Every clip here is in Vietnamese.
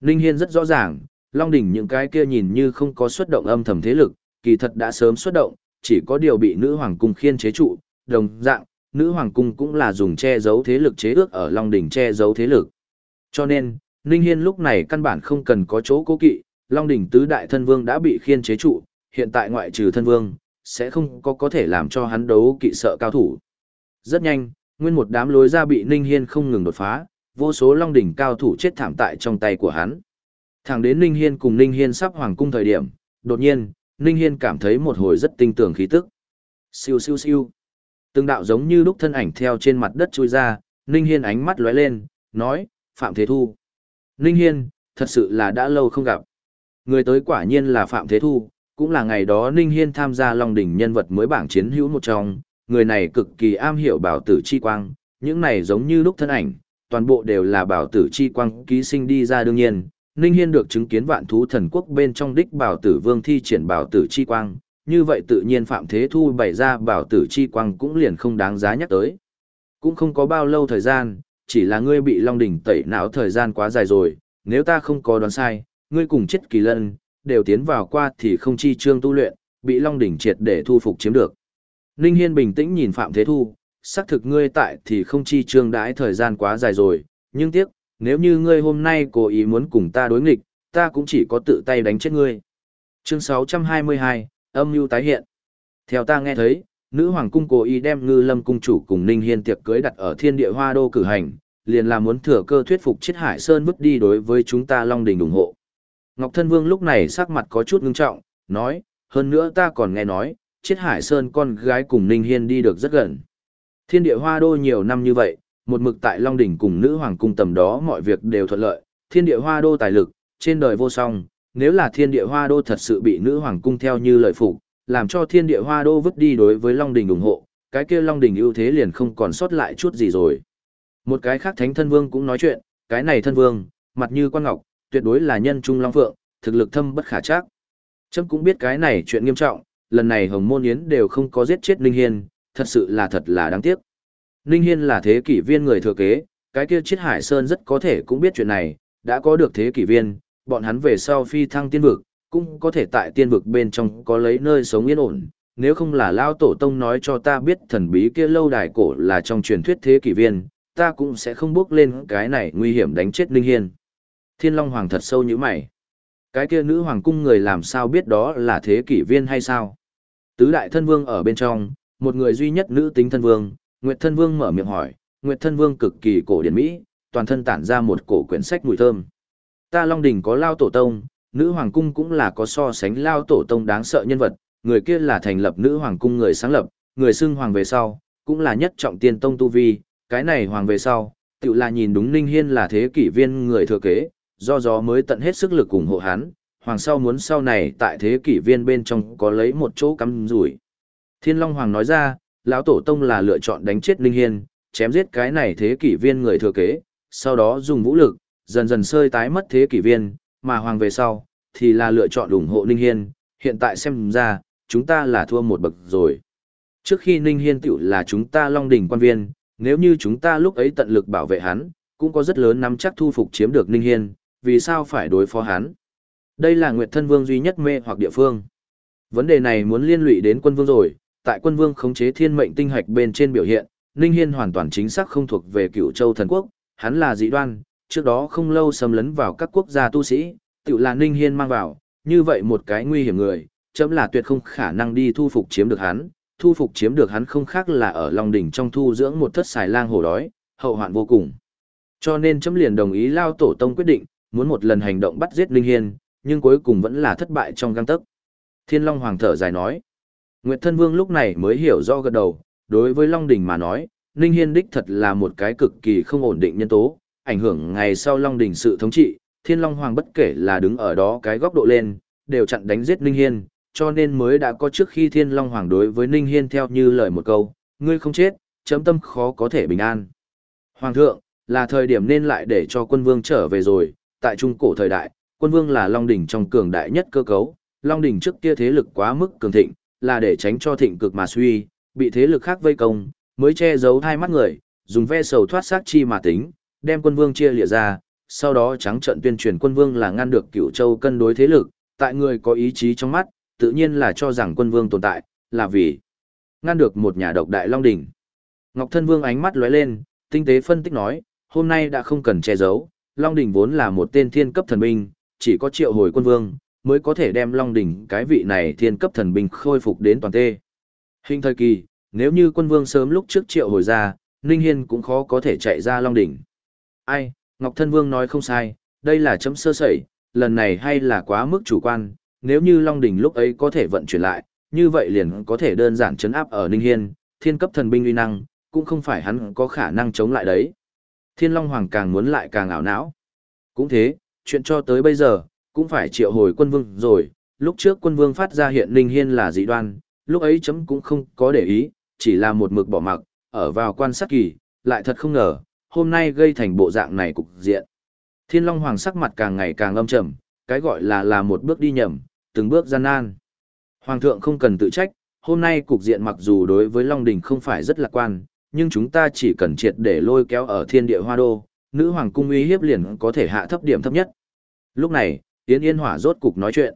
Ninh Hiên rất rõ ràng, Long đỉnh những cái kia nhìn như không có xuất động âm thầm thế lực, kỳ thật đã sớm xuất động, chỉ có điều bị nữ hoàng cung khiên chế trụ, đồng dạng, nữ hoàng cung cũng là dùng che giấu thế lực chế ước ở Long đỉnh che giấu thế lực. Cho nên, Ninh Hiên lúc này căn bản không cần có chỗ cố kỵ, Long đỉnh tứ đại thân vương đã bị khiên chế trụ, hiện tại ngoại trừ thân vương, sẽ không có có thể làm cho hắn đấu kỵ sợ cao thủ. Rất nhanh, nguyên một đám lối ra bị Ninh Hiên không ngừng đột phá, vô số Long đỉnh cao thủ chết thảm tại trong tay của hắn. Thẳng đến Ninh Hiên cùng Ninh Hiên sắp hoàng cung thời điểm, đột nhiên, Ninh Hiên cảm thấy một hồi rất tinh tường khí tức. Siêu siêu siêu. Từng đạo giống như lúc thân ảnh theo trên mặt đất chui ra, Ninh Hiên ánh mắt lóe lên, nói, Phạm Thế Thu. Ninh Hiên, thật sự là đã lâu không gặp. Người tới quả nhiên là Phạm Thế Thu, cũng là ngày đó Ninh Hiên tham gia Long đỉnh nhân vật mới bảng chiến hữu một trong, người này cực kỳ am hiểu bảo tử chi quang, những này giống như lúc thân ảnh, toàn bộ đều là bảo tử chi quang ký sinh đi ra đương nhiên, Ninh Hiên được chứng kiến vạn thú thần quốc bên trong đích bảo tử vương thi triển bảo tử chi quang, như vậy tự nhiên Phạm Thế Thu bày ra bảo tử chi quang cũng liền không đáng giá nhắc tới. Cũng không có bao lâu thời gian, chỉ là ngươi bị Long Đỉnh tẩy não thời gian quá dài rồi, nếu ta không có đoán sai, ngươi cùng chết kỳ lân, đều tiến vào qua thì không chi trương tu luyện, bị Long Đỉnh triệt để thu phục chiếm được. Ninh Hiên bình tĩnh nhìn Phạm Thế Thu, xác thực ngươi tại thì không chi trương đãi thời gian quá dài rồi, nhưng tiếc, nếu như ngươi hôm nay cố ý muốn cùng ta đối nghịch, ta cũng chỉ có tự tay đánh chết ngươi. Chương 622, âm mưu tái hiện. Theo ta nghe thấy, nữ hoàng cung cố ý đem ngư lâm cung chủ cùng Ninh Hiên tiệc cưới đặt ở thiên địa hoa đô cử hành, liền là muốn thừa cơ thuyết phục chiết hải sơn vứt đi đối với chúng ta Long Đình ủng hộ. Ngọc Thân Vương lúc này sắc mặt có chút ngưng trọng, nói, hơn nữa ta còn nghe nói, chiết hải sơn con gái cùng Ninh Hiên đi được rất gần. Thiên địa hoa đô nhiều năm như vậy, một mực tại Long Đỉnh cùng nữ hoàng cung tầm đó mọi việc đều thuận lợi, thiên địa hoa đô tài lực, trên đời vô song, nếu là thiên địa hoa đô thật sự bị nữ hoàng cung theo như lời phục, làm cho thiên địa hoa đô vứt đi đối với Long Đỉnh ủng hộ, cái kia Long Đỉnh ưu thế liền không còn sót lại chút gì rồi. Một cái khác Thánh Thân Vương cũng nói chuyện, cái này Thân Vương, mặt như quan ngọc, tuyệt đối là nhân trung long phượng, thực lực thâm bất khả trắc. Trâm cũng biết cái này chuyện nghiêm trọng, lần này Hồng Môn Yến đều không có giết chết Linh Hiên, thật sự là thật là đáng tiếc. Ninh Hiên là thế kỷ viên người thừa kế, cái kia chết hải sơn rất có thể cũng biết chuyện này, đã có được thế kỷ viên, bọn hắn về sau phi thăng tiên vực, cũng có thể tại tiên vực bên trong có lấy nơi sống yên ổn. Nếu không là Lao Tổ Tông nói cho ta biết thần bí kia lâu đài cổ là trong truyền thuyết thế kỷ viên, ta cũng sẽ không bước lên cái này nguy hiểm đánh chết Ninh Hiên. Thiên Long Hoàng thật sâu như mày. Cái kia nữ hoàng cung người làm sao biết đó là thế kỷ viên hay sao? Tứ đại thân vương ở bên trong, một người duy nhất nữ tính thân vương, Nguyệt Thân Vương mở miệng hỏi, Nguyệt Thân Vương cực kỳ cổ điển mỹ, toàn thân tản ra một cổ quyển sách mùi thơm. Ta Long Đình có Lao Tổ Tông, nữ hoàng cung cũng là có so sánh Lao Tổ Tông đáng sợ nhân vật, người kia là thành lập nữ hoàng cung người sáng lập, người xưng hoàng về sau, cũng là nhất trọng tiên tông tu vi, cái này hoàng về sau, tự là nhìn đúng Ninh Hiên là thế kỷ viên người thừa kế, do đó mới tận hết sức lực ủng hộ hắn, hoàng sau muốn sau này tại thế kỷ viên bên trong có lấy một chỗ cắm rủi. Thiên Long Hoàng nói ra, lão tổ tông là lựa chọn đánh chết Linh Hiên, chém giết cái này thế kỷ viên người thừa kế, sau đó dùng vũ lực, dần dần sơi tái mất thế kỷ viên, mà hoàng về sau, thì là lựa chọn ủng hộ Ninh Hiên, hiện tại xem ra, chúng ta là thua một bậc rồi. Trước khi Ninh Hiên tiểu là chúng ta long đỉnh quan viên, nếu như chúng ta lúc ấy tận lực bảo vệ hắn, cũng có rất lớn nắm chắc thu phục chiếm được Ninh Hiên, vì sao phải đối phó hắn? Đây là Nguyệt Thân Vương duy nhất mê hoặc địa phương. Vấn đề này muốn liên lụy đến quân vương rồi, tại quân vương khống chế thiên mệnh tinh hạch bên trên biểu hiện, Ninh Hiên hoàn toàn chính xác không thuộc về cựu châu thần quốc, hắn là dị đoan, trước đó không lâu xâm lấn vào các quốc gia tu sĩ, tự là Ninh Hiên mang vào, như vậy một cái nguy hiểm người, chấm là tuyệt không khả năng đi thu phục chiếm được hắn, thu phục chiếm được hắn không khác là ở Long đỉnh trong thu dưỡng một thất xài lang hổ đói, hậu hoạn vô cùng. Cho nên chấm liền đồng ý lao tổ tông quyết định, muốn một lần hành động bắt giết Ninh Hiên, nhưng cuối cùng vẫn là thất bại trong găng tấc. Thiên Long Hoàng thở dài nói, Nguyệt Thân Vương lúc này mới hiểu rõ gật đầu, đối với Long Đình mà nói, Ninh Hiên đích thật là một cái cực kỳ không ổn định nhân tố, ảnh hưởng ngày sau Long Đình sự thống trị, Thiên Long Hoàng bất kể là đứng ở đó cái góc độ lên, đều chặn đánh giết Ninh Hiên, cho nên mới đã có trước khi Thiên Long Hoàng đối với Ninh Hiên theo như lời một câu, ngươi không chết, chấm tâm khó có thể bình an. Hoàng thượng, là thời điểm nên lại để cho quân vương trở về rồi, tại trung cổ thời đại, quân vương là Long Đỉnh trong cường đại nhất cơ cấu, Long Đỉnh trước kia thế lực quá mức cường thịnh, là để tránh cho thịnh cực mà suy, bị thế lực khác vây công, mới che giấu hai mắt người, dùng ve sầu thoát xác chi mà tính, đem quân vương chia lìa ra, sau đó trắng trận tuyên truyền quân vương là ngăn được cửu châu cân đối thế lực, tại người có ý chí trong mắt, tự nhiên là cho rằng quân vương tồn tại, là vì ngăn được một nhà độc đại long đỉnh. Ngọc Thân Vương ánh mắt lóe lên, tinh tế phân tích nói, hôm nay đã không cần che giấu, Long Đỉnh vốn là một tên thiên cấp thần binh, chỉ có triệu hồi quân vương, mới có thể đem Long Đỉnh cái vị này thiên cấp thần binh khôi phục đến toàn tê. Hình thời kỳ, nếu như quân vương sớm lúc trước triệu hồi ra, Ninh Hiên cũng khó có thể chạy ra Long Đỉnh. Ai, Ngọc Thân Vương nói không sai, đây là chấm sơ sẩy, lần này hay là quá mức chủ quan, nếu như Long Đỉnh lúc ấy có thể vận chuyển lại, như vậy liền có thể đơn giản chấn áp ở Ninh Hiên, thiên cấp thần binh uy năng, cũng không phải hắn có khả năng chống lại đấy. Thiên Long Hoàng càng muốn lại càng ảo não. Cũng thế, chuyện cho tới bây giờ, cũng phải triệu hồi quân vương rồi, lúc trước quân vương phát ra hiện Ninh Hiên là dị đoan, lúc ấy chấm cũng không có để ý, chỉ là một mực bỏ mặc, ở vào quan sát kỳ, lại thật không ngờ, hôm nay gây thành bộ dạng này cục diện. Thiên Long Hoàng sắc mặt càng ngày càng âm trầm, cái gọi là là một bước đi nhầm, từng bước gian nan. Hoàng thượng không cần tự trách, hôm nay cục diện mặc dù đối với Long Đình không phải rất lạc quan, nhưng chúng ta chỉ cần triệt để lôi kéo ở thiên địa hoa đô, nữ hoàng cung uy hiếp liền có thể hạ thấp điểm thấp nhất. Lúc này, Yến Yên Hỏa rốt cục nói chuyện.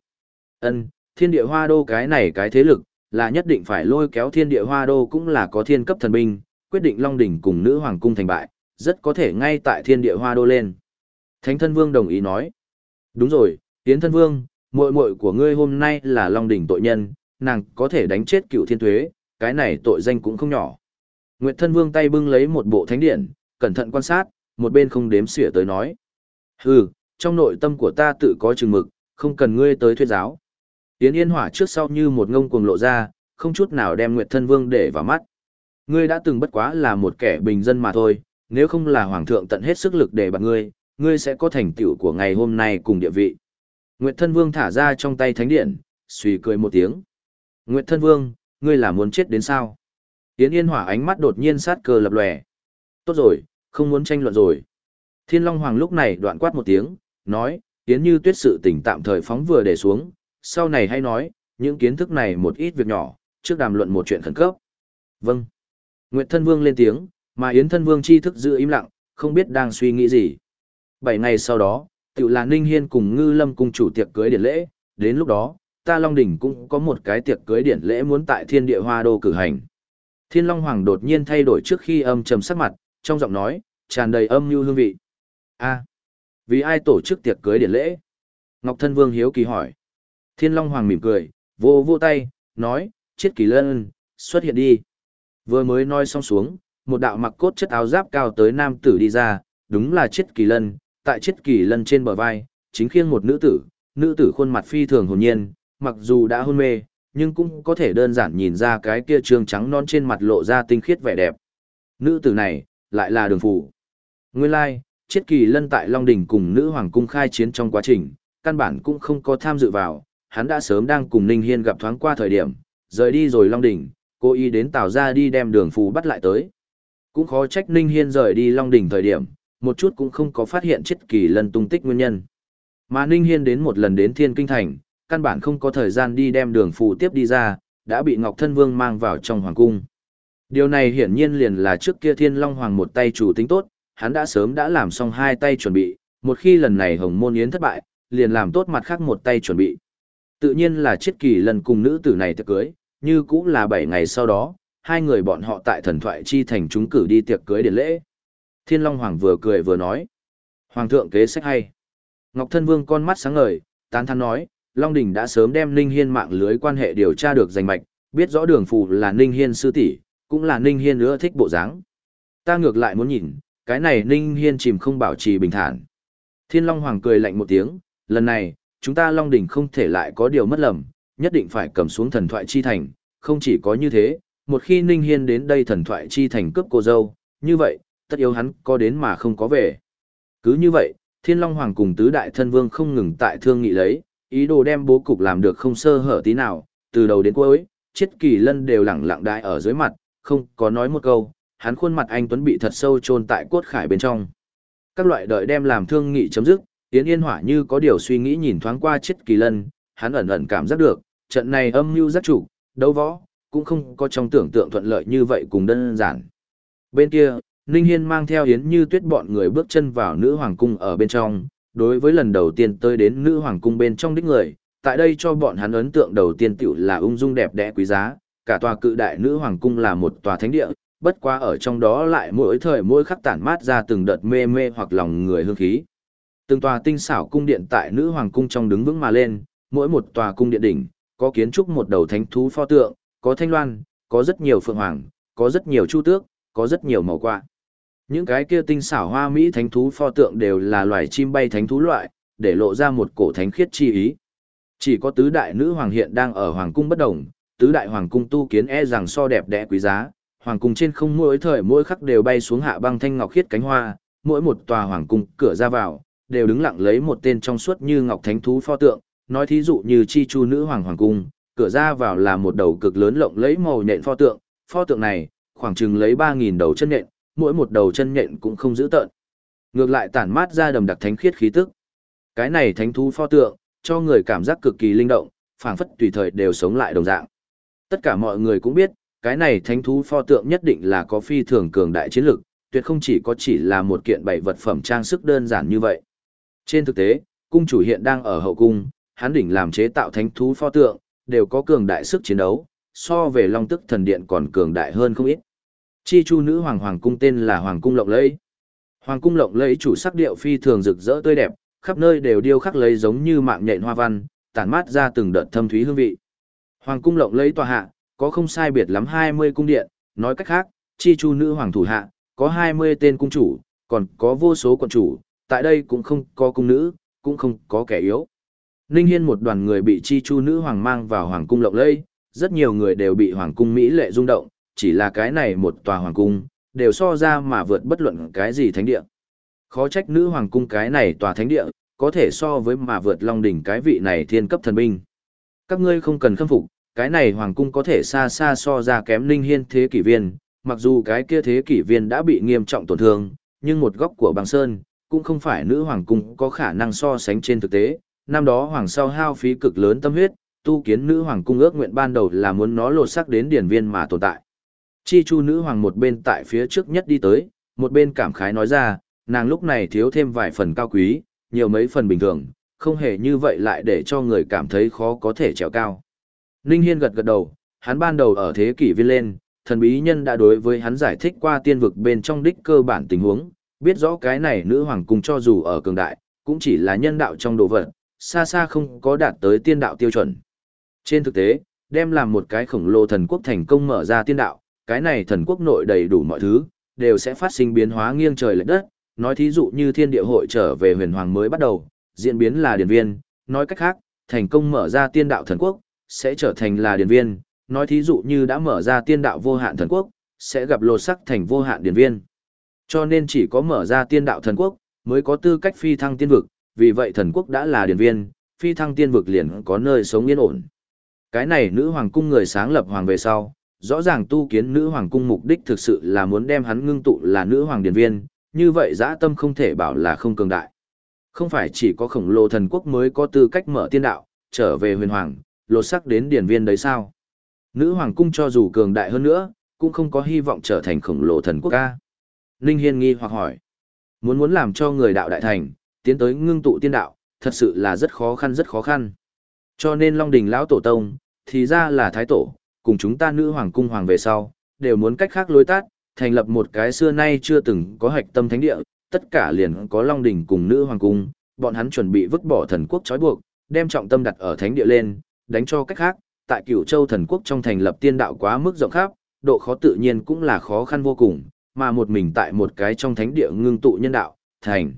Ân, thiên địa hoa đô cái này cái thế lực, là nhất định phải lôi kéo thiên địa hoa đô cũng là có thiên cấp thần binh, quyết định Long Đỉnh cùng nữ hoàng cung thành bại, rất có thể ngay tại thiên địa hoa đô lên. Thánh thân vương đồng ý nói. Đúng rồi, Yến thân vương, muội muội của ngươi hôm nay là Long Đỉnh tội nhân, nàng có thể đánh chết cựu thiên tuế, cái này tội danh cũng không nhỏ. Nguyệt thân vương tay bưng lấy một bộ thánh điện, cẩn thận quan sát, một bên không đếm xỉa tới nói. Hừ, trong nội tâm của ta tự có chừng mực, không cần ngươi tới thuyết giáo. Yến Yên Hỏa trước sau như một ngông cuồng lộ ra, không chút nào đem Nguyệt Thân Vương để vào mắt. Ngươi đã từng bất quá là một kẻ bình dân mà thôi, nếu không là Hoàng thượng tận hết sức lực để bạc ngươi, ngươi sẽ có thành tựu của ngày hôm nay cùng địa vị. Nguyệt Thân Vương thả ra trong tay thánh điện, suy cười một tiếng. Nguyệt Thân Vương, ngươi là muốn chết đến sao? Yến Yên Hỏa ánh mắt đột nhiên sát cơ lập lòe. Tốt rồi, không muốn tranh luận rồi. Thiên Long Hoàng lúc này đoạn quát một tiếng, nói, Yến Như Tuyết sự tình tạm thời phóng vừa để xuống, sau này hay nói, những kiến thức này một ít việc nhỏ, trước đàm luận một chuyện khẩn cấp. Vâng. Nguyệt Thân Vương lên tiếng, mà Yến Thân Vương chi thức giữ im lặng, không biết đang suy nghĩ gì. Bảy ngày sau đó, tiểu là Ninh Hiên cùng Ngư Lâm cùng chủ tiệc cưới điển lễ, đến lúc đó, ta Long Đỉnh cũng có một cái tiệc cưới điển lễ muốn tại Thiên Địa Hoa Đô cử hành. Thiên Long Hoàng đột nhiên thay đổi trước khi âm trầm sắc mặt, trong giọng nói, tràn đầy âm như hương vị. a vì ai tổ chức tiệc cưới điển lễ? Ngọc Thân Vương hiếu kỳ hỏi. Thiên Long Hoàng mỉm cười, vô vô tay, nói, chiết kỳ lân, xuất hiện đi. Vừa mới nói xong xuống, một đạo mặc cốt chất áo giáp cao tới nam tử đi ra, đúng là chiết kỳ lân, tại chiết kỳ lân trên bờ vai, chính khiêng một nữ tử, nữ tử khuôn mặt phi thường hồn nhiên, mặc dù đã hôn mê, nhưng cũng có thể đơn giản nhìn ra cái kia trương trắng non trên mặt lộ ra tinh khiết vẻ đẹp. Nữ tử này, lại là đường phủ. Nguyên lai, like, chiết kỳ lân tại Long Đình cùng nữ hoàng cung khai chiến trong quá trình, căn bản cũng không có tham dự vào, hắn đã sớm đang cùng Ninh Hiên gặp thoáng qua thời điểm, rời đi rồi Long Đỉnh, cố ý đến Tào ra đi đem đường phù bắt lại tới. Cũng khó trách Ninh Hiên rời đi Long Đỉnh thời điểm, một chút cũng không có phát hiện Chiết kỳ lân tung tích nguyên nhân. Mà Ninh Hiên đến một lần đến Thiên Kinh Thành, căn bản không có thời gian đi đem đường phù tiếp đi ra, đã bị Ngọc Thân Vương mang vào trong Hoàng Cung. Điều này hiển nhiên liền là trước kia Thiên Long Hoàng một tay chủ tính tốt, hắn đã sớm đã làm xong hai tay chuẩn bị, một khi lần này Hồng Môn Yến thất bại, liền làm tốt mặt khác một tay chuẩn bị. Tự nhiên là chết kỳ lần cùng nữ tử này tiệc cưới, như cũng là 7 ngày sau đó, hai người bọn họ tại thần thoại chi thành chúng cử đi tiệc cưới điện lễ. Thiên Long Hoàng vừa cười vừa nói. Hoàng thượng kế sách hay. Ngọc Thân Vương con mắt sáng ngời, tán thán nói, Long Đình đã sớm đem Ninh Hiên mạng lưới quan hệ điều tra được danh mạch, biết rõ đường phù là Ninh Hiên sư tỷ, cũng là Ninh Hiên nữa thích bộ dáng. Ta ngược lại muốn nhìn, cái này Ninh Hiên chìm không bảo trì bình thản. Thiên Long Hoàng cười lạnh một tiếng, lần này, chúng ta Long Đỉnh không thể lại có điều mất lầm, nhất định phải cầm xuống thần thoại chi thành, không chỉ có như thế, một khi Ninh Hiên đến đây thần thoại chi thành cướp cô dâu, như vậy, tất yếu hắn có đến mà không có về. Cứ như vậy, Thiên Long Hoàng cùng tứ đại thân vương không ngừng tại thương nghị lấy, ý đồ đem bố cục làm được không sơ hở tí nào, từ đầu đến cuối, chết kỳ lân đều lẳng lặng đại ở dưới mặt, không có nói một câu, hắn khuôn mặt anh Tuấn bị thật sâu chôn tại cốt khải bên trong. Các loại đợi đem làm thương nghị chấm dứt, Yến Yên Hỏa như có điều suy nghĩ nhìn thoáng qua chết kỳ lân, hắn ẩn ẩn cảm giác được, trận này âm mưu giác chủ, đấu võ, cũng không có trong tưởng tượng thuận lợi như vậy cùng đơn giản. Bên kia, Ninh Hiên mang theo Yến Như Tuyết bọn người bước chân vào nữ hoàng cung ở bên trong, đối với lần đầu tiên tới đến nữ hoàng cung bên trong đích người, tại đây cho bọn hắn ấn tượng đầu tiên tiểu là ung dung đẹp đẽ quý giá, cả tòa cự đại nữ hoàng cung là một tòa thánh địa, bất quá ở trong đó lại mỗi thời mỗi khắc tản mát ra từng đợt mê mê hoặc lòng người hương khí. Từng tòa tinh xảo cung điện tại nữ hoàng cung trong đứng vững mà lên, mỗi một tòa cung điện đỉnh, có kiến trúc một đầu thánh thú pho tượng, có thanh loan, có rất nhiều phượng hoàng, có rất nhiều chu tước, có rất nhiều màu quạ. Những cái kia tinh xảo hoa mỹ thánh thú pho tượng đều là loài chim bay thánh thú loại, để lộ ra một cổ thánh khiết chi ý. Chỉ có tứ đại nữ hoàng hiện đang ở hoàng cung bất động, tứ đại hoàng cung tu kiến e rằng so đẹp đẽ quý giá, hoàng cung trên không mỗi thời mỗi khắc đều bay xuống hạ băng thanh ngọc khiết cánh hoa, mỗi một tòa hoàng cung cửa ra vào đều đứng lặng lấy một tên trong suốt như ngọc thánh thú pho tượng, nói thí dụ như chi chu nữ hoàng hoàng cung, cửa ra vào là một đầu cực lớn lộng lấy màu nhện pho tượng, pho tượng này khoảng chừng lấy 3000 đầu chân nhện, mỗi một đầu chân nhện cũng không giữ tợn. Ngược lại tản mát ra đầm đặc thánh khiết khí tức. Cái này thánh thú pho tượng, cho người cảm giác cực kỳ linh động, phảng phất tùy thời đều sống lại đồng dạng. Tất cả mọi người cũng biết, cái này thánh thú pho tượng nhất định là có phi thường cường đại chiến lực, tuyệt không chỉ có chỉ là một kiện bảy vật phẩm trang sức đơn giản như vậy. Trên thực tế, cung chủ hiện đang ở hậu cung, hắn đỉnh làm chế tạo thánh thú pho tượng, đều có cường đại sức chiến đấu, so về Long Tức Thần Điện còn cường đại hơn không ít. Chi chu nữ hoàng hoàng cung tên là Hoàng cung Lộng Lẫy. Hoàng cung Lộng Lẫy chủ sắc điệu phi thường rực rỡ tươi đẹp, khắp nơi đều điêu khắc lấy giống như mạng nhện hoa văn, tản mát ra từng đợt thâm thúy hương vị. Hoàng cung Lộng Lẫy tòa hạ, có không sai biệt lắm 20 cung điện, nói cách khác, chi chu nữ hoàng thủ hạ, có 20 tên cung chủ, còn có vô số quận chủ, tại đây cũng không có cung nữ, cũng không có kẻ yếu. Ninh Hiên một đoàn người bị chi chu nữ hoàng mang vào hoàng cung lộng lẫy, rất nhiều người đều bị hoàng cung Mỹ lệ rung động, chỉ là cái này một tòa hoàng cung, đều so ra mà vượt bất luận cái gì thánh địa. Khó trách nữ hoàng cung cái này tòa thánh địa, có thể so với mà vượt long đỉnh cái vị này thiên cấp thần binh. Các ngươi không cần khâm phục, cái này hoàng cung có thể xa xa so ra kém Ninh Hiên thế kỷ viên, mặc dù cái kia thế kỷ viên đã bị nghiêm trọng tổn thương, nhưng một góc của băng sơn, cũng không phải nữ hoàng cung có khả năng so sánh trên thực tế. Năm đó hoàng sau hao phí cực lớn tâm huyết, tu kiến nữ hoàng cung ước nguyện ban đầu là muốn nó lột sắc đến điển viên mà tồn tại. Chi chu nữ hoàng một bên tại phía trước nhất đi tới, một bên cảm khái nói ra, nàng lúc này thiếu thêm vài phần cao quý, nhiều mấy phần bình thường, không hề như vậy lại để cho người cảm thấy khó có thể trèo cao. Ninh Hiên gật gật đầu, hắn ban đầu ở thế kỷ viên lên, thần bí nhân đã đối với hắn giải thích qua tiên vực bên trong đích cơ bản tình huống, biết rõ cái này nữ hoàng cung cho dù ở cường đại, cũng chỉ là nhân đạo trong đồ vật, xa xa không có đạt tới tiên đạo tiêu chuẩn. Trên thực tế, đem làm một cái khổng lồ thần quốc thành công mở ra tiên đạo, cái này thần quốc nội đầy đủ mọi thứ, đều sẽ phát sinh biến hóa nghiêng trời lệch đất, nói thí dụ như thiên địa hội trở về huyền hoàng mới bắt đầu, diễn biến là điển viên, nói cách khác, thành công mở ra tiên đạo thần quốc, sẽ trở thành là điển viên, nói thí dụ như đã mở ra tiên đạo vô hạn thần quốc, sẽ gặp lột sắc thành vô hạn điển viên. Cho nên chỉ có mở ra tiên đạo thần quốc, mới có tư cách phi thăng tiên vực, vì vậy thần quốc đã là điển viên, phi thăng tiên vực liền có nơi sống yên ổn. Cái này nữ hoàng cung người sáng lập hoàng về sau, rõ ràng tu kiến nữ hoàng cung mục đích thực sự là muốn đem hắn ngưng tụ là nữ hoàng điển viên, như vậy dã tâm không thể bảo là không cường đại. Không phải chỉ có khổng lồ thần quốc mới có tư cách mở tiên đạo, trở về huyền hoàng, lột sắc đến điển viên đấy sao? Nữ hoàng cung cho dù cường đại hơn nữa, cũng không có hy vọng trở thành khổng lồ thần quốc ca. Ninh Hiên nghi hoặc hỏi. Muốn muốn làm cho người đạo đại thành, tiến tới ngưng tụ tiên đạo, thật sự là rất khó khăn rất khó khăn. Cho nên Long Đình lão tổ tông, thì ra là thái tổ, cùng chúng ta nữ hoàng cung hoàng về sau, đều muốn cách khác lối tát, thành lập một cái xưa nay chưa từng có hạch tâm thánh địa, tất cả liền có Long Đình cùng nữ hoàng cung, bọn hắn chuẩn bị vứt bỏ thần quốc trói buộc, đem trọng tâm đặt ở thánh địa lên, đánh cho cách khác, tại cửu châu thần quốc trong thành lập tiên đạo quá mức rộng khắp, độ khó tự nhiên cũng là khó khăn vô cùng, mà một mình tại một cái trong thánh địa ngưng tụ nhân đạo, thành.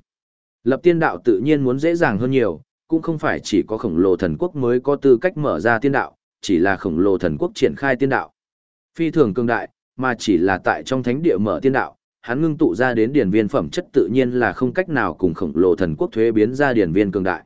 Lập tiên đạo tự nhiên muốn dễ dàng hơn nhiều, cũng không phải chỉ có khổng lồ thần quốc mới có tư cách mở ra tiên đạo, chỉ là khổng lồ thần quốc triển khai tiên đạo. Phi thường cường đại, mà chỉ là tại trong thánh địa mở tiên đạo, hắn ngưng tụ ra đến điển viên phẩm chất tự nhiên là không cách nào cùng khổng lồ thần quốc thuế biến ra điển viên cường đại.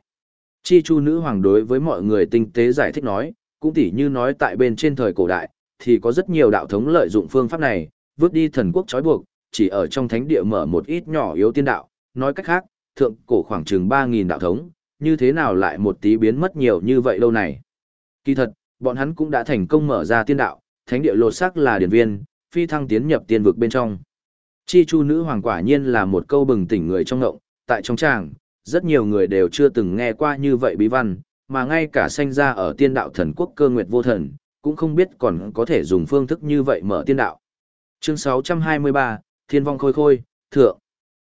Chi chu nữ hoàng đối với mọi người tinh tế giải thích nói, cũng tỉ như nói tại bên trên thời cổ đại, thì có rất nhiều đạo thống lợi dụng phương pháp này, vứt đi thần quốc trói buộc, chỉ ở trong thánh địa mở một ít nhỏ yếu tiên đạo, nói cách khác, thượng cổ khoảng chừng 3.000 đạo thống, như thế nào lại một tí biến mất nhiều như vậy lâu này. Kỳ thật, bọn hắn cũng đã thành công mở ra tiên đạo, thánh địa lột xác là điển viên, phi thăng tiến nhập tiên vực bên trong. Chi chu nữ hoàng quả nhiên là một câu bừng tỉnh người trong ngộng, tại trong tràng, rất nhiều người đều chưa từng nghe qua như vậy bí văn, mà ngay cả sanh ra ở tiên đạo thần quốc cơ nguyệt vô thần, cũng không biết còn có thể dùng phương thức như vậy mở tiên đạo. Chương 623, Thiên vong khôi khôi, thượng.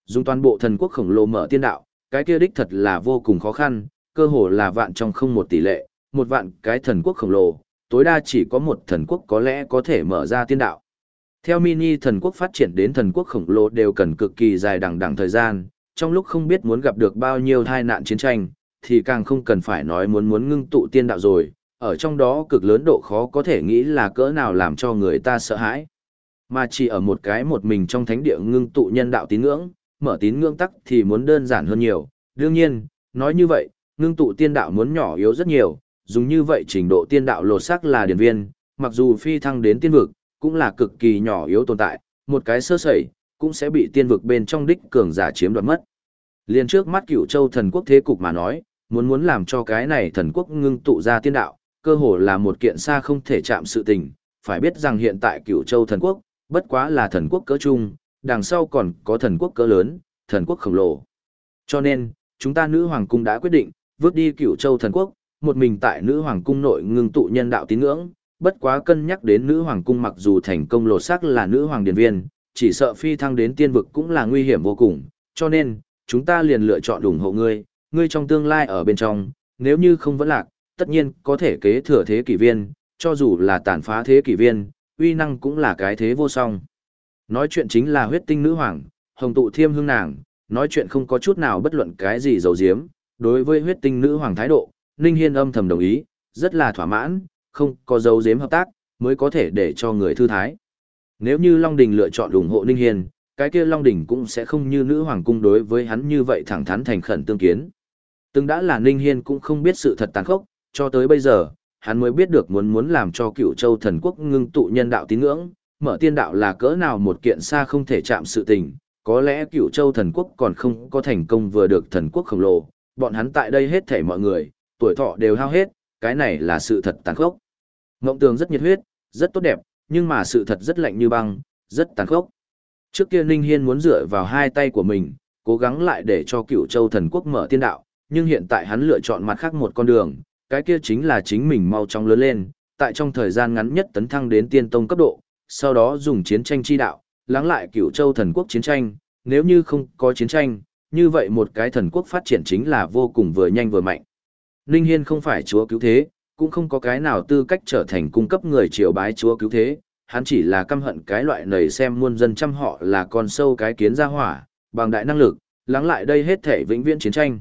Dùng toàn bộ thần quốc khổng lồ mở tiên đạo, cái kia đích thật là vô cùng khó khăn, cơ hồ là vạn trong không một tỷ lệ, một vạn cái thần quốc khổng lồ, tối đa chỉ có một thần quốc có lẽ có thể mở ra tiên đạo. Theo mini thần quốc phát triển đến thần quốc khổng lồ đều cần cực kỳ dài đằng đằng thời gian, trong lúc không biết muốn gặp được bao nhiêu tai nạn chiến tranh, thì càng không cần phải nói muốn muốn ngưng tụ tiên đạo rồi, ở trong đó cực lớn độ khó có thể nghĩ là cỡ nào làm cho người ta sợ hãi. Mà chỉ ở một cái một mình trong thánh địa ngưng tụ nhân đạo tín ngưỡng, mở tín ngưỡng tắc thì muốn đơn giản hơn nhiều. Đương nhiên, nói như vậy, ngưng tụ tiên đạo muốn nhỏ yếu rất nhiều, dùng như vậy trình độ tiên đạo lột sắc là điển viên, mặc dù phi thăng đến tiên vực, cũng là cực kỳ nhỏ yếu tồn tại, một cái sơ sẩy, cũng sẽ bị tiên vực bên trong đích cường giả chiếm đoạt mất. Liên trước mắt cửu châu thần quốc thế cục mà nói, muốn muốn làm cho cái này thần quốc ngưng tụ ra tiên đạo, cơ hồ là một kiện xa không thể chạm sự tình, phải biết rằng hiện tại cửu châu thần quốc, bất quá là thần quốc cỡ trung, đằng sau còn có thần quốc cỡ lớn, thần quốc khổng lồ. Cho nên, chúng ta nữ hoàng cung đã quyết định, vứt đi cửu châu thần quốc, một mình tại nữ hoàng cung nội ngưng tụ nhân đạo tín ngưỡng, bất quá cân nhắc đến nữ hoàng cung mặc dù thành công lột xác là nữ hoàng điển viên, chỉ sợ phi thăng đến tiên vực cũng là nguy hiểm vô cùng, cho nên, chúng ta liền lựa chọn ủng hộ ngươi, ngươi trong tương lai ở bên trong, nếu như không vẫn lạc, tất nhiên có thể kế thừa thế kỷ viên, cho dù là tàn phá thế kỷ viên, uy năng cũng là cái thế vô song. Nói chuyện chính là huyết tinh nữ hoàng, hồng tụ thiêm hương nàng, nói chuyện không có chút nào bất luận cái gì dầu diếm, đối với huyết tinh nữ hoàng thái độ, Ninh Hiên âm thầm đồng ý, rất là thỏa mãn, không có dấu diếm hợp tác, mới có thể để cho người thư thái. Nếu như Long Đình lựa chọn ủng hộ Ninh Hiên, cái kia Long Đình cũng sẽ không như nữ hoàng cung đối với hắn như vậy thẳng thắn thành khẩn tương kiến. Từng đã là Ninh Hiên cũng không biết sự thật tàn khốc, cho tới bây giờ, hắn mới biết được muốn muốn làm cho cựu châu thần quốc ngưng tụ nhân đạo tín ngưỡng, mở tiên đạo là cỡ nào một kiện xa không thể chạm sự tình, có lẽ cựu châu thần quốc còn không có thành công vừa được thần quốc khổng lồ, bọn hắn tại đây hết thảy mọi người, tuổi thọ đều hao hết, cái này là sự thật tàn khốc. Ngộng tường rất nhiệt huyết, rất tốt đẹp, nhưng mà sự thật rất lạnh như băng, rất tàn khốc. Trước kia Ninh Hiên muốn dựa vào hai tay của mình, cố gắng lại để cho cựu châu thần quốc mở tiên đạo, nhưng hiện tại hắn lựa chọn mặt khác một con đường, cái kia chính là chính mình mau chóng lớn lên, tại trong thời gian ngắn nhất tấn thăng đến tiên tông cấp độ, sau đó dùng chiến tranh chi đạo, lắng lại Cựu châu thần quốc chiến tranh, nếu như không có chiến tranh, như vậy một cái thần quốc phát triển chính là vô cùng vừa nhanh vừa mạnh. Ninh Hiên không phải chúa cứu thế, cũng không có cái nào tư cách trở thành cung cấp người triều bái chúa cứu thế, hắn chỉ là căm hận cái loại nầy xem muôn dân trăm họ là con sâu cái kiến ra hỏa, bằng đại năng lực, lắng lại đây hết thể vĩnh viễn chiến tranh.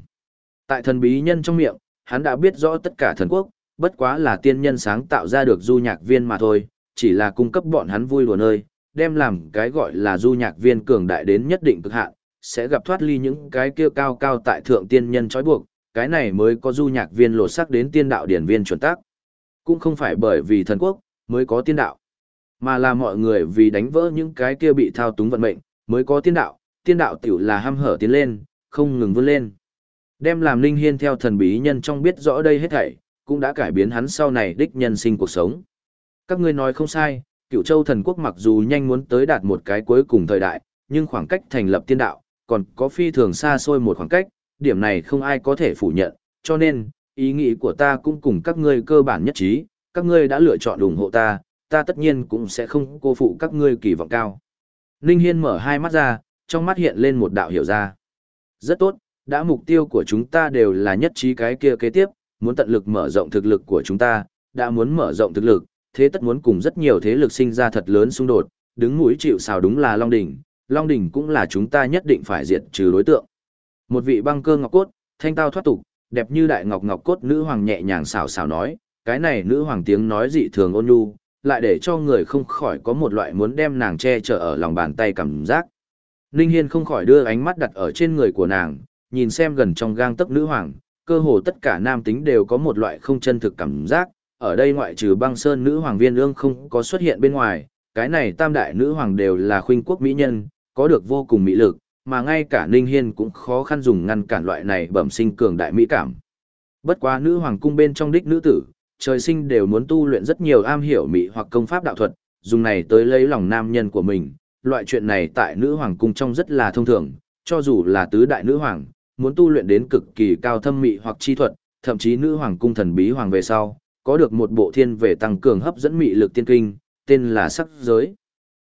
Tại thần bí nhân trong miệng, hắn đã biết rõ tất cả thần quốc, bất quá là tiên nhân sáng tạo ra được du nhạc viên mà thôi, chỉ là cung cấp bọn hắn vui đùa nơi, đem làm cái gọi là du nhạc viên cường đại đến nhất định cực hạn, sẽ gặp thoát ly những cái kia cao cao tại thượng tiên nhân trói buộc, cái này mới có du nhạc viên lột sắc đến tiên đạo điển viên chuẩn tác. Cũng không phải bởi vì thần quốc mới có tiên đạo, mà là mọi người vì đánh vỡ những cái kia bị thao túng vận mệnh, mới có tiên đạo, tiên đạo tiểu là ham hở tiến lên, không ngừng vươn lên. Đem làm Linh Hiên theo thần bí nhân trong biết rõ đây hết thảy, cũng đã cải biến hắn sau này đích nhân sinh cuộc sống. Các ngươi nói không sai, cựu châu thần quốc mặc dù nhanh muốn tới đạt một cái cuối cùng thời đại, nhưng khoảng cách thành lập tiên đạo, còn có phi thường xa xôi một khoảng cách, điểm này không ai có thể phủ nhận, cho nên, ý nghĩ của ta cũng cùng các ngươi cơ bản nhất trí, các ngươi đã lựa chọn ủng hộ ta, ta tất nhiên cũng sẽ không cô phụ các ngươi kỳ vọng cao. Ninh Hiên mở hai mắt ra, trong mắt hiện lên một đạo hiểu ra. Rất tốt, đã mục tiêu của chúng ta đều là nhất trí cái kia kế tiếp, muốn tận lực mở rộng thực lực của chúng ta, đã muốn mở rộng thực lực, thế tất muốn cùng rất nhiều thế lực sinh ra thật lớn xung đột, đứng mũi chịu sào đúng là Long Đỉnh, Long Đỉnh cũng là chúng ta nhất định phải diệt trừ đối tượng. Một vị băng cơ ngọc cốt, thanh tao thoát tục, đẹp như đại ngọc ngọc cốt nữ hoàng nhẹ nhàng xào xào nói, cái này nữ hoàng tiếng nói dị thường ôn nhu, lại để cho người không khỏi có một loại muốn đem nàng che chở ở lòng bàn tay cảm giác. Ninh Hiên không khỏi đưa ánh mắt đặt ở trên người của nàng, nhìn xem gần trong gang tấc nữ hoàng, cơ hồ tất cả nam tính đều có một loại không chân thực cảm giác, ở đây ngoại trừ băng sơn nữ hoàng viên ương không có xuất hiện bên ngoài, cái này tam đại nữ hoàng đều là khuynh quốc mỹ nhân, có được vô cùng mỹ lực, mà ngay cả Ninh Hiên cũng khó khăn dùng ngăn cản loại này bẩm sinh cường đại mỹ cảm. Bất quá nữ hoàng cung bên trong đích nữ tử, trời sinh đều muốn tu luyện rất nhiều am hiểu mỹ hoặc công pháp đạo thuật, dùng này tới lấy lòng nam nhân của mình, loại chuyện này tại nữ hoàng cung trong rất là thông thường, cho dù là tứ đại nữ hoàng, muốn tu luyện đến cực kỳ cao thâm mỹ hoặc chi thuật, thậm chí nữ hoàng cung thần bí hoàng về sau, có được một bộ thiên về tăng cường hấp dẫn mỹ lực tiên kinh, tên là sắc giới.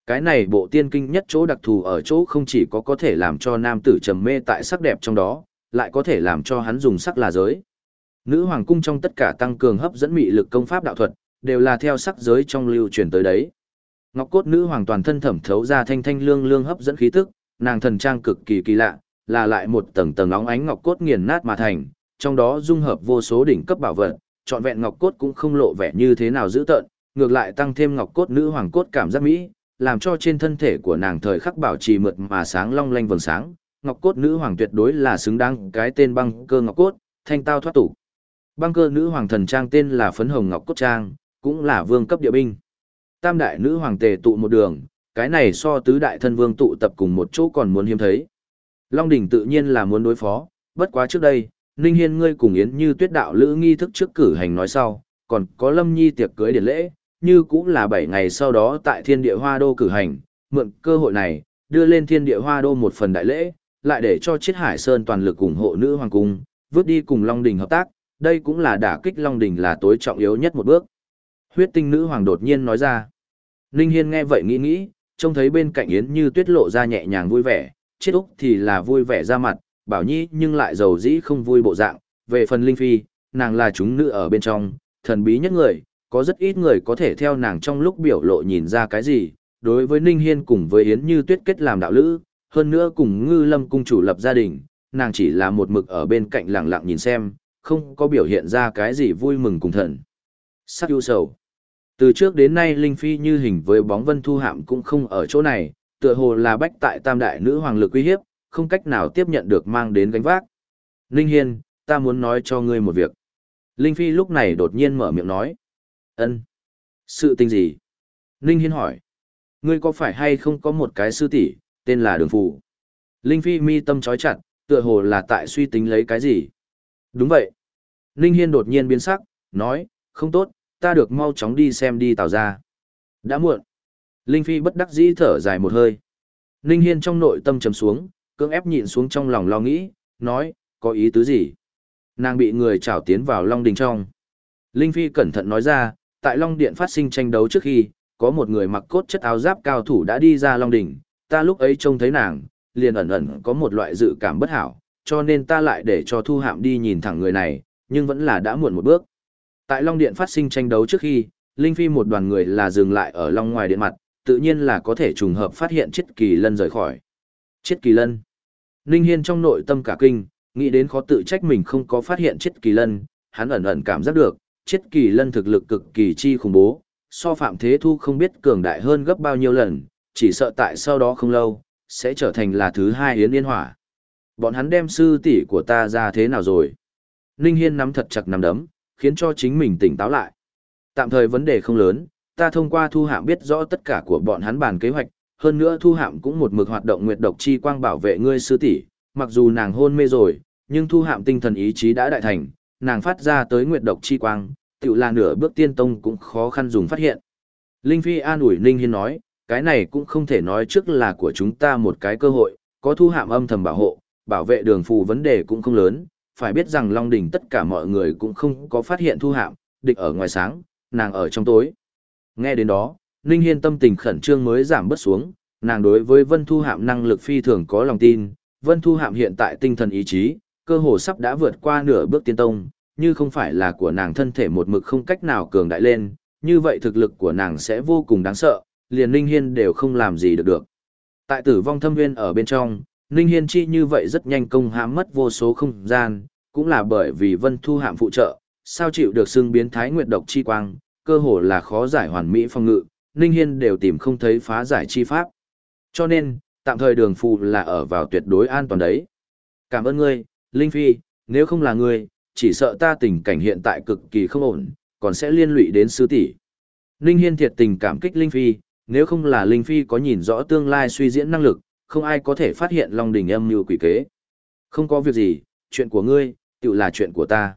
Cái này bộ tiên kinh nhất chỗ đặc thù ở chỗ không chỉ có có thể làm cho nam tử trầm mê tại sắc đẹp trong đó, lại có thể làm cho hắn dùng sắc là giới. Nữ hoàng cung trong tất cả tăng cường hấp dẫn mị lực công pháp đạo thuật, đều là theo sắc giới trong lưu truyền tới đấy. Ngọc cốt nữ hoàng toàn thân thẩm thấu ra thanh thanh lương lương hấp dẫn khí tức, nàng thần trang cực kỳ kỳ lạ, là lại một tầng tầng óng ánh ngọc cốt nghiền nát mà thành, trong đó dung hợp vô số đỉnh cấp bảo vật, trọn vẹn ngọc cốt cũng không lộ vẻ như thế nào dữ tợn, ngược lại tăng thêm ngọc cốt nữ hoàng cốt cảm giác mỹ, làm cho trên thân thể của nàng thời khắc bảo trì mượt mà sáng long lanh vầng sáng. Ngọc cốt nữ hoàng tuyệt đối là xứng đáng cái tên băng cơ ngọc cốt, thanh tao thoát tục. Băng cơ nữ hoàng thần trang tên là phấn hồng ngọc cốt trang, cũng là vương cấp địa binh. Tam đại nữ hoàng tề tụ một đường, cái này so tứ đại thân vương tụ tập cùng một chỗ còn muốn hiếm thấy. Long đỉnh tự nhiên là muốn đối phó, bất quá trước đây, Ninh Hiên ngươi cùng Yến Như Tuyết đạo lữ nghi thức trước cử hành nói sau, còn có Lâm Nhi tiệc cưới điển lễ, như cũng là 7 ngày sau đó tại Thiên Địa Hoa Đô cử hành, mượn cơ hội này, đưa lên Thiên Địa Hoa Đô một phần đại lễ, lại để cho Chiết Hải Sơn toàn lực ủng hộ nữ hoàng cung, vượt đi cùng Long Đình hợp tác, đây cũng là đả kích Long Đình là tối trọng yếu nhất một bước. Huyết tinh nữ hoàng đột nhiên nói ra. Ninh Hiên nghe vậy nghĩ nghĩ, trông thấy bên cạnh Yến Như Tuyết lộ ra nhẹ nhàng vui vẻ, Chiết Úc thì là vui vẻ ra mặt, Bảo Nhi nhưng lại giàu dĩ không vui bộ dạng, về phần Linh Phi, nàng là chúng nữ ở bên trong, thần bí nhất người, có rất ít người có thể theo nàng trong lúc biểu lộ nhìn ra cái gì, đối với Ninh Hiên cùng với Yến Như Tuyết kết làm đạo lữ, hơn nữa cùng Ngư Lâm cung chủ lập gia đình, nàng chỉ là một mực ở bên cạnh lặng lặng nhìn xem, không có biểu hiện ra cái gì vui mừng cùng thần. Sắc ưu sầu. Từ trước đến nay Linh Phi như hình với bóng vân thu hạm cũng không ở chỗ này, tựa hồ là bách tại tam đại nữ hoàng lực uy hiếp, không cách nào tiếp nhận được mang đến gánh vác. Linh Hiên, ta muốn nói cho ngươi một việc. Linh Phi lúc này đột nhiên mở miệng nói ân Sự tình gì? Linh Hiên hỏi. Ngươi có phải hay không có một cái sư tỷ tên là Đường Phù? Linh Phi mi tâm chói chặt, tựa hồ là tại suy tính lấy cái gì? Đúng vậy. Linh Hiên đột nhiên biến sắc, nói, không tốt, ta được mau chóng đi xem đi tào ra. Đã muộn. Linh Phi bất đắc dĩ thở dài một hơi. Linh Hiên trong nội tâm trầm xuống, cưỡng ép nhịn xuống trong lòng lo nghĩ, nói, có ý tứ gì? Nàng bị người trảo tiến vào Long Đình trong. Linh Phi cẩn thận nói ra, tại Long Điện phát sinh tranh đấu trước khi, có một người mặc cốt chất áo giáp cao thủ đã đi ra Long đỉnh. ta lúc ấy trông thấy nàng, liền ẩn ẩn có một loại dự cảm bất hảo, cho nên ta lại để cho Thu Hạm đi nhìn thẳng người này, nhưng vẫn là đã muộn một bước. Tại Long Điện phát sinh tranh đấu trước khi, Linh Phi một đoàn người là dừng lại ở Long ngoài điện mặt, tự nhiên là có thể trùng hợp phát hiện Chiết Kỳ Lân rời khỏi. Chiết Kỳ Lân. Linh Hiên trong nội tâm cả kinh, nghĩ đến khó tự trách mình không có phát hiện Chiết Kỳ Lân, hắn ẩn ẩn cảm giác được, Chiết Kỳ Lân thực lực cực kỳ chi khủng bố, so Phạm Thế Thu không biết cường đại hơn gấp bao nhiêu lần, chỉ sợ tại sau đó không lâu, sẽ trở thành là thứ hai Yến Yên Hỏa. Bọn hắn đem sư tỷ của ta ra thế nào rồi? Ninh Hiên nắm thật chặt nắm đấm, khiến cho chính mình tỉnh táo lại. Tạm thời vấn đề không lớn, ta thông qua thu hạm biết rõ tất cả của bọn hắn bàn kế hoạch, hơn nữa thu hạm cũng một mực hoạt động nguyệt độc chi quang bảo vệ ngươi sư tỷ, mặc dù nàng hôn mê rồi, nhưng thu hạm tinh thần ý chí đã đại thành, nàng phát ra tới nguyệt độc chi quang, tự là nửa bước tiên tông cũng khó khăn dùng phát hiện. Linh Phi an ủi Ninh Hiên nói, cái này cũng không thể nói trước là của chúng ta một cái cơ hội, có thu hạm âm thầm bảo hộ, bảo vệ đường phù vấn đề cũng không lớn, phải biết rằng Long Đỉnh tất cả mọi người cũng không có phát hiện thu hạm, địch ở ngoài sáng, nàng ở trong tối. Nghe đến đó, Ninh Hiên tâm tình khẩn trương mới giảm bớt xuống, nàng đối với Vân Thu Hạm năng lực phi thường có lòng tin, Vân Thu Hạm hiện tại tinh thần ý chí, cơ hồ sắp đã vượt qua nửa bước tiên tông, như không phải là của nàng thân thể một mực không cách nào cường đại lên, như vậy thực lực của nàng sẽ vô cùng đáng sợ, liền Ninh Hiên đều không làm gì được được. Tại tử vong thâm viên ở bên trong, Ninh Hiên chi như vậy rất nhanh công hãm mất vô số không gian, cũng là bởi vì Vân Thu Hạm phụ trợ, sao chịu được xưng biến thái nguyệt độc chi quang, cơ hồ là khó giải hoàn mỹ phong ngự, Ninh Hiên đều tìm không thấy phá giải chi pháp. Cho nên, tạm thời đường phù là ở vào tuyệt đối an toàn đấy. Cảm ơn ngươi, Linh Phi, nếu không là ngươi, chỉ sợ ta tình cảnh hiện tại cực kỳ không ổn, còn sẽ liên lụy đến sư tỷ. Ninh Hiên thiệt tình cảm kích Linh Phi, nếu không là Linh Phi có nhìn rõ tương lai suy diễn năng lực, không ai có thể phát hiện Long Đỉnh âm như quỷ kế. Không có việc gì, chuyện của ngươi, tự là chuyện của ta.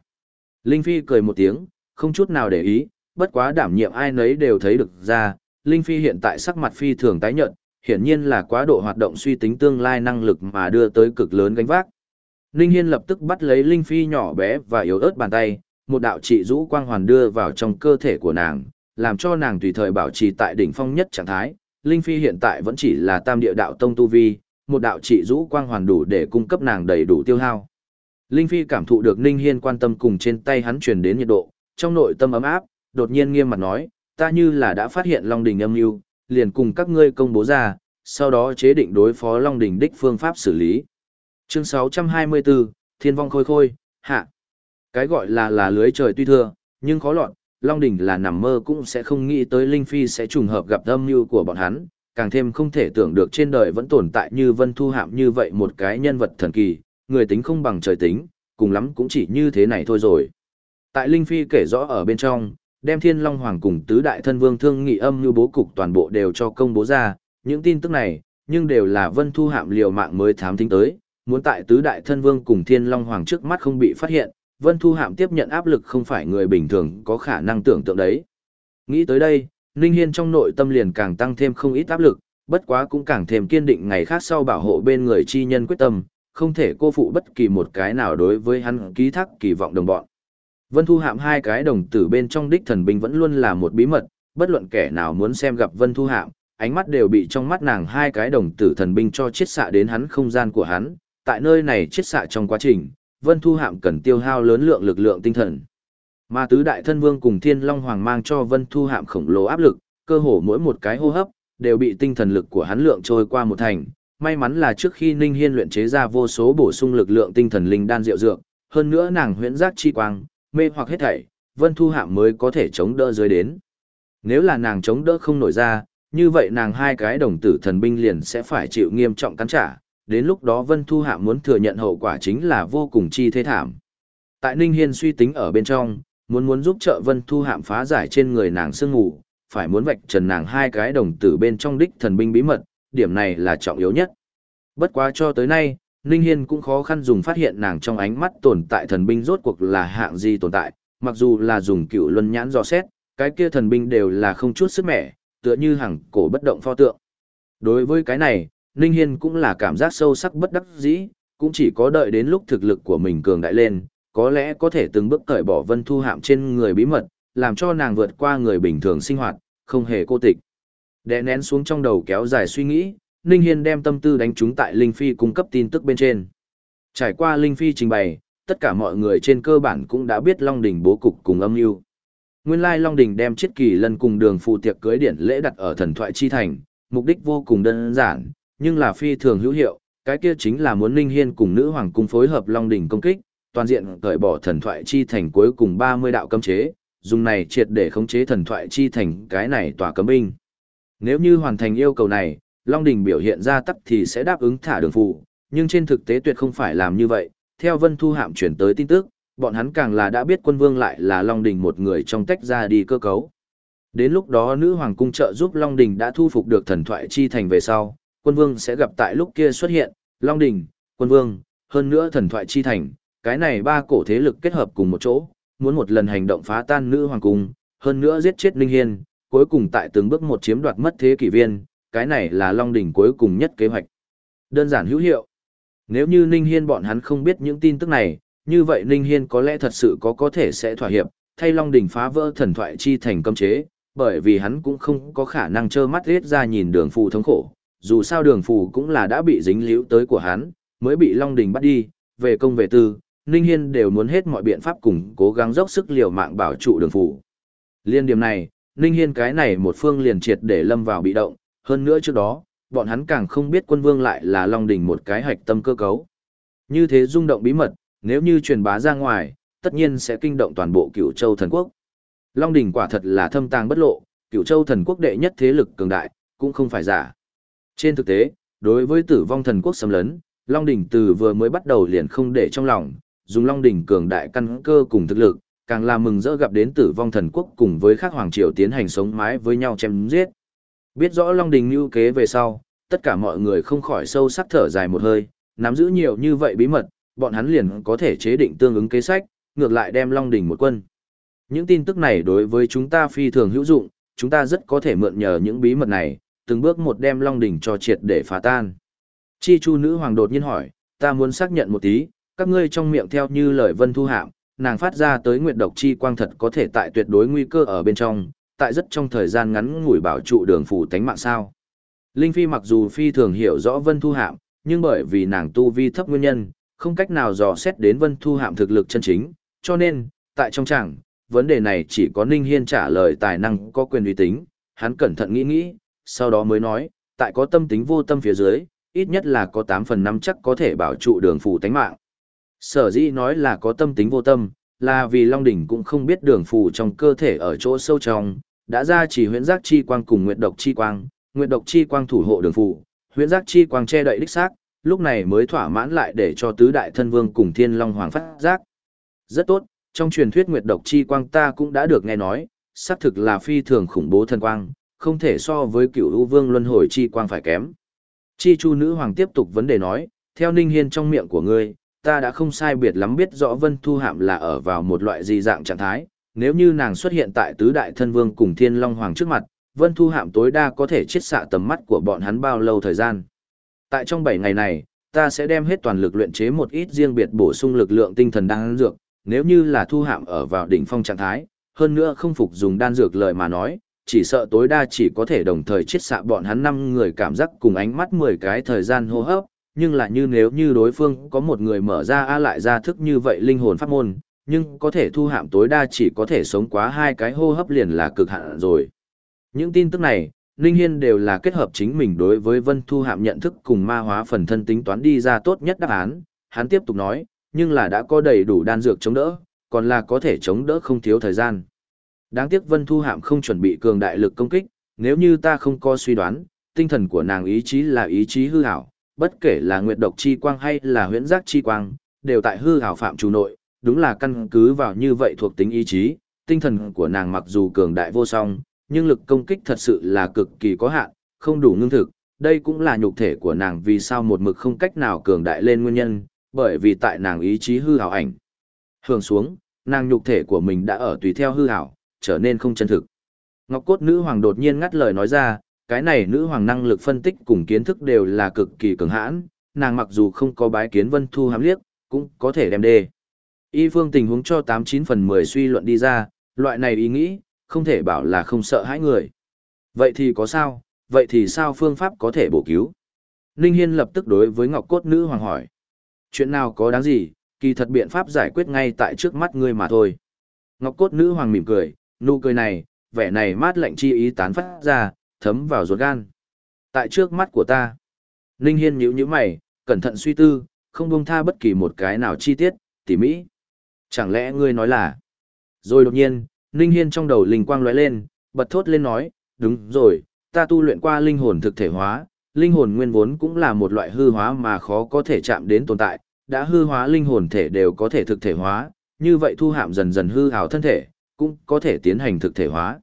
Linh Phi cười một tiếng, không chút nào để ý, bất quá đảm nhiệm ai nấy đều thấy được ra, Linh Phi hiện tại sắc mặt phi thường tái nhợt, hiển nhiên là quá độ hoạt động suy tính tương lai năng lực mà đưa tới cực lớn gánh vác. Ninh Hiên lập tức bắt lấy Linh Phi nhỏ bé và yếu ớt bàn tay, một đạo trị rũ quang hoàn đưa vào trong cơ thể của nàng, làm cho nàng tùy thời bảo trì tại đỉnh phong nhất trạng thái. Linh Phi hiện tại vẫn chỉ là tam địa đạo tông tu vi, một đạo trị rũ quang hoàn đủ để cung cấp nàng đầy đủ tiêu hao. Linh Phi cảm thụ được Ninh Hiên quan tâm cùng trên tay hắn truyền đến nhiệt độ, trong nội tâm ấm áp, đột nhiên nghiêm mặt nói, ta như là đã phát hiện Long Đình âm mưu, liền cùng các ngươi công bố ra, sau đó chế định đối phó Long Đình đích phương pháp xử lý. Chương 624, Thiên vong khôi khôi, hạ. Cái gọi là là lưới trời tuy thưa, nhưng khó lọt, Long đỉnh là nằm mơ cũng sẽ không nghĩ tới Linh Phi sẽ trùng hợp gặp âm mưu của bọn hắn, càng thêm không thể tưởng được trên đời vẫn tồn tại như Vân Thu Hạm như vậy một cái nhân vật thần kỳ, người tính không bằng trời tính, cùng lắm cũng chỉ như thế này thôi rồi. Tại Linh Phi kể rõ ở bên trong, đem Thiên Long Hoàng cùng tứ đại thân vương thương nghị âm như bố cục toàn bộ đều cho công bố ra, những tin tức này, nhưng đều là Vân Thu Hạm liều mạng mới thám tính tới, muốn tại tứ đại thân vương cùng Thiên Long Hoàng trước mắt không bị phát hiện, Vân Thu Hạm tiếp nhận áp lực không phải người bình thường có khả năng tưởng tượng đấy. Nghĩ tới đây, Ninh Hiên trong nội tâm liền càng tăng thêm không ít áp lực, bất quá cũng càng thêm kiên định ngày khác sau bảo hộ bên người chi nhân quyết tâm, không thể cô phụ bất kỳ một cái nào đối với hắn ký thác kỳ vọng đồng bọn. Vân Thu Hạm hai cái đồng tử bên trong đích thần binh vẫn luôn là một bí mật, bất luận kẻ nào muốn xem gặp Vân Thu Hạm, ánh mắt đều bị trong mắt nàng hai cái đồng tử thần binh cho chiết xạ đến hắn không gian của hắn, tại nơi này chết xạ trong quá trình, Vân Thu Hạm cần tiêu hao lớn lượng lực lượng tinh thần. Mà tứ đại thân vương cùng Thiên Long Hoàng mang cho Vân Thu Hạm khổng lồ áp lực, cơ hồ mỗi một cái hô hấp đều bị tinh thần lực của hắn lượng trôi qua một thành. May mắn là trước khi Ninh Hiên luyện chế ra vô số bổ sung lực lượng tinh thần linh đan diệu dược, hơn nữa nàng huyễn giác chi quang, mê hoặc hết thảy, Vân Thu Hạm mới có thể chống đỡ dưới đến. Nếu là nàng chống đỡ không nổi ra, như vậy nàng hai cái đồng tử thần binh liền sẽ phải chịu nghiêm trọng cắn trả, đến lúc đó Vân Thu Hạ muốn thừa nhận hậu quả chính là vô cùng chi thế thảm. Tại Ninh Hiên suy tính ở bên trong, muốn muốn giúp trợ Vân Thu Hạm phá giải trên người nàng sương ngủ, phải muốn vạch trần nàng hai cái đồng tử bên trong đích thần binh bí mật, điểm này là trọng yếu nhất. Bất quá cho tới nay, Ninh Hiên cũng khó khăn dùng phát hiện nàng trong ánh mắt tồn tại thần binh rốt cuộc là hạng gì tồn tại, mặc dù là dùng cựu luân nhãn dò xét, cái kia thần binh đều là không chút sức mẻ, tựa như hằng cổ bất động pho tượng. Đối với cái này, Ninh Hiên cũng là cảm giác sâu sắc bất đắc dĩ, cũng chỉ có đợi đến lúc thực lực của mình cường đại lên, có lẽ có thể từng bước cởi bỏ vân thu hạm trên người bí mật, làm cho nàng vượt qua người bình thường sinh hoạt, không hề cô tịch. Đè nén xuống trong đầu kéo dài suy nghĩ, Ninh Hiên đem tâm tư đánh trúng tại Linh Phi cung cấp tin tức bên trên. Trải qua Linh Phi trình bày, tất cả mọi người trên cơ bản cũng đã biết Long Đình bố cục cùng âm mưu. Nguyên lai Long Đình đem chiết kỳ lần cùng đường phù tiệc cưới điển lễ đặt ở thần thoại chi thành, mục đích vô cùng đơn giản, nhưng là phi thường hữu hiệu, cái kia chính là muốn Ninh Hiên cùng nữ hoàng cung phối hợp Long Đỉnh công kích, toàn diện cởi bỏ thần thoại chi thành cuối cùng 30 đạo cấm chế, dùng này triệt để khống chế thần thoại chi thành cái này tòa cấm binh. Nếu như hoàn thành yêu cầu này, Long Đình biểu hiện ra tắc thì sẽ đáp ứng thả đường phụ, nhưng trên thực tế tuyệt không phải làm như vậy. Theo Vân Thu Hạm chuyển tới tin tức, bọn hắn càng là đã biết quân vương lại là Long Đình một người trong tách ra đi cơ cấu. Đến lúc đó nữ hoàng cung trợ giúp Long Đình đã thu phục được thần thoại chi thành về sau, quân vương sẽ gặp tại lúc kia xuất hiện, Long Đình, quân vương, hơn nữa thần thoại chi thành, cái này ba cổ thế lực kết hợp cùng một chỗ, muốn một lần hành động phá tan nữ hoàng cung, hơn nữa giết chết Ninh Hiên, cuối cùng tại từng bước một chiếm đoạt mất thế kỷ viên, cái này là Long Đỉnh cuối cùng nhất kế hoạch. Đơn giản hữu hiệu. Nếu như Ninh Hiên bọn hắn không biết những tin tức này, như vậy Ninh Hiên có lẽ thật sự có có thể sẽ thỏa hiệp, thay Long Đỉnh phá vỡ thần thoại chi thành cấm chế, bởi vì hắn cũng không có khả năng trơ mắt riết ra nhìn đường phụ thống khổ. Dù sao đường phù cũng là đã bị dính liễu tới của hắn, mới bị Long Đình bắt đi, về công về tư, Ninh Hiên đều muốn hết mọi biện pháp cùng cố gắng dốc sức liều mạng bảo trụ đường phù. Liên điểm này, Ninh Hiên cái này một phương liền triệt để lâm vào bị động, hơn nữa trước đó, bọn hắn càng không biết quân vương lại là Long Đình một cái hạch tâm cơ cấu. Như thế rung động bí mật, nếu như truyền bá ra ngoài, tất nhiên sẽ kinh động toàn bộ cửu châu thần quốc. Long Đình quả thật là thâm tàng bất lộ, cửu châu thần quốc đệ nhất thế lực cường đại, cũng không phải giả. Trên thực tế, đối với tử vong thần quốc xâm lấn, Long Đỉnh từ vừa mới bắt đầu liền không để trong lòng, dùng Long Đỉnh cường đại căn cơ cùng thực lực, càng là mừng rỡ gặp đến tử vong thần quốc cùng với các hoàng triều tiến hành sống mái với nhau chém giết. Biết rõ Long Đỉnh lưu kế về sau, tất cả mọi người không khỏi sâu sắc thở dài một hơi, nắm giữ nhiều như vậy bí mật, bọn hắn liền có thể chế định tương ứng kế sách, ngược lại đem Long Đỉnh một quân. Những tin tức này đối với chúng ta phi thường hữu dụng, chúng ta rất có thể mượn nhờ những bí mật này, từng bước một đem Long đỉnh cho triệt để phá tan. Chi Chu nữ hoàng đột nhiên hỏi, ta muốn xác nhận một tí, các ngươi trong miệng theo như lời Vân Thu Hạm, nàng phát ra tới nguyệt độc chi quang thật có thể tại tuyệt đối nguy cơ ở bên trong, tại rất trong thời gian ngắn ngủi bảo trụ đường phủ tánh mạng sao. Linh Phi mặc dù Phi thường hiểu rõ Vân Thu Hạm, nhưng bởi vì nàng tu vi thấp nguyên nhân, không cách nào dò xét đến Vân Thu Hạm thực lực chân chính, cho nên, tại trong chẳng, vấn đề này chỉ có Ninh Hiên trả lời tài năng có quyền uy tín, hắn cẩn thận nghĩ nghĩ, sau đó mới nói, tại có tâm tính vô tâm phía dưới, ít nhất là có 8 phần 5 chắc có thể bảo trụ đường phủ tánh mạng. Sở dĩ nói là có tâm tính vô tâm, là vì Long Đỉnh cũng không biết đường phù trong cơ thể ở chỗ sâu trong, đã ra chỉ huyễn giác chi quang cùng nguyệt độc chi quang, nguyệt độc chi quang thủ hộ đường phù, huyễn giác chi quang che đậy đích xác, lúc này mới thỏa mãn lại để cho tứ đại thân vương cùng thiên long hoàng phát giác. Rất tốt, trong truyền thuyết nguyệt độc chi quang ta cũng đã được nghe nói, xác thực là phi thường khủng bố thân quang, không thể so với cựu ưu vương luân hồi chi quang phải kém. Chi chu nữ hoàng tiếp tục vấn đề nói, theo ninh hiên trong miệng của ngươi, ta đã không sai biệt lắm biết rõ Vân Thu Hạm là ở vào một loại gì dạng trạng thái, nếu như nàng xuất hiện tại tứ đại thân vương cùng thiên long hoàng trước mặt, Vân Thu Hạm tối đa có thể chiết xạ tầm mắt của bọn hắn bao lâu thời gian. Tại trong 7 ngày này, ta sẽ đem hết toàn lực luyện chế một ít riêng biệt bổ sung lực lượng tinh thần đan dược, nếu như là Thu Hạm ở vào đỉnh phong trạng thái, hơn nữa không phục dùng đan dược lời mà nói, chỉ sợ tối đa chỉ có thể đồng thời chiết xạ bọn hắn 5 người cảm giác cùng ánh mắt 10 cái thời gian hô hấp, nhưng là như nếu như đối phương có một người mở ra a lại ra thức như vậy linh hồn pháp môn, nhưng có thể thu hạm tối đa chỉ có thể sống quá hai cái hô hấp liền là cực hạn rồi. Những tin tức này, Ninh Hiên đều là kết hợp chính mình đối với Vân Thu Hạm nhận thức cùng ma hóa phần thân tính toán đi ra tốt nhất đáp án, hắn tiếp tục nói, nhưng là đã có đầy đủ đan dược chống đỡ, còn là có thể chống đỡ không thiếu thời gian. Đáng tiếc Vân Thu Hạm không chuẩn bị cường đại lực công kích, nếu như ta không có suy đoán, tinh thần của nàng ý chí là ý chí hư ảo, bất kể là nguyệt độc chi quang hay là huyễn giác chi quang, đều tại hư hảo phạm chủ nội, đúng là căn cứ vào như vậy thuộc tính ý chí, tinh thần của nàng mặc dù cường đại vô song, nhưng lực công kích thật sự là cực kỳ có hạn, không đủ ngưng thực, đây cũng là nhục thể của nàng vì sao một mực không cách nào cường đại lên nguyên nhân, bởi vì tại nàng ý chí hư hảo ảnh. Hưởng xuống, nàng nhục thể của mình đã ở tùy theo hư hảo, trở nên không chân thực. Ngọc cốt nữ hoàng đột nhiên ngắt lời nói ra, cái này nữ hoàng năng lực phân tích cùng kiến thức đều là cực kỳ cường hãn, nàng mặc dù không có bái kiến vân thu hám liếc, cũng có thể đem đề. Y phương tình huống cho 89 phần 10 suy luận đi ra, loại này ý nghĩ, không thể bảo là không sợ hãi người. Vậy thì có sao, vậy thì sao phương pháp có thể bổ cứu? Ninh Hiên lập tức đối với Ngọc Cốt Nữ Hoàng hỏi. Chuyện nào có đáng gì, kỳ thật biện pháp giải quyết ngay tại trước mắt ngươi mà thôi. Ngọc Cốt Nữ Hoàng mỉm cười, nụ cười này, vẻ này mát lạnh chi ý tán phát ra, thấm vào ruột gan. Tại trước mắt của ta, Ninh Hiên nhíu nhíu mày, cẩn thận suy tư, không buông tha bất kỳ một cái nào chi tiết, tỉ mỹ. Chẳng lẽ ngươi nói là... Rồi đột nhiên, Ninh Hiên trong đầu linh quang lóe lên, bật thốt lên nói, đúng rồi, ta tu luyện qua linh hồn thực thể hóa, linh hồn nguyên vốn cũng là một loại hư hóa mà khó có thể chạm đến tồn tại, đã hư hóa linh hồn thể đều có thể thực thể hóa, như vậy thu hạm dần dần hư hào thân thể, cũng có thể tiến hành thực thể hóa.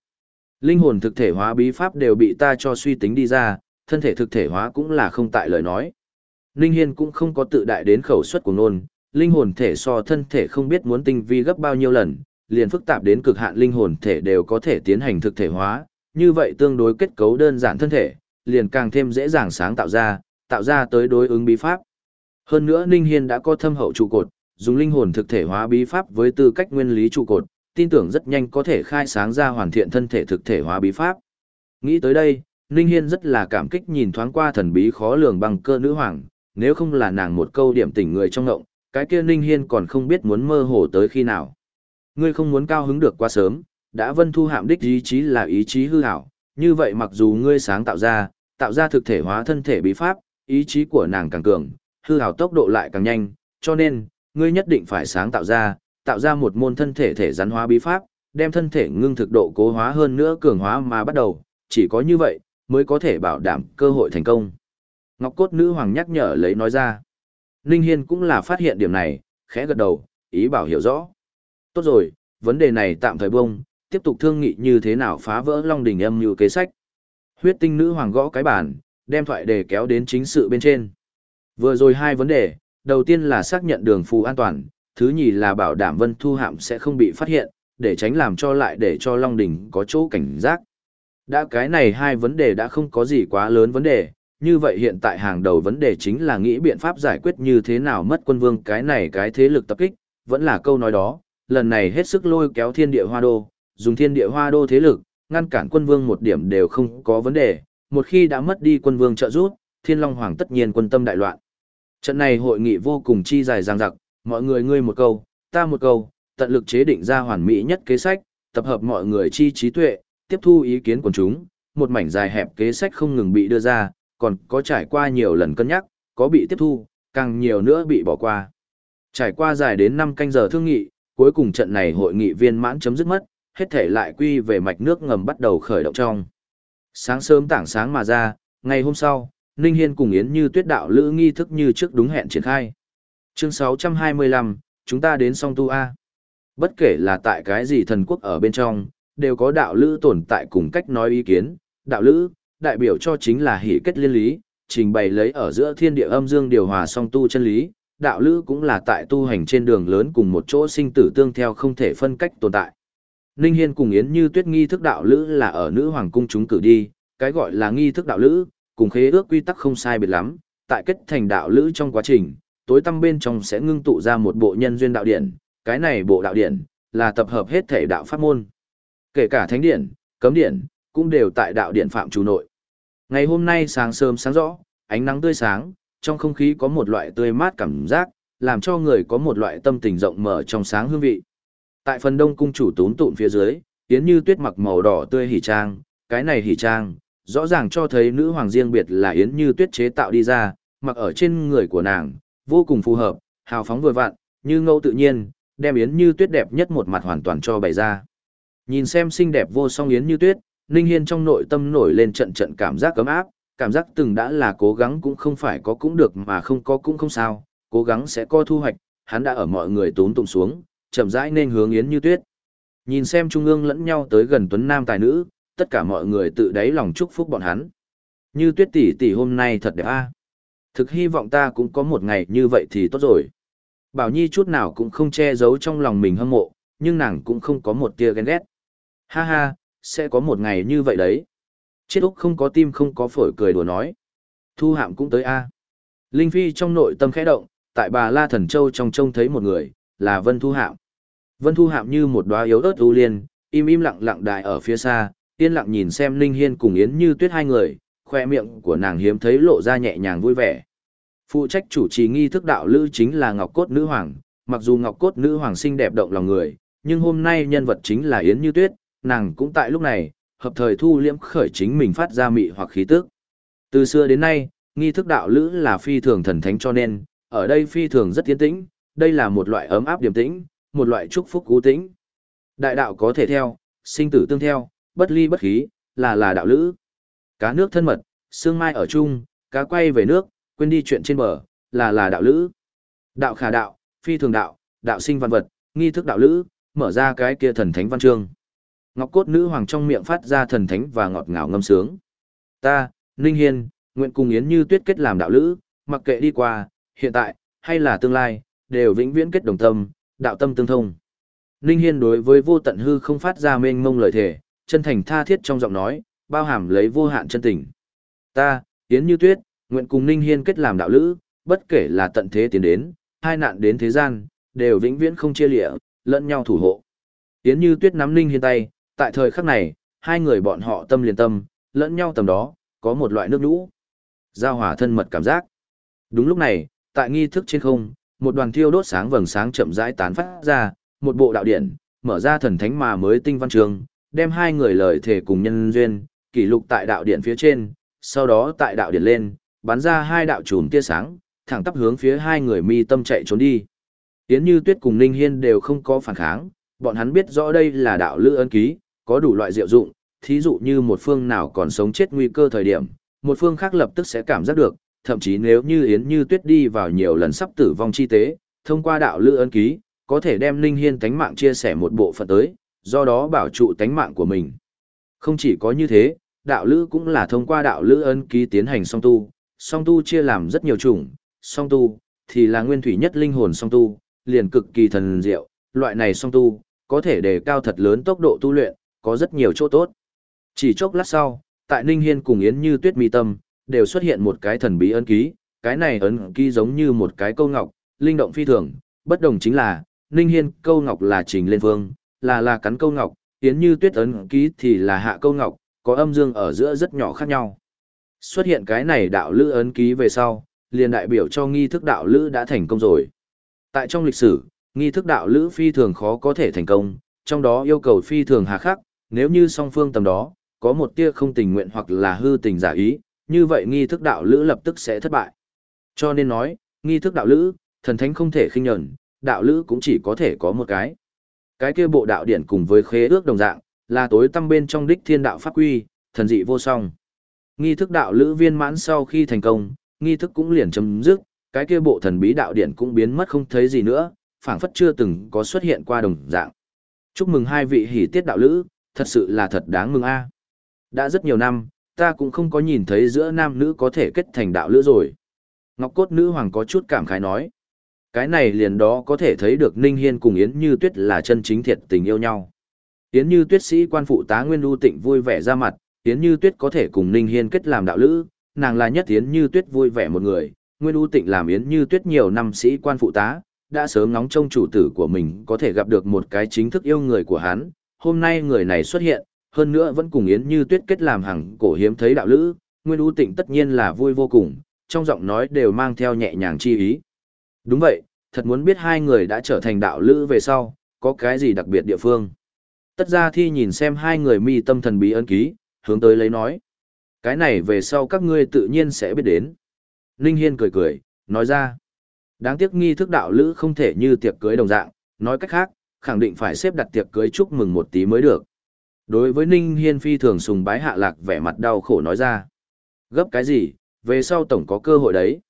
Linh hồn thực thể hóa bí pháp đều bị ta cho suy tính đi ra, thân thể thực thể hóa cũng là không tại lời nói. linh Hiên cũng không có tự đại đến khẩu suất của nôn, linh hồn thể so thân thể không biết muốn tinh vi gấp bao nhiêu lần, liền phức tạp đến cực hạn linh hồn thể đều có thể tiến hành thực thể hóa, như vậy tương đối kết cấu đơn giản thân thể, liền càng thêm dễ dàng sáng tạo ra, tạo ra tới đối ứng bí pháp. Hơn nữa Ninh Hiên đã có thâm hậu trụ cột, dùng linh hồn thực thể hóa bí pháp với tư cách nguyên lý trụ cột, tin tưởng rất nhanh có thể khai sáng ra hoàn thiện thân thể thực thể hóa bí pháp. Nghĩ tới đây, Ninh Hiên rất là cảm kích nhìn thoáng qua thần bí khó lường băng cơ nữ hoàng, nếu không là nàng một câu điểm tỉnh người trong ngộng, cái kia Ninh Hiên còn không biết muốn mơ hồ tới khi nào. Ngươi không muốn cao hứng được quá sớm, đã vân thu hạm đích ý chí là ý chí hư hảo, như vậy mặc dù ngươi sáng tạo ra, tạo ra thực thể hóa thân thể bí pháp, ý chí của nàng càng cường, hư hảo tốc độ lại càng nhanh, cho nên, ngươi nhất định phải sáng tạo ra, tạo ra một môn thân thể thể rắn hóa bí pháp, đem thân thể ngưng thực độ cố hóa hơn nữa cường hóa mà bắt đầu, chỉ có như vậy, mới có thể bảo đảm cơ hội thành công. Ngọc Cốt Nữ Hoàng nhắc nhở lấy nói ra. Ninh Hiên cũng là phát hiện điểm này, khẽ gật đầu, ý bảo hiểu rõ. Tốt rồi, vấn đề này tạm thời bông, tiếp tục thương nghị như thế nào phá vỡ Long Đỉnh âm như kế sách. Huyết tinh nữ hoàng gõ cái bàn, đem thoại đề kéo đến chính sự bên trên. Vừa rồi hai vấn đề, đầu tiên là xác nhận đường phù an toàn, thứ nhì là bảo đảm Vân Thu Hạm sẽ không bị phát hiện, để tránh làm cho lại để cho Long Đỉnh có chỗ cảnh giác. Đã cái này hai vấn đề đã không có gì quá lớn vấn đề, như vậy hiện tại hàng đầu vấn đề chính là nghĩ biện pháp giải quyết như thế nào mất quân vương cái này cái thế lực tập kích, vẫn là câu nói đó, lần này hết sức lôi kéo thiên địa hoa đô, dùng thiên địa hoa đô thế lực, ngăn cản quân vương một điểm đều không có vấn đề, một khi đã mất đi quân vương trợ giúp, thiên long hoàng tất nhiên quân tâm đại loạn. Trận này hội nghị vô cùng chi dài dằng dặc, mọi người ngươi một câu, ta một câu, tận lực chế định ra hoàn mỹ nhất kế sách, tập hợp mọi người chi trí tuệ, tiếp thu ý kiến của chúng, một mảnh dài hẹp kế sách không ngừng bị đưa ra, còn có trải qua nhiều lần cân nhắc, có bị tiếp thu, càng nhiều nữa bị bỏ qua. Trải qua dài đến 5 canh giờ thương nghị, cuối cùng trận này hội nghị viên mãn chấm dứt mất, hết thể lại quy về mạch nước ngầm bắt đầu khởi động trong. Sáng sớm tảng sáng mà ra, ngày hôm sau, Ninh Hiên cùng Yến Như Tuyết đạo lữ nghi thức như trước đúng hẹn triển khai. Chương 625, chúng ta đến song tu A. Bất kể là tại cái gì thần quốc ở bên trong, đều có đạo lữ tồn tại cùng cách nói ý kiến. Đạo lữ, đại biểu cho chính là hỷ kết liên lý, trình bày lấy ở giữa thiên địa âm dương điều hòa song tu chân lý. Đạo lữ cũng là tại tu hành trên đường lớn cùng một chỗ sinh tử tương theo không thể phân cách tồn tại. Ninh Hiên cùng Yến Như Tuyết nghi thức đạo lữ là ở nữ hoàng cung chúng cử đi, cái gọi là nghi thức đạo lữ, cùng khế ước quy tắc không sai biệt lắm, tại kết thành đạo lữ trong quá trình, tối tâm bên trong sẽ ngưng tụ ra một bộ nhân duyên đạo điển, cái này bộ đạo điển là tập hợp hết thể đạo pháp môn. Kể cả thánh điển, cấm điển, cũng đều tại đạo điển phạm chủ nội. Ngày hôm nay sáng sớm sáng rõ, ánh nắng tươi sáng, trong không khí có một loại tươi mát cảm giác, làm cho người có một loại tâm tình rộng mở trong sáng hương vị. Tại phần đông cung chủ tún tụn phía dưới, tiến như tuyết mặc màu đỏ tươi hỉ trang, cái này hỉ trang, rõ ràng cho thấy nữ hoàng riêng biệt là Yến Như Tuyết chế tạo đi ra, mặc ở trên người của nàng, vô cùng phù hợp, hào phóng vừa vặn, như ngẫu tự nhiên, đem Yến Như Tuyết đẹp nhất một mặt hoàn toàn cho bày ra. Nhìn xem xinh đẹp vô song Yến Như Tuyết, Ninh Hiên trong nội tâm nổi lên trận trận cảm giác cấm áp, cảm giác từng đã là cố gắng cũng không phải có cũng được mà không có cũng không sao, cố gắng sẽ có thu hoạch, hắn đã ở mọi người tốn tụng xuống, chậm rãi nên hướng Yến Như Tuyết. Nhìn xem trung ương lẫn nhau tới gần tuấn nam tài nữ, tất cả mọi người tự đáy lòng chúc phúc bọn hắn. Như tuyết tỷ tỷ hôm nay thật đẹp a. Thực hy vọng ta cũng có một ngày như vậy thì tốt rồi. Bảo Nhi chút nào cũng không che giấu trong lòng mình hâm mộ, nhưng nàng cũng không có một tia ghen ghét. Ha ha, sẽ có một ngày như vậy đấy. Chết Úc không có tim không có phổi cười đùa nói. Thu hạm cũng tới a. Linh Phi trong nội tâm khẽ động, tại bà La Thần Châu trong trông thấy một người, là Vân Thu Hạm. Vân Thu Hạm như một đóa yếu ớt ưu liên, im im lặng lặng đại ở phía xa, yên lặng nhìn xem Linh Hiên cùng Yến Như Tuyết hai người, khoe miệng của nàng hiếm thấy lộ ra nhẹ nhàng vui vẻ. Phụ trách chủ trì nghi thức đạo lữ chính là Ngọc Cốt Nữ Hoàng, mặc dù Ngọc Cốt Nữ Hoàng xinh đẹp động lòng người, nhưng hôm nay nhân vật chính là Yến Như Tuyết, nàng cũng tại lúc này, hợp thời thu liễm khởi chính mình phát ra mị hoặc khí tức. Từ xưa đến nay, nghi thức đạo lữ là phi thường thần thánh cho nên, ở đây phi thường rất tiến tĩnh, đây là một loại ấm áp điềm tĩnh, một loại chúc phúc cú tĩnh. Đại đạo có thể theo, sinh tử tương theo, bất ly bất khí, là là đạo lữ. Cá nước thân mật, sương mai ở chung, cá quay về nước, quên đi chuyện trên bờ, là là đạo lữ. Đạo khả đạo, phi thường đạo, đạo sinh văn vật, nghi thức đạo lữ, mở ra cái kia thần thánh văn chương. Ngọc cốt nữ hoàng trong miệng phát ra thần thánh và ngọt ngào ngâm sướng. Ta, Ninh Hiên, nguyện cùng Yến Như Tuyết kết làm đạo lữ, mặc kệ đi qua, hiện tại, hay là tương lai, đều vĩnh viễn kết đồng tâm, đạo tâm tương thông. Ninh Hiên đối với vô tận hư không phát ra mênh mông lời thể, chân thành tha thiết trong giọng nói, bao hàm lấy vô hạn chân tình. Ta, Yến Như Tuyết, nguyện cùng Ninh Hiên kết làm đạo lữ, bất kể là tận thế tiến đến, hai nạn đến thế gian, đều vĩnh viễn không chia lìa, lẫn nhau thủ hộ. Yến Như Tuyết nắm Ninh Hiên tay, tại thời khắc này, hai người bọn họ tâm liền tâm, lẫn nhau tầm đó, có một loại nước nhũ. Giao hòa thân mật cảm giác. Đúng lúc này, tại nghi thức trên không, một đoàn thiêu đốt sáng vầng sáng chậm rãi tán phát ra, một bộ đạo điển, mở ra thần thánh mà mới tinh văn trường, đem hai người lời thể cùng nhân duyên, kỷ lục tại đạo điện phía trên, sau đó tại đạo điện lên, bắn ra hai đạo chùm tia sáng, thẳng tắp hướng phía hai người mi tâm chạy trốn đi. Yến như tuyết cùng Ninh Hiên đều không có phản kháng, bọn hắn biết rõ đây là đạo lữ ân ký, có đủ loại diệu dụng, thí dụ như một phương nào còn sống chết nguy cơ thời điểm, một phương khác lập tức sẽ cảm giác được, thậm chí nếu như Yến Như Tuyết đi vào nhiều lần sắp tử vong chi tế, thông qua đạo lữ ân ký, có thể đem Ninh Hiên tánh mạng chia sẻ một bộ phận tới, do đó bảo trụ tánh mạng của mình. Không chỉ có như thế, đạo lữ cũng là thông qua đạo lữ ân ký tiến hành song tu, song tu chia làm rất nhiều chủng, song tu thì là nguyên thủy nhất linh hồn song tu, liền cực kỳ thần diệu, loại này song tu có thể đề cao thật lớn tốc độ tu luyện, có rất nhiều chỗ tốt. Chỉ chốc lát sau, tại Ninh Hiên cùng Yến Như Tuyết mi tâm, đều xuất hiện một cái thần bí ấn ký, cái này ấn ký giống như một cái câu ngọc, linh động phi thường, bất đồng chính là, Ninh Hiên câu ngọc là trình lên vương, là là cắn câu ngọc, Yến Như Tuyết ấn ký thì là hạ câu ngọc, có âm dương ở giữa rất nhỏ khác nhau. Xuất hiện cái này đạo lữ ấn ký về sau, liền đại biểu cho nghi thức đạo lữ đã thành công rồi. Tại trong lịch sử, nghi thức đạo lữ phi thường khó có thể thành công, trong đó yêu cầu phi thường hà khắc, nếu như song phương tầm đó, có một tia không tình nguyện hoặc là hư tình giả ý, như vậy nghi thức đạo lữ lập tức sẽ thất bại. Cho nên nói, nghi thức đạo lữ, thần thánh không thể khinh nhẫn, đạo lữ cũng chỉ có thể có một cái. Cái kia bộ đạo điển cùng với khế ước đồng dạng, là tối tâm bên trong đích thiên đạo pháp quy, thần dị vô song. Nghi thức đạo lữ viên mãn sau khi thành công, nghi thức cũng liền chấm dứt, cái kia bộ thần bí đạo điển cũng biến mất không thấy gì nữa, phảng phất chưa từng có xuất hiện qua đồng dạng. Chúc mừng hai vị hỷ tiết đạo lữ, thật sự là thật đáng mừng a. Đã rất nhiều năm, ta cũng không có nhìn thấy giữa nam nữ có thể kết thành đạo lữ rồi. Ngọc cốt nữ hoàng có chút cảm khái nói. Cái này liền đó có thể thấy được Ninh Hiên cùng Yến Như Tuyết là chân chính thiệt tình yêu nhau. Yến Như Tuyết sĩ quan phụ tá Nguyên Du Tịnh vui vẻ ra mặt, Yến Như Tuyết có thể cùng Ninh Hiên kết làm đạo lữ, nàng là nhất Yến Như Tuyết vui vẻ một người, Nguyên Du Tịnh làm Yến Như Tuyết nhiều năm sĩ quan phụ tá, đã sớm ngóng trông chủ tử của mình có thể gặp được một cái chính thức yêu người của hắn, hôm nay người này xuất hiện, hơn nữa vẫn cùng Yến Như Tuyết kết làm hàng cổ hiếm thấy đạo lữ, Nguyên Du Tịnh tất nhiên là vui vô cùng, trong giọng nói đều mang theo nhẹ nhàng chi ý. Đúng vậy, thật muốn biết hai người đã trở thành đạo lữ về sau, có cái gì đặc biệt địa phương. Tất ra thi nhìn xem hai người mi tâm thần bí ân ký, hướng tới lấy nói. Cái này về sau các ngươi tự nhiên sẽ biết đến. Ninh Hiên cười cười, nói ra. Đáng tiếc nghi thức đạo lữ không thể như tiệc cưới đồng dạng, nói cách khác, khẳng định phải xếp đặt tiệc cưới chúc mừng một tí mới được. Đối với Ninh Hiên phi thường sùng bái hạ lạc vẻ mặt đau khổ nói ra. Gấp cái gì, về sau tổng có cơ hội đấy.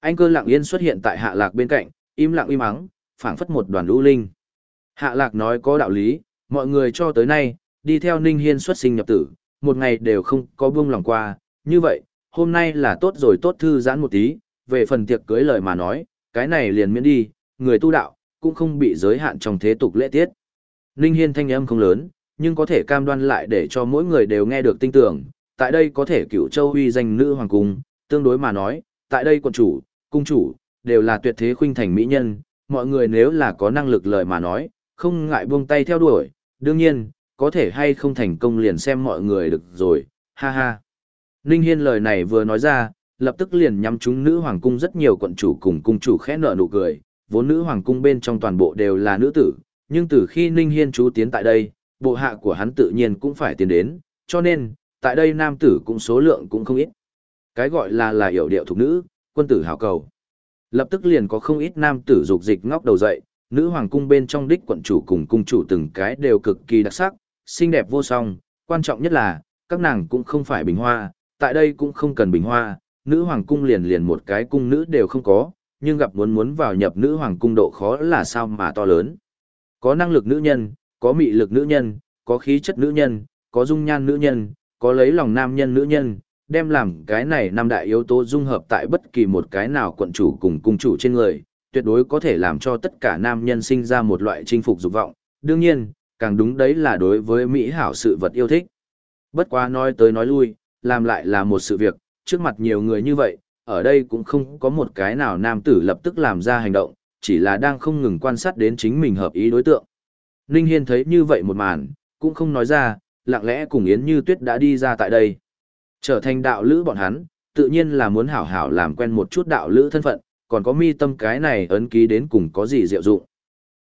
Anh cơ lặng yên xuất hiện tại hạ lạc bên cạnh, im lặng im ắng, phảng phất một đoàn lũ linh. Hạ lạc nói có đạo lý, mọi người cho tới nay, đi theo Ninh Hiên xuất sinh nhập tử, một ngày đều không có buông lòng qua, như vậy, hôm nay là tốt rồi tốt thư giãn một tí, về phần tiệc cưới lời mà nói, cái này liền miễn đi, người tu đạo, cũng không bị giới hạn trong thế tục lễ tiết. Ninh Hiên thanh âm không lớn, nhưng có thể cam đoan lại để cho mỗi người đều nghe được tin tưởng, tại đây có thể cửu châu uy danh nữ hoàng cung, tương đối mà nói, tại đây quận chủ, cung chủ, đều là tuyệt thế khuynh thành mỹ nhân, mọi người nếu là có năng lực lời mà nói, không ngại buông tay theo đuổi, đương nhiên, có thể hay không thành công liền xem mọi người được rồi, ha ha. Ninh Hiên lời này vừa nói ra, lập tức liền nhắm chúng nữ hoàng cung rất nhiều quận chủ cùng cung chủ khẽ nở nụ cười, vốn nữ hoàng cung bên trong toàn bộ đều là nữ tử, nhưng từ khi Ninh Hiên chú tiến tại đây, bộ hạ của hắn tự nhiên cũng phải tiến đến, cho nên, tại đây nam tử cũng số lượng cũng không ít. Cái gọi là là hiểu điệu thuộc nữ, quân tử hảo cầu. Lập tức liền có không ít nam tử dục dịch ngóc đầu dậy, nữ hoàng cung bên trong đích quận chủ cùng cung chủ từng cái đều cực kỳ đặc sắc, xinh đẹp vô song, quan trọng nhất là, các nàng cũng không phải bình hoa, tại đây cũng không cần bình hoa, nữ hoàng cung liền liền một cái cung nữ đều không có, nhưng gặp muốn muốn vào nhập nữ hoàng cung độ khó là sao mà to lớn. Có năng lực nữ nhân, có mị lực nữ nhân, có khí chất nữ nhân, có dung nhan nữ nhân, có lấy lòng nam nhân nữ nhân, đem làm cái này năm đại yếu tố dung hợp tại bất kỳ một cái nào quận chủ cùng cung chủ trên người, tuyệt đối có thể làm cho tất cả nam nhân sinh ra một loại chinh phục dục vọng. Đương nhiên, càng đúng đấy là đối với Mỹ hảo sự vật yêu thích. Bất quá nói tới nói lui, làm lại là một sự việc, trước mặt nhiều người như vậy, ở đây cũng không có một cái nào nam tử lập tức làm ra hành động, chỉ là đang không ngừng quan sát đến chính mình hợp ý đối tượng. Ninh Hiên thấy như vậy một màn, cũng không nói ra, lặng lẽ cùng Yến Như Tuyết đã đi ra tại đây. Trở thành đạo lữ bọn hắn, tự nhiên là muốn hảo hảo làm quen một chút đạo lữ thân phận, còn có mi tâm cái này ấn ký đến cùng có gì diệu dụng.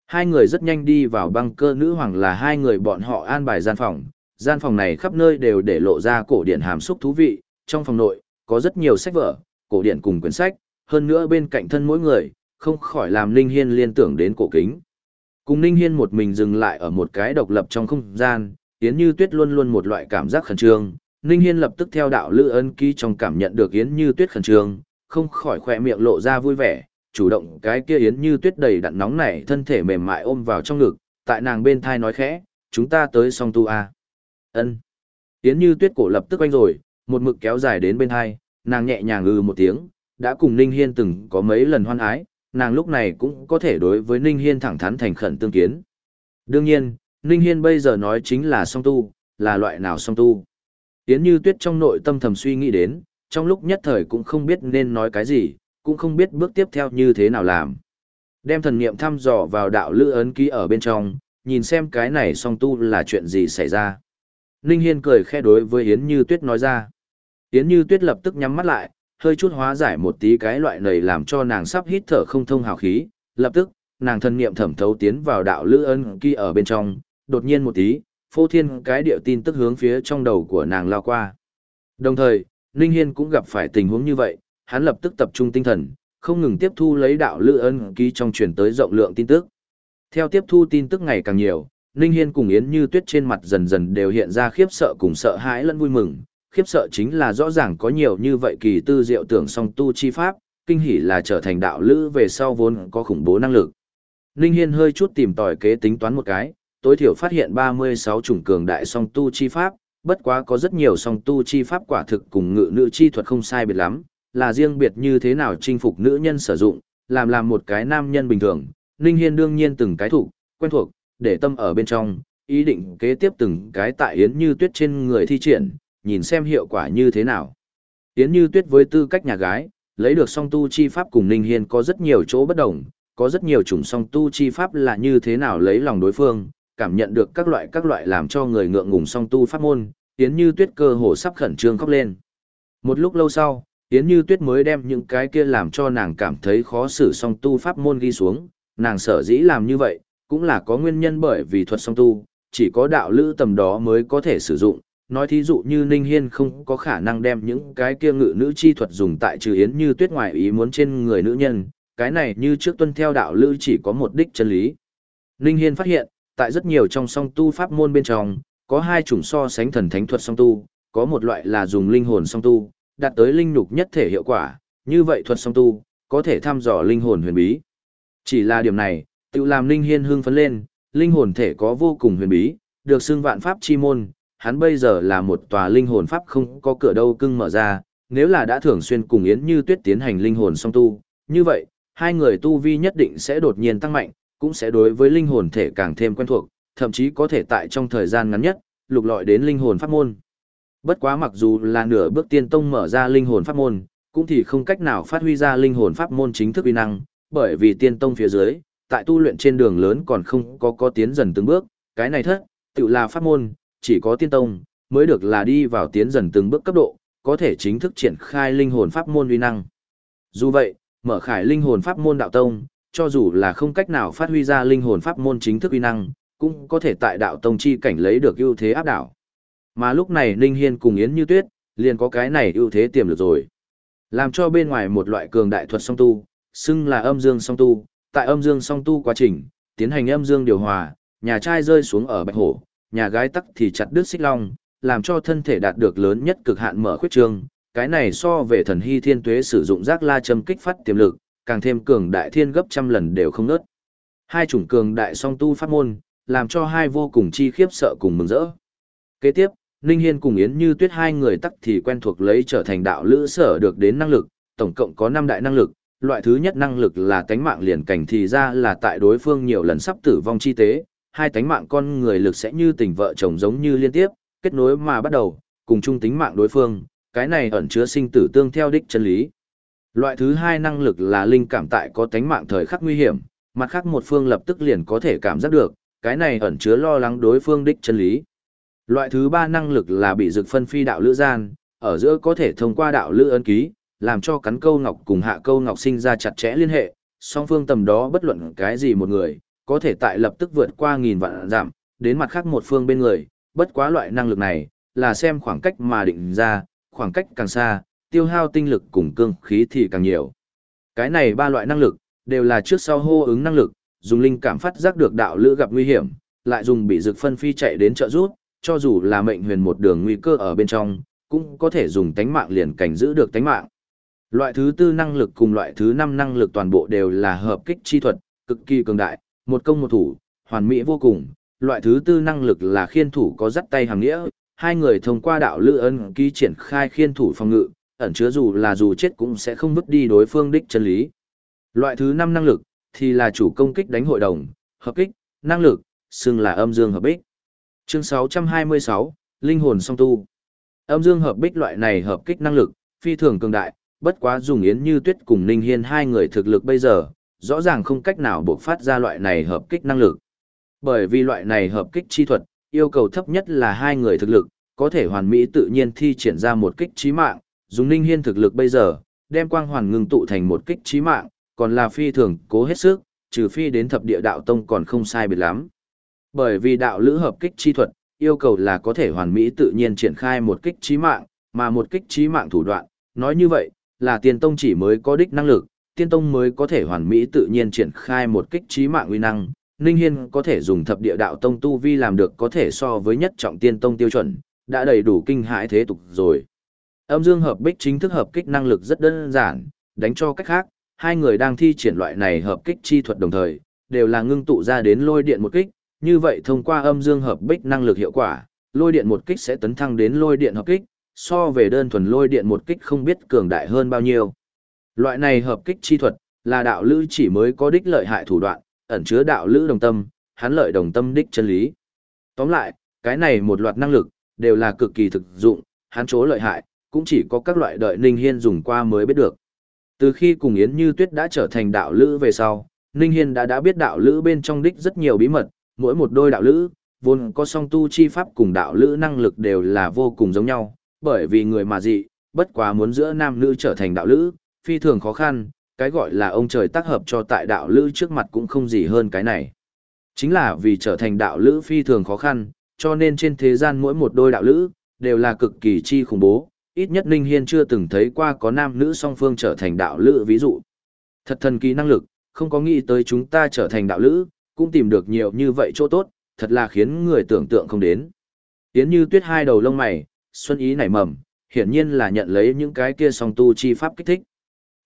Hai người rất nhanh đi vào băng cơ nữ hoàng là hai người bọn họ an bài gian phòng, gian phòng này khắp nơi đều để lộ ra cổ điển hàm xúc thú vị, trong phòng nội, có rất nhiều sách vở, cổ điển cùng quyển sách, hơn nữa bên cạnh thân mỗi người, không khỏi làm Ninh Hiên liên tưởng đến cổ kính. Cùng Ninh Hiên một mình dừng lại ở một cái độc lập trong không gian, Yến Như Tuyết luôn luôn một loại cảm giác khẩn trương. Ninh Hiên lập tức theo đạo lữ ân ký trong cảm nhận được Yến Như Tuyết khẩn trương, không khỏi khỏe miệng lộ ra vui vẻ, chủ động cái kia Yến Như Tuyết đầy đặn nóng nảy thân thể mềm mại ôm vào trong ngực, tại nàng bên thai nói khẽ, chúng ta tới song tu a. Ân. Yến Như Tuyết cổ lập tức quanh rồi, một mực kéo dài đến bên hai, nàng nhẹ nhàng ư một tiếng, đã cùng Ninh Hiên từng có mấy lần hoan ái, nàng lúc này cũng có thể đối với Ninh Hiên thẳng thắn thành khẩn tương kiến. Đương nhiên, Ninh Hiên bây giờ nói chính là song tu, là loại nào song tu. Yến Như Tuyết trong nội tâm thầm suy nghĩ đến, trong lúc nhất thời cũng không biết nên nói cái gì, cũng không biết bước tiếp theo như thế nào làm. Đem thần niệm thăm dò vào đạo lữ ấn ký ở bên trong, nhìn xem cái này song tu là chuyện gì xảy ra. Ninh Hiên cười khẽ đối với Yến Như Tuyết nói ra. Yến Như Tuyết lập tức nhắm mắt lại, hơi chút hóa giải một tí cái loại này làm cho nàng sắp hít thở không thông hào khí, lập tức, nàng thần niệm thẩm thấu tiến vào đạo lữ ân ký ở bên trong, đột nhiên một tí, phô thiên cái điệu tin tức hướng phía trong đầu của nàng lao qua. Đồng thời, Ninh Hiên cũng gặp phải tình huống như vậy, hắn lập tức tập trung tinh thần, không ngừng tiếp thu lấy đạo lữ ân ký trong truyền tới rộng lượng tin tức. Theo tiếp thu tin tức ngày càng nhiều, Ninh Hiên cùng Yến Như Tuyết trên mặt dần dần đều hiện ra khiếp sợ cùng sợ hãi lẫn vui mừng. Khiếp sợ chính là rõ ràng có nhiều như vậy kỳ tư diệu tưởng song tu chi pháp, kinh hỉ là trở thành đạo lữ về sau vốn có khủng bố năng lực. Ninh Hiên hơi chút tìm tòi kế tính toán một cái, tối thiểu phát hiện 36 chủng cường đại song tu chi pháp, bất quá có rất nhiều song tu chi pháp quả thực cùng ngự nữ chi thuật không sai biệt lắm, là riêng biệt như thế nào chinh phục nữ nhân sử dụng, làm làm một cái nam nhân bình thường. Ninh Hiên đương nhiên từng cái thủ, quen thuộc, để tâm ở bên trong, ý định kế tiếp từng cái tại Yến Như Tuyết trên người thi triển, nhìn xem hiệu quả như thế nào. Yến Như Tuyết với tư cách nhà gái, lấy được song tu chi pháp cùng Ninh Hiên có rất nhiều chỗ bất đồng, có rất nhiều chủng song tu chi pháp là như thế nào lấy lòng đối phương, cảm nhận được các loại các loại làm cho người ngượng ngùng song tu pháp môn, Yến Như Tuyết cơ hồ sắp khẩn trương khóc lên. Một lúc lâu sau, Yến Như Tuyết mới đem những cái kia làm cho nàng cảm thấy khó xử song tu pháp môn ghi xuống, nàng sở dĩ làm như vậy, cũng là có nguyên nhân bởi vì thuật song tu, chỉ có đạo lữ tầm đó mới có thể sử dụng. Nói thí dụ như Ninh Hiên không có khả năng đem những cái kia ngự nữ chi thuật dùng tại trừ Yến Như Tuyết ngoài ý muốn trên người nữ nhân, cái này như trước tuân theo đạo lữ chỉ có một đích chân lý. Ninh Hiên phát hiện, tại rất nhiều trong song tu pháp môn bên trong, có hai chủng so sánh thần thánh thuật song tu, có một loại là dùng linh hồn song tu, đạt tới linh nhục nhất thể hiệu quả, như vậy thuật song tu, có thể thăm dò linh hồn huyền bí. Chỉ là điểm này, tự làm linh Hiên hưng phấn lên, linh hồn thể có vô cùng huyền bí, được xưng vạn pháp chi môn, hắn bây giờ là một tòa linh hồn pháp không có cửa đâu cưng mở ra, nếu là đã thường xuyên cùng Yến Như Tuyết tiến hành linh hồn song tu, như vậy, hai người tu vi nhất định sẽ đột nhiên tăng mạnh, cũng sẽ đối với linh hồn thể càng thêm quen thuộc, thậm chí có thể tại trong thời gian ngắn nhất, lục lọi đến linh hồn pháp môn. Bất quá mặc dù là nửa bước tiên tông mở ra linh hồn pháp môn, cũng thì không cách nào phát huy ra linh hồn pháp môn chính thức uy năng, bởi vì tiên tông phía dưới, tại tu luyện trên đường lớn còn không có có tiến dần từng bước, cái này thất, tự là pháp môn, chỉ có tiên tông, mới được là đi vào tiến dần từng bước cấp độ, có thể chính thức triển khai linh hồn pháp môn uy năng. Dù vậy, mở khải linh hồn pháp môn đạo tông, cho dù là không cách nào phát huy ra linh hồn pháp môn chính thức uy năng, cũng có thể tại đạo tông chi cảnh lấy được ưu thế áp đảo. Mà lúc này Ninh Hiên cùng Yến Như Tuyết, liền có cái này ưu thế tiềm lực rồi. Làm cho bên ngoài một loại cường đại thuật song tu, xưng là âm dương song tu, tại âm dương song tu quá trình, tiến hành âm dương điều hòa, nhà trai rơi xuống ở bạch hổ, nhà gái tắc thì chặt đứt xích long, làm cho thân thể đạt được lớn nhất cực hạn mở khuyết trương. Cái này so về thần hy thiên tuế sử dụng giác la châm kích phát tiềm lực, càng thêm cường đại thiên gấp trăm lần đều không nớt. Hai chủng cường đại song tu pháp môn, làm cho hai vô cùng chi khiếp sợ cùng mừng rỡ. Kế tiếp, Ninh Hiên cùng Yến Như Tuyết hai người tắc thì quen thuộc lấy trở thành đạo lữ sở được đến năng lực, tổng cộng có 5 đại năng lực. Loại thứ nhất năng lực là tánh mạng liền cảnh thì ra là tại đối phương nhiều lần sắp tử vong chi tế, hai tánh mạng con người lực sẽ như tình vợ chồng giống như liên tiếp, kết nối mà bắt đầu, cùng chung tính mạng đối phương, cái này ẩn chứa sinh tử tương theo đích chân lý. Loại thứ hai năng lực là linh cảm tại có tánh mạng thời khắc nguy hiểm, mặt khác một phương lập tức liền có thể cảm giác được, cái này ẩn chứa lo lắng đối phương đích chân lý. Loại thứ ba năng lực là bị dược phân phi đạo lữ gian, ở giữa có thể thông qua đạo lữ ân ký, làm cho cắn câu ngọc cùng hạ câu ngọc sinh ra chặt chẽ liên hệ, song phương tầm đó bất luận cái gì một người, có thể tại lập tức vượt qua nghìn vạn giảm, đến mặt khác một phương bên người, bất quá loại năng lực này, là xem khoảng cách mà định ra, khoảng cách càng xa, tiêu hao tinh lực cùng cương khí thì càng nhiều. Cái này ba loại năng lực, đều là trước sau hô ứng năng lực, dùng linh cảm phát giác được đạo lữ gặp nguy hiểm, lại dùng bị dược phân phi chạy đến trợ rút, cho dù là mệnh huyền một đường nguy cơ ở bên trong, cũng có thể dùng tánh mạng liền cảnh giữ được tánh mạng. Loại thứ tư năng lực cùng loại thứ năm năng lực toàn bộ đều là hợp kích chi thuật, cực kỳ cường đại, một công một thủ, hoàn mỹ vô cùng. Loại thứ tư năng lực là khiên thủ có dắt tay hàng nghĩa, hai người thông qua đạo lữ ân ký triển khai khiên thủ phòng ngự, ẩn chứa dù là dù chết cũng sẽ không vứt đi đối phương đích chân lý. Loại thứ năm năng lực thì là chủ công kích đánh hội đồng, hợp kích, năng lực, xưng là âm dương hợp bích. Chương 626, Linh hồn song tu. Âm dương hợp bích loại này hợp kích năng lực, phi thường cường đại, bất quá dùng Yến Như Tuyết cùng Ninh Hiên hai người thực lực bây giờ, rõ ràng không cách nào bộc phát ra loại này hợp kích năng lực. Bởi vì loại này hợp kích chi thuật, yêu cầu thấp nhất là hai người thực lực, có thể hoàn mỹ tự nhiên thi triển ra một kích chí mạng, dùng Ninh Hiên thực lực bây giờ, đem quang hoàn ngưng tụ thành một kích chí mạng, còn là phi thường cố hết sức, trừ phi đến thập địa đạo tông còn không sai biệt lắm. Bởi vì đạo lữ hợp kích chi thuật, yêu cầu là có thể hoàn mỹ tự nhiên triển khai một kích chí mạng, mà một kích chí mạng thủ đoạn, nói như vậy, là tiên tông chỉ mới có đích năng lực, tiên tông mới có thể hoàn mỹ tự nhiên triển khai một kích chí mạng uy năng. Ninh Hiên có thể dùng thập địa đạo tông tu vi làm được có thể so với nhất trọng tiên tông tiêu chuẩn, đã đầy đủ kinh hãi thế tục rồi. Âm dương hợp bích chính thức hợp kích năng lực rất đơn giản, đánh cho cách khác, hai người đang thi triển loại này hợp kích chi thuật đồng thời, đều là ngưng tụ ra đến lôi điện một kích, như vậy thông qua âm dương hợp bích năng lực hiệu quả, lôi điện một kích sẽ tấn thăng đến lôi điện hợp kích, so về đơn thuần lôi điện một kích không biết cường đại hơn bao nhiêu. Loại này hợp kích chi thuật, là đạo lữ chỉ mới có đích lợi hại thủ đoạn, ẩn chứa đạo lữ đồng tâm, hắn lợi đồng tâm đích chân lý. Tóm lại, cái này một loạt năng lực, đều là cực kỳ thực dụng, hắn chỗ lợi hại, cũng chỉ có các loại đợi Ninh Hiên dùng qua mới biết được. Từ khi cùng Yến Như Tuyết đã trở thành đạo lữ về sau, Ninh Hiên đã đã biết đạo lữ bên trong đích rất nhiều bí mật, mỗi một đôi đạo lữ, vốn có song tu chi pháp cùng đạo lữ năng lực đều là vô cùng giống nhau, bởi vì người mà dị, bất quá muốn giữa nam nữ trở thành đạo lữ, phi thường khó khăn, cái gọi là ông trời tác hợp cho tại đạo lữ trước mặt cũng không gì hơn cái này. Chính là vì trở thành đạo lữ phi thường khó khăn, cho nên trên thế gian mỗi một đôi đạo lữ, đều là cực kỳ chi khủng bố, ít nhất Ninh Hiên chưa từng thấy qua có nam nữ song phương trở thành đạo lữ ví dụ. Thật thần kỳ năng lực, không có nghĩ tới chúng ta trở thành đạo lữ, cũng tìm được nhiều như vậy chỗ tốt, thật là khiến người tưởng tượng không đến. Tiến như tuyết hai đầu lông mày, xuân ý nảy mầm, hiển nhiên là nhận lấy những cái kia song tu chi pháp kích thích.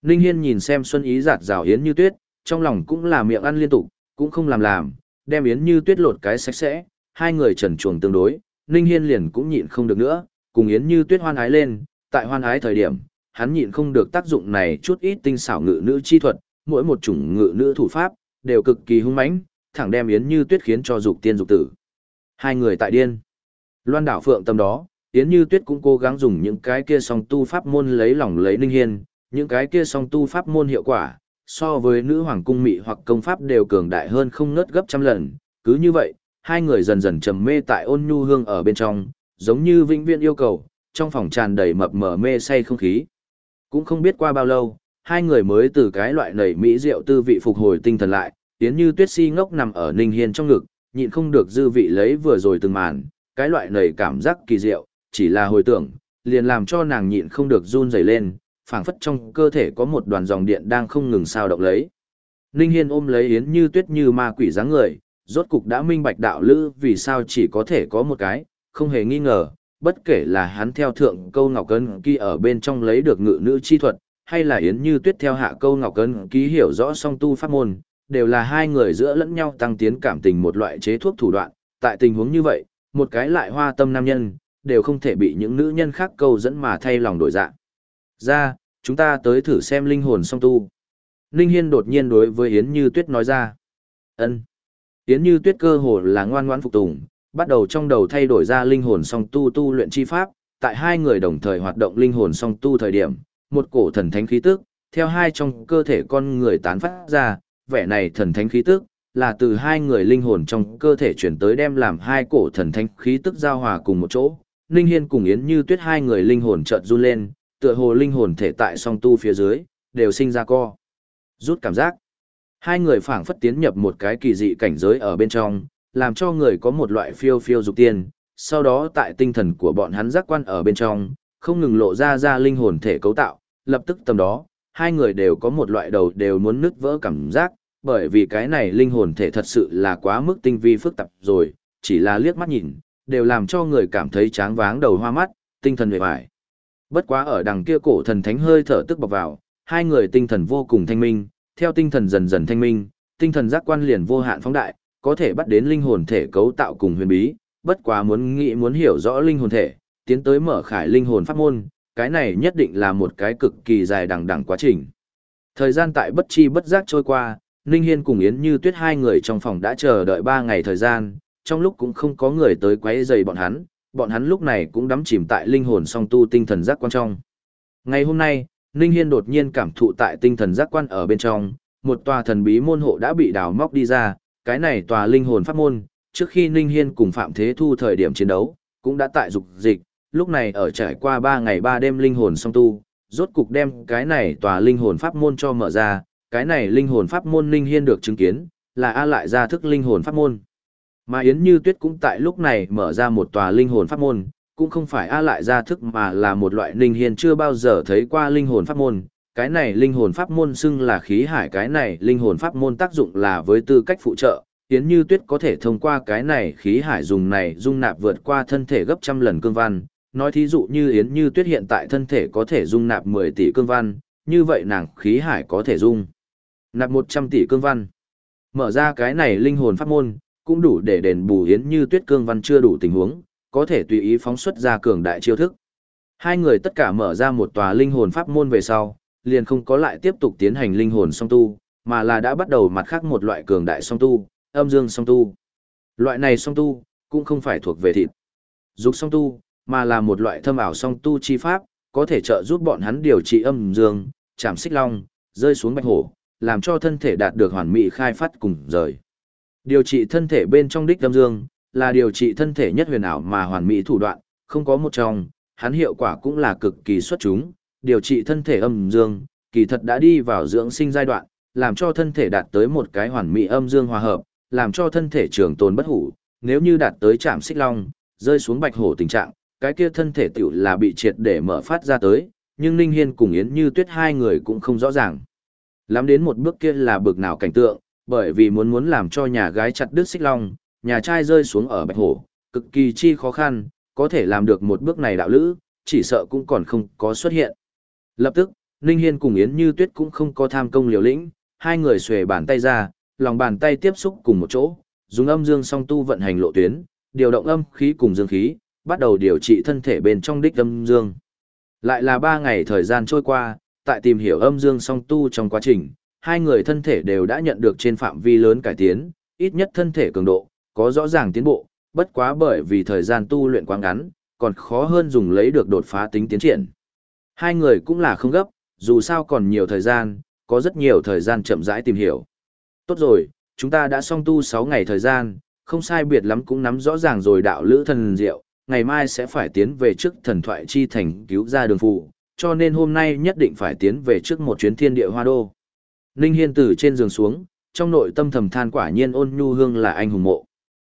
Ninh Hiên nhìn xem xuân ý giạt rào Yến như tuyết, trong lòng cũng là miệng ăn liên tục, cũng không làm làm, đem Yến như tuyết lột cái sạch sẽ, hai người trần chuồng tương đối, Ninh Hiên liền cũng nhịn không được nữa, cùng Yến Như Tuyết hoan ái lên, tại hoan ái thời điểm, hắn nhịn không được tác dụng này chút ít tinh xảo ngự nữ chi thuật, mỗi một chủng ngự nữ thủ pháp đều cực kỳ hung mãnh, thẳng đem Yến Như Tuyết khiến cho dục tiên dục tử. Hai người tại điên. Loan đảo phượng tâm đó, Yến Như Tuyết cũng cố gắng dùng những cái kia song tu pháp môn lấy lòng lấy Ninh Hiên, những cái kia song tu pháp môn hiệu quả, so với nữ hoàng cung mị hoặc công pháp đều cường đại hơn không ngớt gấp trăm lần, cứ như vậy, hai người dần dần trầm mê tại ôn nhu hương ở bên trong, giống như vĩnh viễn yêu cầu, trong phòng tràn đầy mập mờ mê say không khí. Cũng không biết qua bao lâu, hai người mới từ cái loại nảy mỹ rượu tư vị phục hồi tinh thần lại, tiến như tuyết si ngốc nằm ở ninh hiên trong ngực, nhịn không được dư vị lấy vừa rồi từng màn, cái loại nảy cảm giác kỳ diệu, chỉ là hồi tưởng, liền làm cho nàng nhịn không được run rẩy lên, phảng phất trong cơ thể có một đoàn dòng điện đang không ngừng sao động lấy. Ninh Hiên ôm lấy Yến Như Tuyết như ma quỷ dáng người, rốt cục đã minh bạch đạo lữ vì sao chỉ có thể có một cái, không hề nghi ngờ, bất kể là hắn theo thượng câu ngọc cân ký ở bên trong lấy được ngự nữ chi thuật, hay là Yến Như Tuyết theo hạ câu ngọc cân ký hiểu rõ song tu pháp môn, đều là hai người giữa lẫn nhau tăng tiến cảm tình một loại chế thuốc thủ đoạn, tại tình huống như vậy, một cái lại hoa tâm nam nhân, đều không thể bị những nữ nhân khác câu dẫn mà thay lòng đổi dạng. Ra, chúng ta tới thử xem linh hồn song tu. Ninh Hiên đột nhiên đối với Yến Như Tuyết nói ra. ân Yến Như Tuyết cơ hồ là ngoan ngoãn phục tùng, bắt đầu trong đầu thay đổi ra linh hồn song tu tu luyện chi pháp, tại hai người đồng thời hoạt động linh hồn song tu thời điểm, một cổ thần thánh khí tức, theo hai trong cơ thể con người tán phát ra, vẻ này thần thánh khí tức, là từ hai người linh hồn trong cơ thể chuyển tới đem làm hai cổ thần thánh khí tức giao hòa cùng một chỗ. Ninh Hiên cùng Yến Như Tuyết hai người linh hồn chợt run lên, tựa hồ linh hồn thể tại song tu phía dưới, đều sinh ra co. Rút cảm giác. Hai người phảng phất tiến nhập một cái kỳ dị cảnh giới ở bên trong, làm cho người có một loại phiêu phiêu dục tiên, sau đó tại tinh thần của bọn hắn giác quan ở bên trong, không ngừng lộ ra ra linh hồn thể cấu tạo, lập tức tầm đó, hai người đều có một loại đầu đều muốn nứt vỡ cảm giác, bởi vì cái này linh hồn thể thật sự là quá mức tinh vi phức tạp rồi, chỉ là liếc mắt nhìn, đều làm cho người cảm thấy tráng váng đầu hoa mắt, tinh thần hề bại. Bất quá ở đằng kia cổ thần thánh hơi thở tức bọc vào, hai người tinh thần vô cùng thanh minh, theo tinh thần dần dần thanh minh, tinh thần giác quan liền vô hạn phóng đại, có thể bắt đến linh hồn thể cấu tạo cùng huyền bí, bất quá muốn nghĩ muốn hiểu rõ linh hồn thể, tiến tới mở khải linh hồn pháp môn, cái này nhất định là một cái cực kỳ dài đằng đằng quá trình. Thời gian tại bất chi bất giác trôi qua, Ninh Hiên cùng Yến Như Tuyết hai người trong phòng đã chờ đợi 3 ngày thời gian, trong lúc cũng không có người tới quấy rầy bọn hắn, bọn hắn lúc này cũng đắm chìm tại linh hồn song tu tinh thần giác quan trong. Ngày hôm nay, Ninh Hiên đột nhiên cảm thụ tại tinh thần giác quan ở bên trong, một tòa thần bí môn hộ đã bị đào móc đi ra, cái này tòa linh hồn pháp môn, trước khi Ninh Hiên cùng Phạm Thế Thu thời điểm chiến đấu, cũng đã tại dục dịch, lúc này ở trải qua 3 ngày 3 đêm linh hồn song tu, rốt cục đem cái này tòa linh hồn pháp môn cho mở ra, cái này linh hồn pháp môn Ninh Hiên được chứng kiến, là A lại ra thức linh hồn pháp môn. Mà Yến Như Tuyết cũng tại lúc này mở ra một tòa linh hồn pháp môn, cũng không phải A lại ra thức mà là một loại Ninh Hiên chưa bao giờ thấy qua linh hồn pháp môn. Cái này linh hồn pháp môn xưng là khí hải cái này linh hồn pháp môn tác dụng là với tư cách phụ trợ, Yến Như Tuyết có thể thông qua cái này khí hải dùng này dung nạp vượt qua thân thể gấp trăm lần cương văn. Nói thí dụ như Yến Như Tuyết hiện tại thân thể có thể dung nạp 10 tỷ cương văn, như vậy nàng khí hải có thể dung nạp 100 tỷ cương văn. Mở ra cái này linh hồn pháp môn, cũng đủ để đền bù Yến Như Tuyết cương văn chưa đủ tình huống, có thể tùy ý phóng xuất ra cường đại chiêu thức. Hai người tất cả mở ra một tòa linh hồn pháp môn về sau, liền không có lại tiếp tục tiến hành linh hồn song tu, mà là đã bắt đầu mặt khác một loại cường đại song tu, âm dương song tu. Loại này song tu, cũng không phải thuộc về thịt. Dục song tu, mà là một loại thâm ảo song tu chi pháp, có thể trợ giúp bọn hắn điều trị âm dương, chạm xích long, rơi xuống bạch hổ, làm cho thân thể đạt được hoàn mỹ khai phát cùng rời. Điều trị thân thể bên trong đích âm dương, là điều trị thân thể nhất huyền ảo mà hoàn mỹ thủ đoạn, không có một trong, hắn hiệu quả cũng là cực kỳ xuất chúng, điều trị thân thể âm dương, kỳ thật đã đi vào dưỡng sinh giai đoạn, làm cho thân thể đạt tới một cái hoàn mỹ âm dương hòa hợp, làm cho thân thể trường tồn bất hủ, nếu như đạt tới trạm xích long, rơi xuống bạch hổ tình trạng, cái kia thân thể tiểu là bị triệt để mở phát ra tới, nhưng Ninh Hiên cùng Yến Như Tuyết hai người cũng không rõ ràng. Lắm đến một bước kia là bực nào cảnh tượng, bởi vì muốn muốn làm cho nhà gái chặt đứt xích long, nhà trai rơi xuống ở bạch hổ, cực kỳ chi khó khăn, có thể làm được một bước này đạo lữ, chỉ sợ cũng còn không có xuất hiện. Lập tức, Ninh Hiên cùng Yến Như Tuyết cũng không có tham công liều lĩnh, hai người xuề bàn tay ra, lòng bàn tay tiếp xúc cùng một chỗ, dùng âm dương song tu vận hành lộ tuyến, điều động âm khí cùng dương khí, bắt đầu điều trị thân thể bên trong đích âm dương. Lại là ba ngày thời gian trôi qua, tại tìm hiểu âm dương song tu trong quá trình, hai người thân thể đều đã nhận được trên phạm vi lớn cải tiến, ít nhất thân thể cường độ, có rõ ràng tiến bộ, bất quá bởi vì thời gian tu luyện quá ngắn, còn khó hơn dùng lấy được đột phá tính tiến triển. Hai người cũng là không gấp, dù sao còn nhiều thời gian, có rất nhiều thời gian chậm rãi tìm hiểu. Tốt rồi, chúng ta đã song tu 6 ngày thời gian, không sai biệt lắm cũng nắm rõ ràng rồi đạo lữ thần diệu, ngày mai sẽ phải tiến về trước thần thoại chi thành cứu ra đường phụ, cho nên hôm nay nhất định phải tiến về trước một chuyến thiên địa hoa đô. Ninh Hiên từ trên giường xuống, trong nội tâm thầm than quả nhiên ôn nhu hương là anh hùng mộ.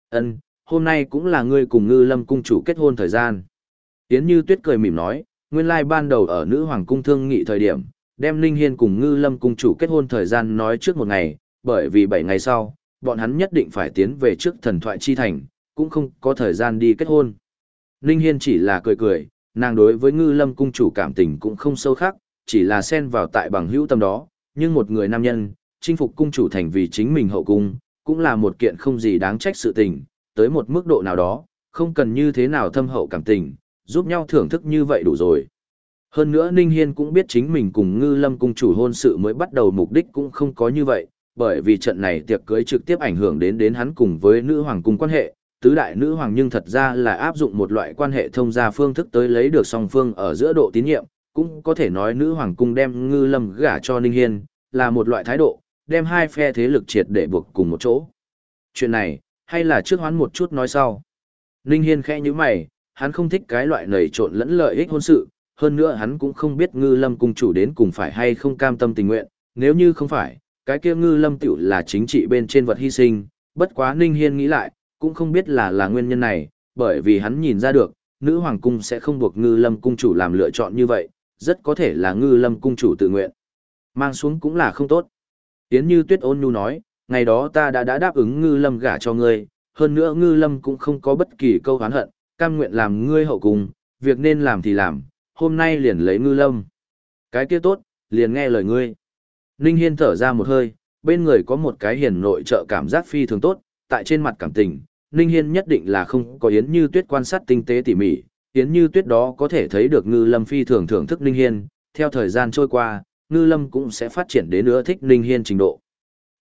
Ân, hôm nay cũng là ngươi cùng ngư lâm cung chủ kết hôn thời gian. Yến Như Tuyết cười mỉm nói, nguyên lai ban đầu ở nữ hoàng cung thương nghị thời điểm, đem Ninh Hiên cùng ngư lâm cung chủ kết hôn thời gian nói trước một ngày, bởi vì 7 ngày sau, bọn hắn nhất định phải tiến về trước thần thoại chi thành, cũng không có thời gian đi kết hôn. Ninh Hiên chỉ là cười cười, nàng đối với ngư lâm cung chủ cảm tình cũng không sâu khác, chỉ là xen vào tại bằng hữu tâm đó, nhưng một người nam nhân, chinh phục cung chủ thành vì chính mình hậu cung, cũng là một kiện không gì đáng trách sự tình, tới một mức độ nào đó, không cần như thế nào thâm hậu cảm tình, giúp nhau thưởng thức như vậy đủ rồi. Hơn nữa Ninh Hiên cũng biết chính mình cùng ngư lâm cung chủ hôn sự mới bắt đầu mục đích cũng không có như vậy, bởi vì trận này tiệc cưới trực tiếp ảnh hưởng đến đến hắn cùng với nữ hoàng cung quan hệ, tứ đại nữ hoàng nhưng thật ra là áp dụng một loại quan hệ thông gia phương thức tới lấy được song phương ở giữa độ tín nhiệm, cũng có thể nói nữ hoàng cung đem ngư lâm gả cho Ninh Hiên, là một loại thái độ, đem hai phe thế lực triệt để buộc cùng một chỗ. Chuyện này, hay là trước hoán một chút nói sau. Ninh Hiên khẽ như mày, hắn không thích cái loại nầy trộn lẫn lợi ích hôn sự, hơn nữa hắn cũng không biết ngư lâm cung chủ đến cùng phải hay không cam tâm tình nguyện, nếu như không phải, cái kia ngư lâm tiểu là chính trị bên trên vật hy sinh, bất quá Ninh Hiên nghĩ lại, cũng không biết là là nguyên nhân này, bởi vì hắn nhìn ra được, nữ hoàng cung sẽ không buộc ngư lâm cung chủ làm lựa chọn như vậy, rất có thể là ngư lâm cung chủ tự nguyện. Mang xuống cũng là không tốt. Yến như tuyết ôn nhu nói, ngày đó ta đã đã đáp ứng ngư lâm gả cho ngươi, hơn nữa ngư lâm cũng không có bất kỳ câu hán hận, cam nguyện làm ngươi hậu cung, việc nên làm thì làm, hôm nay liền lấy ngư lâm. Cái kia tốt, liền nghe lời ngươi. Ninh Hiên thở ra một hơi, bên người có một cái hiền nội trợ cảm giác phi thường tốt, tại trên mặt cảm tình, Ninh Hiên nhất định là không có Yến Như Tuyết quan sát tinh tế tỉ mỉ, Yến Như Tuyết đó có thể thấy được Ngư Lâm phi thường thưởng thức Ninh Hiên, theo thời gian trôi qua, Ngư Lâm cũng sẽ phát triển đến nữa thích Ninh Hiên trình độ.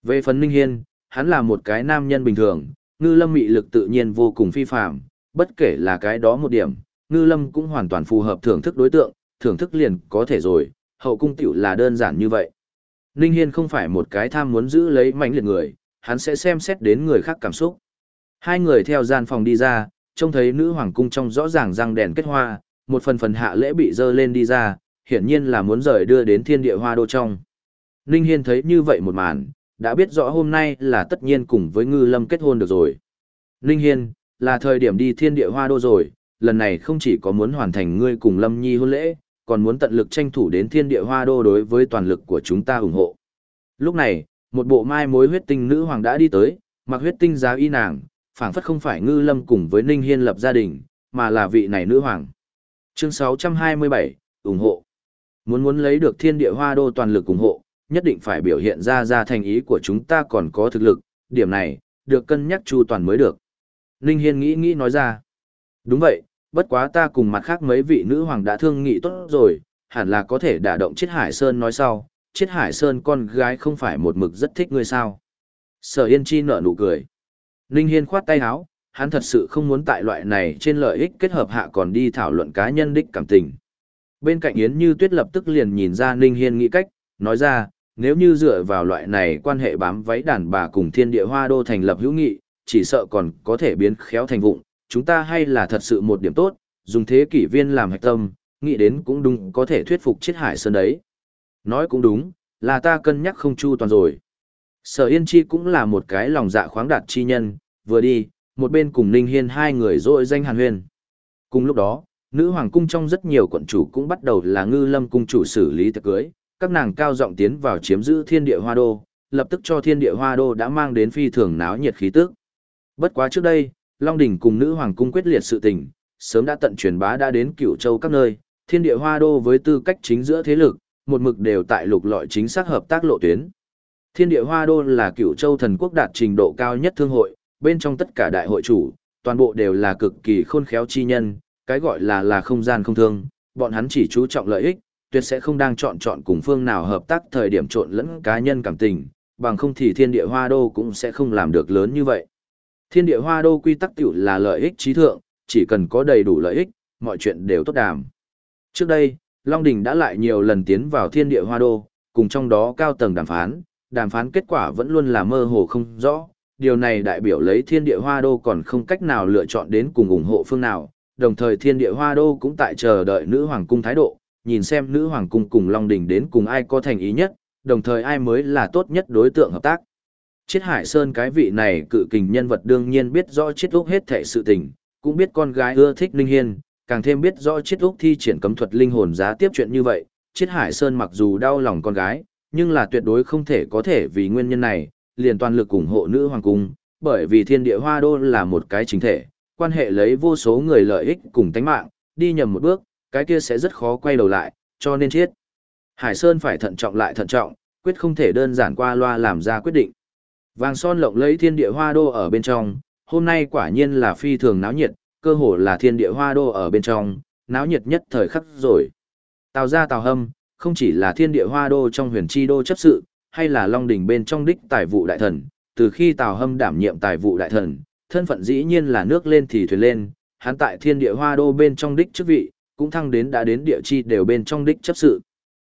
Về phần Ninh Hiên, hắn là một cái nam nhân bình thường, Ngư Lâm mị lực tự nhiên vô cùng phi phàm, bất kể là cái đó một điểm, ngư lâm cũng hoàn toàn phù hợp thưởng thức đối tượng, thưởng thức liền có thể rồi, hậu cung tiểu là đơn giản như vậy. Ninh Hiên không phải một cái tham muốn giữ lấy mảnh liệt người, hắn sẽ xem xét đến người khác cảm xúc. Hai người theo gian phòng đi ra, trông thấy nữ hoàng cung trong rõ ràng răng đèn kết hoa, một phần phần hạ lễ bị dơ lên đi ra, hiển nhiên là muốn rời đưa đến thiên địa hoa đô trong. Ninh Hiên thấy như vậy một màn, đã biết rõ hôm nay là tất nhiên cùng với ngư lâm kết hôn được rồi. Ninh Hiên, là thời điểm đi thiên địa hoa đô rồi, lần này không chỉ có muốn hoàn thành ngươi cùng lâm nhi hôn lễ, còn muốn tận lực tranh thủ đến thiên địa hoa đô đối với toàn lực của chúng ta ủng hộ. Lúc này, một bộ mai mối huyết tinh nữ hoàng đã đi tới, mặc huyết tinh giá y nàng, phảng phất không phải ngư lâm cùng với Ninh Hiên lập gia đình, mà là vị này nữ hoàng. Chương 627, ủng hộ. Muốn muốn lấy được thiên địa hoa đô toàn lực ủng hộ, nhất định phải biểu hiện ra ra thành ý của chúng ta còn có thực lực, điểm này, được cân nhắc chu toàn mới được. Ninh Hiên nghĩ nghĩ nói ra. Đúng vậy, bất quá ta cùng mặt khác mấy vị nữ hoàng đã thương nghị tốt rồi, hẳn là có thể đả động Chiết Hải Sơn nói sau, Chiết Hải Sơn con gái không phải một mực rất thích ngươi sao. Sở Yên Chi nở nụ cười. Ninh Hiên khoát tay áo, hắn thật sự không muốn tại loại này trên lợi ích kết hợp hạ còn đi thảo luận cá nhân đích cảm tình. Bên cạnh Yến Như Tuyết lập tức liền nhìn ra Ninh Hiên nghĩ cách, nói ra, nếu như dựa vào loại này quan hệ bám váy đàn bà cùng thiên địa hoa đô thành lập hữu nghị, chỉ sợ còn có thể biến khéo thành vụng, chúng ta hay là thật sự một điểm tốt, dùng thế kỷ viên làm hạch tâm, nghĩ đến cũng đúng có thể thuyết phục chết hải sơn đấy. Nói cũng đúng, là ta cân nhắc không chu toàn rồi. Sở Yên Chi cũng là một cái lòng dạ khoáng đạt chi nhân, vừa đi, một bên cùng Ninh Hiên hai người rội danh hàn huyền. Cùng lúc đó, nữ hoàng cung trong rất nhiều quận chủ cũng bắt đầu là ngư lâm cung chủ xử lý tiệc cưới, các nàng cao giọng tiến vào chiếm giữ thiên địa hoa đô, lập tức cho thiên địa hoa đô đã mang đến phi thường náo nhiệt khí tức. Bất quá trước đây, Long Đỉnh cùng nữ hoàng cung quyết liệt sự tình, sớm đã tận truyền bá đã đến cửu châu các nơi, thiên địa hoa đô với tư cách chính giữa thế lực, một mực đều tại lục lọi chính xác hợp tác lộ tuyến. Thiên địa hoa đô là cửu châu thần quốc đạt trình độ cao nhất thương hội, bên trong tất cả đại hội chủ, toàn bộ đều là cực kỳ khôn khéo chi nhân, cái gọi là là không gian không thương, bọn hắn chỉ chú trọng lợi ích, tuyệt sẽ không đang chọn chọn cùng phương nào hợp tác thời điểm trộn lẫn cá nhân cảm tình, bằng không thì thiên địa hoa đô cũng sẽ không làm được lớn như vậy. Thiên địa hoa đô quy tắc tiểu là lợi ích trí thượng, chỉ cần có đầy đủ lợi ích, mọi chuyện đều tốt đàm. Trước đây, Long Đình đã lại nhiều lần tiến vào thiên địa hoa đô, cùng trong đó cao tầng đàm phán, đàm phán kết quả vẫn luôn là mơ hồ không rõ. Điều này đại biểu lấy thiên địa hoa đô còn không cách nào lựa chọn đến cùng ủng hộ phương nào, đồng thời thiên địa hoa đô cũng tại chờ đợi nữ hoàng cung thái độ, nhìn xem nữ hoàng cung cùng Long Đình đến cùng ai có thành ý nhất, đồng thời ai mới là tốt nhất đối tượng hợp tác. Chiết Hải Sơn cái vị này cự kình nhân vật đương nhiên biết rõ Chiết Úc hết thảy sự tình, cũng biết con gái ưa thích Linh Hiên, càng thêm biết rõ Chiết Úc thi triển cấm thuật linh hồn giá tiếp chuyện như vậy. Chiết Hải Sơn mặc dù đau lòng con gái, nhưng là tuyệt đối không thể có thể vì nguyên nhân này, liền toàn lực ủng hộ nữ hoàng cung, bởi vì thiên địa hoa đô là một cái chính thể, quan hệ lấy vô số người lợi ích cùng tánh mạng, đi nhầm một bước, cái kia sẽ rất khó quay đầu lại, cho nên Chiết. Hải Sơn phải thận trọng lại thận trọng, quyết không thể đơn giản qua loa làm ra quyết định. Vàng son lộng lấy thiên địa hoa đô ở bên trong, hôm nay quả nhiên là phi thường náo nhiệt, cơ hồ là thiên địa hoa đô ở bên trong, náo nhiệt nhất thời khắc rồi. Tào gia tào hâm, không chỉ là thiên địa hoa đô trong huyền chi đô chấp sự, hay là long đỉnh bên trong đích tài vụ đại thần, từ khi tào hâm đảm nhiệm tài vụ đại thần, thân phận dĩ nhiên là nước lên thì thuyền lên, hắn tại thiên địa hoa đô bên trong đích chức vị, cũng thăng đến đã đến địa chi đều bên trong đích chấp sự.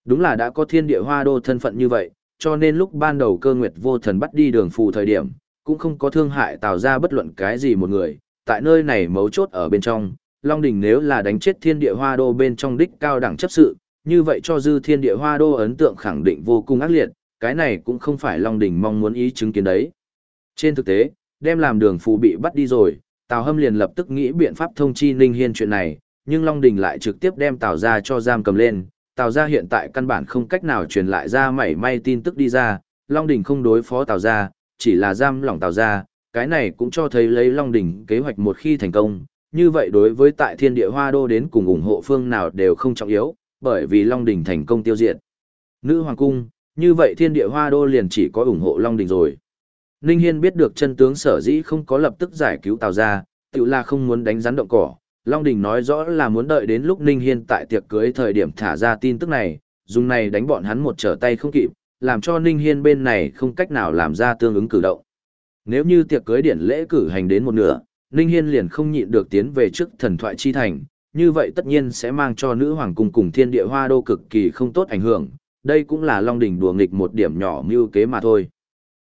Đúng là đã có thiên địa hoa đô thân phận như vậy, cho nên lúc ban đầu cơ nguyệt vô thần bắt đi đường phù thời điểm, cũng không có thương hại tạo ra bất luận cái gì một người, tại nơi này mấu chốt ở bên trong, Long Đình nếu là đánh chết thiên địa hoa đô bên trong đích cao đẳng chấp sự, như vậy cho dư thiên địa hoa đô ấn tượng khẳng định vô cùng ác liệt, cái này cũng không phải Long Đình mong muốn ý chứng kiến đấy. Trên thực tế, đem làm đường phù bị bắt đi rồi, Tào Hâm liền lập tức nghĩ biện pháp thông chi Ninh Hiên chuyện này, nhưng Long Đình lại trực tiếp đem Tào ra cho giam cầm lên, Tào gia hiện tại căn bản không cách nào truyền lại ra mảy may tin tức đi ra, Long Đình không đối phó Tào gia, chỉ là giam lỏng Tào gia, cái này cũng cho thấy lấy Long Đình kế hoạch một khi thành công, như vậy đối với tại thiên địa hoa đô đến cùng ủng hộ phương nào đều không trọng yếu, bởi vì Long Đình thành công tiêu diệt. Nữ Hoàng Cung, như vậy thiên địa hoa đô liền chỉ có ủng hộ Long Đình rồi. Ninh Hiên biết được chân tướng sở dĩ không có lập tức giải cứu Tào gia, tự là không muốn đánh rắn động cỏ, Long Đình nói rõ là muốn đợi đến lúc Ninh Hiên tại tiệc cưới thời điểm thả ra tin tức này, dùng này đánh bọn hắn một trở tay không kịp, làm cho Ninh Hiên bên này không cách nào làm ra tương ứng cử động. Nếu như tiệc cưới điển lễ cử hành đến một nửa, Ninh Hiên liền không nhịn được tiến về trước thần thoại chi thành, như vậy tất nhiên sẽ mang cho nữ hoàng cung cùng thiên địa hoa đô cực kỳ không tốt ảnh hưởng, đây cũng là Long Đỉnh đùa nghịch một điểm nhỏ mưu kế mà thôi.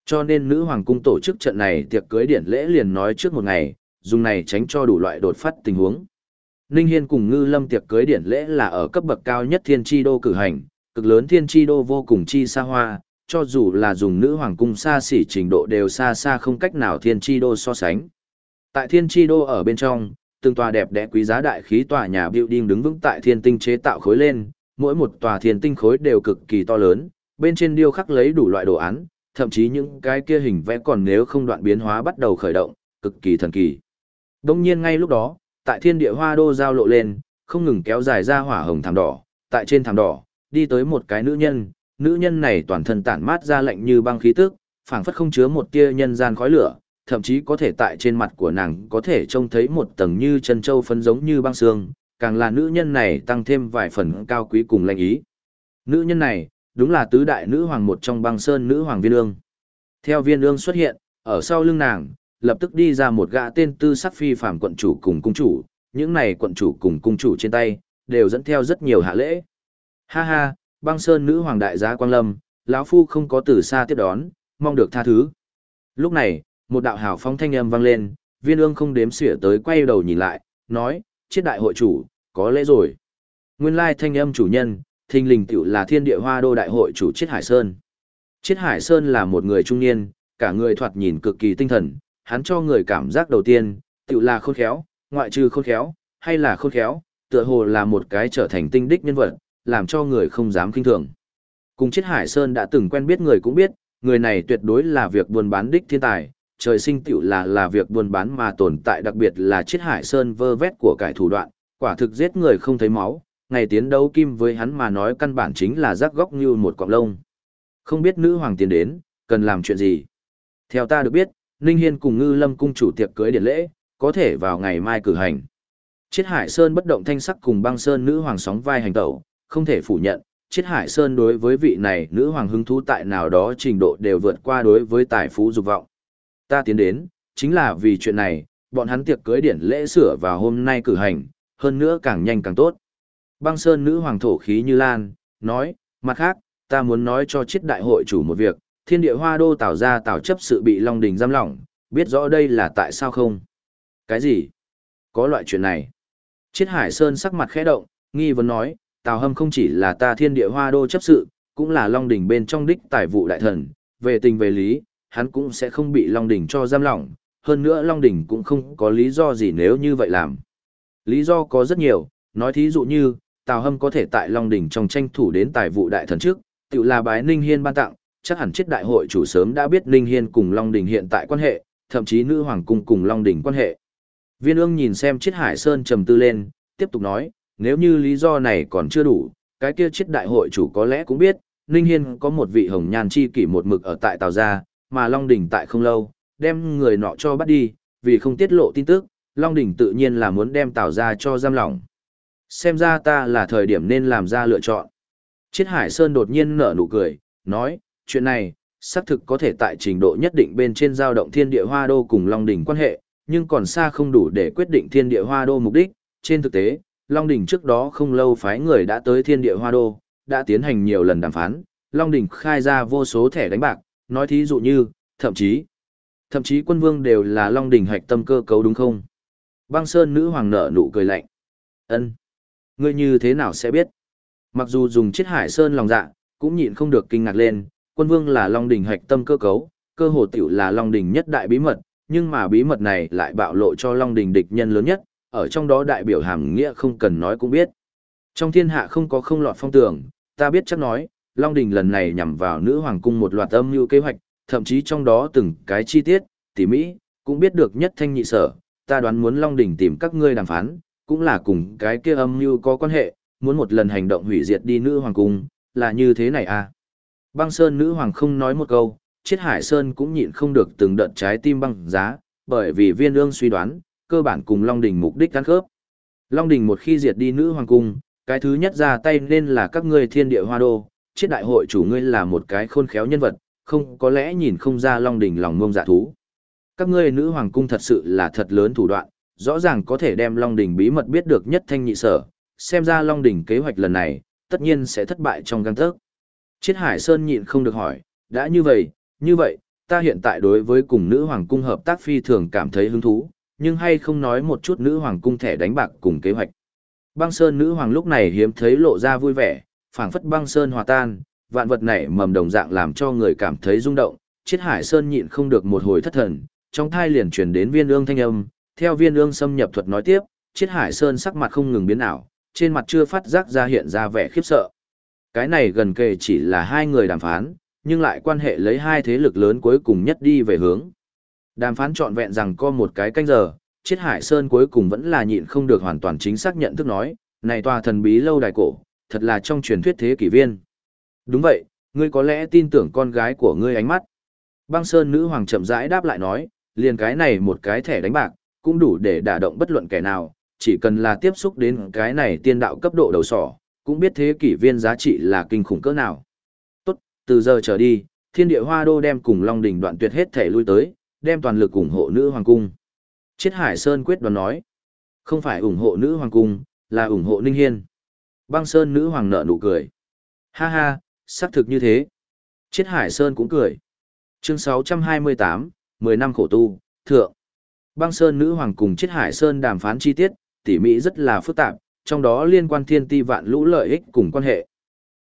Cho nên nữ hoàng cung tổ chức trận này tiệc cưới điển lễ liền nói trước một ngày, dùng này tránh cho đủ loại đột phát tình huống. Ninh Hiên cùng Ngư Lâm tiệc cưới điển lễ là ở cấp bậc cao nhất Thiên Chi Đô cử hành, cực lớn Thiên Chi Đô vô cùng chi xa hoa, cho dù là dùng nữ hoàng cung xa xỉ trình độ đều xa xa không cách nào Thiên Chi Đô so sánh. Tại Thiên Chi Đô ở bên trong, từng tòa đẹp đẽ quý giá đại khí tòa nhà building đứng vững tại thiên tinh chế tạo khối lên, mỗi một tòa thiên tinh khối đều cực kỳ to lớn, bên trên điêu khắc lấy đủ loại đồ án, thậm chí những cái kia hình vẽ còn nếu không đoạn biến hóa bắt đầu khởi động, cực kỳ thần kỳ. Đông nhiên ngay lúc đó, tại thiên địa hoa đô giao lộ lên, không ngừng kéo dài ra hỏa hồng thảm đỏ, tại trên thảm đỏ, đi tới một cái nữ nhân, nữ nhân này toàn thân tản mát ra lạnh như băng khí tức, phảng phất không chứa một tia nhân gian khói lửa, thậm chí có thể tại trên mặt của nàng có thể trông thấy một tầng như chân châu phấn giống như băng xương, càng là nữ nhân này tăng thêm vài phần cao quý cùng lạnh ý. Nữ nhân này, đúng là tứ đại nữ hoàng một trong băng sơn nữ hoàng viên ương. Theo viên ương xuất hiện, ở sau lưng nàng, lập tức đi ra một gã tên tư sắc phi phàm quận chủ cùng cung chủ, những này quận chủ cùng cung chủ trên tay, đều dẫn theo rất nhiều hạ lễ. Ha ha, băng sơn nữ hoàng đại gia Quang Lâm, lão phu không có từ xa tiếp đón, mong được tha thứ. Lúc này, một đạo hào phong thanh âm vang lên, viên ương không đếm xỉa tới quay đầu nhìn lại, nói, chết đại hội chủ, có lễ rồi. Nguyên lai thanh âm chủ nhân, thình lình tiểu là thiên địa hoa đô đại hội chủ Chiết Hải Sơn. Chiết Hải Sơn là một người trung niên, cả người thoạt nhìn cực kỳ tinh thần, hắn cho người cảm giác đầu tiên, tiểu là khôn khéo, ngoại trừ khôn khéo, hay là khôn khéo, tựa hồ là một cái trở thành tinh đích nhân vật, làm cho người không dám kinh thường. Cùng Chiết Hải Sơn đã từng quen biết người cũng biết, người này tuyệt đối là việc buôn bán đích thiên tài, trời sinh tiểu là là việc buôn bán mà tồn tại đặc biệt là Chiết Hải Sơn vơ vét của cải thủ đoạn, quả thực giết người không thấy máu, ngày tiến đấu kim với hắn mà nói căn bản chính là rắc góc như một cọng lông. Không biết nữ hoàng tiến đến, cần làm chuyện gì. Theo ta được biết, Ninh Hiên cùng Ngư Lâm cung chủ tiệc cưới điển lễ, có thể vào ngày mai cử hành. Triết Hải Sơn bất động thanh sắc cùng băng sơn nữ hoàng sóng vai hành tẩu, không thể phủ nhận, Triết Hải Sơn đối với vị này nữ hoàng hứng thú tại nào đó trình độ đều vượt qua đối với tài phú dục vọng. Ta tiến đến, chính là vì chuyện này, bọn hắn tiệc cưới điển lễ sửa vào hôm nay cử hành, hơn nữa càng nhanh càng tốt. Băng Sơn nữ hoàng thổ khí như lan, nói, mặt khác, ta muốn nói cho Triết đại hội chủ một việc, thiên địa hoa đô tạo ra tạo chấp sự bị Long Đình giam lỏng, biết rõ đây là tại sao không? Cái gì? Có loại chuyện này. Chiết Hải Sơn sắc mặt khẽ động, nghi vấn nói, Tào Hâm không chỉ là ta thiên địa hoa đô chấp sự, cũng là Long đình bên trong đích tài vụ đại thần, về tình về lý, hắn cũng sẽ không bị Long đình cho giam lỏng, hơn nữa Long đình cũng không có lý do gì nếu như vậy làm. Lý do có rất nhiều, nói thí dụ như, Tào Hâm có thể tại Long đình trong tranh thủ đến tài vụ đại thần trước, tự là bái Ninh Hiên ban tặng, chắc hẳn chết đại hội chủ sớm đã biết Ninh Hiên cùng Long Đỉnh hiện tại quan hệ, thậm chí nữ hoàng cung cùng Long Đỉnh quan hệ. Viên ương nhìn xem chết Hải Sơn trầm tư lên, tiếp tục nói, nếu như lý do này còn chưa đủ, cái kia chết đại hội chủ có lẽ cũng biết, Ninh Hiên có một vị hồng nhan chi kỷ một mực ở tại Tào Gia, mà Long Đỉnh tại không lâu, đem người nọ cho bắt đi, vì không tiết lộ tin tức, Long Đỉnh tự nhiên là muốn đem Tào Gia cho giam lỏng. Xem ra ta là thời điểm nên làm ra lựa chọn. Chiết Hải Sơn đột nhiên nở nụ cười, nói, chuyện này, xác thực có thể tại trình độ nhất định bên trên giao động thiên địa hoa đô cùng Long Đỉnh quan hệ, nhưng còn xa không đủ để quyết định thiên địa hoa đô mục đích. Trên thực tế, Long Đỉnh trước đó không lâu phái người đã tới thiên địa hoa đô, đã tiến hành nhiều lần đàm phán, Long Đỉnh khai ra vô số thẻ đánh bạc, nói thí dụ như, thậm chí, thậm chí quân vương đều là Long Đỉnh hạch tâm cơ cấu đúng không? Băng Sơn nữ hoàng nở nụ cười lạnh. Ân, ngươi như thế nào sẽ biết? Mặc dù dùng chiết hải sơn lòng dạ, cũng nhịn không được kinh ngạc lên, quân vương là Long đình hạch tâm cơ cấu, cơ hồ tiểu là Long đình nhất đại bí mật, nhưng mà bí mật này lại bạo lộ cho Long đình địch nhân lớn nhất, ở trong đó đại biểu hàm nghĩa không cần nói cũng biết. Trong thiên hạ không có không lọt phong tường, ta biết chắc nói, Long Đình lần này nhằm vào nữ hoàng cung một loạt âm mưu kế hoạch, thậm chí trong đó từng cái chi tiết, tỉ mỹ, cũng biết được nhất thanh nhị sở, ta đoán muốn Long Đình tìm các ngươi đàm phán, cũng là cùng cái kia âm mưu có quan hệ, muốn một lần hành động hủy diệt đi nữ hoàng cung, là như thế này à. Băng Sơn nữ hoàng không nói một câu, Chiết Hải Sơn cũng nhịn không được từng đợt trái tim băng giá, bởi vì viên ương suy đoán, cơ bản cùng Long Đình mục đích gắn khớp. Long Đình một khi diệt đi nữ hoàng cung, cái thứ nhất ra tay nên là các ngươi thiên địa hoa đô, Chiết đại hội chủ ngươi là một cái khôn khéo nhân vật, không có lẽ nhìn không ra Long Đình lòng ngông dạ thú. các ngươi nữ hoàng cung thật sự là thật lớn thủ đoạn, rõ ràng có thể đem Long Đình bí mật biết được nhất thanh nhị sở, xem ra Long Đình kế hoạch lần này, tất nhiên sẽ thất bại trong gang tấc. Chiết Hải Sơn nhịn không được hỏi, đã như vậy, như vậy, ta hiện tại đối với cùng nữ hoàng cung hợp tác phi thường cảm thấy hứng thú, nhưng hay không nói một chút nữ hoàng cung thẻ đánh bạc cùng kế hoạch. Băng Sơn nữ hoàng lúc này hiếm thấy lộ ra vui vẻ, phảng phất băng sơn hòa tan, vạn vật này mầm đồng dạng làm cho người cảm thấy rung động, Chiết Hải Sơn nhịn không được một hồi thất thần, trong thai liền truyền đến viên ương thanh âm, theo viên ương xâm nhập thuật nói tiếp, Chiết Hải Sơn sắc mặt không ngừng biến ảo, trên mặt chưa phát giác ra hiện ra vẻ khiếp sợ. Cái này gần kề chỉ là hai người đàm phán, nhưng lại quan hệ lấy hai thế lực lớn cuối cùng nhất đi về hướng. Đàm phán trọn vẹn rằng có một cái canh giờ, Chiết Hải Sơn cuối cùng vẫn là nhịn không được hoàn toàn chính xác nhận thức nói, này tòa thần bí lâu đài cổ, thật là trong truyền thuyết thế kỷ viên. Đúng vậy, ngươi có lẽ tin tưởng con gái của ngươi ánh mắt. Băng Sơn nữ hoàng chậm rãi đáp lại nói, liền cái này một cái thẻ đánh bạc, cũng đủ để đả động bất luận kẻ nào, chỉ cần là tiếp xúc đến cái này tiên đạo cấp độ đầu sỏ, cũng biết thế kỷ viên giá trị là kinh khủng cỡ nào. Tốt, từ giờ trở đi, thiên địa hoa đô đem cùng Long đình đoạn tuyệt hết thể lui tới, đem toàn lực ủng hộ nữ hoàng cung. Chiết Hải Sơn quyết đoán nói, không phải ủng hộ nữ hoàng cung, là ủng hộ Ninh Hiên. Băng Sơn nữ hoàng nợ nụ cười. Ha ha, xác thực như thế. Chiết Hải Sơn cũng cười. Chương 628, 10 năm khổ tu, thượng. Băng Sơn nữ hoàng cùng Chiết Hải Sơn đàm phán chi tiết, tỉ mỹ rất là phức tạp, trong đó liên quan thiên ti vạn lũ lợi ích cùng quan hệ.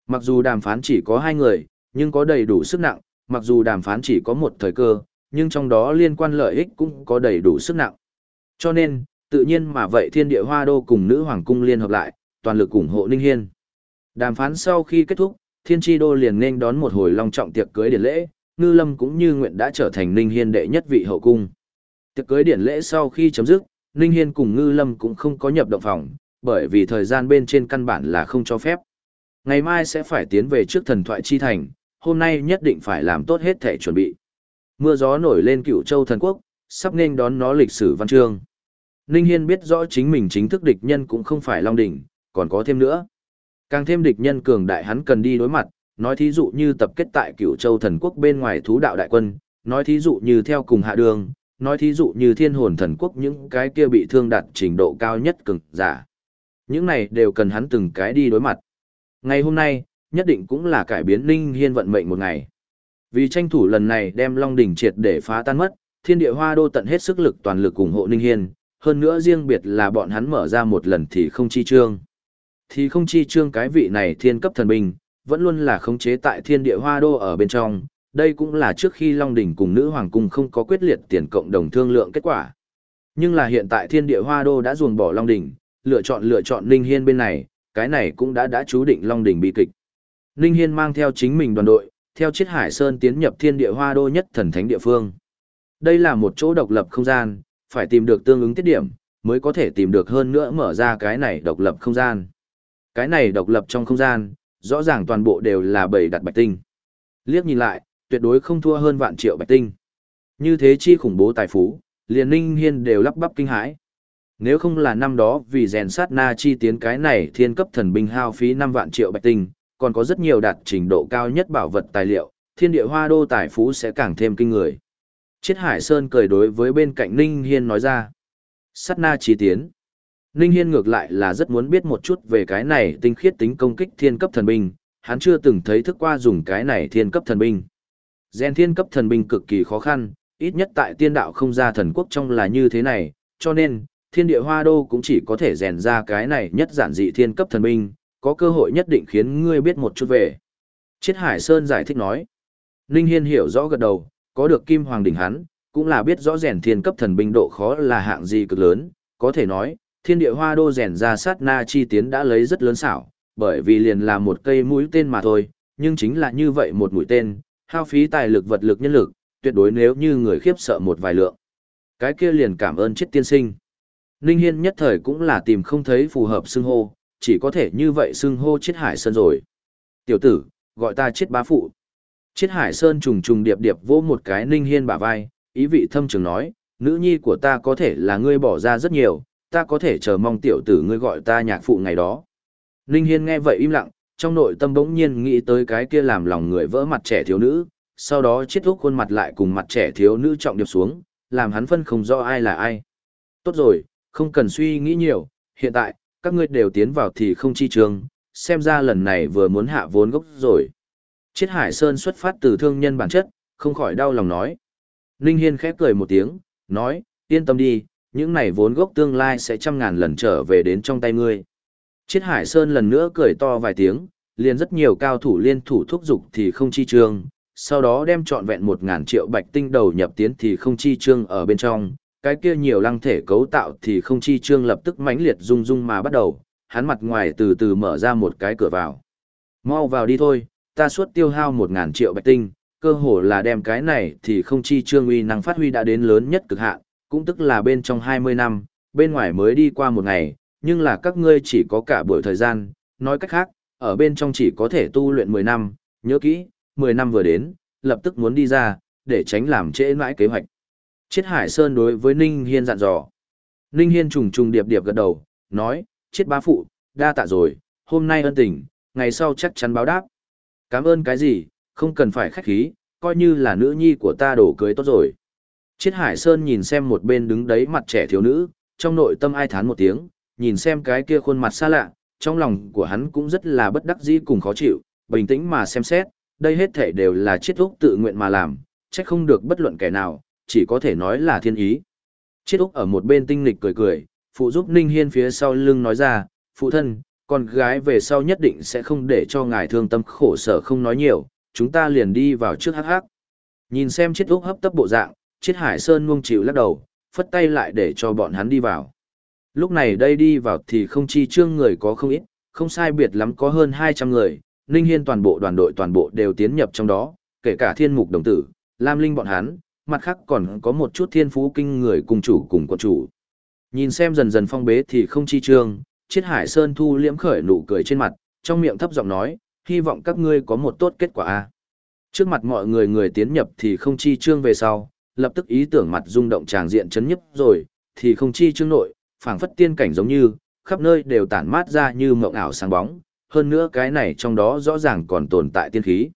Mặc dù đàm phán chỉ có hai người, nhưng có đầy đủ sức nặng, mặc dù đàm phán chỉ có một thời cơ, nhưng trong đó liên quan lợi ích cũng có đầy đủ sức nặng. Cho nên, tự nhiên mà vậy thiên địa hoa đô cùng nữ hoàng cung liên hợp lại, toàn lực ủng hộ Ninh Hiên. Đàm phán sau khi kết thúc, thiên tri đô liền nên đón một hồi long trọng tiệc cưới điển lễ, ngư lâm cũng như nguyện đã trở thành Ninh Hiên đệ nhất vị hậu cung. Tiệc cưới điển lễ sau khi chấm dứt, Ninh Hiên cùng ngư lâm cũng không có nhập động phòng, bởi vì thời gian bên trên căn bản là không cho phép. Ngày mai sẽ phải tiến về trước thần thoại chi thành, hôm nay nhất định phải làm tốt hết thể chuẩn bị. Mưa gió nổi lên cựu châu thần quốc, sắp nên đón nó lịch sử văn chương. Ninh Hiên biết rõ chính mình chính thức địch nhân cũng không phải Long Đỉnh, còn có thêm nữa. Càng thêm địch nhân cường đại hắn cần đi đối mặt, nói thí dụ như tập kết tại cựu châu thần quốc bên ngoài thú đạo đại quân, nói thí dụ như theo cùng hạ đường, nói thí dụ như thiên hồn thần quốc những cái kia bị thương đạt trình độ cao nhất cường giả. Những này đều cần hắn từng cái đi đối mặt. Ngày hôm nay, nhất định cũng là cải biến Ninh Hiên vận mệnh một ngày. Vì tranh thủ lần này đem Long đỉnh triệt để phá tan mất, thiên địa hoa đô tận hết sức lực toàn lực ủng hộ Ninh Hiên, hơn nữa riêng biệt là bọn hắn mở ra một lần thì không chi trương. Thì không chi trương cái vị này thiên cấp thần binh, vẫn luôn là khống chế tại thiên địa hoa đô ở bên trong, đây cũng là trước khi Long Đỉnh cùng nữ hoàng cung không có quyết liệt tiền cộng đồng thương lượng kết quả. Nhưng là hiện tại thiên địa hoa đô đã ruồng bỏ Long Đỉnh, lựa chọn lựa chọn Ninh Hiên bên này, cái này cũng đã đã chú định Long Đỉnh bị kịch. Ninh Hiên mang theo chính mình đoàn đội, theo chiết hải sơn tiến nhập thiên địa hoa đô nhất thần thánh địa phương. Đây là một chỗ độc lập không gian, phải tìm được tương ứng tiết điểm, mới có thể tìm được hơn nữa mở ra cái này độc lập không gian. Cái này độc lập trong không gian, rõ ràng toàn bộ đều là bầy đặt bạch tinh. Liếc nhìn lại, tuyệt đối không thua hơn vạn triệu bạch tinh. Như thế chi khủng bố tài phú, liền ninh hiên đều lắp bắp kinh hãi. Nếu không là năm đó vì rèn sát na chi tiến cái này thiên cấp thần binh hao phí 5 vạn triệu bạch tinh, còn có rất nhiều đạt trình độ cao nhất bảo vật tài liệu, thiên địa hoa đô tài phú sẽ càng thêm kinh người. Chiết Hải Sơn cười đối với bên cạnh Ninh Hiên nói ra. Sát na chi tiến. Ninh Hiên ngược lại là rất muốn biết một chút về cái này tinh khiết tính công kích thiên cấp thần binh, hắn chưa từng thấy thức qua dùng cái này thiên cấp thần binh. Gen thiên cấp thần binh cực kỳ khó khăn, ít nhất tại tiên đạo không ra thần quốc trong là như thế này, cho nên, thiên địa hoa đô cũng chỉ có thể rèn ra cái này nhất giản dị thiên cấp thần binh, có cơ hội nhất định khiến ngươi biết một chút về. Chiết Hải Sơn giải thích nói. Ninh Hiên hiểu rõ gật đầu, có được kim hoàng đỉnh hắn, cũng là biết rõ rèn thiên cấp thần binh độ khó là hạng gì cực lớn, có thể nói, thiên địa hoa đô rèn ra sát na chi tiến đã lấy rất lớn xảo, bởi vì liền là một cây mũi tên mà thôi, nhưng chính là như vậy một mũi tên, hao phí tài lực vật lực nhân lực, tuyệt đối nếu như người khiếp sợ một vài lượng. Cái kia liền cảm ơn chết tiên sinh. Ninh Hiên nhất thời cũng là tìm không thấy phù hợp xưng hô, chỉ có thể như vậy xưng hô chết hải sơn rồi. Tiểu tử, gọi ta chết bá phụ. Chết hải sơn trùng trùng điệp điệp vô một cái Ninh Hiên bả vai, ý vị thâm trường nói, nữ nhi của ta có thể là ngươi bỏ ra rất nhiều, ta có thể chờ mong tiểu tử ngươi gọi ta nhạc phụ ngày đó. Ninh Hiên nghe vậy im lặng, trong nội tâm bỗng nhiên nghĩ tới cái kia làm lòng người vỡ mặt trẻ thiếu nữ, sau đó chết thúc khuôn mặt lại cùng mặt trẻ thiếu nữ trọng điệp xuống, làm hắn phân không rõ ai là ai. Tốt rồi, không cần suy nghĩ nhiều, hiện tại, các ngươi đều tiến vào thì không chi trường, xem ra lần này vừa muốn hạ vốn gốc rồi. Chiết Hải Sơn xuất phát từ thương nhân bản chất, không khỏi đau lòng nói. Ninh Hiên khép cười một tiếng, nói, yên tâm đi, những này vốn gốc tương lai sẽ trăm ngàn lần trở về đến trong tay ngươi. Chiết Hải Sơn lần nữa cười to vài tiếng, liền rất nhiều cao thủ liên thủ thúc dục thì không chi trường sau đó đem trọn vẹn một ngàn triệu bạch tinh đầu nhập tiến thì không chi trương ở bên trong, cái kia nhiều lăng thể cấu tạo thì không chi trương lập tức mãnh liệt rung rung mà bắt đầu, hắn mặt ngoài từ từ mở ra một cái cửa vào. Mau vào đi thôi, ta suốt tiêu hao một ngàn triệu bạch tinh, cơ hồ là đem cái này thì không chi trương uy năng phát huy đã đến lớn nhất cực hạn, cũng tức là bên trong 20 năm, bên ngoài mới đi qua một ngày, nhưng là các ngươi chỉ có cả buổi thời gian, nói cách khác, ở bên trong chỉ có thể tu luyện 10 năm, nhớ kỹ, 10 năm vừa đến, lập tức muốn đi ra, để tránh làm trễ mãi kế hoạch. Chiết Hải Sơn đối với Ninh Hiên dặn dò. Ninh Hiên trùng trùng điệp điệp gật đầu, nói, Chiết bá phụ, đa tạ rồi, hôm nay ân tình, ngày sau chắc chắn báo đáp. Cảm ơn cái gì, không cần phải khách khí, coi như là nữ nhi của ta đổ cưới tốt rồi. Chiết Hải Sơn nhìn xem một bên đứng đấy mặt trẻ thiếu nữ, trong nội tâm ai thán một tiếng, nhìn xem cái kia khuôn mặt xa lạ, trong lòng của hắn cũng rất là bất đắc dĩ cùng khó chịu, bình tĩnh mà xem xét, đây hết thể đều là chiết úc tự nguyện mà làm, chắc không được bất luận kẻ nào, chỉ có thể nói là thiên ý. Chiết úc ở một bên tinh nghịch cười cười, phụ giúp Ninh Hiên phía sau lưng nói ra, phụ thân, con gái về sau nhất định sẽ không để cho ngài thương tâm khổ sở không nói nhiều, chúng ta liền đi vào trước hắc hắc. Nhìn xem chiết úc hấp tấp bộ dạng, chiết hải sơn nguông chịu lắc đầu, phất tay lại để cho bọn hắn đi vào. Lúc này đây đi vào thì không chi trương người có không ít, không sai biệt lắm có hơn 200 người, Ninh Hiên toàn bộ đoàn đội toàn bộ đều tiến nhập trong đó, kể cả thiên mục đồng tử, Lam Linh bọn hắn, mặt khác còn có một chút thiên phú kinh người cùng chủ cùng quận chủ. Nhìn xem dần dần phong bế thì không chi trương, Chiết Hải Sơn thu liễm khởi nụ cười trên mặt, trong miệng thấp giọng nói, hy vọng các ngươi có một tốt kết quả a. Trước mặt mọi người người tiến nhập thì không chi trương về sau, lập tức ý tưởng mặt rung động tràng diện chấn nhấp rồi, thì không chi trương nội, phảng phất tiên cảnh giống như, khắp nơi đều tản mát ra như mộng ảo sáng bóng, hơn nữa cái này trong đó rõ ràng còn tồn tại tiên khí.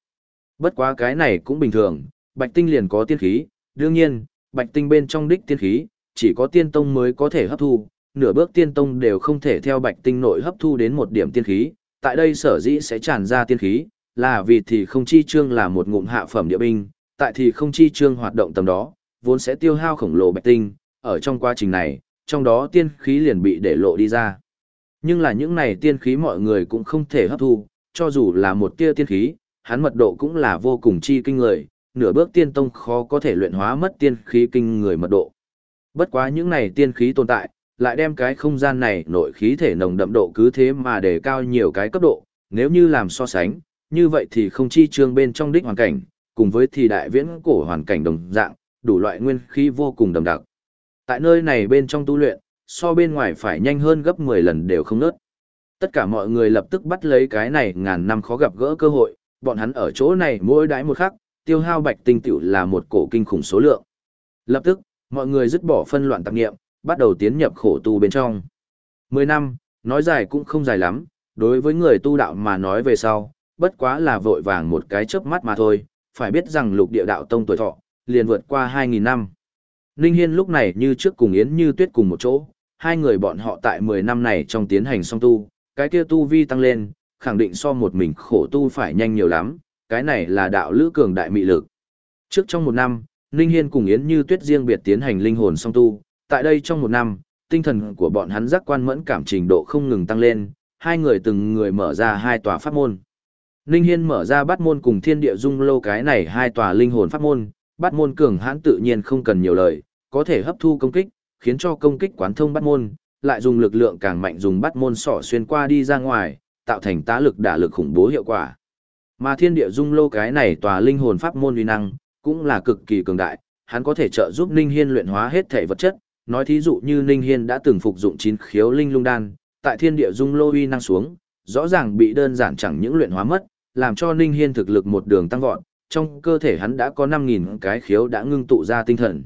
Bất quá cái này cũng bình thường, bạch tinh liền có tiên khí, đương nhiên, bạch tinh bên trong đích tiên khí, chỉ có tiên tông mới có thể hấp thu, nửa bước tiên tông đều không thể theo bạch tinh nội hấp thu đến một điểm tiên khí, tại đây sở dĩ sẽ tràn ra tiên khí, là vì thì không chi trương là một ngụm hạ phẩm địa binh, tại thì không chi trương hoạt động tầm đó, vốn sẽ tiêu hao khổng lồ bạch tinh, ở trong quá trình này, trong đó tiên khí liền bị để lộ đi ra. Nhưng là những này tiên khí mọi người cũng không thể hấp thu, cho dù là một tia tiên khí, hắn mật độ cũng là vô cùng chi kinh người, nửa bước tiên tông khó có thể luyện hóa mất tiên khí kinh người mật độ. Bất quá những này tiên khí tồn tại, lại đem cái không gian này nội khí thể nồng đậm độ cứ thế mà đề cao nhiều cái cấp độ, nếu như làm so sánh, như vậy thì không chi trương bên trong đích hoàn cảnh, cùng với thì đại viễn cổ hoàn cảnh đồng dạng, đủ loại nguyên khí vô cùng đậm đặc. Tại nơi này bên trong tu luyện, so bên ngoài phải nhanh hơn gấp 10 lần đều không nớt. Tất cả mọi người lập tức bắt lấy cái này ngàn năm khó gặp gỡ cơ hội, bọn hắn ở chỗ này mỗi đái một khắc, tiêu hao bạch tinh tiểu là một cổ kinh khủng số lượng. Lập tức, mọi người dứt bỏ phân loạn tạp nghiệm, bắt đầu tiến nhập khổ tu bên trong. 10 năm, nói dài cũng không dài lắm, đối với người tu đạo mà nói về sau, bất quá là vội vàng một cái chớp mắt mà thôi, phải biết rằng lục địa đạo tông tuổi thọ, liền vượt qua 2.000 năm. Ninh Hiên lúc này như trước cùng Yến Như Tuyết cùng một chỗ, hai người bọn họ tại 10 năm này trong tiến hành song tu, cái kia tu vi tăng lên, khẳng định so một mình khổ tu phải nhanh nhiều lắm, cái này là đạo lữ cường đại mị lực. Trước trong một năm, Ninh Hiên cùng Yến Như Tuyết riêng biệt tiến hành linh hồn song tu, tại đây trong một năm, tinh thần của bọn hắn giác quan mẫn cảm trình độ không ngừng tăng lên, hai người từng người mở ra hai tòa pháp môn. Ninh Hiên mở ra bát môn cùng thiên địa dung lô cái này hai tòa linh hồn pháp môn, bát môn cường hãn tự nhiên không cần nhiều lời, có thể hấp thu công kích, khiến cho công kích quán thông bát môn, lại dùng lực lượng càng mạnh dùng bát môn sỏ xuyên qua đi ra ngoài, tạo thành tá lực đả lực khủng bố hiệu quả. Mà thiên địa dung lô cái này tòa linh hồn pháp môn uy năng, cũng là cực kỳ cường đại, hắn có thể trợ giúp Ninh Hiên luyện hóa hết thể vật chất, nói thí dụ như Ninh Hiên đã từng phục dụng chín khiếu linh lung đan, tại thiên địa dung lô uy năng xuống, rõ ràng bị đơn giản chẳng những luyện hóa mất, làm cho Ninh Hiên thực lực một đường tăng vọt, trong cơ thể hắn đã có 5000 cái khiếu đã ngưng tụ ra tinh thần.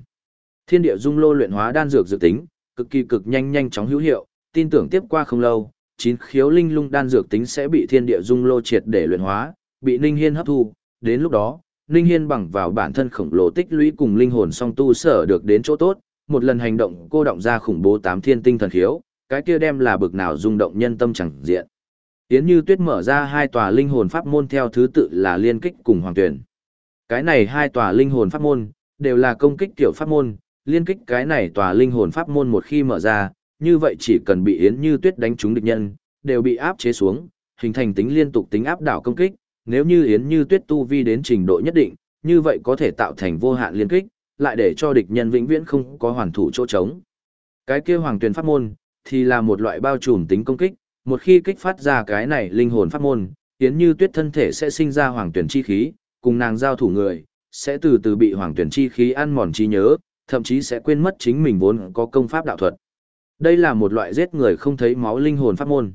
Thiên địa dung lô luyện hóa đan dược dự tính, cực kỳ cực nhanh nhanh chóng hữu hiệu, tin tưởng tiếp qua không lâu, chín khiếu linh lung đan dược tính sẽ bị thiên địa dung lô triệt để luyện hóa, bị Ninh Hiên hấp thu, đến lúc đó, Ninh Hiên bằng vào bản thân khổng lồ tích lũy cùng linh hồn song tu sở được đến chỗ tốt, một lần hành động cô động ra khủng bố tám thiên tinh thần khiếu, cái kia đem là bực nào rung động nhân tâm chẳng diện. Yến Như Tuyết mở ra hai tòa linh hồn pháp môn theo thứ tự là liên kích cùng hoàng tuyển. Cái này hai tòa linh hồn pháp môn, đều là công kích tiểu pháp môn, liên kích cái này tòa linh hồn pháp môn một khi mở ra, như vậy chỉ cần bị Yến Như Tuyết đánh trúng địch nhân, đều bị áp chế xuống, hình thành tính liên tục tính áp đảo công kích, nếu như Yến Như Tuyết tu vi đến trình độ nhất định, như vậy có thể tạo thành vô hạn liên kích, lại để cho địch nhân vĩnh viễn không có hoàn thủ chỗ trống. Cái kia hoàng tuyển pháp môn, thì là một loại bao trùm tính công kích, một khi kích phát ra cái này linh hồn pháp môn, Yến Như Tuyết thân thể sẽ sinh ra hoàng tuyển chi khí, cùng nàng giao thủ người, sẽ từ từ bị hoàng tuyển chi khí ăn mòn trí nhớ, thậm chí sẽ quên mất chính mình vốn có công pháp đạo thuật. Đây là một loại giết người không thấy máu linh hồn pháp môn.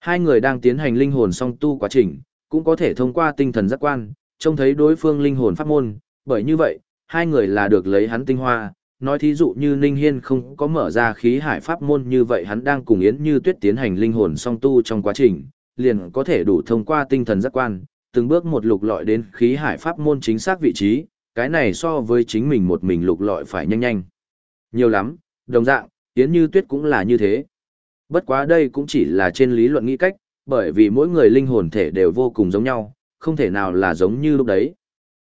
Hai người đang tiến hành linh hồn song tu quá trình, cũng có thể thông qua tinh thần giác quan, trông thấy đối phương linh hồn pháp môn, bởi như vậy, hai người là được lấy hắn tinh hoa, nói thí dụ như Ninh Hiên không có mở ra khí hải pháp môn như vậy hắn đang cùng Yến Như Tuyết tiến hành linh hồn song tu trong quá trình, liền có thể đủ thông qua tinh thần giác quan, từng bước một lục lọi đến khí hải pháp môn chính xác vị trí, cái này so với chính mình một mình lục lọi phải nhanh nhanh. Nhiều lắm, đồng dạng, Yến Như Tuyết cũng là như thế. Bất quá đây cũng chỉ là trên lý luận nghĩ cách, bởi vì mỗi người linh hồn thể đều vô cùng giống nhau, không thể nào là giống như lúc đấy.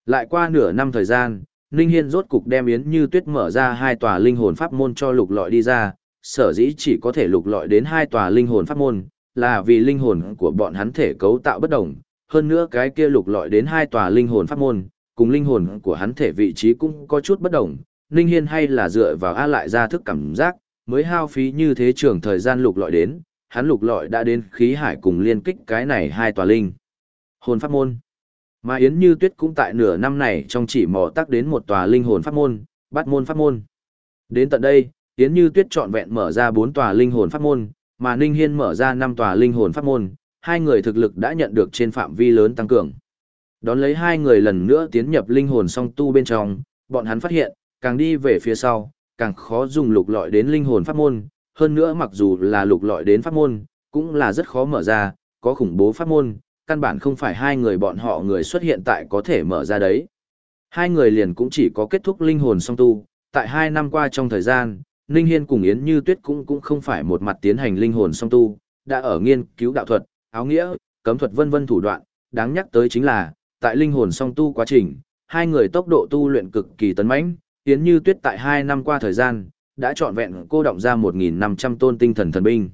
Lại qua nửa năm thời gian, Ninh Hiên rốt cục đem Yến Như Tuyết mở ra hai tòa linh hồn pháp môn cho lục lọi đi ra, sở dĩ chỉ có thể lục lọi đến hai tòa linh hồn pháp môn, là vì linh hồn của bọn hắn thể cấu tạo bất đồng, hơn nữa cái kia lục lọi đến hai tòa linh hồn pháp môn, cùng linh hồn của hắn thể vị trí cũng có chút bất đồng. Ninh Hiên hay là dựa vào A lại ra thức cảm giác, mới hao phí như thế trường thời gian lục lọi đến, hắn lục lọi đã đến khí hải cùng liên kích cái này hai tòa linh. Hồn pháp môn. Mà Yến Như Tuyết cũng tại nửa năm này trong chỉ mò tác đến một tòa linh hồn pháp môn, bắt môn pháp môn. Đến tận đây, Yến Như Tuyết trọn vẹn mở ra bốn tòa linh hồn pháp môn, mà Ninh Hiên mở ra năm tòa linh hồn pháp môn, hai người thực lực đã nhận được trên phạm vi lớn tăng cường. Đón lấy hai người lần nữa tiến nhập linh hồn song tu bên trong, bọn hắn phát hiện, càng đi về phía sau, càng khó dùng lục lọi đến linh hồn pháp môn, hơn nữa mặc dù là lục lọi đến pháp môn, cũng là rất khó mở ra, có khủng bố pháp môn, căn bản không phải hai người bọn họ người xuất hiện tại có thể mở ra đấy. Hai người liền cũng chỉ có kết thúc linh hồn song tu, tại hai năm qua trong thời gian, Ninh Hiên cùng Yến Như Tuyết cũng cũng không phải một mặt tiến hành linh hồn song tu, đã ở nghiên cứu đạo thuật, áo nghĩa, cấm thuật vân vân thủ đoạn, đáng nhắc tới chính là, tại linh hồn song tu quá trình, hai người tốc độ tu luyện cực kỳ tấn mãnh, Yến Như Tuyết tại hai năm qua thời gian, đã trọn vẹn cô động ra 1.500 tôn tinh thần thần binh.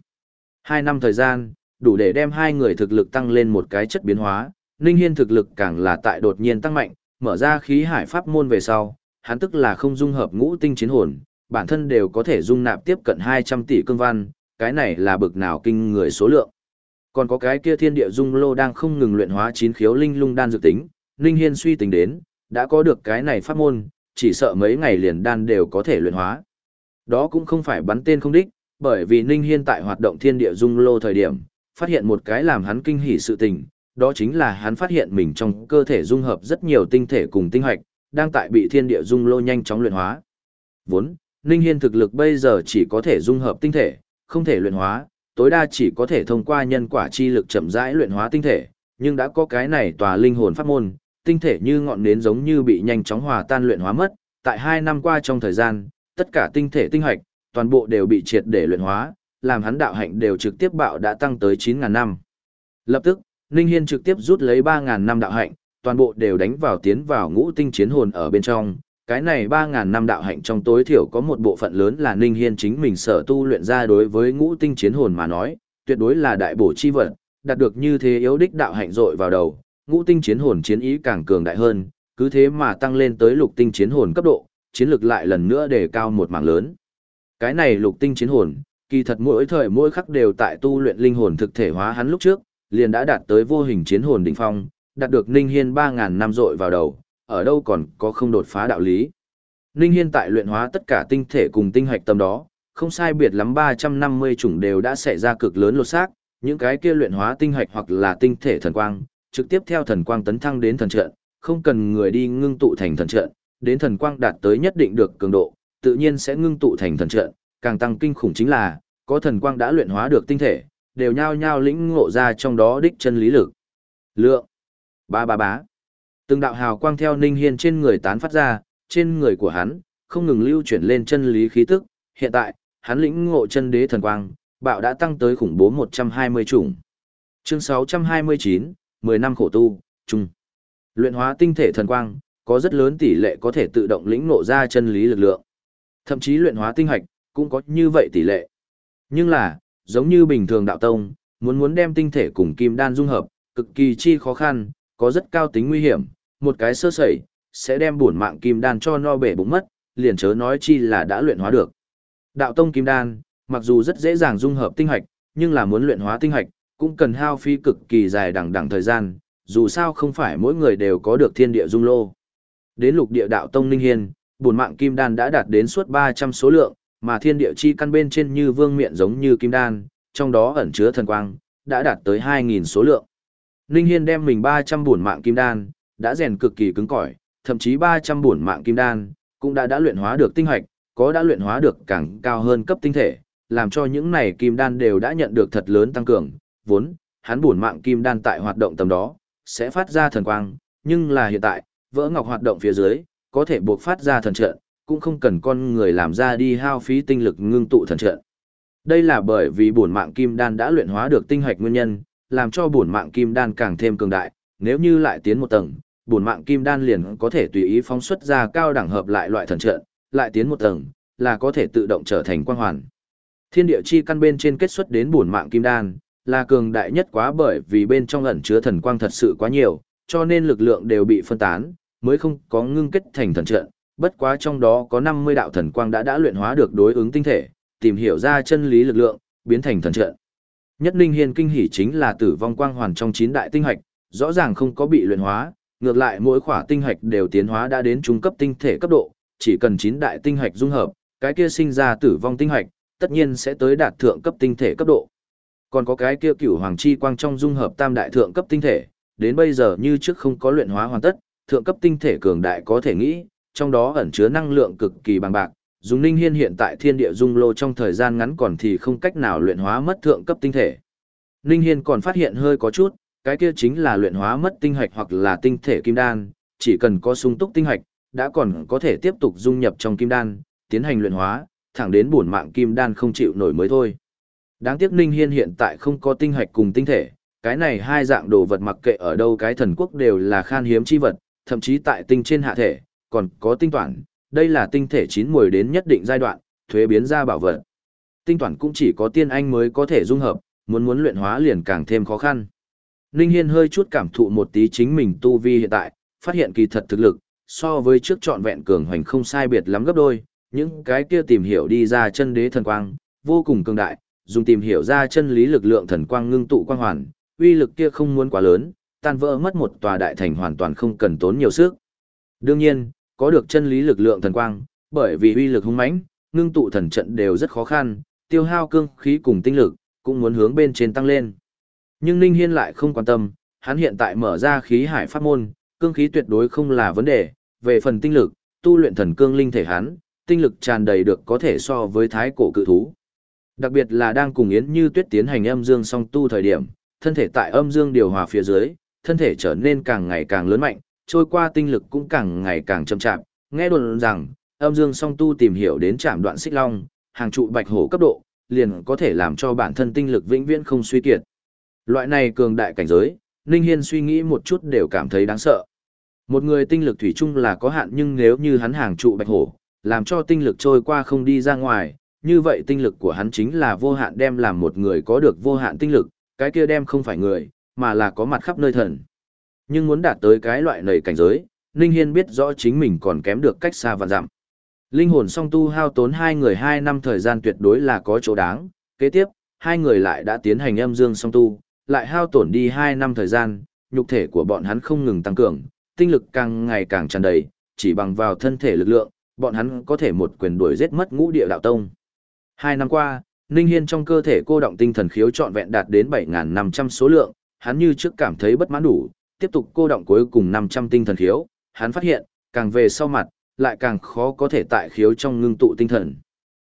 Hai năm thời gian, đủ để đem hai người thực lực tăng lên một cái chất biến hóa, Ninh Hiên thực lực càng là tại đột nhiên tăng mạnh, mở ra khí hải pháp môn về sau, hắn tức là không dung hợp ngũ tinh chiến hồn, bản thân đều có thể dung nạp tiếp cận 200 tỷ cương văn, cái này là bực nào kinh người số lượng. Còn có cái kia thiên địa dung lô đang không ngừng luyện hóa chín khiếu linh lung đan dự tính, Ninh Hiên suy tính đến, đã có được cái này pháp môn, chỉ sợ mấy ngày liền đan đều có thể luyện hóa. Đó cũng không phải bắn tên không đích, bởi vì Ninh Hiên tại hoạt động thiên địa dung lô thời điểm, phát hiện một cái làm hắn kinh hỉ sự tình, đó chính là hắn phát hiện mình trong cơ thể dung hợp rất nhiều tinh thể cùng tinh hoạch, đang tại bị thiên địa dung lô nhanh chóng luyện hóa. Vốn, Ninh Hiên thực lực bây giờ chỉ có thể dung hợp tinh thể, không thể luyện hóa, tối đa chỉ có thể thông qua nhân quả chi lực chậm rãi luyện hóa tinh thể, nhưng đã có cái này tòa linh hồn pháp môn, tinh thể như ngọn nến giống như bị nhanh chóng hòa tan luyện hóa mất, tại hai năm qua trong thời gian, tất cả tinh thể tinh hoạch, toàn bộ đều bị triệt để luyện hóa, làm hắn đạo hạnh đều trực tiếp bạo đã tăng tới 9.000 năm. Lập tức, Ninh Hiên trực tiếp rút lấy 3.000 năm đạo hạnh, toàn bộ đều đánh vào tiến vào ngũ tinh chiến hồn ở bên trong. Cái này 3.000 năm đạo hạnh trong tối thiểu có một bộ phận lớn là Ninh Hiên chính mình sở tu luyện ra đối với ngũ tinh chiến hồn mà nói, tuyệt đối là đại bổ chi vật, đạt được như thế yếu đích đạo hạnh rội vào đầu, ngũ tinh chiến hồn chiến ý càng cường đại hơn, cứ thế mà tăng lên tới lục tinh chiến hồn cấp độ, chiến lực lại lần nữa đề cao một mảng lớn. Cái này lục tinh chiến hồn, kỳ thật mỗi thời mỗi khắc đều tại tu luyện linh hồn thực thể hóa hắn lúc trước, liền đã đạt tới vô hình chiến hồn đỉnh phong, đạt được Ninh Hiên 3000 năm dội vào đầu, ở đâu còn có không đột phá đạo lý. Ninh Hiên tại luyện hóa tất cả tinh thể cùng tinh hạch tâm đó, không sai biệt lắm 350 chủng đều đã xảy ra cực lớn lột xác, những cái kia luyện hóa tinh hạch hoặc là tinh thể thần quang, trực tiếp theo thần quang tấn thăng đến thần trận, không cần người đi ngưng tụ thành thần trận, đến thần quang đạt tới nhất định được cường độ, tự nhiên sẽ ngưng tụ thành thần trận, càng tăng kinh khủng chính là, có thần quang đã luyện hóa được tinh thể, đều nhao nhao lĩnh ngộ ra trong đó đích chân lý lực. Lượng. Ba ba bá. Từng đạo hào quang theo Ninh Hiên trên người tán phát ra, trên người của hắn, không ngừng lưu chuyển lên chân lý khí tức, hiện tại, hắn lĩnh ngộ chân đế thần quang, bạo đã tăng tới khủng bố 120 chủng. Chương 629, 10 năm khổ tu, chung. Luyện hóa tinh thể thần quang, có rất lớn tỷ lệ có thể tự động lĩnh ngộ ra chân lý lực lượng. Thậm chí luyện hóa tinh hạch, cũng có như vậy tỷ lệ. Nhưng là, giống như bình thường đạo tông, muốn muốn đem tinh thể cùng kim đan dung hợp, cực kỳ chi khó khăn, có rất cao tính nguy hiểm, một cái sơ sẩy, sẽ đem bổn mạng kim đan cho no bể bụng mất, liền chớ nói chi là đã luyện hóa được. Đạo tông kim đan, mặc dù rất dễ dàng dung hợp tinh hạch, nhưng là muốn luyện hóa tinh hạch, cũng cần hao phí cực kỳ dài đằng đằng thời gian, dù sao không phải mỗi người đều có được thiên địa dung lô. Đến lục địa đạo tông Ninh Hiên, bổn mạng kim đan đã đạt đến suốt 300 số lượng, mà thiên địa chi căn bên trên như vương miện giống như kim đan, trong đó ẩn chứa thần quang, đã đạt tới 2.000 số lượng. Ninh Hiên đem mình 300 bổn mạng kim đan, đã rèn cực kỳ cứng cỏi, thậm chí 300 bổn mạng kim đan, cũng đã đã luyện hóa được tinh hoạch, có đã luyện hóa được càng cao hơn cấp tinh thể, làm cho những này kim đan đều đã nhận được thật lớn tăng cường, vốn, hắn bổn mạng kim đan tại hoạt động tầm đó, sẽ phát ra thần quang, nhưng là hiện tại, vỡ ngọc hoạt động phía dưới, có thể buộc phát ra thần trận, cũng không cần con người làm ra đi hao phí tinh lực ngưng tụ thần trận. Đây là bởi vì bổn mạng kim đan đã luyện hóa được tinh hạch nguyên nhân, làm cho bổn mạng kim đan càng thêm cường đại, nếu như lại tiến một tầng, bổn mạng kim đan liền có thể tùy ý phóng xuất ra cao đẳng hợp lại loại thần trận, lại tiến một tầng, là có thể tự động trở thành quang hoàn. Thiên địa chi căn bên trên kết xuất đến bổn mạng kim đan, là cường đại nhất quá bởi vì bên trong ẩn chứa thần quang thật sự quá nhiều, cho nên lực lượng đều bị phân tán, mới không có ngưng kết thành thần trận, bất quá trong đó có 50 đạo thần quang đã đã luyện hóa được đối ứng tinh thể, tìm hiểu ra chân lý lực lượng, biến thành thần trận. Nhất Ninh Hiên kinh hỉ chính là tử vong quang hoàn trong 9 đại tinh hạch, rõ ràng không có bị luyện hóa, ngược lại mỗi khỏa tinh hạch đều tiến hóa đã đến trung cấp tinh thể cấp độ, chỉ cần 9 đại tinh hạch dung hợp, cái kia sinh ra tử vong tinh hạch, tất nhiên sẽ tới đạt thượng cấp tinh thể cấp độ. Còn có cái kia cửu hoàng chi quang trong dung hợp tam đại thượng cấp tinh thể, đến bây giờ như trước không có luyện hóa hoàn tất, thượng cấp tinh thể cường đại có thể nghĩ, trong đó ẩn chứa năng lượng cực kỳ bằng bạc, dùng Ninh Hiên hiện tại thiên địa dung lô trong thời gian ngắn còn thì không cách nào luyện hóa mất thượng cấp tinh thể. Ninh Hiên còn phát hiện hơi có chút, cái kia chính là luyện hóa mất tinh hạch hoặc là tinh thể kim đan, chỉ cần có sung túc tinh hạch, đã còn có thể tiếp tục dung nhập trong kim đan, tiến hành luyện hóa, thẳng đến bổn mạng kim đan không chịu nổi mới thôi. Đáng tiếc Ninh Hiên hiện tại không có tinh hạch cùng tinh thể, cái này hai dạng đồ vật mặc kệ ở đâu cái thần quốc đều là khan hiếm chi vật, thậm chí tại tinh trên hạ thể, còn có tinh toàn, đây là tinh thể chín muồi đến nhất định giai đoạn, thuế biến ra bảo vật. Tinh toàn cũng chỉ có tiên anh mới có thể dung hợp, muốn muốn luyện hóa liền càng thêm khó khăn. Ninh Hiên hơi chút cảm thụ một tí chính mình tu vi hiện tại, phát hiện kỳ thật thực lực, so với trước trọn vẹn cường hoành không sai biệt lắm gấp đôi, những cái kia tìm hiểu đi ra chân đế thần quang, vô cùng cường đại, dùng tìm hiểu ra chân lý lực lượng thần quang ngưng tụ quang hoàn, uy lực kia không muốn quá lớn, tan vỡ mất một tòa đại thành hoàn toàn không cần tốn nhiều sức. Đương nhiên, có được chân lý lực lượng thần quang, bởi vì uy lực hung mãnh, ngưng tụ thần trận đều rất khó khăn, tiêu hao cương khí cùng tinh lực, cũng muốn hướng bên trên tăng lên. Nhưng Ninh Hiên lại không quan tâm, hắn hiện tại mở ra khí hải pháp môn, cương khí tuyệt đối không là vấn đề, về phần tinh lực, tu luyện thần cương linh thể hắn, tinh lực tràn đầy được có thể so với thái cổ cự thú. Đặc biệt là đang cùng Yến Như Tuyết tiến hành âm dương song tu thời điểm, thân thể tại âm dương điều hòa phía dưới, thân thể trở nên càng ngày càng lớn mạnh, trôi qua tinh lực cũng càng ngày càng chậm chạp. Nghe đồn rằng, âm dương song tu tìm hiểu đến trạm đoạn xích long, hàng trụ bạch hổ cấp độ, liền có thể làm cho bản thân tinh lực vĩnh viễn không suy kiệt. Loại này cường đại cảnh giới, Ninh Hiên suy nghĩ một chút đều cảm thấy đáng sợ. Một người tinh lực thủy chung là có hạn nhưng nếu như hắn hàng trụ bạch hổ, làm cho tinh lực trôi qua không đi ra ngoài, như vậy tinh lực của hắn chính là vô hạn đem làm một người có được vô hạn tinh lực, cái kia đem không phải người, mà là có mặt khắp nơi thần. Nhưng muốn đạt tới cái loại nầy cảnh giới, Ninh Hiên biết rõ chính mình còn kém được cách xa và giảm Linh hồn song tu hao tốn hai người hai năm thời gian tuyệt đối là có chỗ đáng, kế tiếp, hai người lại đã tiến hành âm dương song tu, lại hao tổn đi hai năm thời gian, nhục thể của bọn hắn không ngừng tăng cường, tinh lực càng ngày càng tràn đầy, chỉ bằng vào thân thể lực lượng, bọn hắn có thể một quyền đuổi giết mất ngũ địa đạo tông. Hai năm qua, Ninh Hiên trong cơ thể cô động tinh thần khiếu trọn vẹn đạt đến 7.500 số lượng, hắn như trước cảm thấy bất mãn đủ, tiếp tục cô động cuối cùng 500 tinh thần khiếu, hắn phát hiện, càng về sau mặt, lại càng khó có thể tại khiếu trong ngưng tụ tinh thần.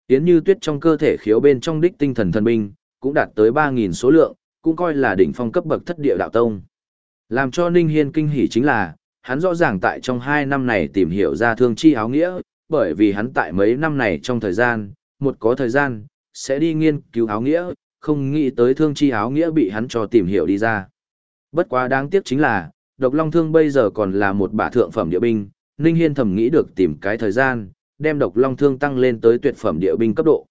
Yến như tuyết trong cơ thể khiếu bên trong đích tinh thần thần binh, cũng đạt tới 3.000 số lượng, cũng coi là đỉnh phong cấp bậc thất địa đạo tông. Làm cho Ninh Hiên kinh hỉ chính là, hắn rõ ràng tại trong hai năm này tìm hiểu ra thương chi áo nghĩa, bởi vì hắn tại mấy năm này trong thời gian, một có thời gian, sẽ đi nghiên cứu áo nghĩa, không nghĩ tới thương chi áo nghĩa bị hắn cho tìm hiểu đi ra. Bất quá đáng tiếc chính là, độc long thương bây giờ còn là một bả thượng phẩm địa binh, Ninh Hiên thầm nghĩ được tìm cái thời gian, đem độc long thương tăng lên tới tuyệt phẩm địa binh cấp độ.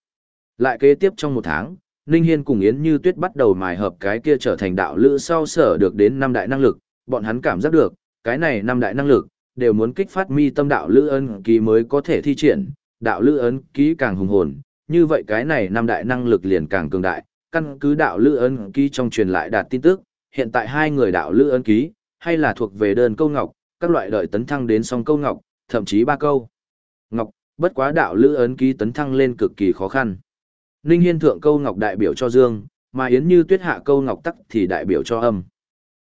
Lại kế tiếp trong một tháng, Ninh Hiên cùng Yến Như Tuyết bắt đầu mài hợp cái kia trở thành đạo lữ sau sở được đến năm đại năng lực, bọn hắn cảm giác được, cái này năm đại năng lực, đều muốn kích phát mi tâm đạo lữ ấn ký mới có thể thi triển, đạo lữ ấn ký càng hùng hồn, như vậy cái này năm đại năng lực liền càng cường đại, căn cứ đạo lữ ấn ký trong truyền lại đạt tin tức, hiện tại hai người đạo lữ ấn ký, hay là thuộc về đơn câu ngọc, các loại đợi tấn thăng đến song câu ngọc, thậm chí ba câu. Ngọc, bất quá đạo lữ ấn ký tấn thăng lên cực kỳ khó khăn. Ninh Hiên thượng câu ngọc đại biểu cho dương, mà Yến Như Tuyết hạ câu ngọc tắc thì đại biểu cho âm.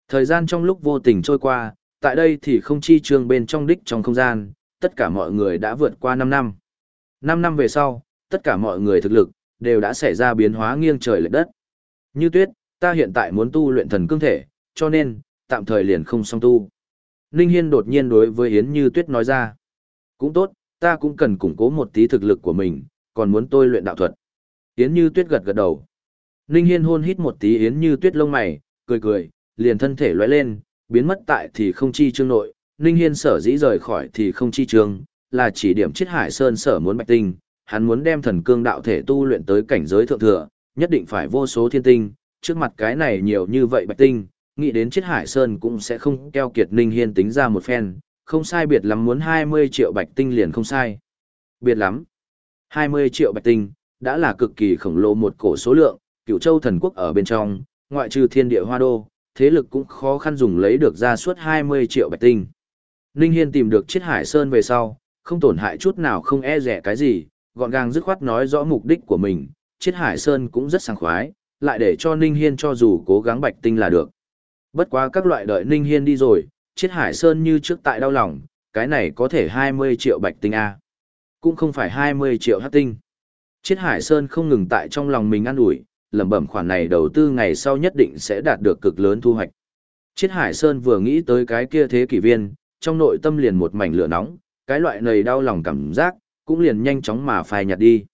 Thời gian trong lúc vô tình trôi qua, tại đây thì không chi trường bên trong đích trong không gian, tất cả mọi người đã vượt qua 5 năm. 5 năm về sau, tất cả mọi người thực lực, đều đã xảy ra biến hóa nghiêng trời lệch đất. Như tuyết, ta hiện tại muốn tu luyện thần cương thể, cho nên, tạm thời liền không song tu. Ninh Hiên đột nhiên đối với Yến Như Tuyết nói ra. Cũng tốt, ta cũng cần củng cố một tí thực lực của mình, còn muốn tôi luyện đạo thuật. Yến Như Tuyết gật gật đầu. Ninh Hiên hôn hít một tí Yến Như Tuyết lông mày, cười cười, liền thân thể lóe lên, biến mất tại thì không chi trương nội. Ninh Hiên sở dĩ rời khỏi thì không chi trương, là chỉ điểm chết hải sơn sở muốn bạch tinh, hắn muốn đem thần cương đạo thể tu luyện tới cảnh giới thượng thừa, nhất định phải vô số thiên tinh, trước mặt cái này nhiều như vậy bạch tinh, nghĩ đến chết hải sơn cũng sẽ không keo kiệt Ninh Hiên tính ra một phen, không sai biệt lắm muốn 20 triệu bạch tinh liền không sai. Biệt lắm. 20 triệu bạch tinh, đã là cực kỳ khổng lồ một cổ số lượng, cựu châu thần quốc ở bên trong, ngoại trừ thiên địa hoa đô, thế lực cũng khó khăn dùng lấy được ra suốt 20 triệu bạch tinh. Ninh Hiên tìm được chiết hải sơn về sau, không tổn hại chút nào không e rẻ cái gì, gọn gàng dứt khoát nói rõ mục đích của mình, chiết hải sơn cũng rất sảng khoái, lại để cho Ninh Hiên cho dù cố gắng bạch tinh là được. Bất quá các loại đợi Ninh Hiên đi rồi, chiết hải sơn như trước tại đau lòng, cái này có thể 20 triệu bạch tinh A. Cũng không phải 20 triệu hát tinh. Chiết hải sơn không ngừng tại trong lòng mình ăn ủi lẩm bẩm khoản này đầu tư ngày sau nhất định sẽ đạt được cực lớn thu hoạch. Chiết Hải Sơn vừa nghĩ tới cái kia thế kỷ viên, trong nội tâm liền một mảnh lửa nóng, cái loại này đau lòng cảm giác, cũng liền nhanh chóng mà phai nhạt đi.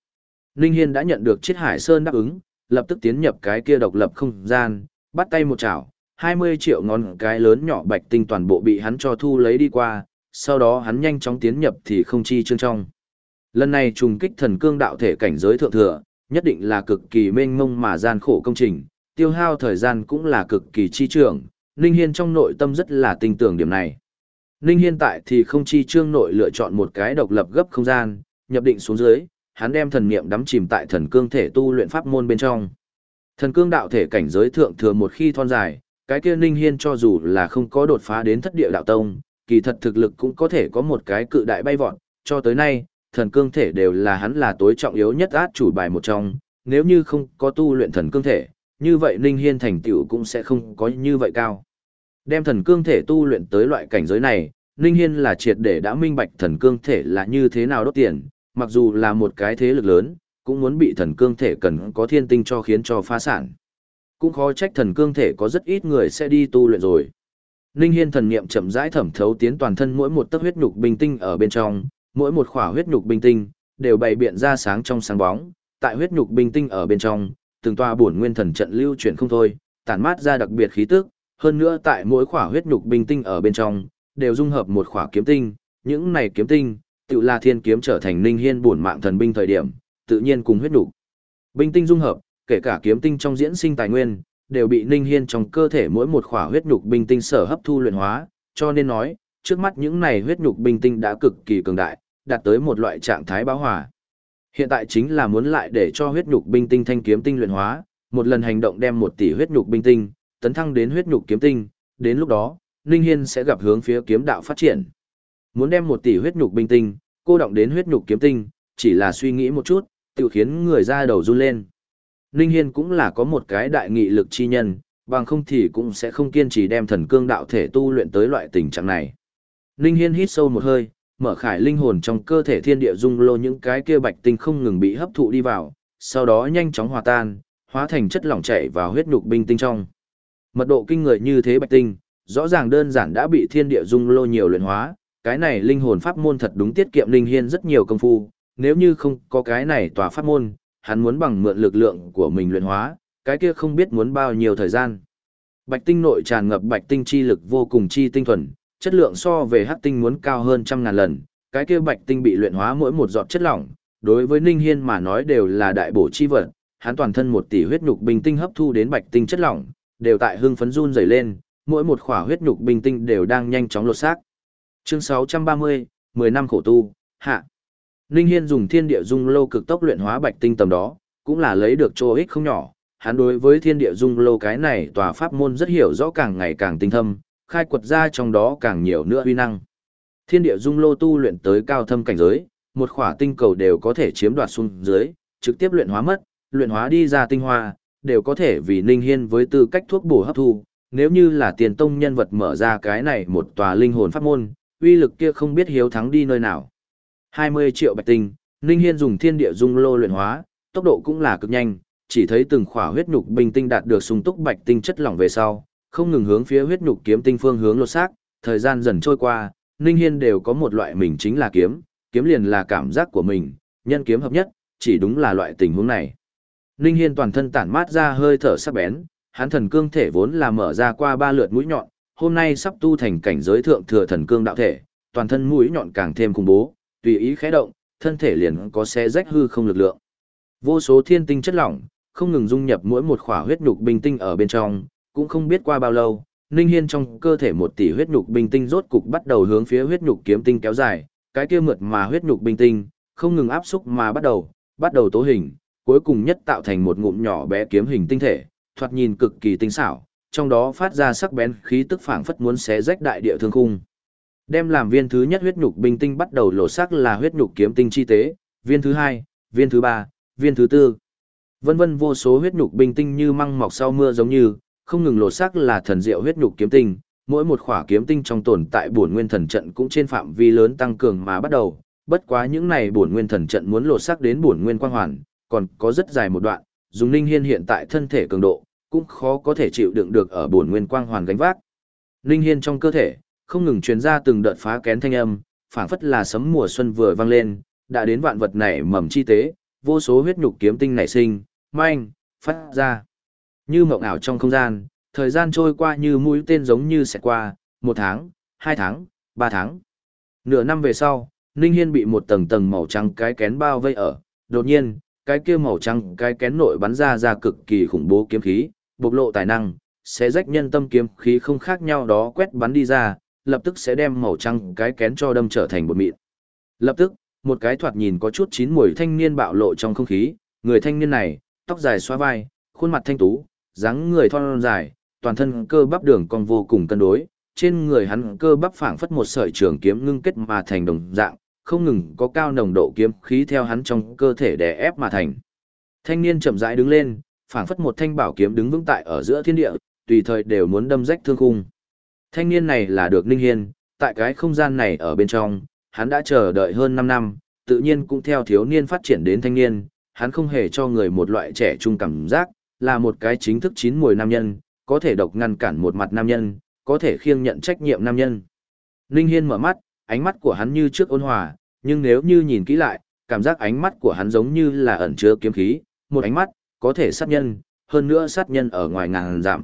Ninh Hiên đã nhận được Chiết Hải Sơn đáp ứng, lập tức tiến nhập cái kia độc lập không gian, bắt tay một chảo, 20 triệu ngón cái lớn nhỏ bạch tinh toàn bộ bị hắn cho thu lấy đi qua, sau đó hắn nhanh chóng tiến nhập thì không chi chương trong. Lần này trùng kích thần cương đạo thể cảnh giới thượng thừa, nhất định là cực kỳ mênh mông mà gian khổ công trình, tiêu hao thời gian cũng là cực kỳ chi trường, Ninh Hiên trong nội tâm rất là tin tưởng điểm này. Ninh Hiên tại thì không chi trương nội lựa chọn một cái độc lập gấp không gian, nhập định xuống dưới, hắn đem thần niệm đắm chìm tại thần cương thể tu luyện pháp môn bên trong. Thần cương đạo thể cảnh giới thượng thừa một khi thon dài, cái kia Ninh Hiên cho dù là không có đột phá đến thất địa đạo tông, kỳ thật thực lực cũng có thể có một cái cự đại bay vọt, cho tới nay, thần cương thể đều là hắn là tối trọng yếu nhất át chủ bài một trong, nếu như không có tu luyện thần cương thể, như vậy Ninh Hiên thành tựu cũng sẽ không có như vậy cao. Đem thần cương thể tu luyện tới loại cảnh giới này, Ninh Hiên là triệt để đã minh bạch thần cương thể là như thế nào đốt tiền, mặc dù là một cái thế lực lớn, cũng muốn bị thần cương thể cần có thiên tinh cho khiến cho phá sản. Cũng khó trách thần cương thể có rất ít người sẽ đi tu luyện rồi. Ninh Hiên thần niệm chậm rãi thẩm thấu tiến toàn thân mỗi một tấc huyết nhục bình tinh ở bên trong, mỗi một khỏa huyết nhục bình tinh đều bày biện ra sáng trong sáng bóng, tại huyết nhục bình tinh ở bên trong, từng tòa bổn nguyên thần trận lưu chuyển không thôi, tản mát ra đặc biệt khí tức, hơn nữa tại mỗi khỏa huyết nhục binh tinh ở bên trong, đều dung hợp một khỏa kiếm tinh, những này kiếm tinh, tự là thiên kiếm trở thành linh hiên bổn mạng thần binh thời điểm, tự nhiên cùng huyết nhục. Binh tinh dung hợp, kể cả kiếm tinh trong diễn sinh tài nguyên, đều bị linh hiên trong cơ thể mỗi một khỏa huyết nhục binh tinh sở hấp thu luyện hóa, cho nên nói, trước mắt những này huyết nhục binh tinh đã cực kỳ cường đại, đạt tới một loại trạng thái bão hòa. Hiện tại chính là muốn lại để cho huyết nhục binh tinh thanh kiếm tinh luyện hóa, một lần hành động đem một tỷ huyết nhục binh tinh, tấn thăng đến huyết nhục kiếm tinh, đến lúc đó, Ninh Hiên sẽ gặp hướng phía kiếm đạo phát triển. Muốn đem một tỷ huyết nhục binh tinh, cô động đến huyết nhục kiếm tinh, chỉ là suy nghĩ một chút, tự khiến người ra đầu run lên. Ninh Hiên cũng là có một cái đại nghị lực chi nhân, bằng không thì cũng sẽ không kiên trì đem thần cương đạo thể tu luyện tới loại tình trạng này. Ninh Hiên hít sâu một hơi, mở khải linh hồn trong cơ thể thiên địa dung lô những cái kia bạch tinh không ngừng bị hấp thụ đi vào, sau đó nhanh chóng hòa tan, hóa thành chất lỏng chảy vào huyết nhục binh tinh trong. Mật độ kinh người như thế bạch tinh, rõ ràng đơn giản đã bị thiên địa dung lô nhiều luyện hóa, cái này linh hồn pháp môn thật đúng tiết kiệm Linh Hiên rất nhiều công phu, nếu như không có cái này tòa pháp môn, hắn muốn bằng mượn lực lượng của mình luyện hóa, cái kia không biết muốn bao nhiêu thời gian. Bạch tinh nội tràn ngập bạch tinh chi lực vô cùng chi tinh thuần, chất lượng so về hắc tinh muốn cao hơn trăm ngàn lần, cái kia bạch tinh bị luyện hóa mỗi một giọt chất lỏng, đối với Ninh Hiên mà nói đều là đại bổ chi vật, hắn toàn thân một tỷ huyết nhục bình tinh hấp thu đến bạch tinh chất lỏng, đều tại hưng phấn run rẩy lên, mỗi một khỏa huyết nhục bình tinh đều đang nhanh chóng lột xác. Chương 630, 10 năm khổ tu, hạ. Ninh Hiên dùng thiên địa dung lô cực tốc luyện hóa bạch tinh tầm đó, cũng là lấy được chỗ ích không nhỏ. Hắn đối với thiên địa dung lô cái này tòa pháp môn rất hiểu rõ càng ngày càng tinh thâm, khai quật ra trong đó càng nhiều nữa uy năng. Thiên địa dung lô tu luyện tới cao thâm cảnh giới, một khỏa tinh cầu đều có thể chiếm đoạt xuống dưới, trực tiếp luyện hóa mất, luyện hóa đi ra tinh hoa, đều có thể vì Ninh Hiên với tư cách thuốc bổ hấp thu. Nếu như là tiền tông nhân vật mở ra cái này một tòa linh hồn pháp môn, uy lực kia không biết hiếu thắng đi nơi nào. 20 triệu bạch tinh, Ninh Hiên dùng thiên địa dung lô luyện hóa, tốc độ cũng là cực nhanh, chỉ thấy từng khỏa huyết nhục bình tinh đạt được sung túc bạch tinh chất lỏng về sau, không ngừng hướng phía huyết nhục kiếm tinh phương hướng lột xác, thời gian dần trôi qua, Ninh Hiên đều có một loại mình chính là kiếm, kiếm liền là cảm giác của mình, nhân kiếm hợp nhất, chỉ đúng là loại tình huống này. Ninh Hiên toàn thân tản mát ra hơi thở sắc bén, hắn thần cương thể vốn là mở ra qua ba lượt mũi nhọn, hôm nay sắp tu thành cảnh giới thượng thừa thần cương đạo thể, toàn thân mũi nhọn càng thêm khủng bố, tùy ý khẽ động, thân thể liền có xé rách hư không lực lượng. Vô số thiên tinh chất lỏng, không ngừng dung nhập mỗi một khỏa huyết nhục bình tinh ở bên trong, cũng không biết qua bao lâu, Ninh Hiên trong cơ thể một tỷ huyết nhục bình tinh rốt cục bắt đầu hướng phía huyết nhục kiếm tinh kéo dài, cái kia mượt mà huyết nhục bình tinh, không ngừng áp xúc mà bắt đầu, bắt đầu tố hình, cuối cùng nhất tạo thành một ngụm nhỏ bé kiếm hình tinh thể, thoạt nhìn cực kỳ tinh xảo, trong đó phát ra sắc bén khí tức phảng phất muốn xé rách đại địa thương khung. Đem làm viên thứ nhất huyết nhục binh tinh bắt đầu lộ sắc là huyết nhục kiếm tinh chi tế, viên thứ hai, viên thứ ba, viên thứ tư. Vân vân vô số huyết nhục binh tinh như măng mọc sau mưa giống như, không ngừng lộ sắc là thần diệu huyết nhục kiếm tinh, mỗi một khỏa kiếm tinh trong tồn tại bổn nguyên thần trận cũng trên phạm vi lớn tăng cường mà bắt đầu, bất quá những này bổn nguyên thần trận muốn lộ sắc đến bổn nguyên quang hoàn, còn có rất dài một đoạn, dùng Ninh Hiên hiện tại thân thể cường độ, cũng khó có thể chịu đựng được ở bổn nguyên quang hoàn gánh vác. Ninh Hiên trong cơ thể, không ngừng truyền ra từng đợt phá kén thanh âm, phảng phất là sấm mùa xuân vừa vang lên, đã đến vạn vật nảy mầm chi tế, vô số huyết nhục kiếm tinh nảy sinh, manh, phát ra. Như mộng ảo trong không gian, thời gian trôi qua như mũi tên giống như sẽ qua, một tháng, hai tháng, ba tháng. Nửa năm về sau, Ninh Hiên bị một tầng tầng màu trắng cái kén bao vây ở, đột nhiên, cái kia màu trắng cái kén nội bắn ra ra cực kỳ khủng bố kiếm khí, bộc lộ tài năng, sẽ rách nhân tâm kiếm khí không khác nhau đó quét bắn đi ra, lập tức sẽ đem màu trắng cái kén cho đâm trở thành bột mịn. Lập tức, một cái thoạt nhìn có chút chín mùi thanh niên bạo lộ trong không khí, người thanh niên này, tóc dài xóa vai, khuôn mặt thanh tú, dáng người thon dài, toàn thân cơ bắp đường còn vô cùng cân đối, trên người hắn cơ bắp phảng phất một sợi trường kiếm ngưng kết mà thành đồng dạng, không ngừng có cao nồng độ kiếm khí theo hắn trong cơ thể đè ép mà thành. Thanh niên chậm rãi đứng lên, phảng phất một thanh bảo kiếm đứng vững tại ở giữa thiên địa, tùy thời đều muốn đâm rách thương khung. Thanh niên này là được Ninh Hiên, tại cái không gian này ở bên trong, hắn đã chờ đợi hơn 5 năm, tự nhiên cũng theo thiếu niên phát triển đến thanh niên, hắn không hề cho người một loại trẻ trung cảm giác, là một cái chính thức chín mùi nam nhân, có thể độc ngăn cản một mặt nam nhân, có thể khiêng nhận trách nhiệm nam nhân. Ninh Hiên mở mắt, ánh mắt của hắn như trước ôn hòa, nhưng nếu như nhìn kỹ lại, cảm giác ánh mắt của hắn giống như là ẩn chứa kiếm khí, một ánh mắt, có thể sát nhân, hơn nữa sát nhân ở ngoài ngàn giảm.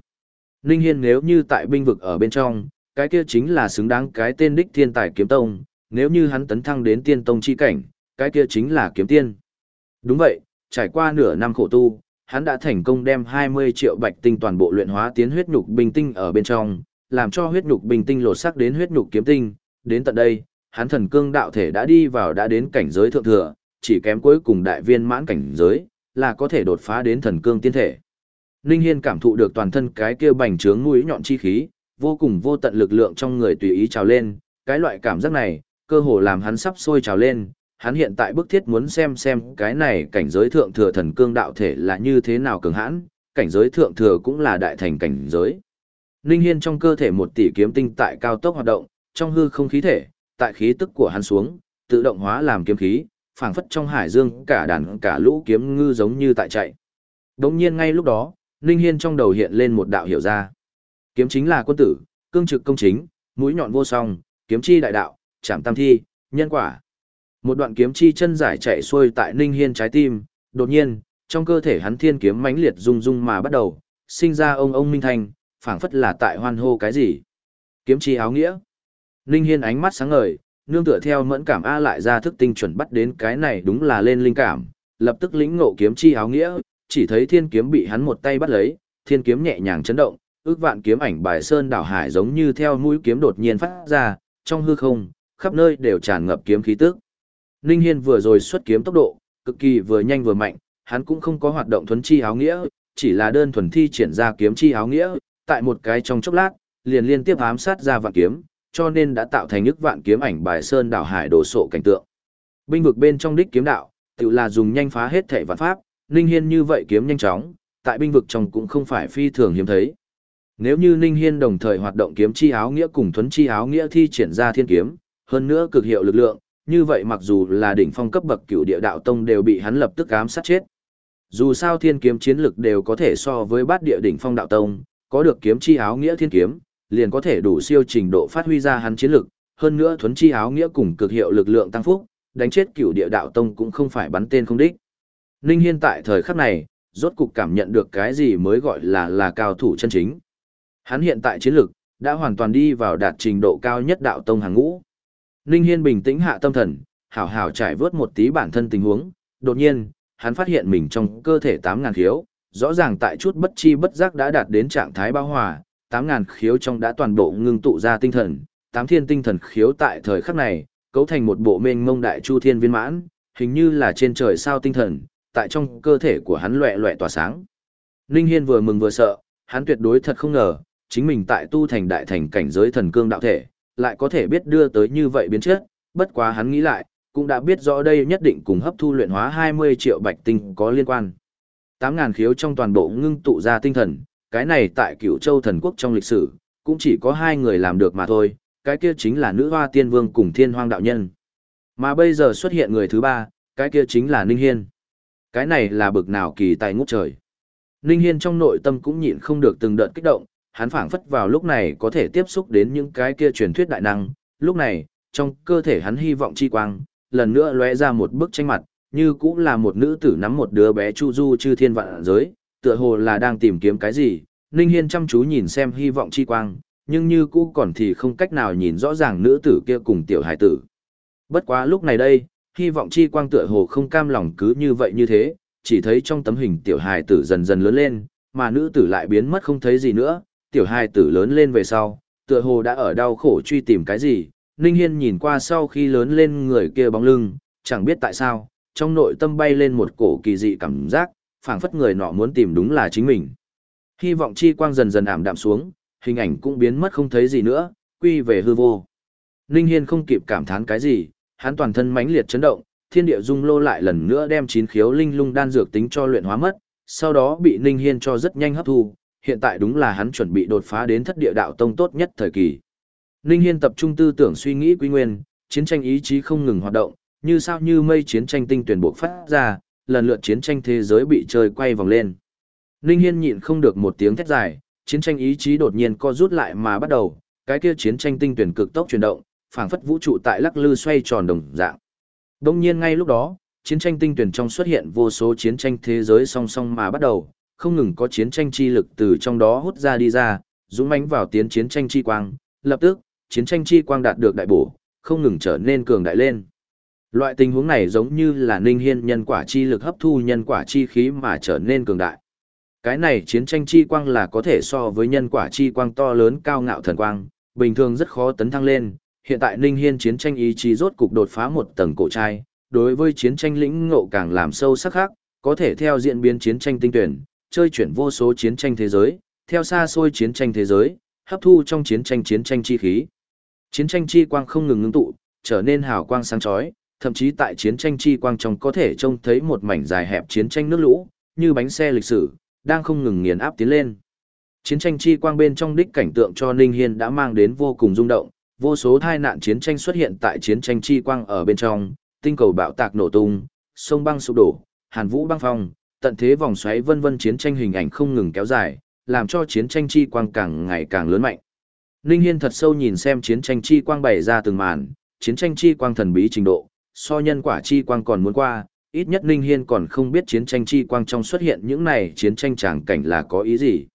Ninh Hiên nếu như tại binh vực ở bên trong, cái kia chính là xứng đáng cái tên đích thiên tài kiếm tông, nếu như hắn tấn thăng đến tiên tông chi cảnh, cái kia chính là kiếm tiên. Đúng vậy, trải qua nửa năm khổ tu, hắn đã thành công đem 20 triệu bạch tinh toàn bộ luyện hóa tiến huyết nhục bình tinh ở bên trong, làm cho huyết nhục bình tinh lột sắc đến huyết nhục kiếm tinh, đến tận đây, hắn thần cương đạo thể đã đi vào đã đến cảnh giới thượng thừa, chỉ kém cuối cùng đại viên mãn cảnh giới, là có thể đột phá đến thần cương tiên thể. Ninh Hiên cảm thụ được toàn thân cái kia bành trướng mũi nhọn chi khí, vô cùng vô tận lực lượng trong người tùy ý trào lên, cái loại cảm giác này, cơ hồ làm hắn sắp sôi trào lên, hắn hiện tại bức thiết muốn xem xem cái này cảnh giới thượng thừa thần cương đạo thể là như thế nào cường hãn, cảnh giới thượng thừa cũng là đại thành cảnh giới. Ninh Hiên trong cơ thể một tỷ kiếm tinh tại cao tốc hoạt động, trong hư không khí thể, tại khí tức của hắn xuống, tự động hóa làm kiếm khí, phảng phất trong hải dương cả đàn cả lũ kiếm ngư giống như tại chạy. Đống nhiên ngay lúc đó, Ninh Hiên trong đầu hiện lên một đạo hiểu ra. Kiếm chính là quân tử, cương trực công chính, mũi nhọn vô song, kiếm chi đại đạo, chạm tam thi, nhân quả. Một đoạn kiếm chi chân giải chạy xuôi tại Ninh Hiên trái tim, đột nhiên, trong cơ thể hắn thiên kiếm mãnh liệt rung rung mà bắt đầu, sinh ra ông ông minh thành, phảng phất là tại hoan hô cái gì. Kiếm chi áo nghĩa. Ninh Hiên ánh mắt sáng ngời, nương tựa theo mẫn cảm A lại ra thức tinh chuẩn bắt đến cái này đúng là lên linh cảm, lập tức lĩnh ngộ kiếm chi áo nghĩa, chỉ thấy thiên kiếm bị hắn một tay bắt lấy, thiên kiếm nhẹ nhàng chấn động, ước vạn kiếm ảnh bài sơn đảo hải giống như theo mũi kiếm đột nhiên phát ra, trong hư không, khắp nơi đều tràn ngập kiếm khí tức. Ninh Hiên vừa rồi xuất kiếm tốc độ, cực kỳ vừa nhanh vừa mạnh, hắn cũng không có hoạt động thuấn chi áo nghĩa, chỉ là đơn thuần thi triển ra kiếm chi áo nghĩa, tại một cái trong chốc lát, liền liên tiếp ám sát ra vạn kiếm, cho nên đã tạo thành ức vạn kiếm ảnh bài sơn đảo hải đổ sộ cảnh tượng. Binh vực bên trong đích kiếm đạo, tự là dùng nhanh phá hết thể vạn pháp, Ninh Hiên như vậy kiếm nhanh chóng, tại binh vực trong cũng không phải phi thường hiếm thấy. Nếu như Ninh Hiên đồng thời hoạt động kiếm chi áo nghĩa cùng thuấn chi áo nghĩa thi triển ra thiên kiếm, hơn nữa cực hiệu lực lượng, như vậy mặc dù là đỉnh phong cấp bậc cửu địa đạo tông đều bị hắn lập tức ám sát chết. Dù sao thiên kiếm chiến lực đều có thể so với bát địa đỉnh phong đạo tông, có được kiếm chi áo nghĩa thiên kiếm, liền có thể đủ siêu trình độ phát huy ra hắn chiến lực, hơn nữa thuấn chi áo nghĩa cùng cực hiệu lực lượng tăng phúc, đánh chết cửu địa đạo tông cũng không phải bắn tên không đích. Ninh Hiên tại thời khắc này, rốt cục cảm nhận được cái gì mới gọi là là cao thủ chân chính. Hắn hiện tại chiến lực, đã hoàn toàn đi vào đạt trình độ cao nhất đạo tông hàng ngũ. Ninh Hiên bình tĩnh hạ tâm thần, hảo hảo trải vớt một tí bản thân tình huống, đột nhiên, hắn phát hiện mình trong cơ thể 8.000 khiếu, rõ ràng tại chút bất chi bất giác đã đạt đến trạng thái bao hòa, Tám ngàn khiếu trong đã toàn bộ ngưng tụ ra tinh thần, tám thiên tinh thần khiếu tại thời khắc này, cấu thành một bộ mênh mông đại chu thiên viên mãn, hình như là trên trời sao tinh thần, tại trong cơ thể của hắn loẹ loẹ tỏa sáng. Ninh Hiên vừa mừng vừa sợ, hắn tuyệt đối thật không ngờ, chính mình tại tu thành đại thành cảnh giới thần cương đạo thể, lại có thể biết đưa tới như vậy biến chất, bất quá hắn nghĩ lại, cũng đã biết rõ đây nhất định cùng hấp thu luyện hóa 20 triệu bạch tinh có liên quan. 8.000 khiếu trong toàn bộ ngưng tụ ra tinh thần, cái này tại cửu châu thần quốc trong lịch sử, cũng chỉ có hai người làm được mà thôi, cái kia chính là nữ hoa tiên vương cùng thiên hoang đạo nhân. Mà bây giờ xuất hiện người thứ ba, cái kia chính là Ninh Hiên. Cái này là bực nào kỳ tài ngút trời. Ninh Hiên trong nội tâm cũng nhịn không được từng đợt kích động, hắn phảng phất vào lúc này có thể tiếp xúc đến những cái kia truyền thuyết đại năng, lúc này, trong cơ thể hắn hy vọng chi quang, lần nữa lóe ra một bức tranh mặt, như cũng là một nữ tử nắm một đứa bé chu du chư thiên vạn giới, tựa hồ là đang tìm kiếm cái gì, Ninh Hiên chăm chú nhìn xem hy vọng chi quang, nhưng như cũ còn thì không cách nào nhìn rõ ràng nữ tử kia cùng tiểu hải tử. Bất quá lúc này đây, hy vọng chi quang tựa hồ không cam lòng cứ như vậy như thế, chỉ thấy trong tấm hình tiểu hải tử dần dần lớn lên, mà nữ tử lại biến mất không thấy gì nữa, tiểu hải tử lớn lên về sau, tựa hồ đã ở đau khổ truy tìm cái gì, Ninh Hiên nhìn qua sau khi lớn lên người kia bóng lưng, chẳng biết tại sao, trong nội tâm bay lên một cổ kỳ dị cảm giác, phảng phất người nọ muốn tìm đúng là chính mình. Hy vọng chi quang dần dần ảm đạm xuống, hình ảnh cũng biến mất không thấy gì nữa, quy về hư vô. Ninh Hiên không kịp cảm thán cái gì, hắn toàn thân mãnh liệt chấn động, thiên địa dung lô lại lần nữa đem chín khiếu linh lung đan dược tính cho luyện hóa mất, sau đó bị Ninh Hiên cho rất nhanh hấp thu, hiện tại đúng là hắn chuẩn bị đột phá đến thất địa đạo tông tốt nhất thời kỳ. Ninh Hiên tập trung tư tưởng suy nghĩ quy nguyên, chiến tranh ý chí không ngừng hoạt động, như sao như mây chiến tranh tinh tuyển buộc phát ra, lần lượt chiến tranh thế giới bị chơi quay vòng lên. Ninh Hiên nhịn không được một tiếng thét dài, chiến tranh ý chí đột nhiên co rút lại mà bắt đầu, cái kia chiến tranh tinh tuyển cực tốc chuyển động, phảng phất vũ trụ tại lắc lư xoay tròn đồng dạng. Đông nhiên ngay lúc đó, chiến tranh tinh tuyển trong xuất hiện vô số chiến tranh thế giới song song mà bắt đầu, không ngừng có chiến tranh chi lực từ trong đó hút ra đi ra, dũng mãnh vào tiến chiến tranh chi quang, lập tức, chiến tranh chi quang đạt được đại bổ, không ngừng trở nên cường đại lên. Loại tình huống này giống như là ninh hiên nhân quả chi lực hấp thu nhân quả chi khí mà trở nên cường đại. Cái này chiến tranh chi quang là có thể so với nhân quả chi quang to lớn cao ngạo thần quang, bình thường rất khó tấn thăng lên. Hiện tại ninh hiên chiến tranh ý chí rốt cục đột phá một tầng cổ trai, đối với chiến tranh lĩnh ngộ càng làm sâu sắc khác, có thể theo diễn biến chiến tranh tinh tuyển, chơi chuyển vô số chiến tranh thế giới, theo xa xôi chiến tranh thế giới, hấp thu trong chiến tranh chiến tranh chi khí. Chiến tranh chi quang không ngừng ngưng tụ, trở nên hào quang sáng chói, thậm chí tại chiến tranh chi quang trong có thể trông thấy một mảnh dài hẹp chiến tranh nước lũ, như bánh xe lịch sử, đang không ngừng nghiền áp tiến lên. Chiến tranh chi quang bên trong đích cảnh tượng cho Ninh Hiên đã mang đến vô cùng rung động, vô số tai nạn chiến tranh xuất hiện tại chiến tranh chi quang ở bên trong, tinh cầu bạo tạc nổ tung, sông băng sụp đổ, hàn vũ băng phong, tận thế vòng xoáy vân vân chiến tranh hình ảnh không ngừng kéo dài, làm cho chiến tranh chi quang càng ngày càng lớn mạnh. Ninh Hiên thật sâu nhìn xem chiến tranh chi quang bày ra từng màn, chiến tranh chi quang thần bí trình độ, so nhân quả chi quang còn muốn qua, ít nhất Ninh Hiên còn không biết chiến tranh chi quang trong xuất hiện những này chiến tranh tràng cảnh là có ý gì.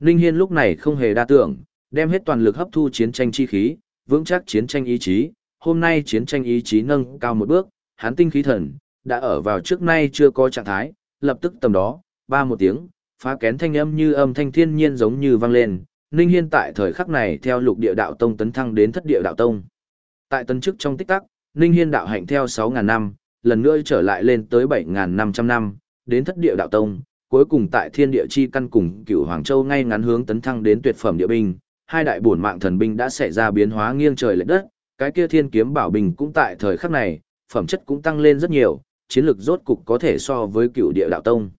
Ninh Hiên lúc này không hề đa tưởng, đem hết toàn lực hấp thu chiến tranh chi khí, vững chắc chiến tranh ý chí, hôm nay chiến tranh ý chí nâng cao một bước, hắn tinh khí thần, đã ở vào trước nay chưa có trạng thái, lập tức tầm đó, ba một tiếng, phá kén thanh âm như âm thanh thiên nhiên giống như vang lên, Ninh Hiên tại thời khắc này theo lục địa đạo tông tấn thăng đến thất địa đạo tông. Tại tấn chức trong tích tắc, Ninh Hiên đạo hạnh theo 6.000 năm, lần nữa trở lại lên tới 7.500 năm, đến thất địa đạo tông, cuối cùng tại thiên địa chi căn cùng cửu Hoàng Châu ngay ngắn hướng tấn thăng đến tuyệt phẩm địa binh, hai đại bổn mạng thần binh đã xảy ra biến hóa nghiêng trời lệch đất, cái kia thiên kiếm bảo bình cũng tại thời khắc này, phẩm chất cũng tăng lên rất nhiều, chiến lược rốt cục có thể so với cửu địa đạo tông.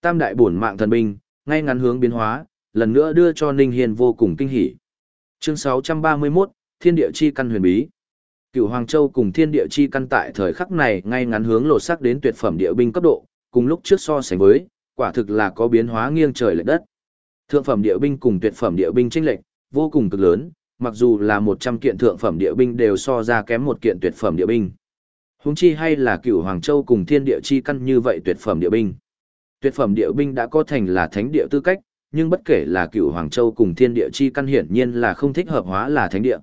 Tam đại bổn mạng thần binh, ngay ngắn hướng biến hóa, lần nữa đưa cho Ninh Hiên vô cùng kinh hỉ. Chương 631, Thiên địa chi căn huyền bí. Cửu Hoàng Châu cùng Thiên địa chi căn tại thời khắc này ngay ngắn hướng lột sắc đến tuyệt phẩm địa binh cấp độ, cùng lúc trước so sánh với, quả thực là có biến hóa nghiêng trời lệch đất. Thượng phẩm địa binh cùng tuyệt phẩm địa binh chênh lệch vô cùng cực lớn, mặc dù là 100 kiện thượng phẩm địa binh đều so ra kém một kiện tuyệt phẩm địa binh. Huống chi hay là Cửu Hoàng Châu cùng Thiên địa chi căn như vậy tuyệt phẩm địa binh. Tuyệt phẩm địa binh đã có thành là thánh địa tư cách, nhưng bất kể là Cửu Hoàng Châu cùng Thiên địa chi căn hiển nhiên là không thích hợp hóa là thánh địa.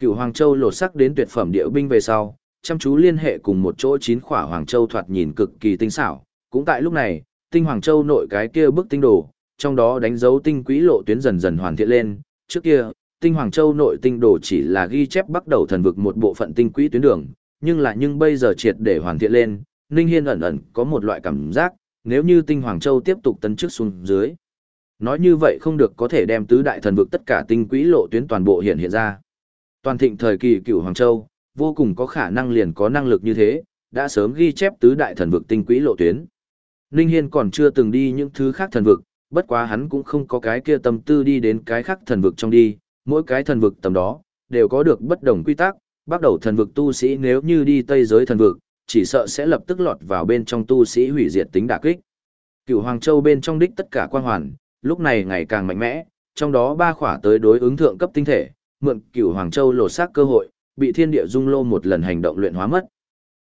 Cựu Hoàng Châu lột sắc đến tuyệt phẩm địa binh về sau, chăm chú liên hệ cùng một chỗ chín khỏa Hoàng Châu thoạt nhìn cực kỳ tinh xảo, cũng tại lúc này, tinh Hoàng Châu nội cái kia bức tinh đồ, trong đó đánh dấu tinh quỹ lộ tuyến dần dần hoàn thiện lên, trước kia, tinh Hoàng Châu nội tinh đồ chỉ là ghi chép bắt đầu thần vực một bộ phận tinh quỹ tuyến đường, nhưng là nhưng bây giờ triệt để hoàn thiện lên, Ninh Hiên ẩn ẩn có một loại cảm giác, nếu như tinh Hoàng Châu tiếp tục tấn trước xuống dưới. Nói như vậy không được có thể đem tứ đại thần vực tất cả tinh quỹ lộ tuyến toàn bộ hiện hiện ra. Toàn thịnh thời kỳ cửu Hoàng Châu, vô cùng có khả năng liền có năng lực như thế, đã sớm ghi chép tứ đại thần vực tinh quỹ lộ tuyến. Ninh Hiên còn chưa từng đi những thứ khác thần vực, bất quá hắn cũng không có cái kia tâm tư đi đến cái khác thần vực trong đi, mỗi cái thần vực tầm đó, đều có được bất đồng quy tắc, bắt đầu thần vực tu sĩ nếu như đi tây giới thần vực, chỉ sợ sẽ lập tức lọt vào bên trong tu sĩ hủy diệt tính đả kích. Cửu Hoàng Châu bên trong đích tất cả quang hoàn, lúc này ngày càng mạnh mẽ, trong đó ba khỏa tới đối ứng thượng cấp tinh thể, mượn Cửu Hoàng Châu lột xác cơ hội, bị thiên địa dung lô một lần hành động luyện hóa mất.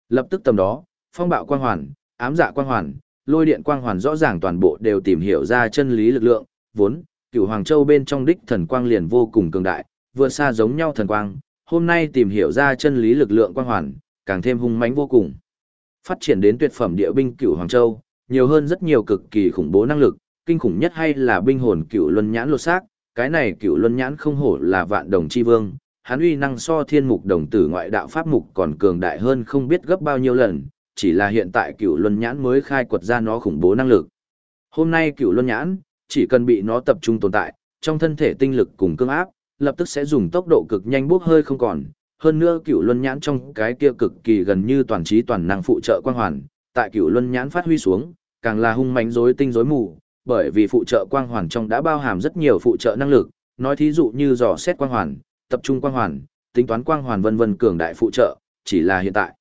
Lập tức tầm đó, phong bạo quang hoàn, ám dạ quang hoàn, lôi điện quang hoàn rõ ràng toàn bộ đều tìm hiểu ra chân lý lực lượng, vốn, Cửu Hoàng Châu bên trong đích thần quang liền vô cùng cường đại, vượt xa giống nhau thần quang, hôm nay tìm hiểu ra chân lý lực lượng quang hoàn, càng thêm hung mãnh vô cùng. Phát triển đến tuyệt phẩm địa binh Cửu Hoàng Châu, nhiều hơn rất nhiều cực kỳ khủng bố năng lực, kinh khủng nhất hay là binh hồn Cửu Luân Nhãn lột xác, cái này cựu Luân Nhãn không hổ là vạn đồng chi vương, hắn uy năng so thiên mục đồng tử ngoại đạo pháp mục còn cường đại hơn không biết gấp bao nhiêu lần, chỉ là hiện tại cựu Luân Nhãn mới khai quật ra nó khủng bố năng lực. Hôm nay cựu Luân Nhãn, chỉ cần bị nó tập trung tồn tại, trong thân thể tinh lực cùng cương áp, lập tức sẽ dùng tốc độ cực nhanh bốc hơi không còn. Hơn nữa cựu luân nhãn trong cái kia cực kỳ gần như toàn trí toàn năng phụ trợ quang hoàn, tại cựu luân nhãn phát huy xuống, càng là hung mạnh rối tinh rối mù, bởi vì phụ trợ quang hoàn trong đã bao hàm rất nhiều phụ trợ năng lực, nói thí dụ như dò xét quang hoàn, tập trung quang hoàn, tính toán quang hoàn vân vân cường đại phụ trợ, chỉ là hiện tại.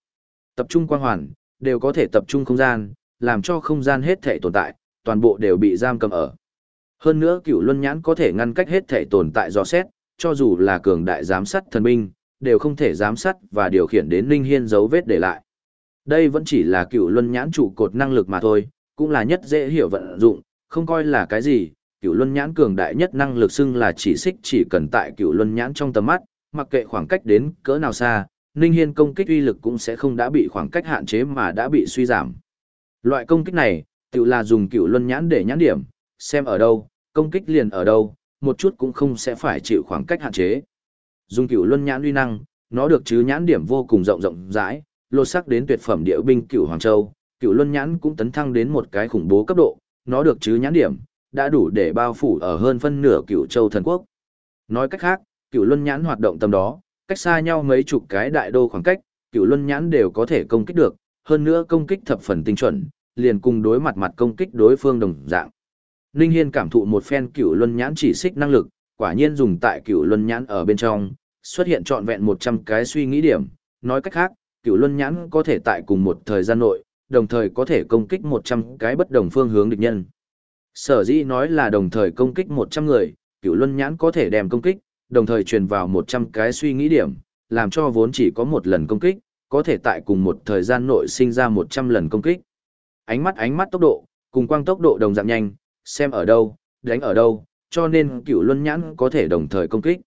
Tập trung quang hoàn, đều có thể tập trung không gian, làm cho không gian hết thể tồn tại, toàn bộ đều bị giam cầm ở. Hơn nữa cửu luân nhãn có thể ngăn cách hết thể tồn tại dò xét, cho dù là cường đại giám sát thần binh, đều không thể giám sát và điều khiển đến linh hiên dấu vết để lại. Đây vẫn chỉ là cửu luân nhãn trụ cột năng lực mà thôi, cũng là nhất dễ hiểu vận dụng, không coi là cái gì, cửu luân nhãn cường đại nhất năng lực xưng là chỉ xích chỉ cần tại cửu luân nhãn trong tầm mắt, mặc kệ khoảng cách đến cỡ nào xa, Ninh Hiên công kích uy lực cũng sẽ không đã bị khoảng cách hạn chế mà đã bị suy giảm. Loại công kích này, tự là dùng cửu luân nhãn để nhãn điểm, xem ở đâu, công kích liền ở đâu, một chút cũng không sẽ phải chịu khoảng cách hạn chế. Dùng cửu luân nhãn uy năng, nó được chứ nhãn điểm vô cùng rộng rộng rãi, lột sắc đến tuyệt phẩm địa binh cửu Hoàng Châu, cửu luân nhãn cũng tấn thăng đến một cái khủng bố cấp độ, nó được chứ nhãn điểm, đã đủ để bao phủ ở hơn phân nửa cửu châu thần quốc. Nói cách khác, cửu luân nhãn hoạt động tầm đó, cách xa nhau mấy chục cái đại đô khoảng cách, cửu luân nhãn đều có thể công kích được, hơn nữa công kích thập phần tinh chuẩn, liền cùng đối mặt mặt công kích đối phương đồng dạng. Ninh Hiên cảm thụ một phen cửu luân nhãn chỉ xích năng lực, quả nhiên dùng tại cửu luân nhãn ở bên trong, xuất hiện trọn vẹn 100 cái suy nghĩ điểm, nói cách khác, cửu luân nhãn có thể tại cùng một thời gian nội, đồng thời có thể công kích 100 cái bất đồng phương hướng địch nhân. Sở dĩ nói là đồng thời công kích 100 người, cửu luân nhãn có thể đem công kích, đồng thời truyền vào 100 cái suy nghĩ điểm, làm cho vốn chỉ có một lần công kích, có thể tại cùng một thời gian nội sinh ra 100 lần công kích. Ánh mắt ánh mắt tốc độ, cùng quang tốc độ đồng dạng nhanh, xem ở đâu, đánh ở đâu, cho nên cựu luân nhãn có thể đồng thời công kích.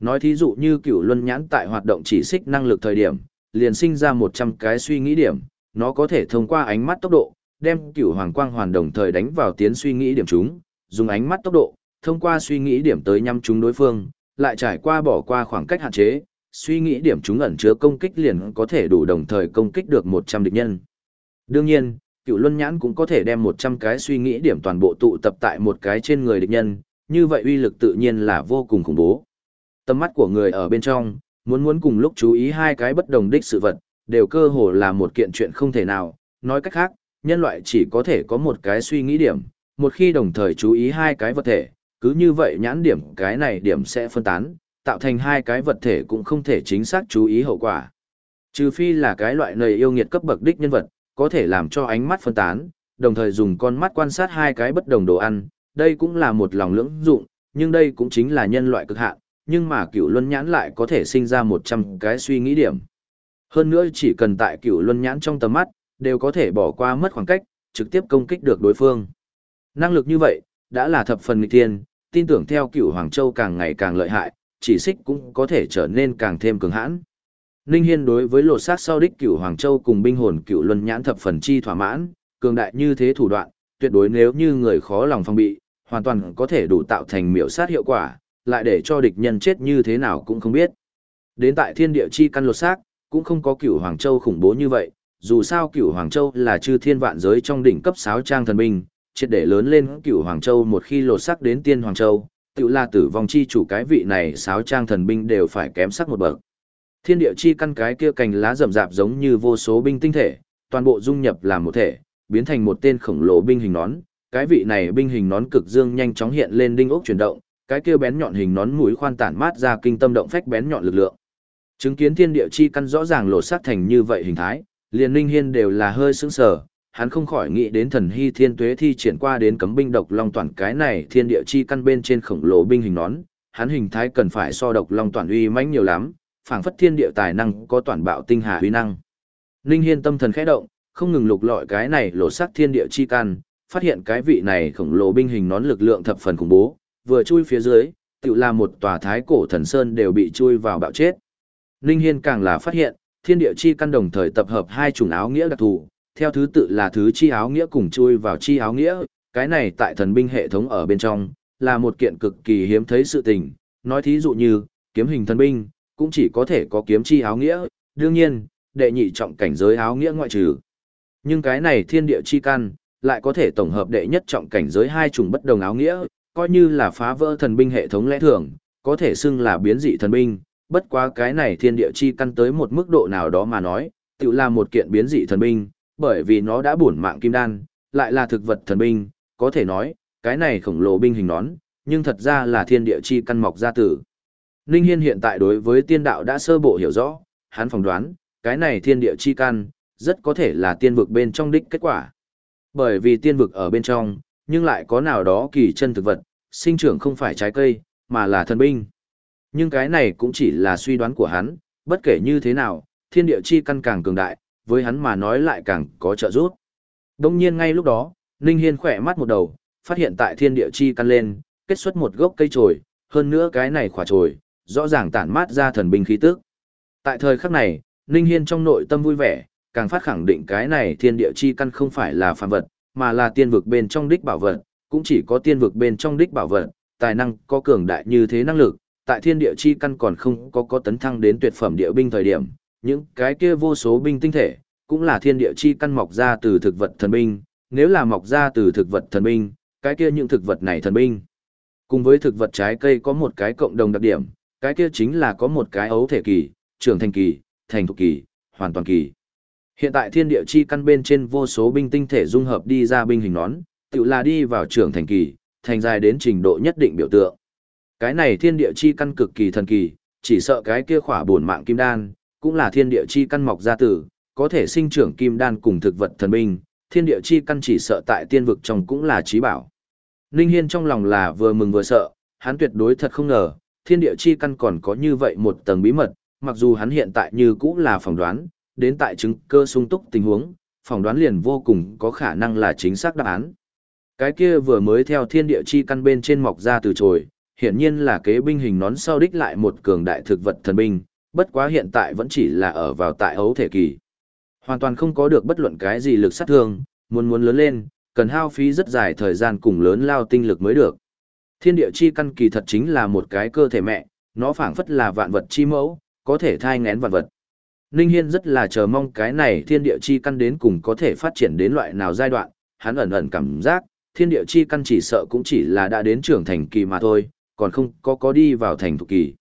Nói thí dụ như cựu luân nhãn tại hoạt động chỉ xích năng lực thời điểm, liền sinh ra 100 cái suy nghĩ điểm, nó có thể thông qua ánh mắt tốc độ, đem cựu hoàng quang hoàn đồng thời đánh vào tiến suy nghĩ điểm chúng, dùng ánh mắt tốc độ, thông qua suy nghĩ điểm tới nhắm chúng đối phương, lại trải qua bỏ qua khoảng cách hạn chế, suy nghĩ điểm chúng ẩn chứa công kích liền có thể đủ đồng thời công kích được 100 địch nhân. Đương nhiên, cựu luân nhãn cũng có thể đem 100 cái suy nghĩ điểm toàn bộ tụ tập tại một cái trên người địch nhân, như vậy uy lực tự nhiên là vô cùng khủng bố. Tầm mắt của người ở bên trong, muốn muốn cùng lúc chú ý hai cái bất đồng đích sự vật, đều cơ hồ là một kiện chuyện không thể nào, nói cách khác, nhân loại chỉ có thể có một cái suy nghĩ điểm, một khi đồng thời chú ý hai cái vật thể, cứ như vậy nhãn điểm cái này điểm sẽ phân tán, tạo thành hai cái vật thể cũng không thể chính xác chú ý hậu quả. Trừ phi là cái loại nầy yêu nghiệt cấp bậc đích nhân vật, có thể làm cho ánh mắt phân tán, đồng thời dùng con mắt quan sát hai cái bất đồng đồ ăn, đây cũng là một lòng lưỡng dụng, nhưng đây cũng chính là nhân loại cực hạn, nhưng mà cựu luân nhãn lại có thể sinh ra 100 cái suy nghĩ điểm. Hơn nữa chỉ cần tại cửu luân nhãn trong tầm mắt, đều có thể bỏ qua mất khoảng cách, trực tiếp công kích được đối phương. Năng lực như vậy, đã là thập phần nghịch tiên, tin tưởng theo cửu Hoàng Châu càng ngày càng lợi hại, chỉ xích cũng có thể trở nên càng thêm cường hãn. Ninh Hiên đối với lột xác sau đích cửu Hoàng Châu cùng binh hồn cửu luân nhãn thập phần chi thỏa mãn, cường đại như thế thủ đoạn, tuyệt đối nếu như người khó lòng phòng bị, hoàn toàn có thể đủ tạo thành miểu sát hiệu quả, lại để cho địch nhân chết như thế nào cũng không biết. Đến tại thiên địa chi căn lột xác, cũng không có cửu Hoàng Châu khủng bố như vậy, dù sao cửu Hoàng Châu là chư thiên vạn giới trong đỉnh cấp sáo trang thần binh, triệt để lớn lên cửu Hoàng Châu một khi lột xác đến tiên Hoàng Châu, tự là tử vong chi chủ cái vị này sáo trang thần binh đều phải kém sắc một bậc. Thiên địa chi căn cái kia cành lá rậm rạp giống như vô số binh tinh thể, toàn bộ dung nhập làm một thể, biến thành một tên khổng lồ binh hình nón. Cái vị này binh hình nón cực dương nhanh chóng hiện lên đinh ốc chuyển động, cái kia bén nhọn hình nón mũi khoan tản mát ra kinh tâm động phách bén nhọn lực lượng. Chứng kiến thiên địa chi căn rõ ràng lột xác thành như vậy hình thái, liền Ninh Hiên đều là hơi sững sờ, hắn không khỏi nghĩ đến thần hy thiên tuế thi triển qua đến cấm binh độc long toàn cái này thiên địa chi căn bên trên khổng lồ binh hình nón, hắn hình thái cần phải so độc long toàn uy mãnh nhiều lắm, phảng phất thiên địa tài năng có toàn bạo tinh hà uy năng. Ninh Hiên tâm thần khẽ động, không ngừng lục lọi cái này lột xác thiên địa chi căn, phát hiện cái vị này khổng lồ binh hình nón lực lượng thập phần khủng bố, vừa chui phía dưới, tự là một tòa thái cổ thần sơn đều bị chui vào bạo chết. Ninh Hiên càng là phát hiện, thiên địa chi căn đồng thời tập hợp hai chủng áo nghĩa đặc thù, theo thứ tự là thứ chi áo nghĩa cùng chui vào chi áo nghĩa, cái này tại thần binh hệ thống ở bên trong, là một kiện cực kỳ hiếm thấy sự tình, nói thí dụ như, kiếm hình thần binh, cũng chỉ có thể có kiếm chi áo nghĩa, đương nhiên, đệ nhị trọng cảnh giới áo nghĩa ngoại trừ. Nhưng cái này thiên địa chi căn, lại có thể tổng hợp đệ nhất trọng cảnh giới hai chủng bất đồng áo nghĩa, coi như là phá vỡ thần binh hệ thống lẽ thường, có thể xưng là biến dị thần binh, bất quá cái này thiên địa chi căn tới một mức độ nào đó mà nói, tự là một kiện biến dị thần binh, bởi vì nó đã bổn mạng kim đan, lại là thực vật thần binh, có thể nói, cái này khổng lồ binh hình nón, nhưng thật ra là thiên địa chi căn mọc ra tử. Ninh Hiên hiện tại đối với tiên đạo đã sơ bộ hiểu rõ, hắn phỏng đoán, cái này thiên địa chi căn, rất có thể là tiên vực bên trong đích kết quả. Bởi vì tiên vực ở bên trong, nhưng lại có nào đó kỳ chân thực vật, sinh trưởng không phải trái cây, mà là thần binh. Nhưng cái này cũng chỉ là suy đoán của hắn, bất kể như thế nào, thiên địa chi căn càng cường đại, với hắn mà nói lại càng có trợ giúp. Đông nhiên ngay lúc đó, Ninh Hiên khỏe mắt một đầu, phát hiện tại thiên địa chi căn lên, kết xuất một gốc cây trồi, hơn nữa cái này khỏa trồi, rõ ràng tản mát ra thần binh khí tức. Tại thời khắc này, Ninh Hiên trong nội tâm vui vẻ, càng phát khẳng định cái này thiên địa chi căn không phải là phàm vật, mà là tiên vực bên trong đích bảo vật, cũng chỉ có tiên vực bên trong đích bảo vật, tài năng có cường đại như thế năng lực, tại thiên địa chi căn còn không có có tấn thăng đến tuyệt phẩm địa binh thời điểm, những cái kia vô số binh tinh thể, cũng là thiên địa chi căn mọc ra từ thực vật thần binh, nếu là mọc ra từ thực vật thần binh, cái kia những thực vật này thần binh. Cùng với thực vật trái cây có một cái cộng đồng đặc điểm, cái kia chính là có một cái ấu thể kỳ, trưởng thành kỳ, thành thục kỳ, hoàn toàn kỳ. Hiện tại thiên địa chi căn bên trên vô số binh tinh thể dung hợp đi ra binh hình nón, tự là đi vào trưởng thành kỳ, thành dài đến trình độ nhất định biểu tượng. Cái này thiên địa chi căn cực kỳ thần kỳ, chỉ sợ cái kia khỏa bổn mạng kim đan, cũng là thiên địa chi căn mọc ra tử, có thể sinh trưởng kim đan cùng thực vật thần binh, thiên địa chi căn chỉ sợ tại tiên vực trong cũng là trí bảo. Ninh Hiên trong lòng là vừa mừng vừa sợ, hắn tuyệt đối thật không ngờ, thiên địa chi căn còn có như vậy một tầng bí mật, mặc dù hắn hiện tại như cũ là phỏng đoán, đến tại chứng cơ sung túc tình huống, phỏng đoán liền vô cùng có khả năng là chính xác đáp án. Cái kia vừa mới theo thiên địa chi căn bên trên mọc ra từ trồi, hiển nhiên là kế binh hình nón sau đích lại một cường đại thực vật thần binh, bất quá hiện tại vẫn chỉ là ở vào tại ấu thể kỳ. Hoàn toàn không có được bất luận cái gì lực sát thương, muốn muốn lớn lên, cần hao phí rất dài thời gian cùng lớn lao tinh lực mới được. Thiên địa chi căn kỳ thật chính là một cái cơ thể mẹ, nó phảng phất là vạn vật chi mẫu, có thể thai ngén vạn vật. Ninh Hiên rất là chờ mong cái này thiên địa chi căn đến cùng có thể phát triển đến loại nào giai đoạn, hắn ẩn ẩn cảm giác, thiên địa chi căn chỉ sợ cũng chỉ là đã đến trưởng thành kỳ mà thôi, còn không có có đi vào thành thục kỳ.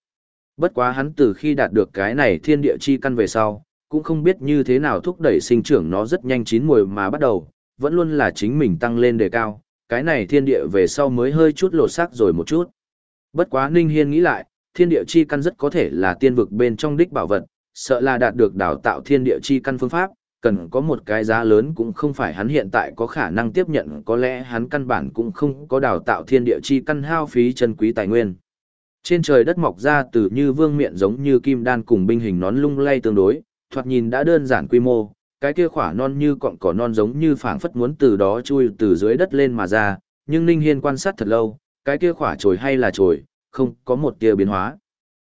Bất quá hắn từ khi đạt được cái này thiên địa chi căn về sau, cũng không biết như thế nào thúc đẩy sinh trưởng nó rất nhanh chín mùi mà bắt đầu, vẫn luôn là chính mình tăng lên đề cao, cái này thiên địa về sau mới hơi chút lột xác rồi một chút. Bất quá Ninh Hiên nghĩ lại, thiên địa chi căn rất có thể là tiên vực bên trong đích bảo vật, sợ là đạt được đào tạo thiên địa chi căn phương pháp, cần có một cái giá lớn cũng không phải hắn hiện tại có khả năng tiếp nhận, có lẽ hắn căn bản cũng không có đào tạo thiên địa chi căn hao phí chân quý tài nguyên. Trên trời đất mọc ra từ như vương miện giống như kim đan cùng binh hình nón lung lay tương đối, thoạt nhìn đã đơn giản quy mô, cái kia khỏa non như cọng cỏ non giống như phảng phất muốn từ đó chui từ dưới đất lên mà ra, nhưng Ninh Hiên quan sát thật lâu, cái kia khỏa trồi hay là trồi, không có một tia biến hóa.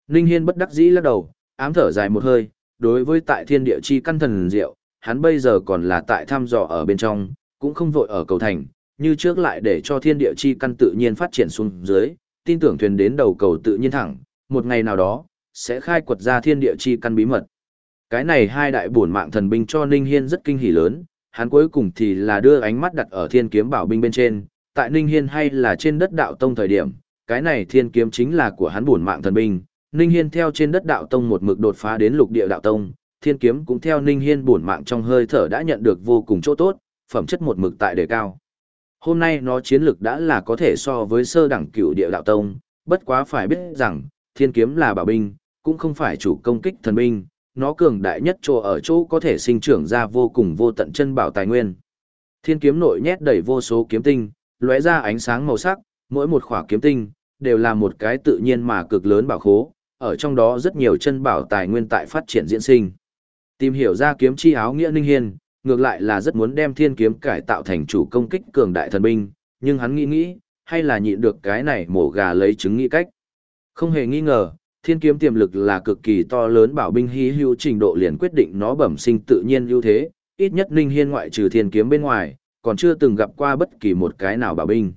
Ninh Hiên bất đắc dĩ lắc đầu, ám thở dài một hơi, đối với tại thiên địa chi căn thần diệu, hắn bây giờ còn là tại thăm dò ở bên trong, cũng không vội ở cầu thành, như trước lại để cho thiên địa chi căn tự nhiên phát triển xuống dưới, tin tưởng thuyền đến đầu cầu tự nhiên thẳng, một ngày nào đó, sẽ khai quật ra thiên địa chi căn bí mật. Cái này hai đại bổn mạng thần binh cho Ninh Hiên rất kinh hỉ lớn, hắn cuối cùng thì là đưa ánh mắt đặt ở thiên kiếm bảo binh bên trên, tại Ninh Hiên hay là trên đất đạo tông thời điểm, cái này thiên kiếm chính là của hắn bổn mạng thần binh. Ninh Hiên theo trên đất đạo tông một mực đột phá đến lục địa đạo tông, thiên kiếm cũng theo Ninh Hiên bổn mạng trong hơi thở đã nhận được vô cùng chỗ tốt, phẩm chất một mực tại đề cao. Hôm nay nó chiến lực đã là có thể so với sơ đẳng cửu địa đạo tông, bất quá phải biết rằng, thiên kiếm là bảo binh, cũng không phải chủ công kích thần binh, nó cường đại nhất chỗ ở chỗ có thể sinh trưởng ra vô cùng vô tận chân bảo tài nguyên. Thiên kiếm nội nhét đầy vô số kiếm tinh, lóe ra ánh sáng màu sắc, mỗi một khỏa kiếm tinh đều là một cái tự nhiên mà cực lớn bảo khố, ở trong đó rất nhiều chân bảo tài nguyên tại phát triển diễn sinh. Tìm hiểu ra kiếm chi áo nghĩa Ninh Hiên, ngược lại là rất muốn đem thiên kiếm cải tạo thành chủ công kích cường đại thần binh, nhưng hắn nghĩ nghĩ, hay là nhịn được cái này mổ gà lấy trứng nghĩ cách. Không hề nghi ngờ, thiên kiếm tiềm lực là cực kỳ to lớn bảo binh hy hữu trình độ liền quyết định nó bẩm sinh tự nhiên ưu thế, ít nhất Ninh Hiên ngoại trừ thiên kiếm bên ngoài, còn chưa từng gặp qua bất kỳ một cái nào bảo binh.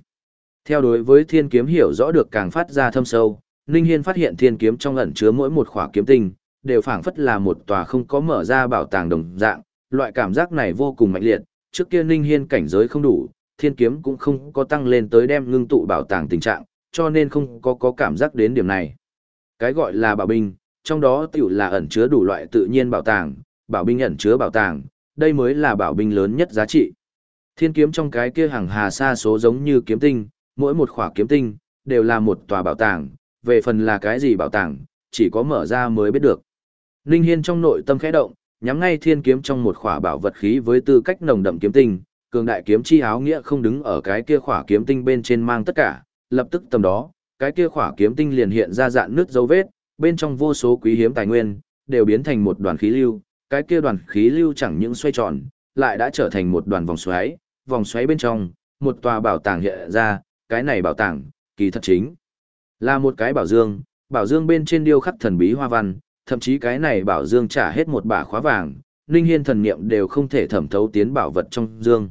Theo đối với thiên kiếm hiểu rõ được càng phát ra thâm sâu, Ninh Hiên phát hiện thiên kiếm trong ẩn chứa mỗi một khỏa kiếm tinh, đều phảng phất là một tòa không có mở ra bảo tàng đồng dạng, loại cảm giác này vô cùng mạnh liệt, trước kia Ninh Hiên cảnh giới không đủ, thiên kiếm cũng không có tăng lên tới đem ngưng tụ bảo tàng tình trạng, cho nên không có có cảm giác đến điểm này. Cái gọi là bảo binh, trong đó tiểu là ẩn chứa đủ loại tự nhiên bảo tàng, bảo binh ẩn chứa bảo tàng, đây mới là bảo binh lớn nhất giá trị. Thiên kiếm trong cái kia hàng hà xa số giống như kiếm tinh, mỗi một khỏa kiếm tinh, đều là một tòa bảo tàng, về phần là cái gì bảo tàng, chỉ có mở ra mới biết được. Ninh Hiên trong nội tâm khẽ động, nhắm ngay thiên kiếm trong một khỏa bảo vật khí với tư cách nồng đậm kiếm tinh, cường đại kiếm chi áo nghĩa không đứng ở cái kia khỏa kiếm tinh bên trên mang tất cả, lập tức tầm đó, cái kia khỏa kiếm tinh liền hiện ra dạng nước dấu vết, bên trong vô số quý hiếm tài nguyên, đều biến thành một đoàn khí lưu, cái kia đoàn khí lưu chẳng những xoay tròn, lại đã trở thành một đoàn vòng xoáy, vòng xoáy bên trong, một tòa bảo tàng hiện ra, cái này bảo tàng, kỳ thật chính là một cái bảo dương, bảo dương bên trên điêu khắc thần bí hoa văn, thậm chí cái này bảo dương trả hết một bả khóa vàng, Ninh Hiên thần niệm đều không thể thẩm thấu tiến bảo vật trong dương.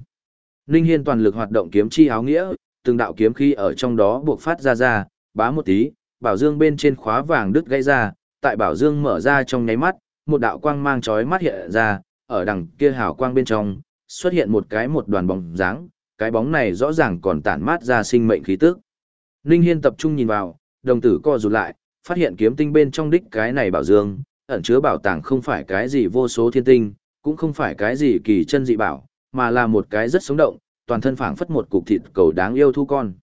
Ninh Hiên toàn lực hoạt động kiếm chi áo nghĩa, từng đạo kiếm khí ở trong đó buộc phát ra ra, bá một tí, bảo dương bên trên khóa vàng đứt gãy ra, tại bảo dương mở ra trong nháy mắt, một đạo quang mang chói mắt hiện ra, ở đằng kia hào quang bên trong, xuất hiện một cái một đoàn bóng dáng, cái bóng này rõ ràng còn tản mát ra sinh mệnh khí tức. Ninh Hiên tập trung nhìn vào, đồng tử co rụt lại, phát hiện kiếm tinh bên trong đích cái này bảo dương, ẩn chứa bảo tàng không phải cái gì vô số thiên tinh, cũng không phải cái gì kỳ chân dị bảo, mà là một cái rất sống động, toàn thân phảng phất một cục thịt cầu đáng yêu thu con.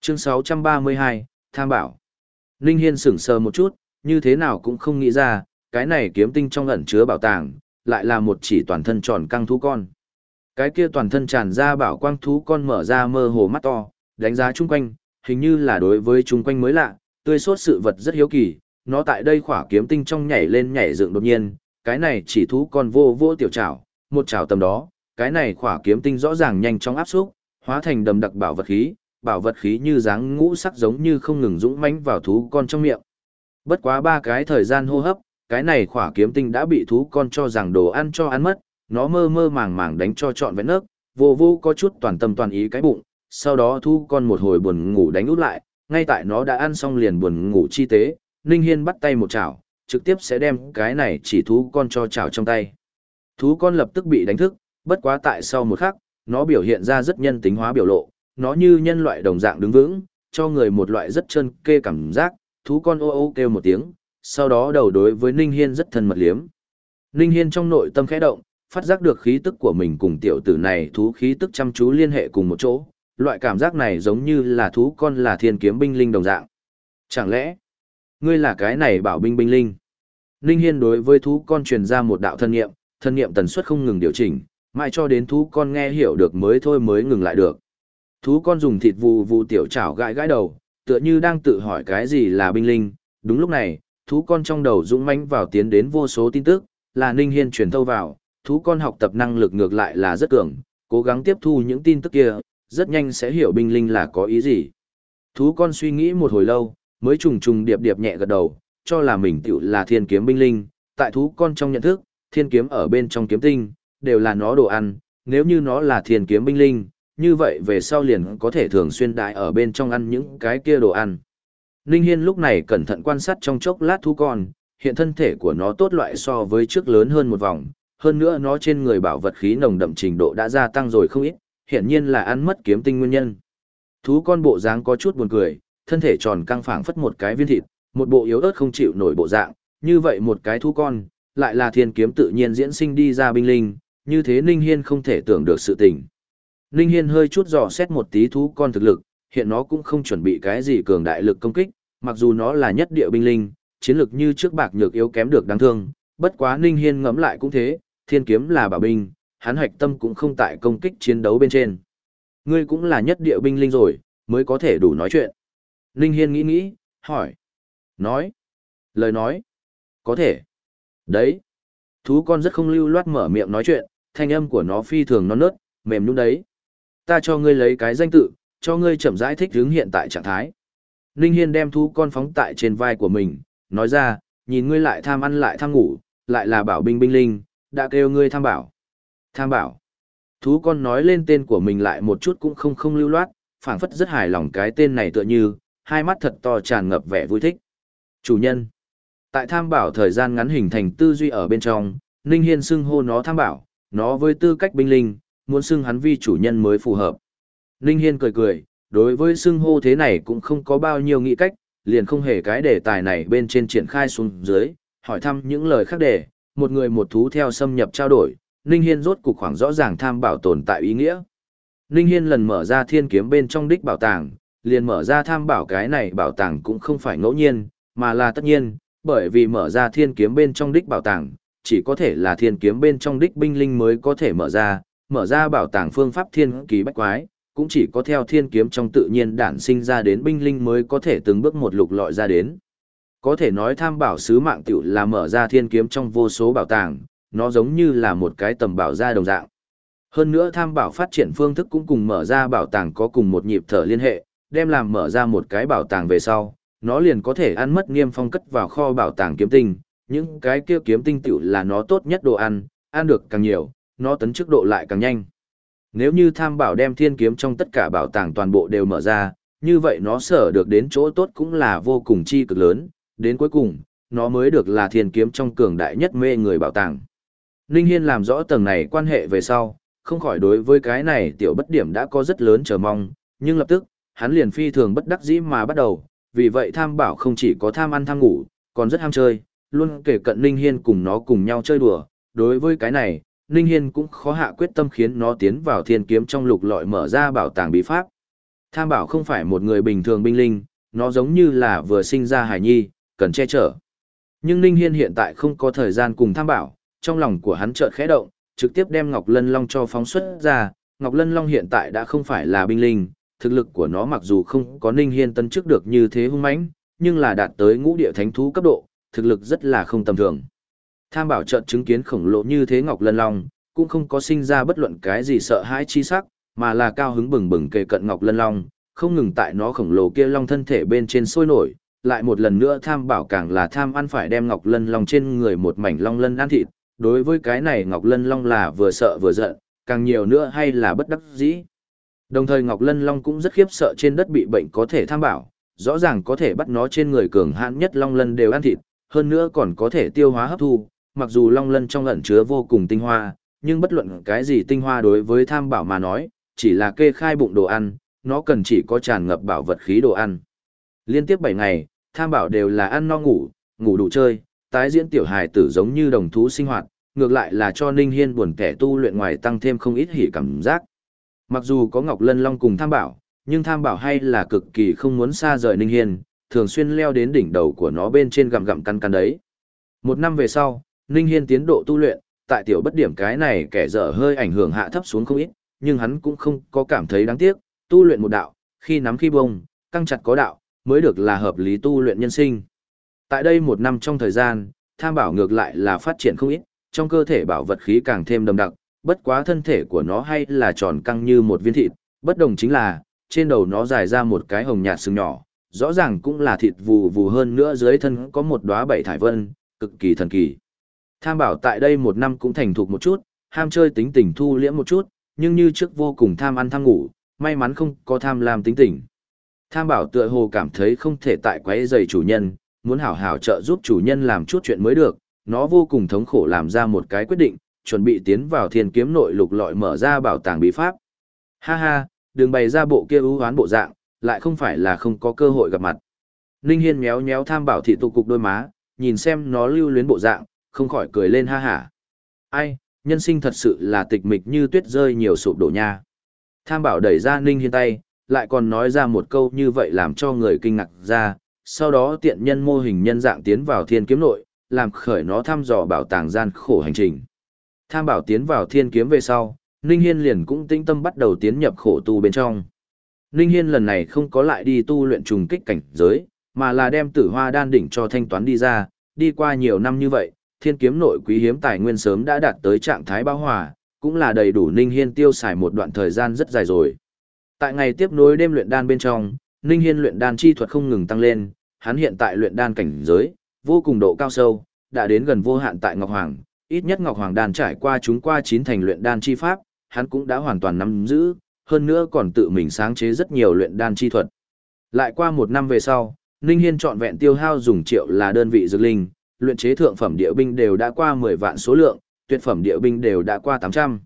Chương 632, Tham bảo. Ninh Hiên sững sờ một chút, như thế nào cũng không nghĩ ra, cái này kiếm tinh trong ẩn chứa bảo tàng, lại là một chỉ toàn thân tròn căng thú con. Cái kia toàn thân tràn ra bảo quang thú con mở ra mơ hồ mắt to, đánh giá chung quanh, hình như là đối với chung quanh mới lạ, Tươi sốt sự vật rất hiếu kỳ, nó tại đây khỏa kiếm tinh trong nhảy lên nhảy dựng đột nhiên, cái này chỉ thú con vô vô tiểu trảo, một trảo tầm đó, cái này khỏa kiếm tinh rõ ràng nhanh chóng áp xúc, hóa thành đầm đặc bảo vật khí, bảo vật khí như dáng ngũ sắc giống như không ngừng dũng mãnh vào thú con trong miệng. Bất quá ba cái thời gian hô hấp, cái này khỏa kiếm tinh đã bị thú con cho rằng đồ ăn cho ăn mất, nó mơ mơ màng màng đánh cho trọn vẹn nước, vô vô có chút toàn tâm toàn ý cái bụng, sau đó thú con một hồi buồn ngủ đánh út lại, ngay tại nó đã ăn xong liền buồn ngủ chi tế, Ninh Hiên bắt tay một chảo, trực tiếp sẽ đem cái này chỉ thú con cho chảo trong tay. Thú con lập tức bị đánh thức, bất quá tại sau một khắc, nó biểu hiện ra rất nhân tính hóa biểu lộ, nó như nhân loại đồng dạng đứng vững, cho người một loại rất chân kê cảm giác, thú con ô ô kêu một tiếng, sau đó đầu đối với Ninh Hiên rất thân mật liếm. Ninh Hiên trong nội tâm khẽ động, phát giác được khí tức của mình cùng tiểu tử này thú khí tức chăm chú liên hệ cùng một chỗ, loại cảm giác này giống như là thú con là thiên kiếm binh linh đồng dạng. Chẳng lẽ, ngươi là cái này bảo binh binh linh? Ninh Hiên đối với thú con truyền ra một đạo thân nghiệm, thân nghiệm tần suất không ngừng điều chỉnh, mãi cho đến thú con nghe hiểu được mới thôi mới ngừng lại được. Thú con dùng thịt vù vù tiểu chảo gãi gãi đầu, tựa như đang tự hỏi cái gì là binh linh. Đúng lúc này, thú con trong đầu dũng mãnh vào tiến đến vô số tin tức, là Ninh Hiên truyền thâu vào, thú con học tập năng lực ngược lại là rất cường, cố gắng tiếp thu những tin tức kia, rất nhanh sẽ hiểu binh linh là có ý gì. Thú con suy nghĩ một hồi lâu, mới trùng trùng điệp điệp nhẹ gật đầu, cho là mình tiểu là thiên kiếm binh linh, tại thú con trong nhận thức, thiên kiếm ở bên trong kiếm tinh, đều là nó đồ ăn, nếu như nó là thiên kiếm binh linh, như vậy về sau liền có thể thường xuyên đại ở bên trong ăn những cái kia đồ ăn. Ninh Hiên lúc này cẩn thận quan sát trong chốc lát thú con, hiện thân thể của nó tốt loại so với trước lớn hơn một vòng, hơn nữa nó trên người bảo vật khí nồng đậm trình độ đã gia tăng rồi không ít, hiển nhiên là ăn mất kiếm tinh nguyên nhân. Thú con bộ dáng có chút buồn cười, thân thể tròn căng phẳng phất một cái viên thịt, một bộ yếu ớt không chịu nổi bộ dạng, như vậy một cái thú con, lại là thiên kiếm tự nhiên diễn sinh đi ra binh linh, như thế Ninh Hiên không thể tưởng được sự tình. Ninh Hiên hơi chút dò xét một tí thú con thực lực, hiện nó cũng không chuẩn bị cái gì cường đại lực công kích, mặc dù nó là nhất địa binh linh, chiến lực như trước bạc nhược yếu kém được đáng thương, bất quá Ninh Hiên ngẫm lại cũng thế, thiên kiếm là bảo binh, hắn Hạch tâm cũng không tại công kích chiến đấu bên trên. Ngươi cũng là nhất địa binh linh rồi, mới có thể đủ nói chuyện. Ninh Hiên nghĩ nghĩ, hỏi. Nói. Lời nói. Có thể. Đấy. Thú con rất không lưu loát mở miệng nói chuyện, thanh âm của nó phi thường non nớt, mềm nhũn đấy. Ta cho ngươi lấy cái danh tự, cho ngươi chậm rãi thích hướng hiện tại trạng thái. Ninh Hiên đem thú con phóng tại trên vai của mình, nói ra, nhìn ngươi lại tham ăn lại tham ngủ, lại là bảo binh binh linh, đã kêu ngươi tham bảo. Tham bảo. Thú con nói lên tên của mình lại một chút cũng không không lưu loát, phảng phất rất hài lòng cái tên này tựa như, hai mắt thật to tràn ngập vẻ vui thích. Chủ nhân. Tại tham bảo thời gian ngắn hình thành tư duy ở bên trong, Ninh Hiên xưng hô nó tham bảo, nó với tư cách binh linh, muốn xưng hắn vi chủ nhân mới phù hợp. Ninh Hiên cười cười, đối với xưng hô thế này cũng không có bao nhiêu nghĩ cách, liền không hề cái đề tài này bên trên triển khai xuống dưới, hỏi thăm những lời khác đề, một người một thú theo xâm nhập trao đổi, Ninh Hiên rốt cục khoảng rõ ràng tham bảo tồn tại ý nghĩa. Ninh Hiên lần mở ra thiên kiếm bên trong đích bảo tàng, liền mở ra tham bảo cái này bảo tàng cũng không phải ngẫu nhiên, mà là tất nhiên, bởi vì mở ra thiên kiếm bên trong đích bảo tàng, chỉ có thể là thiên kiếm bên trong đích binh linh mới có thể mở ra, mở ra bảo tàng phương pháp thiên kỳ bách quái, cũng chỉ có theo thiên kiếm trong tự nhiên đản sinh ra đến binh linh mới có thể từng bước một lục lọi ra đến. Có thể nói tham bảo sứ mạng tiểu là mở ra thiên kiếm trong vô số bảo tàng, nó giống như là một cái tầm bảo ra đồng dạng. Hơn nữa tham bảo phát triển phương thức cũng cùng mở ra bảo tàng có cùng một nhịp thở liên hệ, đem làm mở ra một cái bảo tàng về sau, nó liền có thể ăn mất niêm phong cất vào kho bảo tàng kiếm tinh, những cái kia kiếm tinh tiểu là nó tốt nhất đồ ăn, ăn được càng nhiều, nó tấn chức độ lại càng nhanh. Nếu như tham bảo đem thiên kiếm trong tất cả bảo tàng toàn bộ đều mở ra, như vậy nó sở được đến chỗ tốt cũng là vô cùng chi cực lớn, đến cuối cùng, nó mới được là thiên kiếm trong cường đại nhất mê người bảo tàng. Ninh Hiên làm rõ tầng này quan hệ về sau, không khỏi đối với cái này tiểu bất điểm đã có rất lớn chờ mong, nhưng lập tức, hắn liền phi thường bất đắc dĩ mà bắt đầu, vì vậy tham bảo không chỉ có tham ăn tham ngủ, còn rất ham chơi, luôn kể cận Ninh Hiên cùng nó cùng nhau chơi đùa, đối với cái này, Ninh Hiên cũng khó hạ quyết tâm khiến nó tiến vào thiên kiếm trong lục lọi mở ra bảo tàng bí pháp. Tham bảo không phải một người bình thường binh linh, nó giống như là vừa sinh ra hải nhi, cần che chở. Nhưng Ninh Hiên hiện tại không có thời gian cùng tham bảo, trong lòng của hắn chợt khẽ động, trực tiếp đem Ngọc Lân Long cho phóng xuất ra. Ngọc Lân Long hiện tại đã không phải là binh linh, thực lực của nó mặc dù không có Ninh Hiên tấn chức được như thế hung mãnh, nhưng là đạt tới ngũ địa thánh thú cấp độ, thực lực rất là không tầm thường. Tham bảo trận chứng kiến khổng lồ như thế Ngọc Lân Long, cũng không có sinh ra bất luận cái gì sợ hãi chi sắc, mà là cao hứng bừng bừng kề cận Ngọc Lân Long, không ngừng tại nó khổng lồ kia long thân thể bên trên sôi nổi, lại một lần nữa tham bảo càng là tham ăn phải đem Ngọc Lân Long trên người một mảnh long lân ăn thịt, đối với cái này Ngọc Lân Long là vừa sợ vừa giận, càng nhiều nữa hay là bất đắc dĩ. Đồng thời Ngọc Lân Long cũng rất khiếp sợ trên đất bị bệnh có thể tham bảo, rõ ràng có thể bắt nó trên người cường hãn nhất Long Lân đều ăn thịt, hơn nữa còn có thể tiêu hóa hấp thu, mặc dù Long Lân trong ẩn chứa vô cùng tinh hoa, nhưng bất luận cái gì tinh hoa đối với tham bảo mà nói, chỉ là kê khai bụng đồ ăn, nó cần chỉ có tràn ngập bảo vật khí đồ ăn. Liên tiếp 7 ngày, tham bảo đều là ăn no ngủ, ngủ đủ chơi, tái diễn tiểu hài tử giống như đồng thú sinh hoạt, ngược lại là cho Ninh Hiên buồn kẻ tu luyện ngoài tăng thêm không ít hỉ cảm giác. Mặc dù có Ngọc Lân Long cùng tham bảo, nhưng tham bảo hay là cực kỳ không muốn xa rời Ninh Hiên, thường xuyên leo đến đỉnh đầu của nó bên trên gặm gặm căn căn đấy. Một năm về sau, Ninh Hiên tiến độ tu luyện, tại tiểu bất điểm cái này kẻ dở hơi ảnh hưởng hạ thấp xuống không ít, nhưng hắn cũng không có cảm thấy đáng tiếc, tu luyện một đạo, khi nắm khi bông, căng chặt có đạo, mới được là hợp lý tu luyện nhân sinh. Tại đây một năm trong thời gian, tham bảo ngược lại là phát triển không ít, trong cơ thể bảo vật khí càng thêm đậm đặc, bất quá thân thể của nó hay là tròn căng như một viên thịt, bất đồng chính là, trên đầu nó dài ra một cái hồng nhạt sừng nhỏ, rõ ràng cũng là thịt vù vù hơn nữa dưới thân có một đóa bảy thải vân, cực kỳ thần kỳ. Tham bảo tại đây một năm cũng thành thục một chút, ham chơi tính tình thu liễm một chút, nhưng như trước vô cùng tham ăn tham ngủ, may mắn không có tham lam tính tình. Tham bảo tựa hồ cảm thấy không thể tại quấy giày chủ nhân, muốn hảo hảo trợ giúp chủ nhân làm chút chuyện mới được, nó vô cùng thống khổ làm ra một cái quyết định, chuẩn bị tiến vào thiên kiếm nội lục lọi mở ra bảo tàng bí pháp. Ha ha, đừng bày ra bộ kia ưu hoán bộ dạng, lại không phải là không có cơ hội gặp mặt. Ninh Hiên méo méo tham bảo thị tụ cục đôi má, nhìn xem nó lưu luyến bộ dạng, không khỏi cười lên ha hả. Ai, nhân sinh thật sự là tịch mịch như tuyết rơi nhiều sụp đổ nha. Tham bảo đẩy ra Ninh Hiên tay, lại còn nói ra một câu như vậy làm cho người kinh ngạc ra, sau đó tiện nhân mô hình nhân dạng tiến vào thiên kiếm nội, làm khởi nó thăm dò bảo tàng gian khổ hành trình. Tham bảo tiến vào thiên kiếm về sau, Ninh Hiên liền cũng tinh tâm bắt đầu tiến nhập khổ tu bên trong. Ninh Hiên lần này không có lại đi tu luyện trùng kích cảnh giới, mà là đem tử hoa đan đỉnh cho thanh toán đi ra, đi qua nhiều năm như vậy, thiên kiếm nội quý hiếm tài nguyên sớm đã đạt tới trạng thái bao hòa, cũng là đầy đủ Ninh Hiên tiêu xài một đoạn thời gian rất dài rồi. Tại ngày tiếp nối đêm luyện đan bên trong, Ninh Hiên luyện đan chi thuật không ngừng tăng lên, hắn hiện tại luyện đan cảnh giới, vô cùng độ cao sâu, đã đến gần vô hạn tại Ngọc Hoàng, ít nhất Ngọc Hoàng đan trải qua chúng qua chín thành luyện đan chi pháp, hắn cũng đã hoàn toàn nắm giữ, hơn nữa còn tự mình sáng chế rất nhiều luyện đan chi thuật. Lại qua một năm về sau, Ninh Hiên chọn vẹn tiêu hao dùng triệu là đơn vị dược linh, luyện chế thượng phẩm địa binh đều đã qua 10 vạn số lượng, tuyệt phẩm địa binh đều đã qua 800.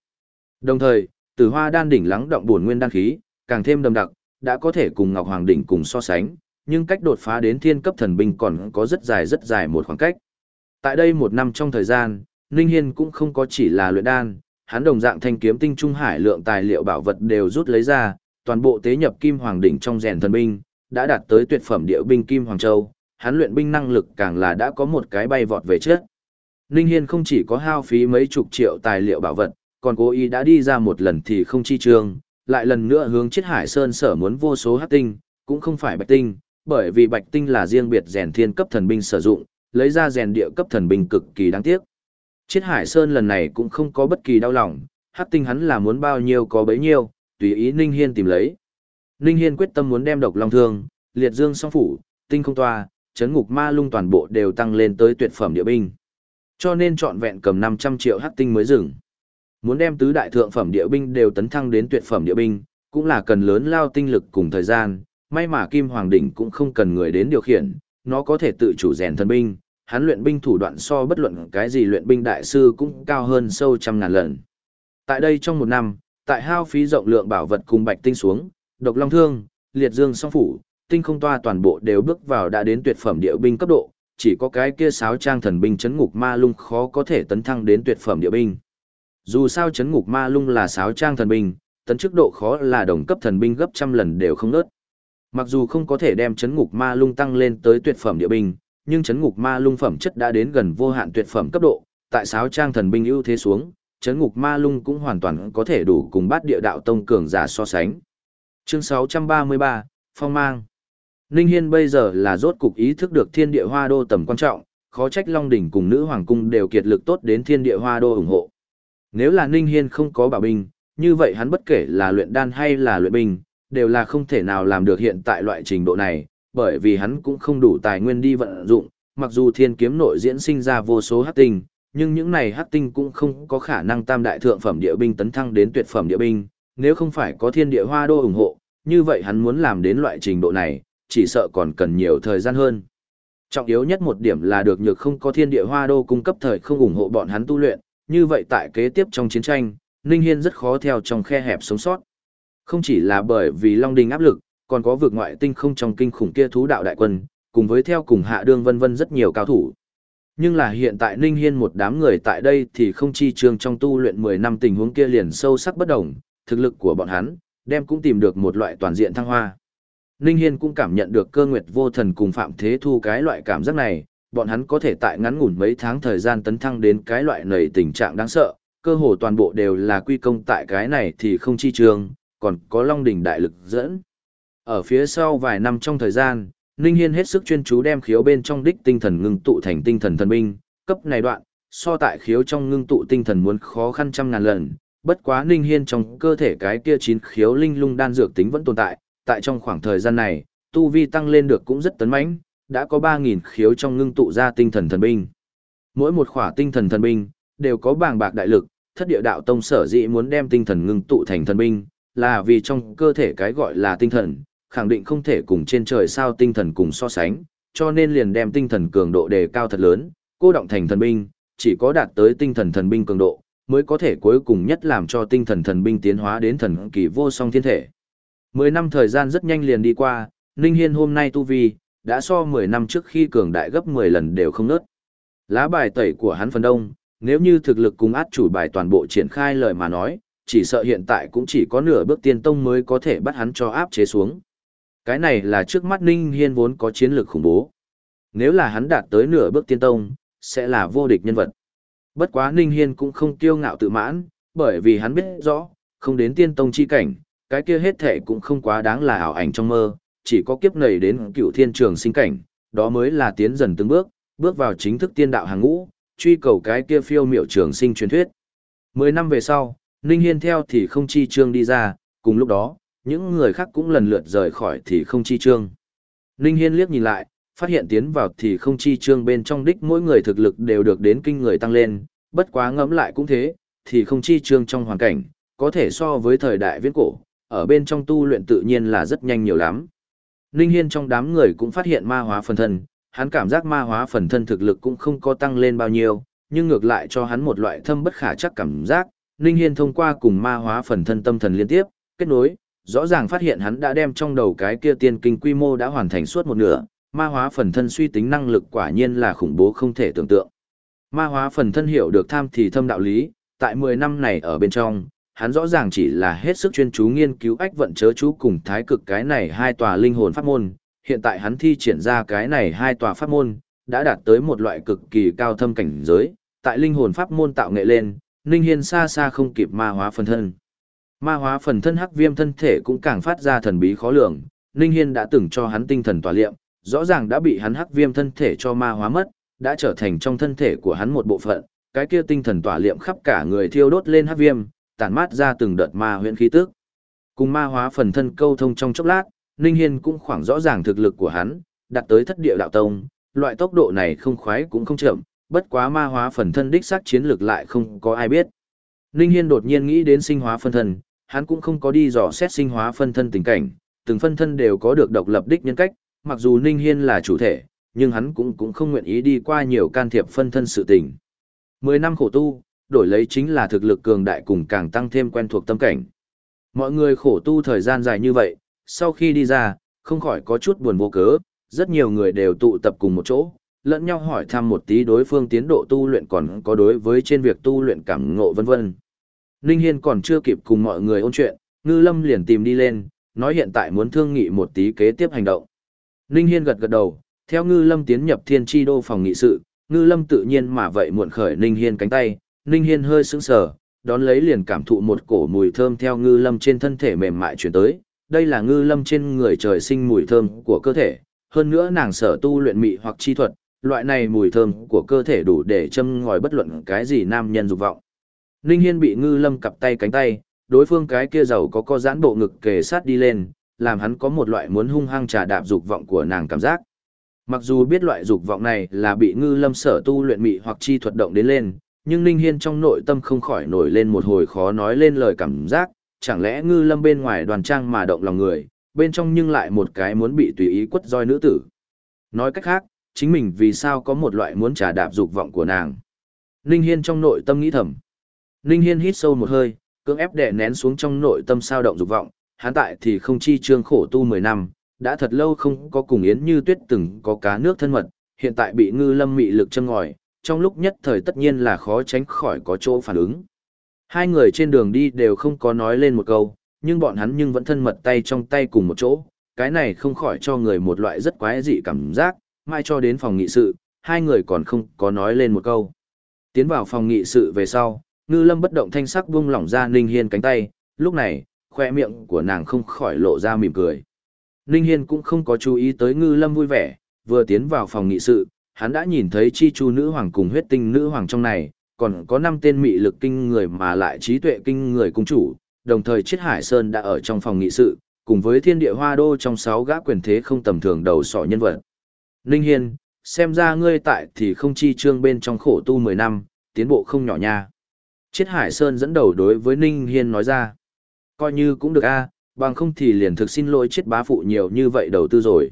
Đồng thời, Tử Hoa đan đỉnh lắng động buồn nguyên đan khí, càng thêm đậm đặc, đã có thể cùng Ngọc Hoàng đỉnh cùng so sánh, nhưng cách đột phá đến thiên cấp thần binh còn có rất dài rất dài một khoảng cách. Tại đây một năm trong thời gian, Ninh Hiên cũng không có chỉ là luyện đan, hắn đồng dạng thanh kiếm tinh trung hải lượng tài liệu bảo vật đều rút lấy ra, toàn bộ tế nhập kim hoàng đỉnh trong rèn thần binh, đã đạt tới tuyệt phẩm địa binh kim hoàng châu, hắn luyện binh năng lực càng là đã có một cái bay vọt về trước. Ninh Hiên không chỉ có hao phí mấy chục triệu tài liệu bảo vật, còn cố ý đã đi ra một lần thì không chi trương, lại lần nữa hướng chết hải sơn sở muốn vô số hắc tinh, cũng không phải bạch tinh, bởi vì bạch tinh là riêng biệt rèn thiên cấp thần binh sử dụng, lấy ra rèn địa cấp thần binh cực kỳ đáng tiếc. Chiết Hải Sơn lần này cũng không có bất kỳ đau lòng, hắc tinh hắn là muốn bao nhiêu có bấy nhiêu, tùy ý Ninh Hiên tìm lấy. Ninh Hiên quyết tâm muốn đem độc long thương, liệt dương song phủ, tinh không toa, chấn ngục ma lung toàn bộ đều tăng lên tới tuyệt phẩm địa binh. Cho nên chọn vẹn cầm 500 triệu hắc tinh mới dừng. Muốn đem tứ đại thượng phẩm địa binh đều tấn thăng đến tuyệt phẩm địa binh, cũng là cần lớn lao tinh lực cùng thời gian, may mà Kim Hoàng đỉnh cũng không cần người đến điều khiển, nó có thể tự chủ rèn thần binh, hắn luyện binh thủ đoạn so bất luận cái gì luyện binh đại sư cũng cao hơn sâu trăm ngàn lần. Tại đây trong một năm, tại hao phí rộng lượng bảo vật cùng bạch tinh xuống, độc long thương, liệt dương song phủ, tinh không toa toàn bộ đều bước vào đã đến tuyệt phẩm địa binh cấp độ, chỉ có cái kia sáo trang thần binh chấn ngục ma lung khó có thể tấn thăng đến tuyệt phẩm địa binh. Dù sao chấn ngục ma lung là sáo trang thần binh, tấn chức độ khó là đồng cấp thần binh gấp trăm lần đều không nớt. Mặc dù không có thể đem chấn ngục ma lung tăng lên tới tuyệt phẩm địa binh, nhưng chấn ngục ma lung phẩm chất đã đến gần vô hạn tuyệt phẩm cấp độ, tại sáo trang thần binh ưu thế xuống, chấn ngục ma lung cũng hoàn toàn có thể đủ cùng bát địa đạo tông cường giả so sánh. Chương 633, Phong mang. Ninh Hiên bây giờ là rốt cục ý thức được thiên địa hoa đô tầm quan trọng, khó trách Long Đỉnh cùng nữ hoàng cung đều kiệt lực tốt đến thiên địa hoa đô ủng hộ. Nếu là Ninh Hiên không có bảo binh, như vậy hắn bất kể là luyện đan hay là luyện binh, đều là không thể nào làm được hiện tại loại trình độ này, bởi vì hắn cũng không đủ tài nguyên đi vận dụng, mặc dù thiên kiếm nội diễn sinh ra vô số hắc tinh, nhưng những này hắc tinh cũng không có khả năng tam đại thượng phẩm địa binh tấn thăng đến tuyệt phẩm địa binh, nếu không phải có thiên địa hoa đô ủng hộ, như vậy hắn muốn làm đến loại trình độ này, chỉ sợ còn cần nhiều thời gian hơn. Trọng yếu nhất một điểm là được nhược không có thiên địa hoa đô cung cấp thời không ủng hộ bọn hắn tu luyện, như vậy tại kế tiếp trong chiến tranh, Ninh Hiên rất khó theo trong khe hẹp sống sót. Không chỉ là bởi vì Long Đình áp lực, còn có vượt ngoại tinh không trong kinh khủng kia thú đạo đại quân, cùng với theo cùng hạ đương vân vân rất nhiều cao thủ. Nhưng là hiện tại Ninh Hiên một đám người tại đây thì không chi trương trong tu luyện 10 năm tình huống kia liền sâu sắc bất đồng, thực lực của bọn hắn, đem cũng tìm được một loại toàn diện thăng hoa. Ninh Hiên cũng cảm nhận được cơ nguyệt vô thần cùng Phạm Thế Thu cái loại cảm giác này, bọn hắn có thể tại ngắn ngủn mấy tháng thời gian tấn thăng đến cái loại nầy tình trạng đáng sợ, cơ hồ toàn bộ đều là quy công tại cái này thì không chi trường, còn có Long Đỉnh đại lực dẫn. Ở phía sau vài năm trong thời gian, Ninh Hiên hết sức chuyên chú đem khiếu bên trong đích tinh thần ngưng tụ thành tinh thần thần binh, cấp này đoạn, so tại khiếu trong ngưng tụ tinh thần muốn khó khăn trăm ngàn lần, bất quá Ninh Hiên trong cơ thể cái kia chín khiếu linh lung đan dược tính vẫn tồn tại, tại trong khoảng thời gian này, tu vi tăng lên được cũng rất tấn mãnh, đã có 3000 khiếu trong ngưng tụ ra tinh thần thần binh. Mỗi một khỏa tinh thần thần binh đều có bàng bạc đại lực, thất địa đạo tông sở dĩ muốn đem tinh thần ngưng tụ thành thần binh, là vì trong cơ thể cái gọi là tinh thần, khẳng định không thể cùng trên trời sao tinh thần cùng so sánh, cho nên liền đem tinh thần cường độ đề cao thật lớn, cô động thành thần binh, chỉ có đạt tới tinh thần thần binh cường độ, mới có thể cuối cùng nhất làm cho tinh thần thần binh tiến hóa đến thần kỳ vô song thiên thể. Mười năm thời gian rất nhanh liền đi qua, Ninh Hiên hôm nay tu vi, đã so 10 năm trước khi cường đại gấp 10 lần đều không nớt. Lá bài tẩy của hắn phần đông, nếu như thực lực cùng át chủ bài toàn bộ triển khai lời mà nói, chỉ sợ hiện tại cũng chỉ có nửa bước tiên tông mới có thể bắt hắn cho áp chế xuống. Cái này là trước mắt Ninh Hiên vốn có chiến lược khủng bố. Nếu là hắn đạt tới nửa bước tiên tông, sẽ là vô địch nhân vật. Bất quá Ninh Hiên cũng không kiêu ngạo tự mãn, bởi vì hắn biết rõ, không đến tiên tông chi cảnh, cái kia hết thể cũng không quá đáng là ảo ảnh trong mơ, chỉ có kiếp này đến cựu thiên trường sinh cảnh, đó mới là tiến dần từng bước, bước vào chính thức tiên đạo hàng ngũ, truy cầu cái kia phiêu miệu trường sinh truyền thuyết. Mười năm về sau, Ninh Hiên theo thì không chi trương đi ra, cùng lúc đó, những người khác cũng lần lượt rời khỏi thì không chi trương. Ninh Hiên liếc nhìn lại, phát hiện tiến vào thì không chi trương bên trong đích mỗi người thực lực đều được đến kinh người tăng lên, bất quá ngẫm lại cũng thế, thì không chi trương trong hoàn cảnh, có thể so với thời đại viễn cổ, ở bên trong tu luyện tự nhiên là rất nhanh nhiều lắm. Ninh Hiên trong đám người cũng phát hiện ma hóa phần thân, hắn cảm giác ma hóa phần thân thực lực cũng không có tăng lên bao nhiêu, nhưng ngược lại cho hắn một loại thâm bất khả chắc cảm giác. Ninh Hiên thông qua cùng ma hóa phần thân tâm thần liên tiếp, kết nối, rõ ràng phát hiện hắn đã đem trong đầu cái kia tiên kinh quy mô đã hoàn thành suốt một nửa, ma hóa phần thân suy tính năng lực quả nhiên là khủng bố không thể tưởng tượng. Ma hóa phần thân hiểu được tham thì thâm đạo lý, tại 10 năm này ở bên trong, hắn rõ ràng chỉ là hết sức chuyên chú nghiên cứu ách vận chớ chú cùng thái cực cái này hai tòa linh hồn pháp môn, hiện tại hắn thi triển ra cái này hai tòa pháp môn, đã đạt tới một loại cực kỳ cao thâm cảnh giới, tại linh hồn pháp môn tạo nghệ lên, Ninh Hiên xa xa không kịp ma hóa phần thân. Ma hóa phần thân hắc viêm thân thể cũng càng phát ra thần bí khó lường, Ninh Hiên đã từng cho hắn tinh thần tỏa liệm, rõ ràng đã bị hắn hắc viêm thân thể cho ma hóa mất, đã trở thành trong thân thể của hắn một bộ phận, cái kia tinh thần tỏa liệm khắp cả người thiêu đốt lên hắc viêm, tản mát ra từng đợt ma huyễn khí tức. Cùng ma hóa phần thân câu thông trong chốc lát, Ninh Hiên cũng khoảng rõ ràng thực lực của hắn, đạt tới thất địa đạo tông, loại tốc độ này không khoái cũng không chậm, bất quá ma hóa phần thân đích xác chiến lược lại không có ai biết. Ninh Hiên đột nhiên nghĩ đến sinh hóa phân thân, hắn cũng không có đi dò xét sinh hóa phân thân tình cảnh, từng phân thân đều có được độc lập đích nhân cách, mặc dù Ninh Hiên là chủ thể, nhưng hắn cũng cũng không nguyện ý đi qua nhiều can thiệp phân thân sự tình. Mười năm khổ tu, đổi lấy chính là thực lực cường đại cùng càng tăng thêm quen thuộc tâm cảnh. Mọi người khổ tu thời gian dài như vậy, sau khi đi ra, không khỏi có chút buồn vô cớ, rất nhiều người đều tụ tập cùng một chỗ, lẫn nhau hỏi thăm một tí đối phương tiến độ tu luyện còn có đối với trên việc tu luyện cảm ngộ vân vân. Ninh Hiên còn chưa kịp cùng mọi người ôn chuyện, Ngư Lâm liền tìm đi lên, nói hiện tại muốn thương nghị một tí kế tiếp hành động. Ninh Hiên gật gật đầu, theo Ngư Lâm tiến nhập Thiên Chi Đô phòng nghị sự, Ngư Lâm tự nhiên mà vậy muộn khởi Ninh Hiên cánh tay, Ninh Hiên hơi sững sờ, đón lấy liền cảm thụ một cổ mùi thơm theo Ngư Lâm trên thân thể mềm mại truyền tới, đây là ngư lâm trên người trời sinh mùi thơm của cơ thể, hơn nữa nàng sở tu luyện mị hoặc chi thuật, loại này mùi thơm của cơ thể đủ để châm ngòi bất luận cái gì nam nhân dục vọng. Ninh Hiên bị ngư lâm cặp tay cánh tay, đối phương cái kia giàu có co giãn bộ ngực kề sát đi lên, làm hắn có một loại muốn hung hăng trà đạp dục vọng của nàng cảm giác. Mặc dù biết loại dục vọng này là bị ngư lâm sở tu luyện mị hoặc chi thuật động đến lên, nhưng Ninh Hiên trong nội tâm không khỏi nổi lên một hồi khó nói lên lời cảm giác, chẳng lẽ ngư lâm bên ngoài đoàn trang mà động lòng người, bên trong nhưng lại một cái muốn bị tùy ý quất roi nữ tử. Nói cách khác, chính mình vì sao có một loại muốn trả đạp dục vọng của nàng. Ninh Hiên trong nội tâm nghĩ thầm. Ninh Hiên hít sâu một hơi, cưỡng ép đè nén xuống trong nội tâm sao động dục vọng, hắn tại thì không chi trương khổ tu 10 năm, đã thật lâu không có cùng Yến Như Tuyết từng có cá nước thân mật, hiện tại bị ngư lâm mị lực châm ngòi, trong lúc nhất thời tất nhiên là khó tránh khỏi có chỗ phản ứng. Hai người trên đường đi đều không có nói lên một câu, nhưng bọn hắn nhưng vẫn thân mật tay trong tay cùng một chỗ, cái này không khỏi cho người một loại rất quái dị cảm giác, mai cho đến phòng nghị sự, hai người còn không có nói lên một câu. Tiến vào phòng nghị sự về sau, ngư lâm bất động thanh sắc buông lỏng ra Ninh Hiên cánh tay, lúc này, khoe miệng của nàng không khỏi lộ ra mỉm cười. Ninh Hiên cũng không có chú ý tới ngư lâm vui vẻ, vừa tiến vào phòng nghị sự, hắn đã nhìn thấy chi chu nữ hoàng cùng huyết tinh nữ hoàng trong này, còn có năm tên mị lực kinh người mà lại trí tuệ kinh người cung chủ, đồng thời Chiết Hải Sơn đã ở trong phòng nghị sự, cùng với thiên địa hoa đô trong sáu gã quyền thế không tầm thường đầu sỏ nhân vật. Ninh Hiên, xem ra ngươi tại thì không chi trương bên trong khổ tu 10 năm, tiến bộ không nhỏ nha. Chiết Hải Sơn dẫn đầu đối với Ninh Hiên nói ra. Coi như cũng được a, bằng không thì liền thực xin lỗi chết bá phụ nhiều như vậy đầu tư rồi.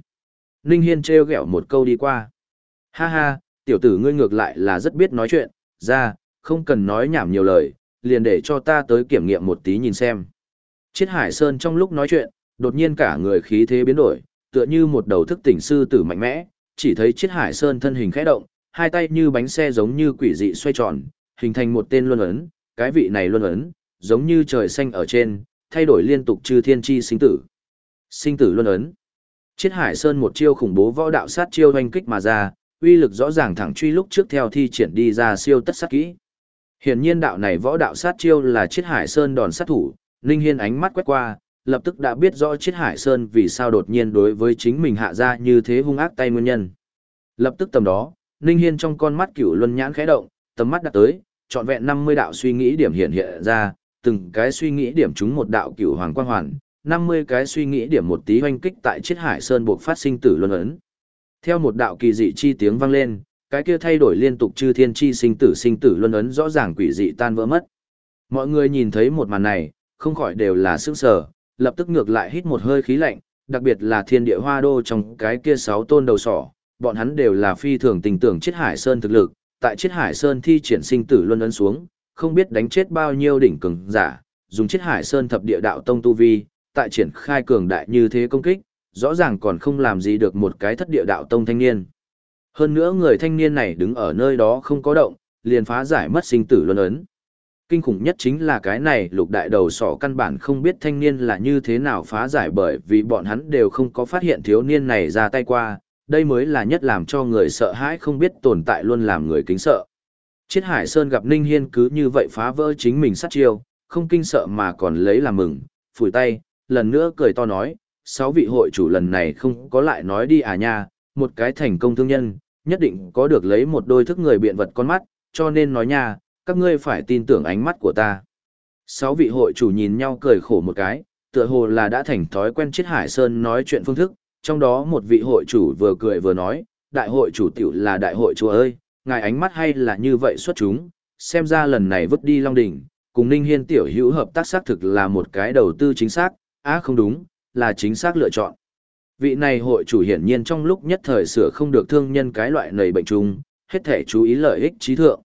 Ninh Hiên treo gẹo một câu đi qua. Ha ha, tiểu tử ngươi ngược lại là rất biết nói chuyện, ra, không cần nói nhảm nhiều lời, liền để cho ta tới kiểm nghiệm một tí nhìn xem. Chiết Hải Sơn trong lúc nói chuyện, đột nhiên cả người khí thế biến đổi, tựa như một đầu thức tỉnh sư tử mạnh mẽ, chỉ thấy Chiết Hải Sơn thân hình khẽ động, hai tay như bánh xe giống như quỷ dị xoay tròn, hình thành một tên luân ấn, cái vị này luân ấn, giống như trời xanh ở trên, thay đổi liên tục trừ thiên chi sinh tử. Sinh tử luân ấn. Chiết Hải Sơn một chiêu khủng bố võ đạo sát chiêu hoành kích mà ra, uy lực rõ ràng thẳng truy lúc trước theo thi triển đi ra siêu tất sát kỹ. Hiển nhiên đạo này võ đạo sát chiêu là Chiết Hải Sơn đòn sát thủ, Ninh Hiên ánh mắt quét qua, lập tức đã biết rõ Chiết Hải Sơn vì sao đột nhiên đối với chính mình hạ ra như thế hung ác tay nguyên nhân. Lập tức tầm đó, Ninh Hiên trong con mắt cửu luân nhãn khẽ động, tầm mắt đặt tới, trọn vẹn 50 đạo suy nghĩ điểm hiện hiện ra, từng cái suy nghĩ điểm chúng một đạo cửu hoàng quang hoàn, 50 cái suy nghĩ điểm một tí hoanh kích tại Chiết Hải Sơn buộc phát sinh tử luân ấn. Theo một đạo kỳ dị chi tiếng vang lên, cái kia thay đổi liên tục chư thiên chi sinh tử sinh tử luân ấn rõ ràng quỷ dị tan vỡ mất. Mọi người nhìn thấy một màn này, không khỏi đều là sức sở, lập tức ngược lại hít một hơi khí lạnh, đặc biệt là thiên địa hoa đô trong cái kia sáu tôn đầu sỏ, bọn hắn đều là phi thường tình tưởng chết hải sơn thực lực, tại chết hải sơn thi triển sinh tử luân ấn xuống, không biết đánh chết bao nhiêu đỉnh cường giả, dùng chết hải sơn thập địa đạo tông tu vi, tại triển khai cường đại như thế công kích, rõ ràng còn không làm gì được một cái thất địa đạo tông thanh niên. Hơn nữa người thanh niên này đứng ở nơi đó không có động, liền phá giải mất sinh tử luân ấn. Kinh khủng nhất chính là cái này lục đại đầu sỏ căn bản không biết thanh niên là như thế nào phá giải bởi vì bọn hắn đều không có phát hiện thiếu niên này ra tay qua, đây mới là nhất làm cho người sợ hãi không biết tồn tại luôn làm người kính sợ. Chiết Hải Sơn gặp Ninh Hiên cứ như vậy phá vỡ chính mình sát chiêu, không kinh sợ mà còn lấy làm mừng, phủi tay, lần nữa cười to nói, sáu vị hội chủ lần này không có lại nói đi à nha, một cái thành công thương nhân, nhất định có được lấy một đôi thức người biện vật con mắt, cho nên nói nha, các ngươi phải tin tưởng ánh mắt của ta. Sáu vị hội chủ nhìn nhau cười khổ một cái, tựa hồ là đã thành thói quen Chiết Hải Sơn nói chuyện phương thức, trong đó một vị hội chủ vừa cười vừa nói, đại hội chủ tiểu là đại hội chủ ơi, ngài ánh mắt hay là như vậy xuất chúng, xem ra lần này vứt đi Long Đỉnh, cùng Ninh Hiên tiểu hữu hợp tác xác thực là một cái đầu tư chính xác, á không đúng, là chính xác lựa chọn. Vị này hội chủ hiển nhiên trong lúc nhất thời sửa không được thương nhân cái loại nầy bệnh trùng, hết thể chú ý lợi ích trí thượng.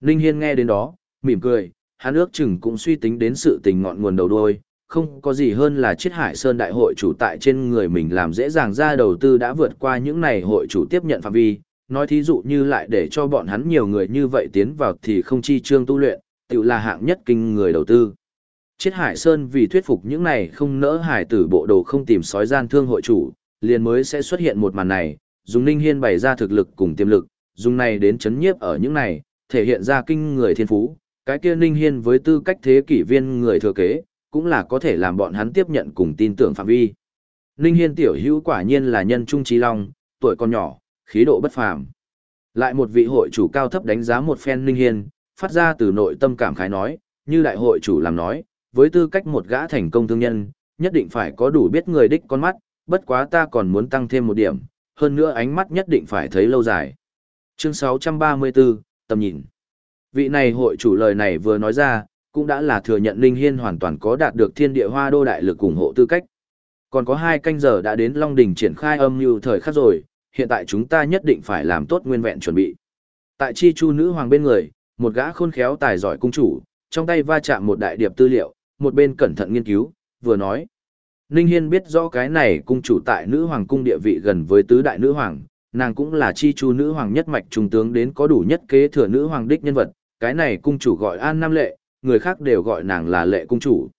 Ninh Hiên nghe đến đó, mỉm cười, hắn ước chừng cũng suy tính đến sự tình ngọn nguồn đầu đuôi, không có gì hơn là chiết hải sơn đại hội chủ tại trên người mình làm dễ dàng ra đầu tư đã vượt qua những này hội chủ tiếp nhận phạm vi, nói thí dụ như lại để cho bọn hắn nhiều người như vậy tiến vào thì không chi trương tu luyện, tự là hạng nhất kinh người đầu tư. Chiết Hải Sơn vì thuyết phục những này không nỡ hải tử bộ đồ không tìm sói gian thương hội chủ, liền mới sẽ xuất hiện một màn này, dùng Ninh Hiên bày ra thực lực cùng tiềm lực, dùng này đến chấn nhiếp ở những này, thể hiện ra kinh người thiên phú, cái kia Ninh Hiên với tư cách thế kỷ viên người thừa kế, cũng là có thể làm bọn hắn tiếp nhận cùng tin tưởng phạm vi. Ninh Hiên tiểu hữu quả nhiên là nhân trung trí long, tuổi còn nhỏ, khí độ bất phàm. Lại một vị hội chủ cao thấp đánh giá một phen Ninh Hiên, phát ra từ nội tâm cảm khái nói, như đại hội chủ làm nói, với tư cách một gã thành công thương nhân, nhất định phải có đủ biết người đích con mắt, bất quá ta còn muốn tăng thêm một điểm, hơn nữa ánh mắt nhất định phải thấy lâu dài. Chương 634, tầm nhìn. Vị này hội chủ lời này vừa nói ra, cũng đã là thừa nhận linh Hiên hoàn toàn có đạt được thiên địa hoa đô đại lực ủng hộ tư cách. Còn có hai canh giờ đã đến Long Đỉnh triển khai âm mưu thời khắc rồi, hiện tại chúng ta nhất định phải làm tốt nguyên vẹn chuẩn bị. Tại chi chu nữ hoàng bên người, một gã khôn khéo tài giỏi cung chủ, trong tay va chạm một đại điệp tư liệu, một bên cẩn thận nghiên cứu, vừa nói. Ninh Hiên biết rõ cái này cung chủ tại nữ hoàng cung địa vị gần với tứ đại nữ hoàng, nàng cũng là chi chu nữ hoàng nhất mạch trung tướng đến có đủ nhất kế thừa nữ hoàng đích nhân vật, cái này cung chủ gọi An Nam Lệ, người khác đều gọi nàng là Lệ cung chủ.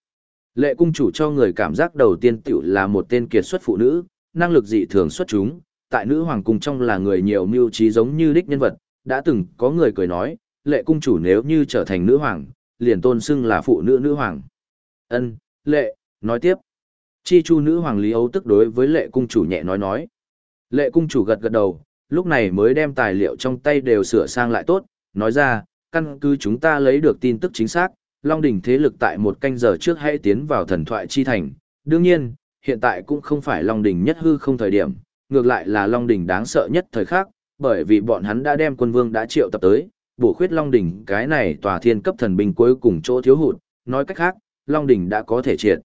Lệ cung chủ cho người cảm giác đầu tiên tiểu là một tên kiệt xuất phụ nữ, năng lực dị thường xuất chúng, tại nữ hoàng cung trong là người nhiều mưu trí giống như đích nhân vật, đã từng có người cười nói, lệ cung chủ nếu như trở thành nữ hoàng, liền tôn xưng là phụ nữ nữ hoàng. Ân, lệ, nói tiếp. Chi chu nữ hoàng Lý Âu tức đối với lệ cung chủ nhẹ nói nói. Lệ cung chủ gật gật đầu, lúc này mới đem tài liệu trong tay đều sửa sang lại tốt, nói ra, căn cứ chúng ta lấy được tin tức chính xác, Long đỉnh thế lực tại một canh giờ trước hãy tiến vào thần thoại chi thành. Đương nhiên, hiện tại cũng không phải Long đỉnh nhất hư không thời điểm, ngược lại là Long đỉnh đáng sợ nhất thời khắc, bởi vì bọn hắn đã đem quân vương đã triệu tập tới, bổ khuyết Long đỉnh cái này tòa thiên cấp thần binh cuối cùng chỗ thiếu hụt, nói cách khác, Long đỉnh đã có thể triệt.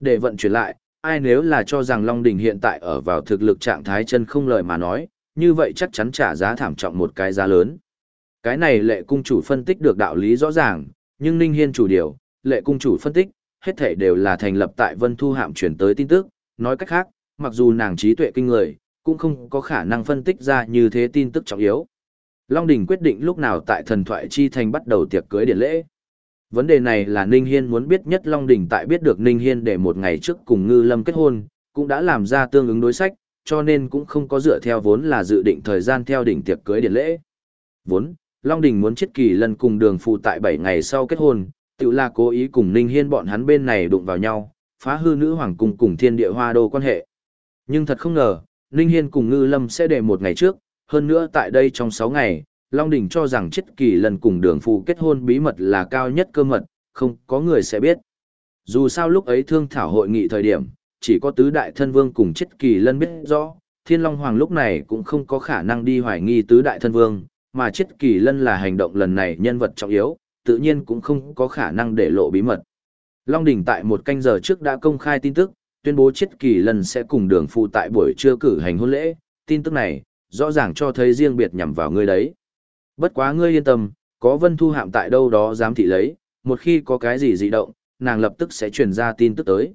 Để vận chuyển lại, ai nếu là cho rằng Long đỉnh hiện tại ở vào thực lực trạng thái chân không lời mà nói, như vậy chắc chắn trả giá thảm trọng một cái giá lớn. Cái này lệ cung chủ phân tích được đạo lý rõ ràng, nhưng Ninh Hiên chủ điều, lệ cung chủ phân tích, hết thể đều là thành lập tại Vân Thu Hạm chuyển tới tin tức, nói cách khác, mặc dù nàng trí tuệ kinh người, cũng không có khả năng phân tích ra như thế tin tức trọng yếu. Long Đình quyết định lúc nào tại thần thoại chi thành bắt đầu tiệc cưới điện lễ. Vấn đề này là Ninh Hiên muốn biết nhất Long Đình tại biết được Ninh Hiên để một ngày trước cùng Ngư Lâm kết hôn, cũng đã làm ra tương ứng đối sách, cho nên cũng không có dựa theo vốn là dự định thời gian theo đỉnh tiệc cưới điện lễ. Vốn, Long Đình muốn chết kỳ lần cùng đường phụ tại 7 ngày sau kết hôn, tự là cố ý cùng Ninh Hiên bọn hắn bên này đụng vào nhau, phá hư nữ hoàng cung cùng thiên địa hoa đô quan hệ. Nhưng thật không ngờ, Ninh Hiên cùng Ngư Lâm sẽ để một ngày trước, hơn nữa tại đây trong 6 ngày, Long Đình cho rằng chết kỳ lần cùng đường phụ kết hôn bí mật là cao nhất cơ mật, không có người sẽ biết. Dù sao lúc ấy thương thảo hội nghị thời điểm, chỉ có tứ đại thân vương cùng chết kỳ lân biết rõ, Thiên Long Hoàng lúc này cũng không có khả năng đi hoài nghi tứ đại thân vương, mà chết kỳ lân là hành động lần này nhân vật trọng yếu, tự nhiên cũng không có khả năng để lộ bí mật. Long Đình tại một canh giờ trước đã công khai tin tức, tuyên bố chết kỳ lân sẽ cùng đường phụ tại buổi trưa cử hành hôn lễ, tin tức này, rõ ràng cho thấy riêng biệt nhằm vào ngươi đấy. Bất quá ngươi yên tâm, có vân thu hạm tại đâu đó dám thị lấy, một khi có cái gì dị động, nàng lập tức sẽ truyền ra tin tức tới.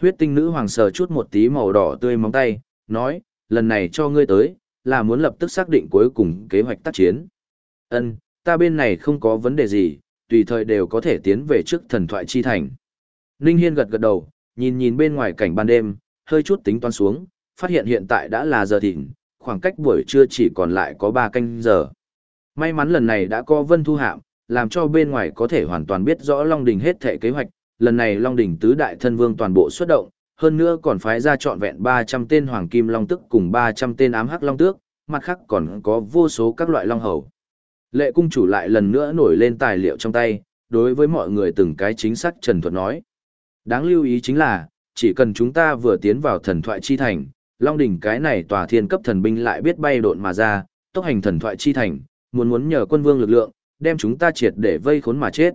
Huyết tinh nữ hoàng sờ chút một tí màu đỏ tươi móng tay, nói, lần này cho ngươi tới, là muốn lập tức xác định cuối cùng kế hoạch tác chiến. Ân, ta bên này không có vấn đề gì, tùy thời đều có thể tiến về trước thần thoại chi thành. Ninh Hiên gật gật đầu, nhìn nhìn bên ngoài cảnh ban đêm, hơi chút tính toán xuống, phát hiện hiện tại đã là giờ thịnh, khoảng cách buổi trưa chỉ còn lại có 3 canh giờ. May mắn lần này đã có Vân Thu Hạm, làm cho bên ngoài có thể hoàn toàn biết rõ Long Đình hết thể kế hoạch, lần này Long Đình tứ đại thân vương toàn bộ xuất động, hơn nữa còn phái ra trọn vẹn 300 tên Hoàng Kim Long Tức cùng 300 tên ám hắc Long Tước, mặt khác còn có vô số các loại Long Hầu. Lệ cung chủ lại lần nữa nổi lên tài liệu trong tay, đối với mọi người từng cái chính xác trần thuật nói. Đáng lưu ý chính là, chỉ cần chúng ta vừa tiến vào thần thoại chi thành, Long đỉnh cái này tòa thiên cấp thần binh lại biết bay độn mà ra, tốc hành thần thoại chi thành, muốn muốn nhờ quân vương lực lượng, đem chúng ta triệt để vây khốn mà chết.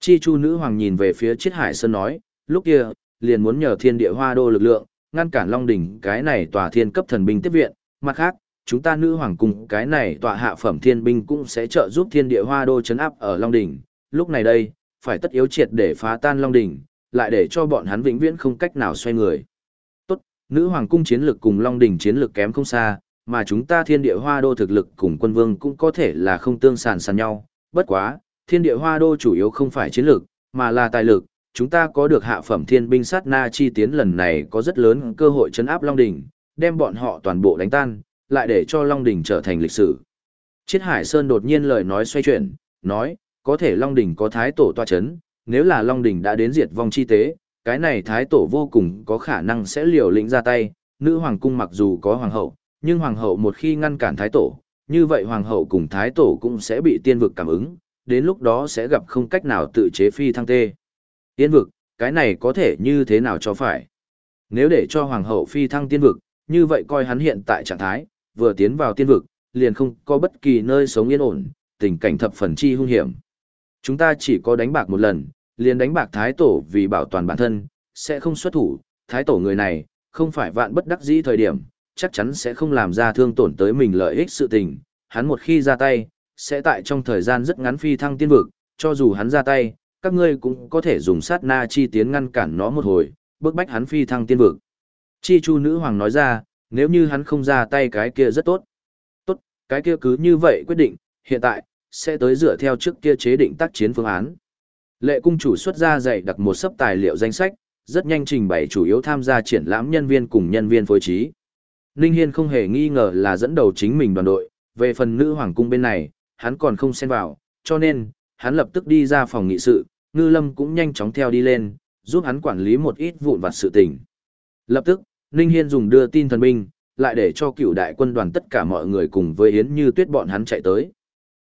Chi chu nữ hoàng nhìn về phía chiết hải sơn nói, lúc kia, liền muốn nhờ thiên địa hoa đô lực lượng, ngăn cản Long đỉnh cái này tòa thiên cấp thần binh tiếp viện, mặt khác, chúng ta nữ hoàng cùng cái này tòa hạ phẩm thiên binh cũng sẽ trợ giúp thiên địa hoa đô chấn áp ở Long đỉnh, lúc này đây, phải tất yếu triệt để phá tan Long đỉnh, lại để cho bọn hắn vĩnh viễn không cách nào xoay người. Tốt, nữ hoàng cung chiến lực cùng Long đỉnh chiến lực kém không xa, mà chúng ta thiên địa hoa đô thực lực cùng quân vương cũng có thể là không tương sàn sàn nhau, bất quá, thiên địa hoa đô chủ yếu không phải chiến lực, mà là tài lực, chúng ta có được hạ phẩm thiên binh sát na chi tiến lần này có rất lớn cơ hội chấn áp Long đỉnh, đem bọn họ toàn bộ đánh tan, lại để cho Long đỉnh trở thành lịch sử. Chiết Hải Sơn đột nhiên lời nói xoay chuyển, nói, có thể Long đỉnh có thái tổ toa chấn, nếu là Long Đình đã đến diệt vong chi tế, cái này thái tổ vô cùng có khả năng sẽ liều lĩnh ra tay, nữ hoàng cung mặc dù có hoàng hậu, nhưng hoàng hậu một khi ngăn cản thái tổ, như vậy hoàng hậu cùng thái tổ cũng sẽ bị tiên vực cảm ứng, đến lúc đó sẽ gặp không cách nào tự chế phi thăng tê. Tiên vực, cái này có thể như thế nào cho phải? Nếu để cho hoàng hậu phi thăng tiên vực, như vậy coi hắn hiện tại trạng thái, vừa tiến vào tiên vực, liền không có bất kỳ nơi sống yên ổn, tình cảnh thập phần chi hung hiểm. Chúng ta chỉ có đánh bạc một lần, liền đánh bạc thái tổ vì bảo toàn bản thân, sẽ không xuất thủ, thái tổ người này, không phải vạn bất đắc dĩ thời điểm, chắc chắn sẽ không làm ra thương tổn tới mình lợi ích sự tình, hắn một khi ra tay, sẽ tại trong thời gian rất ngắn phi thăng tiên vực, cho dù hắn ra tay, các ngươi cũng có thể dùng sát na chi tiến ngăn cản nó một hồi, bước bách hắn phi thăng tiên vực. Chi chu nữ hoàng nói ra, nếu như hắn không ra tay cái kia rất tốt. Tốt, cái kia cứ như vậy quyết định, hiện tại, sẽ tới dựa theo trước kia chế định tác chiến phương án. Lệ cung chủ xuất ra dạy đặt một sấp tài liệu danh sách, rất nhanh trình bày chủ yếu tham gia triển lãm nhân viên cùng nhân viên phối trí. Ninh Hiên không hề nghi ngờ là dẫn đầu chính mình đoàn đội, về phần nữ hoàng cung bên này, hắn còn không xen vào, cho nên, hắn lập tức đi ra phòng nghị sự, ngư lâm cũng nhanh chóng theo đi lên, giúp hắn quản lý một ít vụn vặt sự tình. Lập tức, Ninh Hiên dùng đưa tin thần binh, lại để cho cựu đại quân đoàn tất cả mọi người cùng với Yến Như Tuyết bọn hắn chạy tới.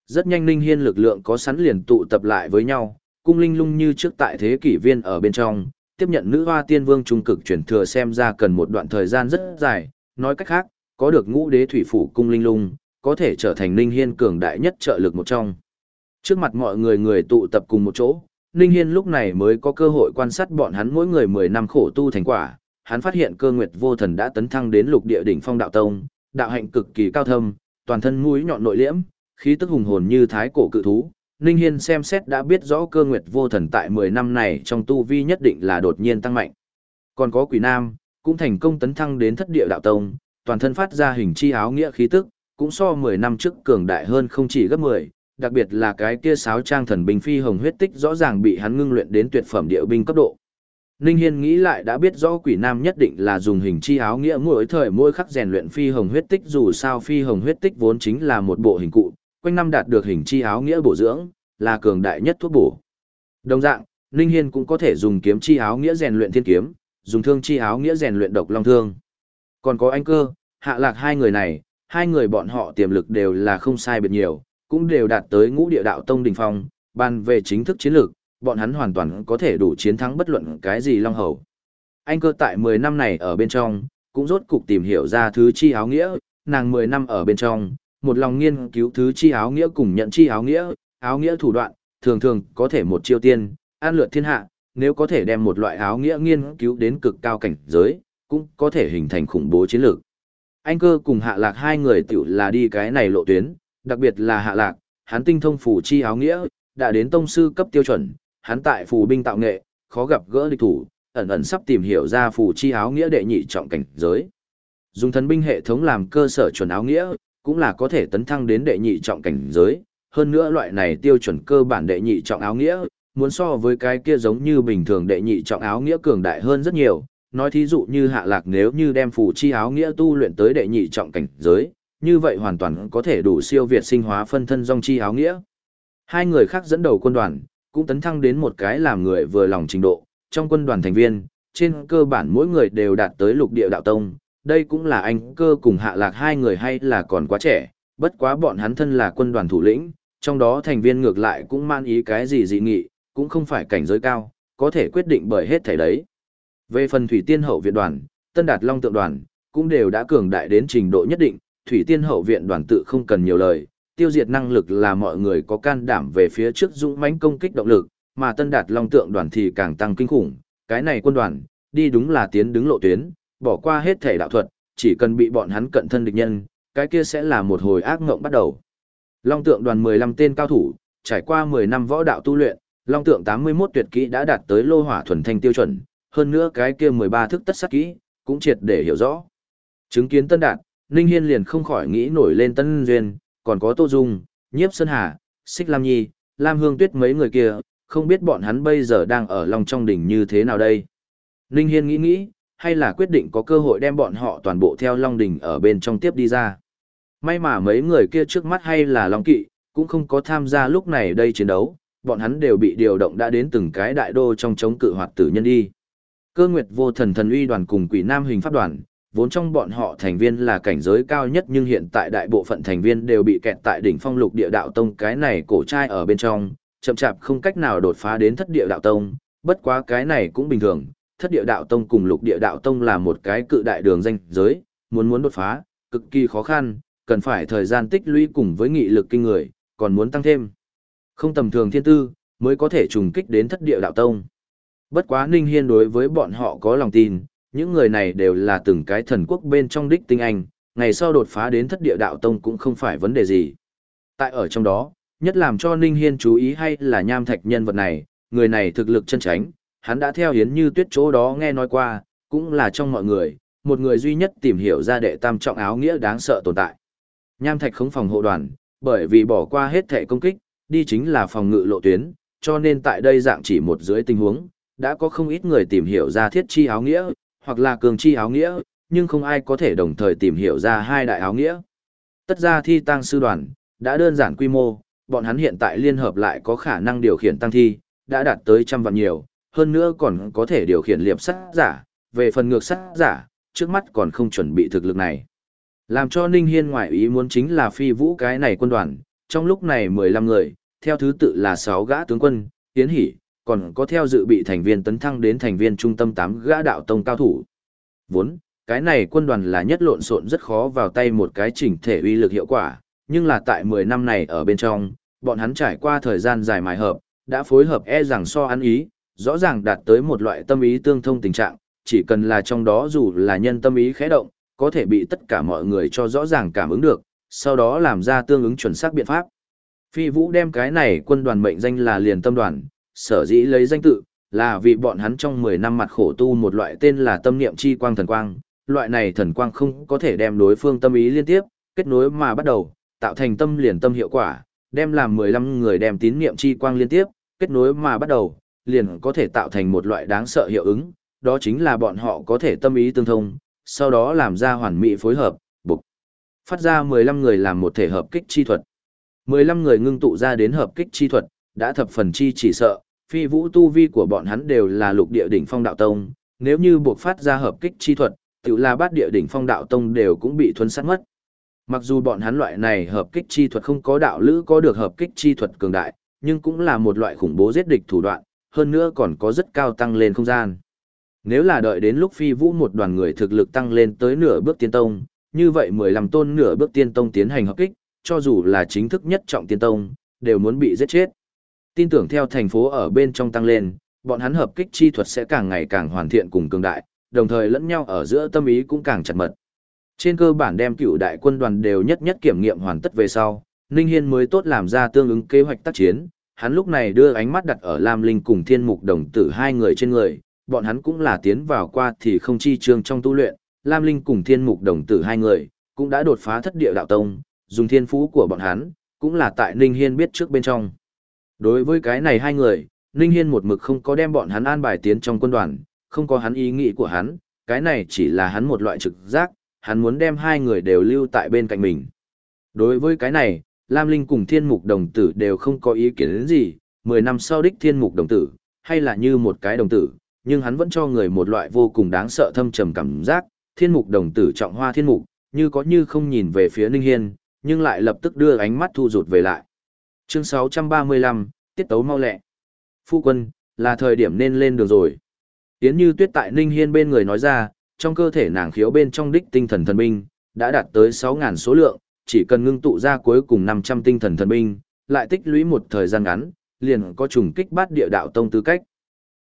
Rất nhanh Ninh Hiên lực lượng có sẵn liền tụ tập lại với nhau, cung linh lung như trước tại thế kỷ viên ở bên trong, tiếp nhận nữ hoa tiên vương trung cực chuyển thừa xem ra cần một đoạn thời gian rất dài, nói cách khác, có được ngũ đế thủy phủ cung linh lung, có thể trở thành Ninh Hiên cường đại nhất trợ lực một trong. Trước mặt mọi người người tụ tập cùng một chỗ, Ninh Hiên lúc này mới có cơ hội quan sát bọn hắn mỗi người 10 năm khổ tu thành quả, hắn phát hiện cơ nguyệt vô thần đã tấn thăng đến lục địa đỉnh phong đạo tông, đạo hạnh cực kỳ cao thâm, toàn thân mũi nhọn nội liễm, khí tức hùng hồn như thái cổ cự thú. Ninh Hiên xem xét đã biết rõ cơ nguyệt vô thần tại 10 năm này trong tu vi nhất định là đột nhiên tăng mạnh. Còn có quỷ nam, cũng thành công tấn thăng đến thất địa đạo tông, toàn thân phát ra hình chi áo nghĩa khí tức, cũng so 10 năm trước cường đại hơn không chỉ gấp 10, đặc biệt là cái kia sáo trang thần binh phi hồng huyết tích rõ ràng bị hắn ngưng luyện đến tuyệt phẩm địa binh cấp độ. Ninh Hiên nghĩ lại đã biết rõ quỷ nam nhất định là dùng hình chi áo nghĩa mỗi thời mỗi khắc rèn luyện phi hồng huyết tích dù sao phi hồng huyết tích vốn chính là một bộ hình cụ, quanh năm đạt được hình chi áo nghĩa bổ dưỡng, là cường đại nhất thuốc bổ. Đồng dạng, Ninh Hiên cũng có thể dùng kiếm chi áo nghĩa rèn luyện thiên kiếm, dùng thương chi áo nghĩa rèn luyện độc long thương. Còn có anh cơ, hạ lạc hai người này, hai người bọn họ tiềm lực đều là không sai biệt nhiều, cũng đều đạt tới ngũ địa đạo tông đỉnh phong, bàn về chính thức chiến lược, bọn hắn hoàn toàn có thể đủ chiến thắng bất luận cái gì long hầu. Anh cơ tại 10 năm này ở bên trong, cũng rốt cục tìm hiểu ra thứ chi áo nghĩa, nàng 10 năm ở bên trong, một lòng nghiên cứu thứ chi áo nghĩa cùng nhận chi áo nghĩa, áo nghĩa thủ đoạn, thường thường có thể một chiêu tiên, an lượt thiên hạ, nếu có thể đem một loại áo nghĩa nghiên cứu đến cực cao cảnh giới, cũng có thể hình thành khủng bố chiến lược. Anh cơ cùng hạ lạc hai người tiểu là đi cái này lộ tuyến, đặc biệt là hạ lạc, hắn tinh thông phủ chi áo nghĩa, đã đến tông sư cấp tiêu chuẩn, hắn tại phù binh tạo nghệ, khó gặp gỡ địch thủ, ẩn ẩn sắp tìm hiểu ra phù chi áo nghĩa đệ nhị trọng cảnh giới. Dùng thần binh hệ thống làm cơ sở chuẩn áo nghĩa, cũng là có thể tấn thăng đến đệ nhị trọng cảnh giới, hơn nữa loại này tiêu chuẩn cơ bản đệ nhị trọng áo nghĩa, muốn so với cái kia giống như bình thường đệ nhị trọng áo nghĩa cường đại hơn rất nhiều. Nói thí dụ như hạ lạc nếu như đem phù chi áo nghĩa tu luyện tới đệ nhị trọng cảnh giới, như vậy hoàn toàn có thể đủ siêu việt sinh hóa phân thân dòng chi áo nghĩa. Hai người khác dẫn đầu quân đoàn, cũng tấn thăng đến một cái làm người vừa lòng trình độ, trong quân đoàn thành viên, trên cơ bản mỗi người đều đạt tới lục địa đạo tông, đây cũng là anh cơ cùng hạ lạc hai người hay là còn quá trẻ, bất quá bọn hắn thân là quân đoàn thủ lĩnh, trong đó thành viên ngược lại cũng man ý cái gì dị nghị, cũng không phải cảnh giới cao, có thể quyết định bởi hết thảy đấy. Về phần thủy tiên hậu viện đoàn, tân đạt long tượng đoàn, cũng đều đã cường đại đến trình độ nhất định, thủy tiên hậu viện đoàn tự không cần nhiều lời, tiêu diệt năng lực là mọi người có can đảm về phía trước dũng mãnh công kích động lực, mà Tân Đạt Long Tượng đoàn thì càng tăng kinh khủng, cái này quân đoàn, đi đúng là tiến đứng lộ tuyến, bỏ qua hết thể đạo thuật, chỉ cần bị bọn hắn cận thân địch nhân, cái kia sẽ là một hồi ác ngộng bắt đầu. Long Tượng đoàn 15 tên cao thủ, trải qua 10 năm võ đạo tu luyện, Long Tượng 81 tuyệt kỹ đã đạt tới lô hỏa thuần thanh tiêu chuẩn, hơn nữa cái kia 13 thức tất sát kỹ, cũng triệt để hiểu rõ. Chứng kiến Tân Đạt, Ninh Hiên liền không khỏi nghĩ nổi lên Tân Duyên, còn có Tô Dung, Nhiếp Sơn Hà, Xích Lam Nhi, Lam Hương Tuyết mấy người kia, không biết bọn hắn bây giờ đang ở lòng trong đỉnh như thế nào đây. Ninh Hiên nghĩ nghĩ, hay là quyết định có cơ hội đem bọn họ toàn bộ theo Long Đỉnh ở bên trong tiếp đi ra. May mà mấy người kia trước mắt hay là Long Kỵ, cũng không có tham gia lúc này đây chiến đấu, bọn hắn đều bị điều động đã đến từng cái đại đô trong chống cự hoạt tử nhân đi. Cơ nguyệt vô thần thần uy đoàn cùng quỷ nam hình pháp đoàn, vốn trong bọn họ thành viên là cảnh giới cao nhất nhưng hiện tại đại bộ phận thành viên đều bị kẹt tại đỉnh phong lục địa đạo tông cái này cổ trai ở bên trong, chậm chạp không cách nào đột phá đến thất địa đạo tông, bất quá cái này cũng bình thường, thất địa đạo tông cùng lục địa đạo tông là một cái cự đại đường danh giới, muốn muốn đột phá, cực kỳ khó khăn, cần phải thời gian tích lũy cùng với nghị lực kinh người, còn muốn tăng thêm. Không tầm thường thiên tư, mới có thể trùng kích đến thất địa đạo tông. Bất quá Ninh Hiên đối với bọn họ có lòng tin, những người này đều là từng cái thần quốc bên trong đích tinh anh, ngày sau đột phá đến thất địa đạo tông cũng không phải vấn đề gì. Tại ở trong đó, nhất làm cho Ninh Hiên chú ý hay là nham thạch nhân vật này, người này thực lực chân tránh, hắn đã theo hiến như tuyết chỗ đó nghe nói qua, cũng là trong mọi người, một người duy nhất tìm hiểu ra đệ tam trọng áo nghĩa đáng sợ tồn tại. Nham thạch không phòng hộ đoàn, bởi vì bỏ qua hết thể công kích, đi chính là phòng ngự lộ tuyến, cho nên tại đây dạng chỉ một dưới tình huống, đã có không ít người tìm hiểu ra thiết chi áo nghĩa, hoặc là cường chi áo nghĩa, nhưng không ai có thể đồng thời tìm hiểu ra hai đại áo nghĩa. Tất ra thi tăng sư đoàn, đã đơn giản quy mô, bọn hắn hiện tại liên hợp lại có khả năng điều khiển tăng thi, đã đạt tới trăm vạn nhiều, hơn nữa còn có thể điều khiển liệp sắt giả, về phần ngược sắt giả, trước mắt còn không chuẩn bị thực lực này. Làm cho Ninh Hiên ngoại ý muốn chính là phi vũ cái này quân đoàn, trong lúc này 15 người, theo thứ tự là 6 gã tướng quân, tiến hỷ, còn có theo dự bị thành viên tấn thăng đến thành viên trung tâm 8 gã đạo tông cao thủ. Vốn, cái này quân đoàn là nhất lộn xộn rất khó vào tay một cái chỉnh thể uy lực hiệu quả, nhưng là tại 10 năm này ở bên trong, bọn hắn trải qua thời gian dài mài hợp, đã phối hợp e rằng so ăn ý, rõ ràng đạt tới một loại tâm ý tương thông tình trạng, chỉ cần là trong đó dù là nhân tâm ý khẽ động, có thể bị tất cả mọi người cho rõ ràng cảm ứng được, sau đó làm ra tương ứng chuẩn xác biện pháp. Phi Vũ đem cái này quân đoàn mệnh danh là liền tâm đoàn, sở dĩ lấy danh tự, là vì bọn hắn trong 10 năm mặt khổ tu một loại tên là tâm niệm chi quang thần quang, loại này thần quang không có thể đem đối phương tâm ý liên tiếp, kết nối mà bắt đầu, tạo thành tâm liền tâm hiệu quả, đem làm 15 người đem tín niệm chi quang liên tiếp, kết nối mà bắt đầu, liền có thể tạo thành một loại đáng sợ hiệu ứng, đó chính là bọn họ có thể tâm ý tương thông, sau đó làm ra hoàn mỹ phối hợp, bục. Phát ra 15 người làm một thể hợp kích chi thuật. 15 người ngưng tụ ra đến hợp kích chi thuật, đã thập phần chi chỉ sợ, phi vũ tu vi của bọn hắn đều là lục địa đỉnh phong đạo tông, nếu như buộc phát ra hợp kích chi thuật, tự là bát địa đỉnh phong đạo tông đều cũng bị thuấn sát mất. Mặc dù bọn hắn loại này hợp kích chi thuật không có đạo lữ có được hợp kích chi thuật cường đại, nhưng cũng là một loại khủng bố giết địch thủ đoạn, hơn nữa còn có rất cao tăng lên không gian. Nếu là đợi đến lúc phi vũ một đoàn người thực lực tăng lên tới nửa bước tiên tông, như vậy 15 tôn nửa bước tiên tông tiến hành hợp kích, cho dù là chính thức nhất trọng tiên tông, đều muốn bị giết chết. Tin tưởng theo thành phố ở bên trong tăng lên, bọn hắn hợp kích chi thuật sẽ càng ngày càng hoàn thiện cùng cường đại, đồng thời lẫn nhau ở giữa tâm ý cũng càng chặt mật. Trên cơ bản đem cựu đại quân đoàn đều nhất nhất kiểm nghiệm hoàn tất về sau, Ninh Hiên mới tốt làm ra tương ứng kế hoạch tác chiến, hắn lúc này đưa ánh mắt đặt ở Lam Linh cùng Thiên Mục Đồng Tử hai người trên người, bọn hắn cũng là tiến vào qua thì không chi trương trong tu luyện, Lam Linh cùng Thiên Mục Đồng Tử hai người, cũng đã đột phá thất địa đạo tông, dùng thiên phú của bọn hắn, cũng là tại Ninh Hiên biết trước bên trong. Đối với cái này hai người, Ninh Hiên một mực không có đem bọn hắn an bài tiến trong quân đoàn, không có hắn ý nghĩ của hắn, cái này chỉ là hắn một loại trực giác, hắn muốn đem hai người đều lưu tại bên cạnh mình. Đối với cái này, Lam Linh cùng Thiên Mục Đồng Tử đều không có ý kiến đến gì, 10 năm sau đích Thiên Mục Đồng Tử, hay là như một cái đồng tử, nhưng hắn vẫn cho người một loại vô cùng đáng sợ thâm trầm cảm giác, Thiên Mục Đồng Tử trọng hoa thiên mục, như có như không nhìn về phía Ninh Hiên, nhưng lại lập tức đưa ánh mắt thu rụt về lại. Chương 635, tiết tấu mau lẹ. Phu quân, là thời điểm nên lên đường rồi. Yến Như Tuyết tại Ninh Hiên bên người nói ra, trong cơ thể nàng khiếu bên trong đích tinh thần thần binh, đã đạt tới 6.000 số lượng, chỉ cần ngưng tụ ra cuối cùng 500 tinh thần thần binh, lại tích lũy một thời gian ngắn, liền có trùng kích bát địa đạo tông tư cách.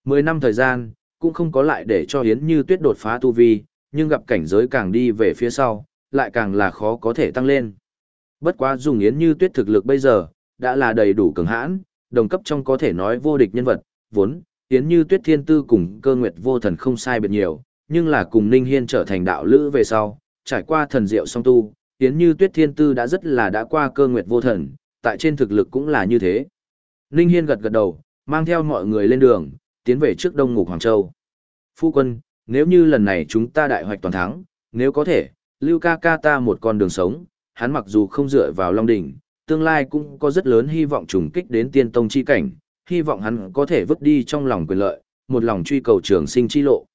10 năm thời gian, cũng không có lại để cho Yến Như Tuyết đột phá tu vi, nhưng gặp cảnh giới càng đi về phía sau, lại càng là khó có thể tăng lên. Bất quá dùng Yến Như Tuyết thực lực bây giờ, đã là đầy đủ cường hãn, đồng cấp trong có thể nói vô địch nhân vật, vốn, Yến Như Tuyết Thiên Tư cùng cơ nguyệt vô thần không sai biệt nhiều, nhưng là cùng Ninh Hiên trở thành đạo lữ về sau, trải qua thần diệu song tu, Yến Như Tuyết Thiên Tư đã rất là đã qua cơ nguyệt vô thần, tại trên thực lực cũng là như thế. Ninh Hiên gật gật đầu, mang theo mọi người lên đường, tiến về trước Đông Ngục Hoàng Châu. Phu quân, nếu như lần này chúng ta đại hoạch toàn thắng, nếu có thể, lưu ca ca ta một con đường sống, hắn mặc dù không dựa vào Long Đỉnh, tương lai cũng có rất lớn hy vọng trùng kích đến tiên tông chi cảnh, hy vọng hắn có thể vứt đi trong lòng quyền lợi, một lòng truy cầu trường sinh chi lộ.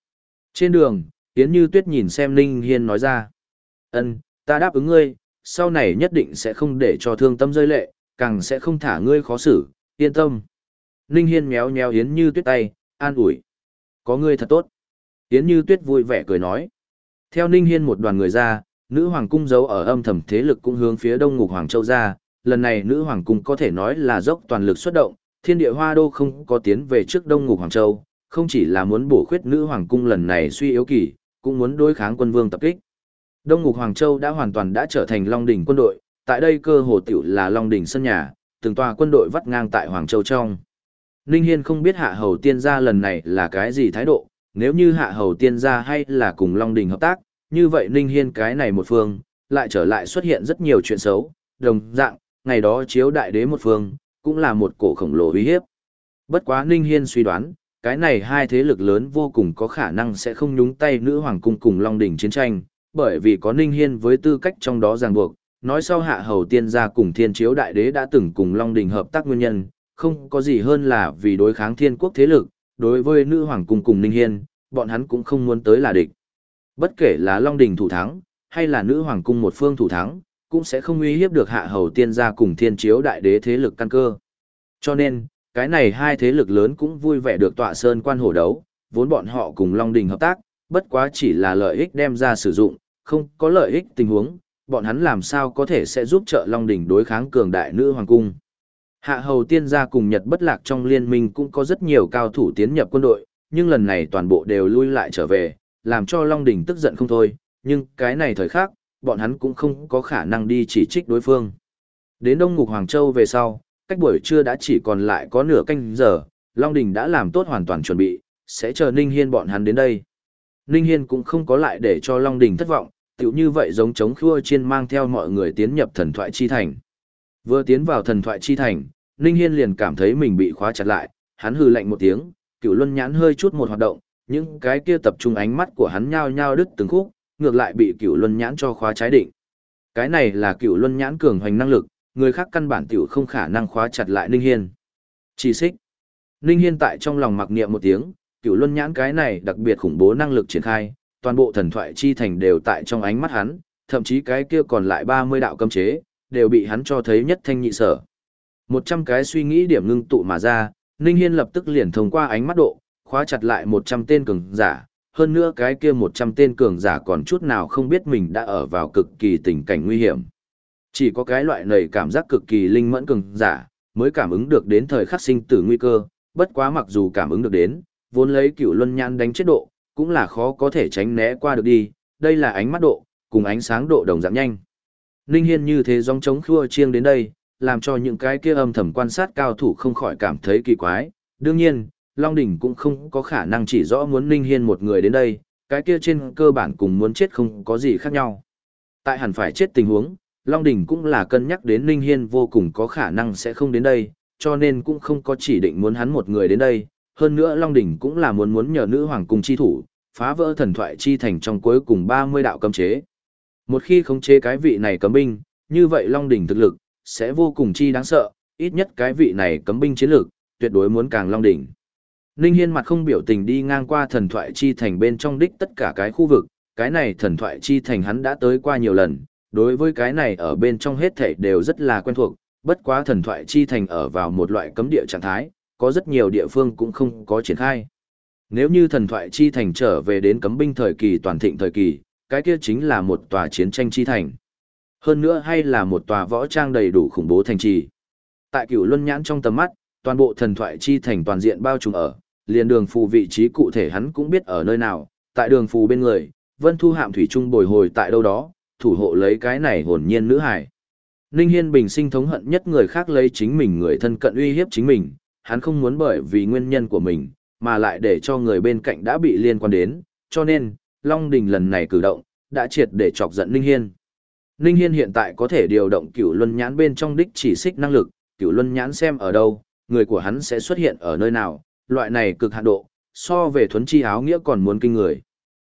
Trên đường, Yến Như Tuyết nhìn xem Ninh Hiên nói ra. ân ta đáp ứng ngươi, sau này nhất định sẽ không để cho thương tâm rơi lệ, càng sẽ không thả ngươi khó xử, yên tâm. Ninh Hiên méo méo Yến Như Tuyết tay, an ủi. Có ngươi thật tốt. Yến Như Tuyết vui vẻ cười nói. Theo Ninh Hiên một đoàn người ra, nữ hoàng cung giấu ở âm thầm thế lực cũng hướng phía đông ngục Hoàng Châu ra. Lần này nữ hoàng cung có thể nói là dốc toàn lực xuất động, thiên địa hoa đô không có tiến về trước đông ngục Hoàng Châu, không chỉ là muốn bổ khuyết nữ hoàng cung lần này suy yếu kỳ, cũng muốn đối kháng quân vương tập kích. Đông ngục Hoàng Châu đã hoàn toàn đã trở thành Long đỉnh quân đội, tại đây cơ hồ tiểu là Long đỉnh sân nhà, từng tòa quân đội vắt ngang tại Hoàng Châu trong. Ninh Hiên không biết hạ hầu tiên gia lần này là cái gì thái độ, nếu như hạ hầu tiên gia hay là cùng Long Đình hợp tác, như vậy Ninh Hiên cái này một phương, lại trở lại xuất hiện rất nhiều chuyện xấu, đồng dạng, ngày đó chiếu đại đế một phương, cũng là một cổ khổng lồ uy hiếp. Bất quá Ninh Hiên suy đoán, cái này hai thế lực lớn vô cùng có khả năng sẽ không nhúng tay nữ hoàng cung cùng Long đỉnh chiến tranh, bởi vì có Ninh Hiên với tư cách trong đó ràng buộc, nói sau hạ hầu tiên gia cùng thiên chiếu đại đế đã từng cùng Long đỉnh hợp tác nguyên nhân, không có gì hơn là vì đối kháng thiên quốc thế lực, đối với nữ hoàng cung cùng Ninh Hiên, bọn hắn cũng không muốn tới là địch. Bất kể là Long đỉnh thủ thắng, hay là nữ hoàng cung một phương thủ thắng, cũng sẽ không uy hiếp được hạ hầu tiên gia cùng thiên chiếu đại đế thế lực căn cơ. Cho nên, cái này hai thế lực lớn cũng vui vẻ được tọa sơn quan hổ đấu, vốn bọn họ cùng Long Đình hợp tác, bất quá chỉ là lợi ích đem ra sử dụng, không có lợi ích tình huống, bọn hắn làm sao có thể sẽ giúp trợ Long Đình đối kháng cường đại nữ hoàng cung. Hạ hầu tiên gia cùng Nhật bất lạc trong liên minh cũng có rất nhiều cao thủ tiến nhập quân đội, nhưng lần này toàn bộ đều lui lại trở về, làm cho Long Đình tức giận không thôi, nhưng cái này thời khắc bọn hắn cũng không có khả năng đi chỉ trích đối phương. Đến Đông Ngục Hoàng Châu về sau, cách buổi trưa đã chỉ còn lại có nửa canh giờ, Long Đình đã làm tốt hoàn toàn chuẩn bị, sẽ chờ Ninh Hiên bọn hắn đến đây. Ninh Hiên cũng không có lại để cho Long Đình thất vọng, tiểu như vậy giống chống khua chiên mang theo mọi người tiến nhập thần thoại chi thành. Vừa tiến vào thần thoại chi thành, Ninh Hiên liền cảm thấy mình bị khóa chặt lại, hắn hừ lạnh một tiếng, cửu luân nhãn hơi chút một hoạt động, những cái kia tập trung ánh mắt của hắn nhao nhao đứt từng khúc, ngược lại bị cửu luân nhãn cho khóa trái định. Cái này là cửu luân nhãn cường hoành năng lực, người khác căn bản tiểu không khả năng khóa chặt lại Ninh Hiên. Chỉ xích. Ninh Hiên tại trong lòng mặc niệm một tiếng, cửu luân nhãn cái này đặc biệt khủng bố năng lực triển khai, toàn bộ thần thoại chi thành đều tại trong ánh mắt hắn, thậm chí cái kia còn lại 30 đạo cấm chế, đều bị hắn cho thấy nhất thanh nhị sở. Một trăm cái suy nghĩ điểm ngưng tụ mà ra, Ninh Hiên lập tức liền thông qua ánh mắt độ, khóa chặt lại một trăm tên cường giả, hơn nữa cái kia một trăm tên cường giả còn chút nào không biết mình đã ở vào cực kỳ tình cảnh nguy hiểm. Chỉ có cái loại này cảm giác cực kỳ linh mẫn cường giả, mới cảm ứng được đến thời khắc sinh tử nguy cơ, bất quá mặc dù cảm ứng được đến, vốn lấy cửu luân nhan đánh chết độ, cũng là khó có thể tránh né qua được đi, đây là ánh mắt độ, cùng ánh sáng độ đồng dạng nhanh. Ninh Hiên như thế dòng chống khua chiêng đến đây, làm cho những cái kia âm thầm quan sát cao thủ không khỏi cảm thấy kỳ quái. Đương nhiên, Long Đỉnh cũng không có khả năng chỉ rõ muốn Ninh Hiên một người đến đây, cái kia trên cơ bản cùng muốn chết không có gì khác nhau. Tại hẳn phải chết tình huống, Long Đỉnh cũng là cân nhắc đến Ninh Hiên vô cùng có khả năng sẽ không đến đây, cho nên cũng không có chỉ định muốn hắn một người đến đây. Hơn nữa Long Đỉnh cũng là muốn muốn nhờ nữ hoàng cung chi thủ, phá vỡ thần thoại chi thành trong cuối cùng 30 đạo cấm chế. Một khi khống chế cái vị này cấm binh, như vậy Long Đỉnh thực lực, sẽ vô cùng chi đáng sợ, ít nhất cái vị này cấm binh chiến lược, tuyệt đối muốn càng Long Đỉnh. Ninh Hiên mặt không biểu tình đi ngang qua thần thoại chi thành bên trong đích tất cả cái khu vực, cái này thần thoại chi thành hắn đã tới qua nhiều lần, đối với cái này ở bên trong hết thảy đều rất là quen thuộc, bất quá thần thoại chi thành ở vào một loại cấm địa trạng thái, có rất nhiều địa phương cũng không có triển khai. Nếu như thần thoại chi thành trở về đến cấm binh thời kỳ toàn thịnh thời kỳ, cái kia chính là một tòa chiến tranh chi thành. Hơn nữa hay là một tòa võ trang đầy đủ khủng bố thành trì. Tại cửu luân nhãn trong tầm mắt, toàn bộ thần thoại chi thành toàn diện bao trùm ở, liền đường phù vị trí cụ thể hắn cũng biết ở nơi nào, tại đường phù bên người, vân thu hạm thủy trung bồi hồi tại đâu đó, thủ hộ lấy cái này hồn nhiên nữ hải. Ninh Hiên bình sinh thống hận nhất người khác lấy chính mình người thân cận uy hiếp chính mình, hắn không muốn bởi vì nguyên nhân của mình, mà lại để cho người bên cạnh đã bị liên quan đến, cho nên, Long Đình lần này cử động, đã triệt để chọc giận Ninh Hiên. Ninh Hiên hiện tại có thể điều động cửu luân nhãn bên trong đích chỉ xích năng lực, cửu luân nhãn xem ở đâu, người của hắn sẽ xuất hiện ở nơi nào, loại này cực hạn độ, so về thuấn chi áo nghĩa còn muốn kinh người.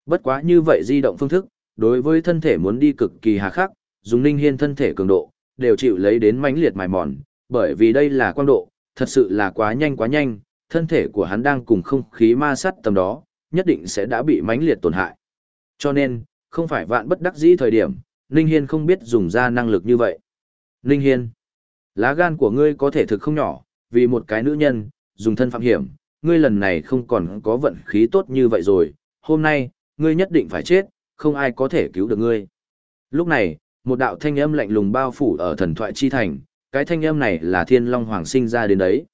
Bất quá như vậy di động phương thức, đối với thân thể muốn đi cực kỳ hà khắc, dùng Ninh Hiên thân thể cường độ, đều chịu lấy đến mãnh liệt mài mòn, bởi vì đây là quang độ, thật sự là quá nhanh quá nhanh, thân thể của hắn đang cùng không khí ma sát tầm đó, nhất định sẽ đã bị mãnh liệt tổn hại. Cho nên, không phải vạn bất đắc dĩ thời điểm, Ninh Hiên không biết dùng ra năng lực như vậy. Ninh Hiên, lá gan của ngươi có thể thực không nhỏ, vì một cái nữ nhân, dùng thân phạm hiểm, ngươi lần này không còn có vận khí tốt như vậy rồi, hôm nay, ngươi nhất định phải chết, không ai có thể cứu được ngươi. Lúc này, một đạo thanh âm lạnh lùng bao phủ ở thần thoại chi thành, cái thanh âm này là Thiên Long Hoàng sinh ra đến đấy.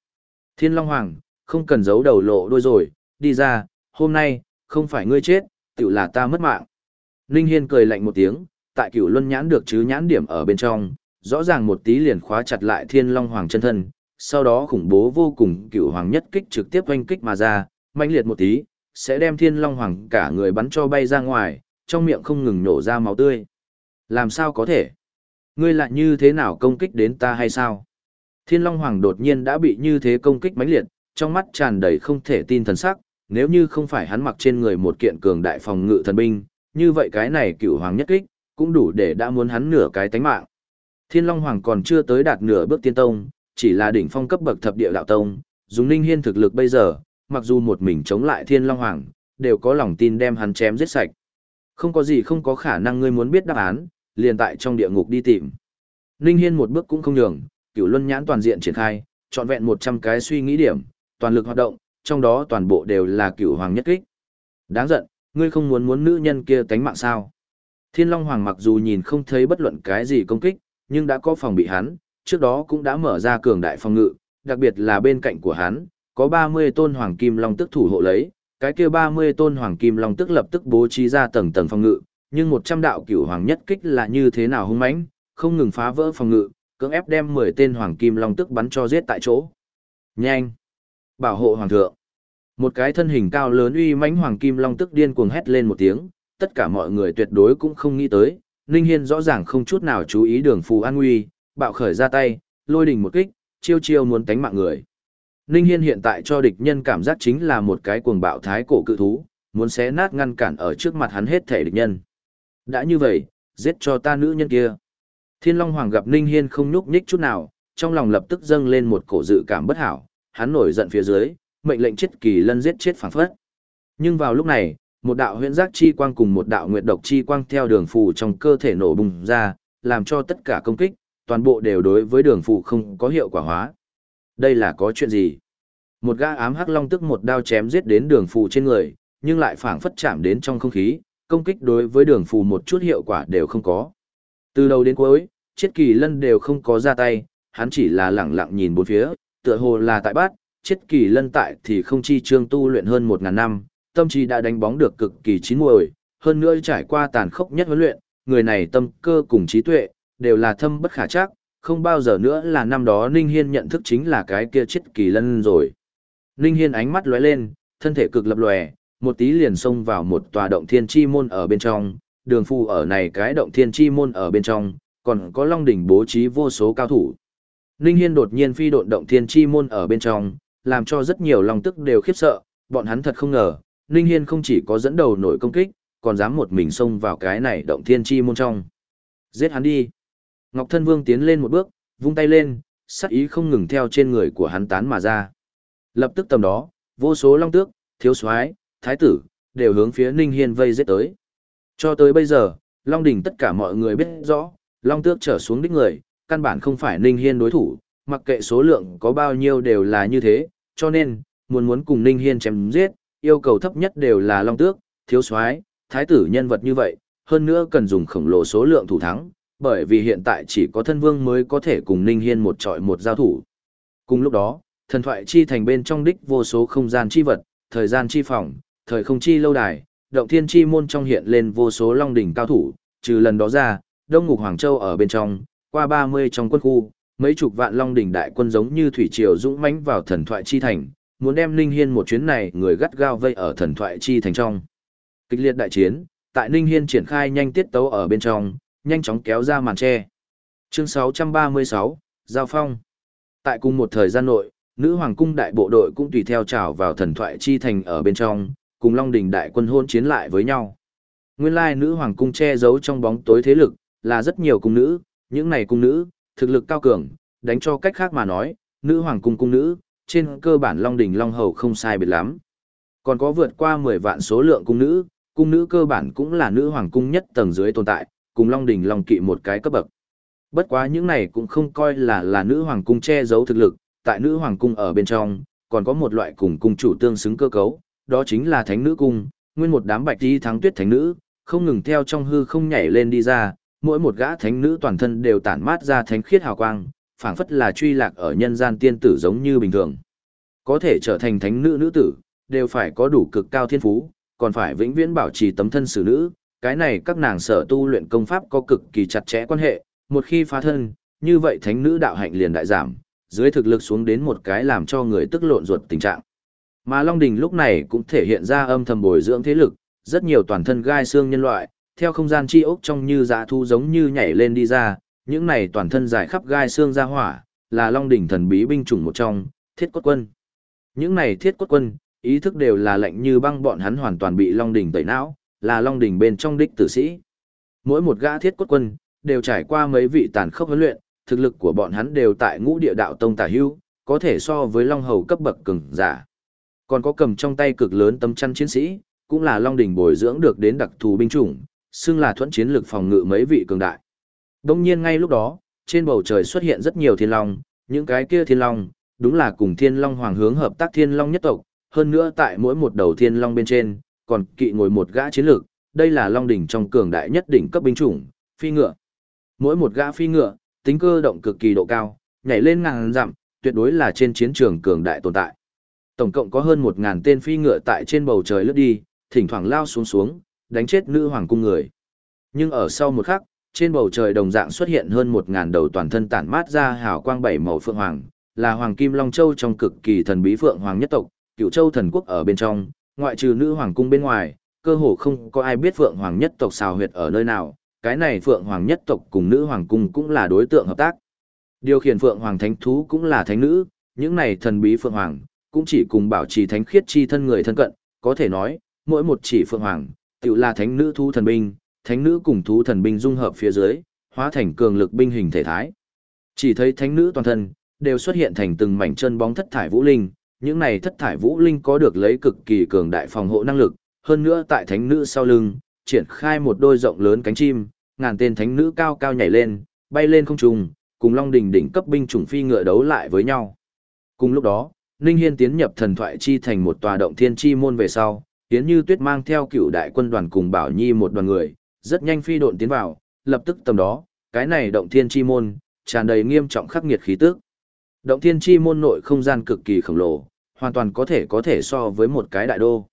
Thiên Long Hoàng, không cần giấu đầu lộ đôi rồi, đi ra, hôm nay, không phải ngươi chết, tự là ta mất mạng. Ninh Hiên cười lạnh một tiếng, tại cửu luân nhãn được chứ nhãn điểm ở bên trong, rõ ràng một tí liền khóa chặt lại Thiên Long Hoàng chân thân, sau đó khủng bố vô cùng cửu hoàng nhất kích trực tiếp oanh kích mà ra, mãnh liệt một tí, sẽ đem Thiên Long Hoàng cả người bắn cho bay ra ngoài, trong miệng không ngừng nổ ra máu tươi. Làm sao có thể? Ngươi lại như thế nào công kích đến ta hay sao? Thiên Long Hoàng đột nhiên đã bị như thế công kích mãnh liệt, trong mắt tràn đầy không thể tin thần sắc, nếu như không phải hắn mặc trên người một kiện cường đại phòng ngự thần binh, như vậy cái này cựu hoàng nhất kích, cũng đủ để đã muốn hắn nửa cái tánh mạng. Thiên Long Hoàng còn chưa tới đạt nửa bước tiên tông, chỉ là đỉnh phong cấp bậc thập địa đạo tông, dùng Ninh Hiên thực lực bây giờ, mặc dù một mình chống lại Thiên Long Hoàng, đều có lòng tin đem hắn chém giết sạch. Không có gì không có khả năng ngươi muốn biết đáp án, liền tại trong địa ngục đi tìm. Ninh Hiên một bước cũng không nhường, cửu luân nhãn toàn diện triển khai, chọn vẹn 100 cái suy nghĩ điểm, toàn lực hoạt động, trong đó toàn bộ đều là cửu hoàng nhất kích. Đáng giận, ngươi không muốn muốn nữ nhân kia tánh mạng sao? Thiên Long Hoàng mặc dù nhìn không thấy bất luận cái gì công kích, nhưng đã có phòng bị hắn, trước đó cũng đã mở ra cường đại phòng ngự, đặc biệt là bên cạnh của hắn, có 30 tôn hoàng kim long tức thủ hộ lấy, cái kia 30 tôn hoàng kim long tức lập tức bố trí ra tầng tầng phòng ngự, nhưng 100 đạo cửu hoàng nhất kích là như thế nào hung mãnh, không ngừng phá vỡ phòng ngự, cưỡng ép đem 10 tên hoàng kim long tức bắn cho giết tại chỗ. Nhanh! Bảo hộ hoàng thượng! Một cái thân hình cao lớn uy mãnh hoàng kim long tức điên cuồng hét lên một tiếng, tất cả mọi người tuyệt đối cũng không nghĩ tới, Ninh Hiên rõ ràng không chút nào chú ý đường phù an nguy, bạo khởi ra tay, lôi đỉnh một kích, chiêu chiêu muốn tánh mạng người. Ninh Hiên hiện tại cho địch nhân cảm giác chính là một cái cuồng bạo thái cổ cự thú, muốn xé nát ngăn cản ở trước mặt hắn hết thể địch nhân. Đã như vậy, giết cho ta nữ nhân kia. Thiên Long Hoàng gặp Ninh Hiên không nhúc nhích chút nào, trong lòng lập tức dâng lên một cổ dự cảm bất hảo, hắn nổi giận phía dưới, mệnh lệnh chết kỳ lân giết chết phản phất. Nhưng vào lúc này, một đạo huyễn giác chi quang cùng một đạo nguyệt độc chi quang theo đường phù trong cơ thể nổ bùng ra, làm cho tất cả công kích, toàn bộ đều đối với đường phụ không có hiệu quả hóa. Đây là có chuyện gì? Một gã ám hắc long tức một đao chém giết đến đường phụ trên người, nhưng lại phảng phất chạm đến trong không khí, công kích đối với đường phụ một chút hiệu quả đều không có. Từ đầu đến cuối, chiết kỳ lân đều không có ra tay, hắn chỉ là lẳng lặng nhìn bốn phía, tựa hồ là tại bát, chiết kỳ lân tại thì không chi trương tu luyện hơn một ngàn năm, tâm trí đã đánh bóng được cực kỳ chín muồi, hơn nữa trải qua tàn khốc nhất huấn luyện, người này tâm cơ cùng trí tuệ, đều là thâm bất khả chắc, không bao giờ nữa là năm đó Ninh Hiên nhận thức chính là cái kia chết kỳ lân rồi. Ninh Hiên ánh mắt lóe lên, thân thể cực lập lòe, một tí liền xông vào một tòa động thiên chi môn ở bên trong, đường phu ở này cái động thiên chi môn ở bên trong, còn có long đỉnh bố trí vô số cao thủ. Ninh Hiên đột nhiên phi độn động thiên chi môn ở bên trong, làm cho rất nhiều lòng tức đều khiếp sợ, bọn hắn thật không ngờ, Ninh Hiên không chỉ có dẫn đầu nổi công kích, còn dám một mình xông vào cái này động thiên chi môn trong. Giết hắn đi. Ngọc Thân Vương tiến lên một bước, vung tay lên, sát ý không ngừng theo trên người của hắn tán mà ra. Lập tức tầm đó, vô số long tước, thiếu soái, thái tử, đều hướng phía Ninh Hiên vây giết tới. Cho tới bây giờ, Long Đỉnh tất cả mọi người biết rõ, Long Tước trở xuống đích người, căn bản không phải Ninh Hiên đối thủ, mặc kệ số lượng có bao nhiêu đều là như thế, cho nên, muốn muốn cùng Ninh Hiên chém giết, yêu cầu thấp nhất đều là Long Tước, thiếu soái, thái tử nhân vật như vậy, hơn nữa cần dùng khổng lồ số lượng thủ thắng, bởi vì hiện tại chỉ có thân vương mới có thể cùng Ninh Hiên một trọi một giao thủ. Cùng lúc đó, thần thoại chi thành bên trong đích vô số không gian chi vật, thời gian chi phòng, thời không chi lâu đài, động thiên chi môn trong hiện lên vô số long đỉnh cao thủ, trừ lần đó ra, Đông Ngục Hoàng Châu ở bên trong, qua 30 trong quân khu, mấy chục vạn long đỉnh đại quân giống như thủy triều dũng mãnh vào thần thoại chi thành, muốn đem Ninh Hiên một chuyến này người gắt gao vây ở thần thoại chi thành trong. Kịch liệt đại chiến, tại Ninh Hiên triển khai nhanh tiết tấu ở bên trong, nhanh chóng kéo ra màn che. Chương 636, Giao Phong. Tại cùng một thời gian nội, nữ hoàng cung đại bộ đội cũng tùy theo trào vào thần thoại chi thành ở bên trong, cùng Long Đình đại quân hôn chiến lại với nhau. Nguyên lai nữ hoàng cung che giấu trong bóng tối thế lực, là rất nhiều cung nữ, những này cung nữ, thực lực cao cường, đánh cho cách khác mà nói, nữ hoàng cung cung nữ, trên cơ bản Long Đình Long Hầu không sai biệt lắm. Còn có vượt qua 10 vạn số lượng cung nữ, cung nữ cơ bản cũng là nữ hoàng cung nhất tầng dưới tồn tại, cùng Long Đình Long Kỵ một cái cấp bậc. Bất quá những này cũng không coi là là nữ hoàng cung che giấu thực lực, tại nữ hoàng cung ở bên trong, còn có một loại cùng cung chủ tương xứng cơ cấu, đó chính là thánh nữ cung, nguyên một đám bạch đi thắng tuyết thánh nữ, không ngừng theo trong hư không nhảy lên đi ra, mỗi một gã thánh nữ toàn thân đều tản mát ra thánh khiết hào quang, phảng phất là truy lạc ở nhân gian tiên tử giống như bình thường. Có thể trở thành thánh nữ nữ tử, đều phải có đủ cực cao thiên phú, còn phải vĩnh viễn bảo trì tấm thân xử nữ, cái này các nàng sở tu luyện công pháp có cực kỳ chặt chẽ quan hệ, một khi phá thân, như vậy thánh nữ đạo hạnh liền đại giảm, dưới thực lực xuống đến một cái làm cho người tức lộn ruột tình trạng. Mà Long Đình lúc này cũng thể hiện ra âm thầm bồi dưỡng thế lực, rất nhiều toàn thân gai xương nhân loại, theo không gian chi ốc trong như dã thu giống như nhảy lên đi ra, những này toàn thân dài khắp gai xương ra hỏa, là Long Đỉnh thần bí binh chủng một trong, thiết cốt quân. Những này thiết cốt quân, ý thức đều là lạnh như băng bọn hắn hoàn toàn bị Long Đỉnh tẩy não, là Long Đỉnh bên trong đích tử sĩ. Mỗi một gã thiết cốt quân, đều trải qua mấy vị tàn khốc huấn luyện, thực lực của bọn hắn đều tại ngũ địa đạo tông tả hưu, có thể so với Long Hầu cấp bậc cường giả. Còn có cầm trong tay cực lớn tấm chăn chiến sĩ, cũng là Long Đỉnh bồi dưỡng được đến đặc thù binh chủng, xưng là thuẫn chiến lực phòng ngự mấy vị cường đại. Đông nhiên ngay lúc đó, trên bầu trời xuất hiện rất nhiều thiên long, những cái kia thiên long, đúng là cùng thiên long hoàng hướng hợp tác thiên long nhất tộc, hơn nữa tại mỗi một đầu thiên long bên trên, còn kỵ ngồi một gã chiến lược, đây là long đỉnh trong cường đại nhất đỉnh cấp binh chủng, phi ngựa. Mỗi một gã phi ngựa, tính cơ động cực kỳ độ cao, nhảy lên ngàn dặm, tuyệt đối là trên chiến trường cường đại tồn tại. Tổng cộng có hơn một ngàn tên phi ngựa tại trên bầu trời lướt đi, thỉnh thoảng lao xuống xuống, đánh chết nữ hoàng cung người. Nhưng ở sau một khắc, trên bầu trời đồng dạng xuất hiện hơn một ngàn đầu toàn thân tản mát ra hào quang bảy màu phượng hoàng, là hoàng kim long châu trong cực kỳ thần bí phượng hoàng nhất tộc, cựu châu thần quốc ở bên trong, ngoại trừ nữ hoàng cung bên ngoài, cơ hồ không có ai biết phượng hoàng nhất tộc xào huyệt ở nơi nào, cái này phượng hoàng nhất tộc cùng nữ hoàng cung cũng là đối tượng hợp tác. Điều khiển phượng hoàng thánh thú cũng là thánh nữ, những này thần bí phượng hoàng, cũng chỉ cùng bảo trì thánh khiết chi thân người thân cận, có thể nói, mỗi một chỉ phượng hoàng, tự là thánh nữ thú thần binh, thánh nữ cùng thú thần binh dung hợp phía dưới, hóa thành cường lực binh hình thể thái. Chỉ thấy thánh nữ toàn thân, đều xuất hiện thành từng mảnh chân bóng thất thải vũ linh, những này thất thải vũ linh có được lấy cực kỳ cường đại phòng hộ năng lực, hơn nữa tại thánh nữ sau lưng, triển khai một đôi rộng lớn cánh chim, ngàn tên thánh nữ cao cao nhảy lên, bay lên không trung, cùng Long Đình đỉnh cấp binh chủng phi ngựa đấu lại với nhau. Cùng lúc đó, Ninh Hiên tiến nhập thần thoại chi thành một tòa động thiên chi môn về sau, Yến Như Tuyết mang theo cựu đại quân đoàn cùng Bảo Nhi một đoàn người, rất nhanh phi độn tiến vào, lập tức tầm đó, cái này động thiên chi môn, tràn đầy nghiêm trọng khắc nghiệt khí tức. Động thiên chi môn nội không gian cực kỳ khổng lồ, hoàn toàn có thể có thể so với một cái đại đô.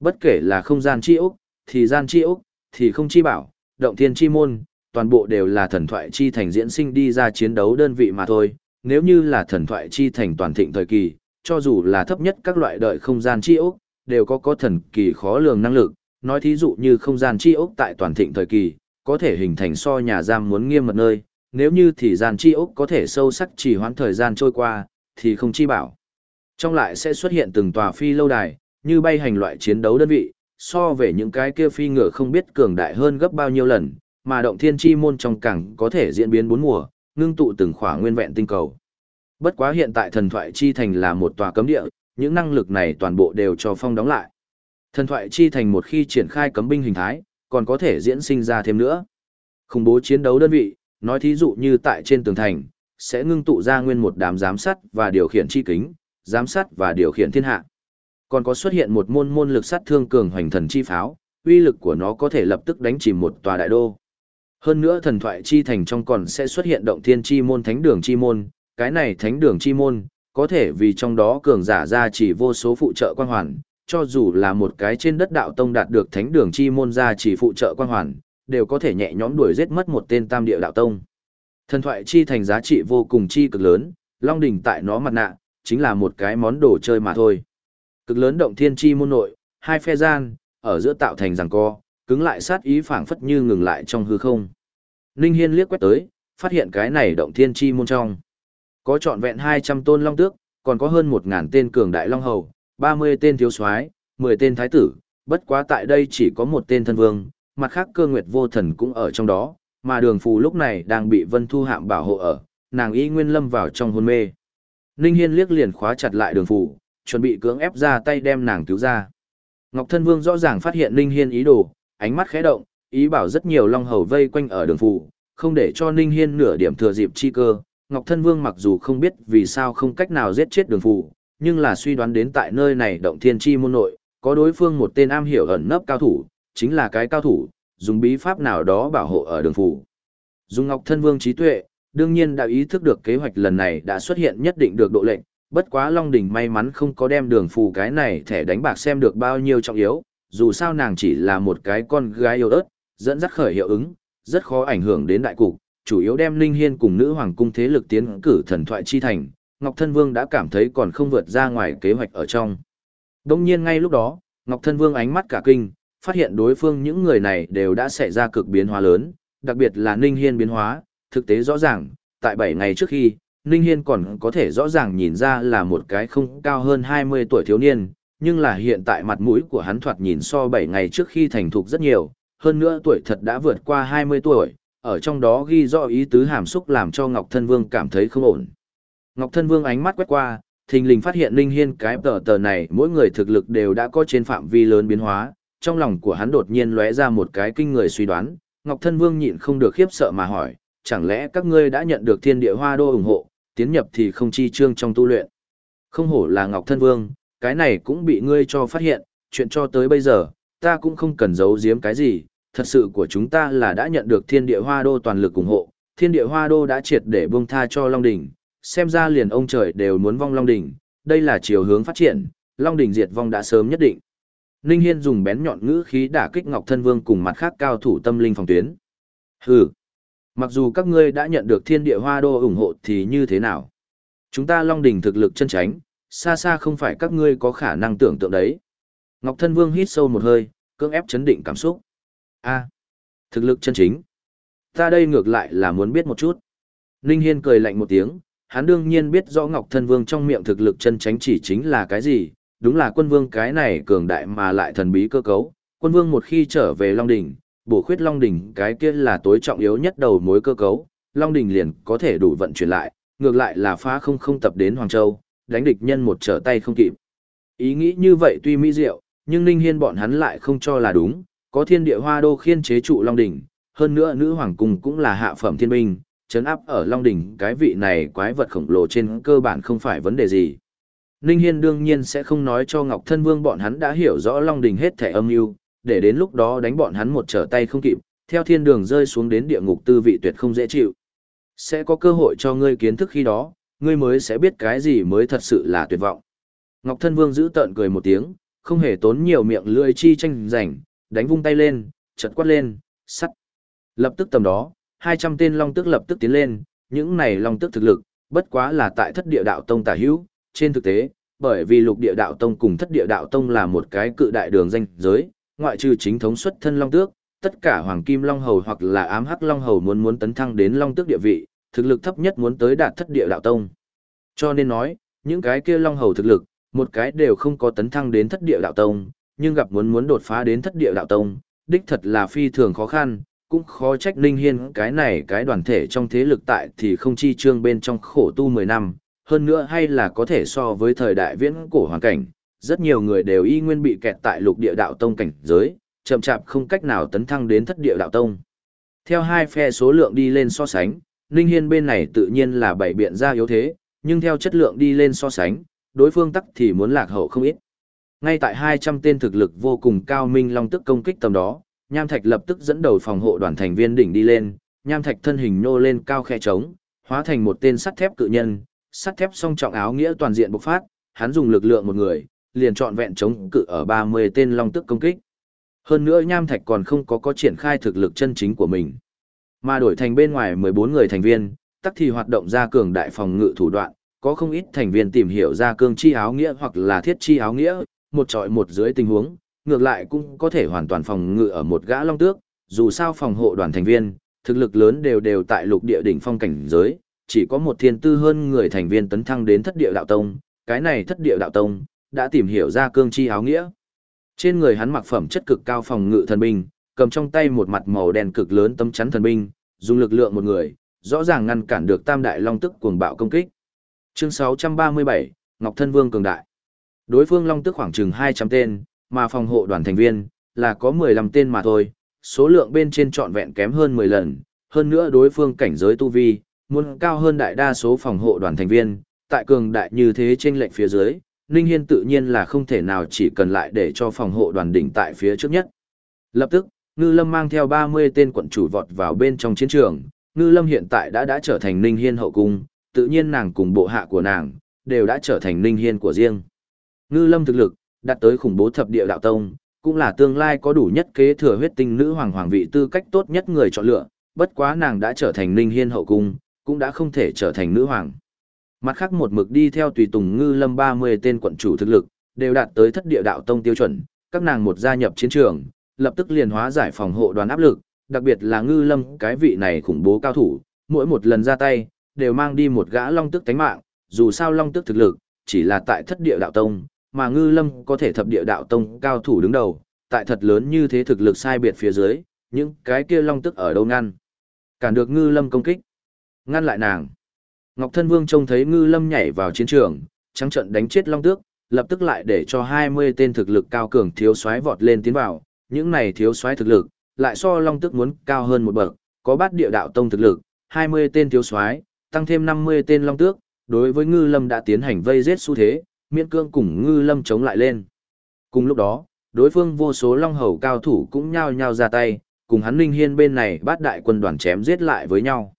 Bất kể là không gian chi ốc, thì gian chi ốc, thì không chi bảo, động thiên chi môn, toàn bộ đều là thần thoại chi thành diễn sinh đi ra chiến đấu đơn vị mà thôi. Nếu như là thần thoại chi thành toàn thịnh thời kỳ, cho dù là thấp nhất các loại đợi không gian chi ốc, đều có có thần kỳ khó lường năng lực, nói thí dụ như không gian chi ốc tại toàn thịnh thời kỳ, có thể hình thành so nhà giam muốn nghiêm mật nơi, nếu như thì gian chi ốc có thể sâu sắc chỉ hoãn thời gian trôi qua, thì không chi bảo. Trong lại sẽ xuất hiện từng tòa phi lâu đài, như bay hành loại chiến đấu đơn vị, so về những cái kia phi ngựa không biết cường đại hơn gấp bao nhiêu lần, mà động thiên chi môn trong cảng có thể diễn biến bốn mùa, ngưng tụ từng khỏa nguyên vẹn tinh cầu. Bất quá hiện tại thần thoại chi thành là một tòa cấm địa, những năng lực này toàn bộ đều cho phong đóng lại. Thần thoại chi thành một khi triển khai cấm binh hình thái, còn có thể diễn sinh ra thêm nữa. Khủng bố chiến đấu đơn vị, nói thí dụ như tại trên tường thành, sẽ ngưng tụ ra nguyên một đám giám sát và điều khiển chi kính, giám sát và điều khiển thiên hạ. Còn có xuất hiện một môn môn lực sát thương cường hoành thần chi pháo, uy lực của nó có thể lập tức đánh chìm một tòa đại đô. Hơn nữa thần thoại chi thành trong còn sẽ xuất hiện động thiên chi môn thánh đường chi môn, cái này thánh đường chi môn, có thể vì trong đó cường giả ra chỉ vô số phụ trợ quan hoàn, cho dù là một cái trên đất đạo tông đạt được thánh đường chi môn ra chỉ phụ trợ quan hoàn, đều có thể nhẹ nhõm đuổi giết mất một tên tam địa đạo tông. Thần thoại chi thành giá trị vô cùng chi cực lớn, Long đỉnh tại nó mặt nạ, chính là một cái món đồ chơi mà thôi. Cực lớn động thiên chi môn nội, hai phe gian, ở giữa tạo thành rằng co, cứng lại sát ý phảng phất như ngừng lại trong hư không. Ninh Hiên liếc quét tới, phát hiện cái này động thiên chi môn trong. Có trọn vẹn 200 tôn long tước, còn có hơn 1.000 tên cường đại long hầu, 30 tên thiếu soái, 10 tên thái tử, bất quá tại đây chỉ có một tên thân vương, mặt khác cơ nguyệt vô thần cũng ở trong đó, mà đường phù lúc này đang bị vân thu hạm bảo hộ ở, nàng y nguyên lâm vào trong hôn mê. Ninh Hiên liếc liền khóa chặt lại đường phủ, chuẩn bị cưỡng ép ra tay đem nàng cứu ra. Ngọc Thân Vương rõ ràng phát hiện Ninh Hiên ý đồ, ánh mắt khẽ động, ý bảo rất nhiều long hầu vây quanh ở đường phủ, không để cho Ninh Hiên nửa điểm thừa dịp chi cơ. Ngọc Thân Vương mặc dù không biết vì sao không cách nào giết chết đường phủ, nhưng là suy đoán đến tại nơi này động thiên chi môn nội, có đối phương một tên am hiểu ẩn nấp cao thủ, chính là cái cao thủ, dùng bí pháp nào đó bảo hộ ở đường phủ. Dùng Ngọc Thân Vương trí tuệ, đương nhiên đã ý thức được kế hoạch lần này đã xuất hiện nhất định được độ lệnh, bất quá Long Đình may mắn không có đem đường phù cái này thẻ đánh bạc xem được bao nhiêu trọng yếu, dù sao nàng chỉ là một cái con gái yêu ớt, dẫn dắt khởi hiệu ứng, rất khó ảnh hưởng đến đại cục, chủ yếu đem Linh Hiên cùng nữ hoàng cung thế lực tiến cử thần thoại chi thành, Ngọc Thân Vương đã cảm thấy còn không vượt ra ngoài kế hoạch ở trong. Đông nhiên ngay lúc đó, Ngọc Thân Vương ánh mắt cả kinh, phát hiện đối phương những người này đều đã xảy ra cực biến hóa lớn, đặc biệt là Ninh Hiên biến hóa, thực tế rõ ràng, tại 7 ngày trước khi, Ninh Hiên còn có thể rõ ràng nhìn ra là một cái không cao hơn 20 tuổi thiếu niên, nhưng là hiện tại mặt mũi của hắn thoạt nhìn so 7 ngày trước khi thành thục rất nhiều, hơn nữa tuổi thật đã vượt qua 20 tuổi, ở trong đó ghi rõ ý tứ hàm xúc làm cho Ngọc Thân Vương cảm thấy không ổn. Ngọc Thân Vương ánh mắt quét qua, thình lình phát hiện Ninh Hiên cái tờ tờ này mỗi người thực lực đều đã có trên phạm vi lớn biến hóa, trong lòng của hắn đột nhiên lóe ra một cái kinh người suy đoán, Ngọc Thân Vương nhịn không được khiếp sợ mà hỏi, chẳng lẽ các ngươi đã nhận được thiên địa hoa đô ủng hộ, tiến nhập thì không chi trương trong tu luyện. Không hổ là Ngọc Thân Vương, cái này cũng bị ngươi cho phát hiện, chuyện cho tới bây giờ, ta cũng không cần giấu giếm cái gì, thật sự của chúng ta là đã nhận được thiên địa hoa đô toàn lực ủng hộ, thiên địa hoa đô đã triệt để buông tha cho Long Đỉnh, xem ra liền ông trời đều muốn vong Long Đỉnh, đây là chiều hướng phát triển, Long Đỉnh diệt vong đã sớm nhất định. Ninh Hiên dùng bén nhọn ngữ khí đả kích Ngọc Thân Vương cùng mặt khác cao thủ tâm linh phòng tuyến. Hừ, Mặc dù các ngươi đã nhận được thiên địa hoa đô ủng hộ thì như thế nào? Chúng ta Long Đình thực lực chân tránh, xa xa không phải các ngươi có khả năng tưởng tượng đấy. Ngọc Thân Vương hít sâu một hơi, cưỡng ép chấn định cảm xúc. A, thực lực chân chính. Ta đây ngược lại là muốn biết một chút. Ninh Hiên cười lạnh một tiếng, hắn đương nhiên biết rõ Ngọc Thân Vương trong miệng thực lực chân tránh chỉ chính là cái gì, đúng là quân vương cái này cường đại mà lại thần bí cơ cấu. Quân vương một khi trở về Long Đỉnh, bổ khuyết Long Đỉnh cái kia là tối trọng yếu nhất đầu mối cơ cấu, Long Đỉnh liền có thể đủ vận chuyển lại, ngược lại là phá không không tập đến Hoàng Châu, đánh địch nhân một trở tay không kịp. Ý nghĩ như vậy tuy mỹ diệu, nhưng Ninh Hiên bọn hắn lại không cho là đúng, có thiên địa hoa đô khiên chế trụ Long Đỉnh, hơn nữa nữ hoàng cung cũng là hạ phẩm thiên binh, chấn áp ở Long Đỉnh cái vị này quái vật khổng lồ trên cơ bản không phải vấn đề gì. Ninh Hiên đương nhiên sẽ không nói cho Ngọc Thân Vương bọn hắn đã hiểu rõ Long Đỉnh hết thể âm mưu, để đến lúc đó đánh bọn hắn một trở tay không kịp, theo thiên đường rơi xuống đến địa ngục tư vị tuyệt không dễ chịu. Sẽ có cơ hội cho ngươi kiến thức khi đó, ngươi mới sẽ biết cái gì mới thật sự là tuyệt vọng. Ngọc Thân Vương giữ tợn cười một tiếng, không hề tốn nhiều miệng lưỡi chi tranh giành, đánh vung tay lên, chật quát lên, sắt. Lập tức tầm đó, 200 tên long tức lập tức tiến lên, những này long tức thực lực, bất quá là tại thất địa đạo tông tả hữu, trên thực tế, bởi vì lục địa đạo tông cùng thất địa đạo tông là một cái cự đại đường danh giới, ngoại trừ chính thống xuất thân long tước, tất cả hoàng kim long hầu hoặc là ám hắc long hầu muốn muốn tấn thăng đến long tước địa vị, thực lực thấp nhất muốn tới đạt thất địa đạo tông. Cho nên nói, những cái kia long hầu thực lực, một cái đều không có tấn thăng đến thất địa đạo tông, nhưng gặp muốn muốn đột phá đến thất địa đạo tông, đích thật là phi thường khó khăn, cũng khó trách Ninh Hiên cái này cái đoàn thể trong thế lực tại thì không chi trương bên trong khổ tu 10 năm, hơn nữa hay là có thể so với thời đại viễn cổ hoàn cảnh, rất nhiều người đều y nguyên bị kẹt tại lục địa đạo tông cảnh giới, chậm chạp không cách nào tấn thăng đến thất địa đạo tông. Theo hai phe số lượng đi lên so sánh, Ninh Hiên bên này tự nhiên là bảy biện ra yếu thế, nhưng theo chất lượng đi lên so sánh, đối phương tắc thì muốn lạc hậu không ít. Ngay tại 200 tên thực lực vô cùng cao minh long tức công kích tầm đó, Nham Thạch lập tức dẫn đầu phòng hộ đoàn thành viên đỉnh đi lên, Nham Thạch thân hình nô lên cao khe trống, hóa thành một tên sắt thép cự nhân, sắt thép song trọng áo nghĩa toàn diện bộc phát, hắn dùng lực lượng một người, liền trọn vẹn chống cự ở 30 tên long tức công kích. Hơn nữa Nham Thạch còn không có có triển khai thực lực chân chính của mình. Mà đổi thành bên ngoài 14 người thành viên, tắc thì hoạt động ra cường đại phòng ngự thủ đoạn, có không ít thành viên tìm hiểu ra cương chi áo nghĩa hoặc là thiết chi áo nghĩa, một trọi một dưới tình huống, ngược lại cũng có thể hoàn toàn phòng ngự ở một gã long tước, dù sao phòng hộ đoàn thành viên, thực lực lớn đều đều tại lục địa đỉnh phong cảnh giới, chỉ có một thiên tư hơn người thành viên tấn thăng đến thất địa đạo tông, cái này thất địa đạo tông, đã tìm hiểu ra cương chi áo nghĩa. Trên người hắn mặc phẩm chất cực cao phòng ngự thần binh, cầm trong tay một mặt màu đen cực lớn tấm chắn thần binh, dùng lực lượng một người, rõ ràng ngăn cản được Tam Đại Long tức cuồng bạo công kích. Chương 637, Ngọc Thân Vương cường đại. Đối phương Long Tức khoảng chừng 200 tên, mà phòng hộ đoàn thành viên là có 15 tên mà thôi, số lượng bên trên trọn vẹn kém hơn 10 lần, hơn nữa đối phương cảnh giới tu vi, muốn cao hơn đại đa số phòng hộ đoàn thành viên, tại cường đại như thế trên lệnh phía dưới, Ninh Hiên tự nhiên là không thể nào chỉ cần lại để cho phòng hộ đoàn đỉnh tại phía trước nhất. Lập tức, Ngư Lâm mang theo 30 tên quận chủ vọt vào bên trong chiến trường, Ngư Lâm hiện tại đã đã trở thành Ninh Hiên hậu cung, tự nhiên nàng cùng bộ hạ của nàng, đều đã trở thành Ninh Hiên của riêng. Ngư Lâm thực lực, đạt tới khủng bố thập địa đạo tông, cũng là tương lai có đủ nhất kế thừa huyết tinh nữ hoàng hoàng vị tư cách tốt nhất người chọn lựa, bất quá nàng đã trở thành Ninh Hiên hậu cung, cũng đã không thể trở thành nữ hoàng. Mặt khác một mực đi theo tùy tùng ngư lâm 30 tên quận chủ thực lực, đều đạt tới thất địa đạo tông tiêu chuẩn, các nàng một gia nhập chiến trường, lập tức liền hóa giải phòng hộ đoàn áp lực, đặc biệt là ngư lâm cái vị này khủng bố cao thủ, mỗi một lần ra tay, đều mang đi một gã long tức tánh mạng, dù sao long tức thực lực, chỉ là tại thất địa đạo tông, mà ngư lâm có thể thập địa đạo tông cao thủ đứng đầu, tại thật lớn như thế thực lực sai biệt phía dưới, những cái kia long tức ở đâu ngăn. Cản được ngư lâm công kích. Ngăn lại nàng. Ngọc Thân Vương trông thấy ngư lâm nhảy vào chiến trường, trắng trận đánh chết long tước, lập tức lại để cho 20 tên thực lực cao cường thiếu soái vọt lên tiến vào, những này thiếu soái thực lực, lại so long tước muốn cao hơn một bậc, có bát địa đạo tông thực lực, 20 tên thiếu soái, tăng thêm 50 tên long tước, đối với ngư lâm đã tiến hành vây giết xu thế, miễn cương cùng ngư lâm chống lại lên. Cùng lúc đó, đối phương vô số long hầu cao thủ cũng nhao nhao ra tay, cùng hắn linh hiên bên này bát đại quân đoàn chém giết lại với nhau.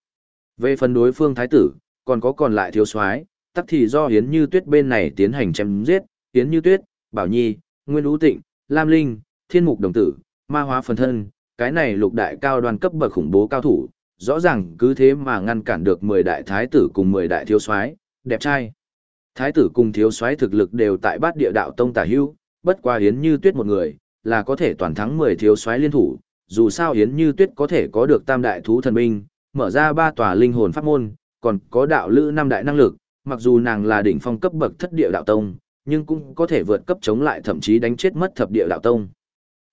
Về phần đối phương thái tử, còn có còn lại thiếu soái, tắc thì do Hiến Như Tuyết bên này tiến hành chém giết, Hiến Như Tuyết, Bảo Nhi, Nguyên Ú Tịnh, Lam Linh, Thiên Mục Đồng Tử, Ma Hóa Phần Thân, cái này lục đại cao đoàn cấp bậc khủng bố cao thủ, rõ ràng cứ thế mà ngăn cản được 10 đại thái tử cùng 10 đại thiếu soái, đẹp trai. Thái tử cùng thiếu soái thực lực đều tại bát địa đạo tông tả hưu, bất qua Hiến Như Tuyết một người, là có thể toàn thắng 10 thiếu soái liên thủ, dù sao Hiến Như Tuyết có thể có được tam đại thú thần binh, mở ra ba tòa linh hồn pháp môn, còn có đạo lữ năm đại năng lực, mặc dù nàng là đỉnh phong cấp bậc thất địa đạo tông, nhưng cũng có thể vượt cấp chống lại thậm chí đánh chết mất thập địa đạo tông.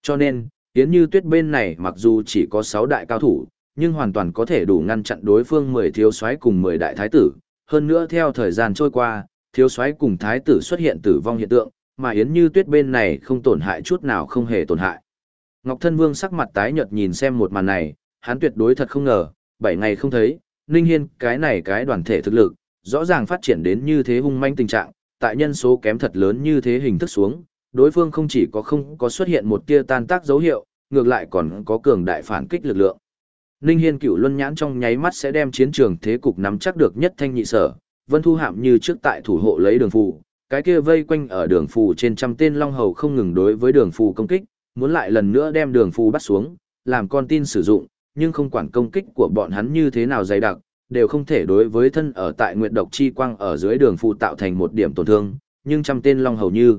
Cho nên, Yến Như Tuyết bên này mặc dù chỉ có 6 đại cao thủ, nhưng hoàn toàn có thể đủ ngăn chặn đối phương 10 thiếu soái cùng 10 đại thái tử. Hơn nữa theo thời gian trôi qua, thiếu soái cùng thái tử xuất hiện tử vong hiện tượng, mà Yến Như Tuyết bên này không tổn hại chút nào không hề tổn hại. Ngọc Thân Vương sắc mặt tái nhợt nhìn xem một màn này, hắn tuyệt đối thật không ngờ, 7 ngày không thấy, Ninh Hiên cái này cái đoàn thể thực lực, rõ ràng phát triển đến như thế hung manh tình trạng, tại nhân số kém thật lớn như thế hình thức xuống, đối phương không chỉ có không có xuất hiện một tia tan tác dấu hiệu, ngược lại còn có cường đại phản kích lực lượng. Ninh Hiên cựu luân nhãn trong nháy mắt sẽ đem chiến trường thế cục nắm chắc được nhất thanh nhị sở, Vân Thu Hạm như trước tại thủ hộ lấy đường phù, cái kia vây quanh ở đường phù trên trăm tên long hầu không ngừng đối với đường phù công kích, muốn lại lần nữa đem đường phù bắt xuống, làm con tin sử dụng, nhưng không quản công kích của bọn hắn như thế nào dày đặc, đều không thể đối với thân ở tại nguyệt độc chi quang ở dưới đường phụ tạo thành một điểm tổn thương, nhưng trăm tên long hầu như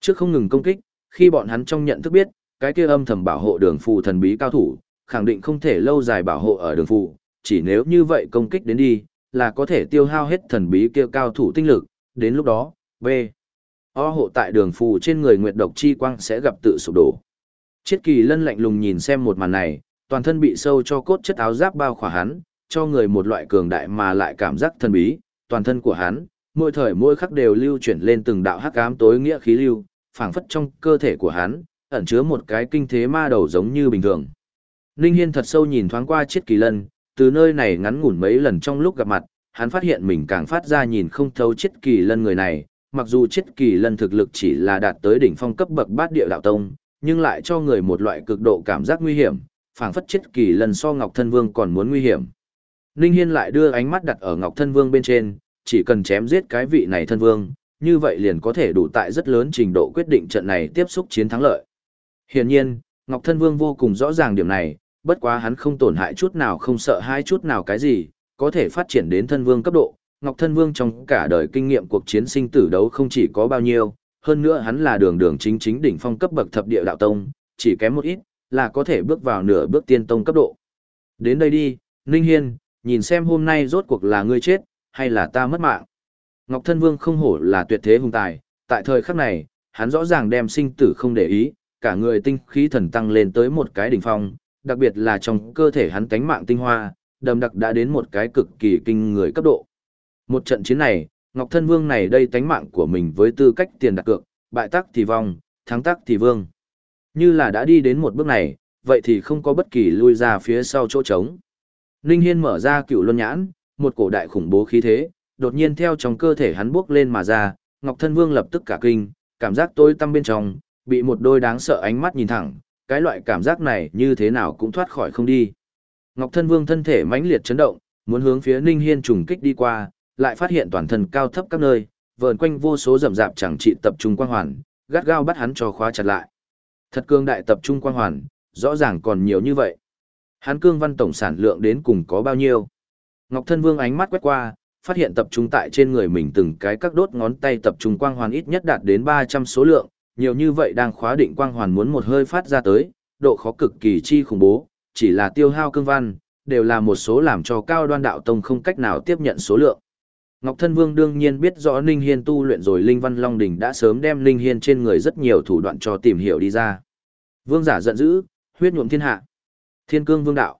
trước không ngừng công kích, khi bọn hắn trong nhận thức biết, cái kia âm thầm bảo hộ đường phù thần bí cao thủ, khẳng định không thể lâu dài bảo hộ ở đường phù, chỉ nếu như vậy công kích đến đi, là có thể tiêu hao hết thần bí kia cao thủ tinh lực, đến lúc đó, B. O hộ tại đường phù trên người nguyệt độc chi quang sẽ gặp tự sụp đổ. Chiết kỳ lân lạnh lùng nhìn xem một màn này, toàn thân bị sâu cho cốt chất áo giáp bao khỏa hắn, cho người một loại cường đại mà lại cảm giác thần bí, toàn thân của hắn, mỗi thời mỗi khắc đều lưu chuyển lên từng đạo hắc ám tối nghĩa khí lưu, phảng phất trong cơ thể của hắn, ẩn chứa một cái kinh thế ma đầu giống như bình thường. Ninh Hiên thật sâu nhìn thoáng qua chiết kỳ lân, từ nơi này ngắn ngủn mấy lần trong lúc gặp mặt, hắn phát hiện mình càng phát ra nhìn không thấu chiết kỳ lân người này, mặc dù chiết kỳ lân thực lực chỉ là đạt tới đỉnh phong cấp bậc bát địa đạo tông, nhưng lại cho người một loại cực độ cảm giác nguy hiểm, phảng phất chết kỳ lần so Ngọc Thân Vương còn muốn nguy hiểm. Ninh Hiên lại đưa ánh mắt đặt ở Ngọc Thân Vương bên trên, chỉ cần chém giết cái vị này thân vương, như vậy liền có thể đủ tại rất lớn trình độ quyết định trận này tiếp xúc chiến thắng lợi. Hiển nhiên, Ngọc Thân Vương vô cùng rõ ràng điểm này, bất quá hắn không tổn hại chút nào không sợ hai chút nào cái gì, có thể phát triển đến thân vương cấp độ. Ngọc Thân Vương trong cả đời kinh nghiệm cuộc chiến sinh tử đấu không chỉ có bao nhiêu, hơn nữa hắn là đường đường chính chính đỉnh phong cấp bậc thập địa đạo tông, chỉ kém một ít, là có thể bước vào nửa bước tiên tông cấp độ. Đến đây đi, Ninh Hiên, nhìn xem hôm nay rốt cuộc là ngươi chết, hay là ta mất mạng. Ngọc Thân Vương không hổ là tuyệt thế hùng tài, tại thời khắc này, hắn rõ ràng đem sinh tử không để ý, cả người tinh khí thần tăng lên tới một cái đỉnh phong, đặc biệt là trong cơ thể hắn tánh mạng tinh hoa, đầm đặc đã đến một cái cực kỳ kinh người cấp độ. Một trận chiến này, Ngọc Thân Vương này đây tánh mạng của mình với tư cách tiền đặt cược, bại tắc thì vong, thắng tắc thì vương. Như là đã đi đến một bước này, vậy thì không có bất kỳ lui ra phía sau chỗ trống. Ninh Hiên mở ra cựu luân nhãn, một cổ đại khủng bố khí thế, đột nhiên theo trong cơ thể hắn bước lên mà ra, Ngọc Thân Vương lập tức cả kinh, cảm giác tối tăm bên trong, bị một đôi đáng sợ ánh mắt nhìn thẳng, cái loại cảm giác này như thế nào cũng thoát khỏi không đi. Ngọc Thân Vương thân thể mãnh liệt chấn động, muốn hướng phía Ninh Hiên trùng kích đi qua, lại phát hiện toàn thân cao thấp các nơi, vờn quanh vô số rậm rạp chẳng trị tập trung quang hoàn, gắt gao bắt hắn cho khóa chặt lại. Thật cương đại tập trung quang hoàn, rõ ràng còn nhiều như vậy. Hán cương văn tổng sản lượng đến cùng có bao nhiêu? Ngọc Thân Vương ánh mắt quét qua, phát hiện tập trung tại trên người mình từng cái các đốt ngón tay tập trung quang hoàn ít nhất đạt đến 300 số lượng, nhiều như vậy đang khóa định quang hoàn muốn một hơi phát ra tới, độ khó cực kỳ chi khủng bố, chỉ là tiêu hao cương văn, đều là một số làm cho cao đoan đạo tông không cách nào tiếp nhận số lượng. Ngọc Thân Vương đương nhiên biết rõ Ninh Hiên tu luyện rồi Linh Văn Long Đỉnh đã sớm đem Ninh Hiên trên người rất nhiều thủ đoạn cho tìm hiểu đi ra. Vương giả giận dữ, huyết nhuộm thiên hạ. Thiên cương vương đạo.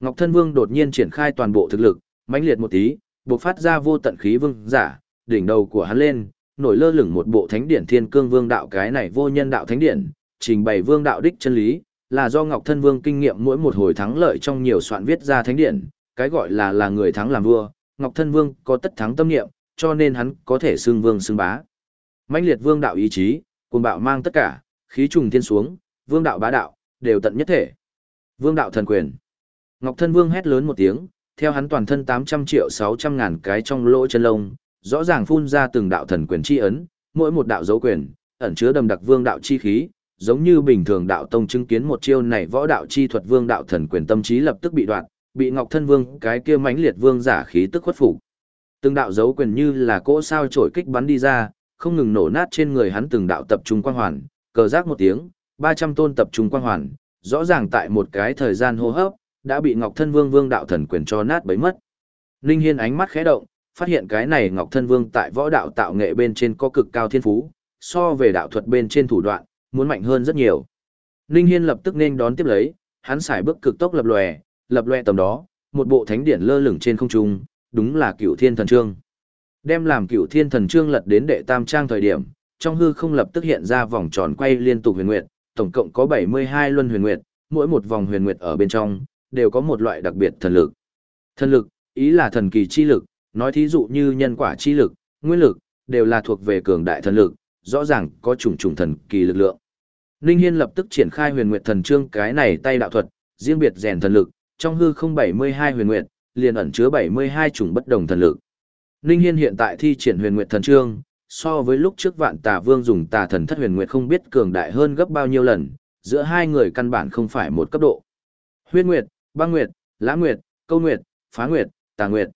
Ngọc Thân Vương đột nhiên triển khai toàn bộ thực lực, mãnh liệt một tí, bộc phát ra vô tận khí vương giả, đỉnh đầu của hắn lên, nổi lơ lửng một bộ thánh điển Thiên Cương Vương đạo cái này vô nhân đạo thánh điển, trình bày vương đạo đích chân lý, là do Ngọc Thân Vương kinh nghiệm mỗi một hồi thắng lợi trong nhiều soạn viết ra thánh điển, cái gọi là là người thắng làm vua, Ngọc Thân Vương có tất thắng tâm niệm, cho nên hắn có thể xưng vương xưng bá. Mãnh liệt vương đạo ý chí, cuồng bạo mang tất cả, khí trùng thiên xuống, vương đạo bá đạo, đều tận nhất thể. Vương đạo thần quyền. Ngọc Thân Vương hét lớn một tiếng, theo hắn toàn thân 800 triệu 600 ngàn cái trong lỗ chân lông, rõ ràng phun ra từng đạo thần quyền chi ấn, mỗi một đạo dấu quyền, ẩn chứa đầm đặc vương đạo chi khí, giống như bình thường đạo tông chứng kiến một chiêu này võ đạo chi thuật vương đạo thần quyền tâm trí lập tức bị đoạn, bị Ngọc Thân Vương cái kia mãnh liệt vương giả khí tức khuất phục. Từng đạo dấu quyền như là cỗ sao trổi kích bắn đi ra, không ngừng nổ nát trên người hắn từng đạo tập trung quang hoàn, cờ giác một tiếng, 300 tôn tập trung quang hoàn, rõ ràng tại một cái thời gian hô hấp, đã bị Ngọc Thân Vương vương đạo thần quyền cho nát bấy mất. linh Hiên ánh mắt khẽ động, phát hiện cái này Ngọc Thân Vương tại võ đạo tạo nghệ bên trên có cực cao thiên phú, so về đạo thuật bên trên thủ đoạn, muốn mạnh hơn rất nhiều. linh Hiên lập tức nên đón tiếp lấy, hắn xài bước cực tốc lập lòe, lập lòe tầm đó, một bộ thánh điển lơ lửng trên không trung, đúng là Cửu Thiên Thần Trương. Đem làm Cửu Thiên Thần Trương lật đến đệ tam trang thời điểm, trong hư không lập tức hiện ra vòng tròn quay liên tục huyền nguyệt, tổng cộng có 72 luân huyền nguyệt, mỗi một vòng huyền nguyệt ở bên trong đều có một loại đặc biệt thần lực. Thần lực, ý là thần kỳ chi lực, nói thí dụ như nhân quả chi lực, nguyên lực, đều là thuộc về cường đại thần lực, rõ ràng có trùng trùng thần kỳ lực lượng. Ninh Hiên lập tức triển khai huyền nguyệt thần trương cái này tay đạo thuật, riêng biệt rèn thần lực, trong hư không 72 huyền nguyệt, liền ẩn chứa 72 chủng bất đồng thần lực. Ninh Hiên hiện tại thi triển huyền nguyệt thần trương, so với lúc trước vạn tà vương dùng tà thần thất huyền nguyệt không biết cường đại hơn gấp bao nhiêu lần, giữa hai người căn bản không phải một cấp độ. Huyết nguyệt, băng nguyệt, lã nguyệt, câu nguyệt, phá nguyệt, tà nguyệt.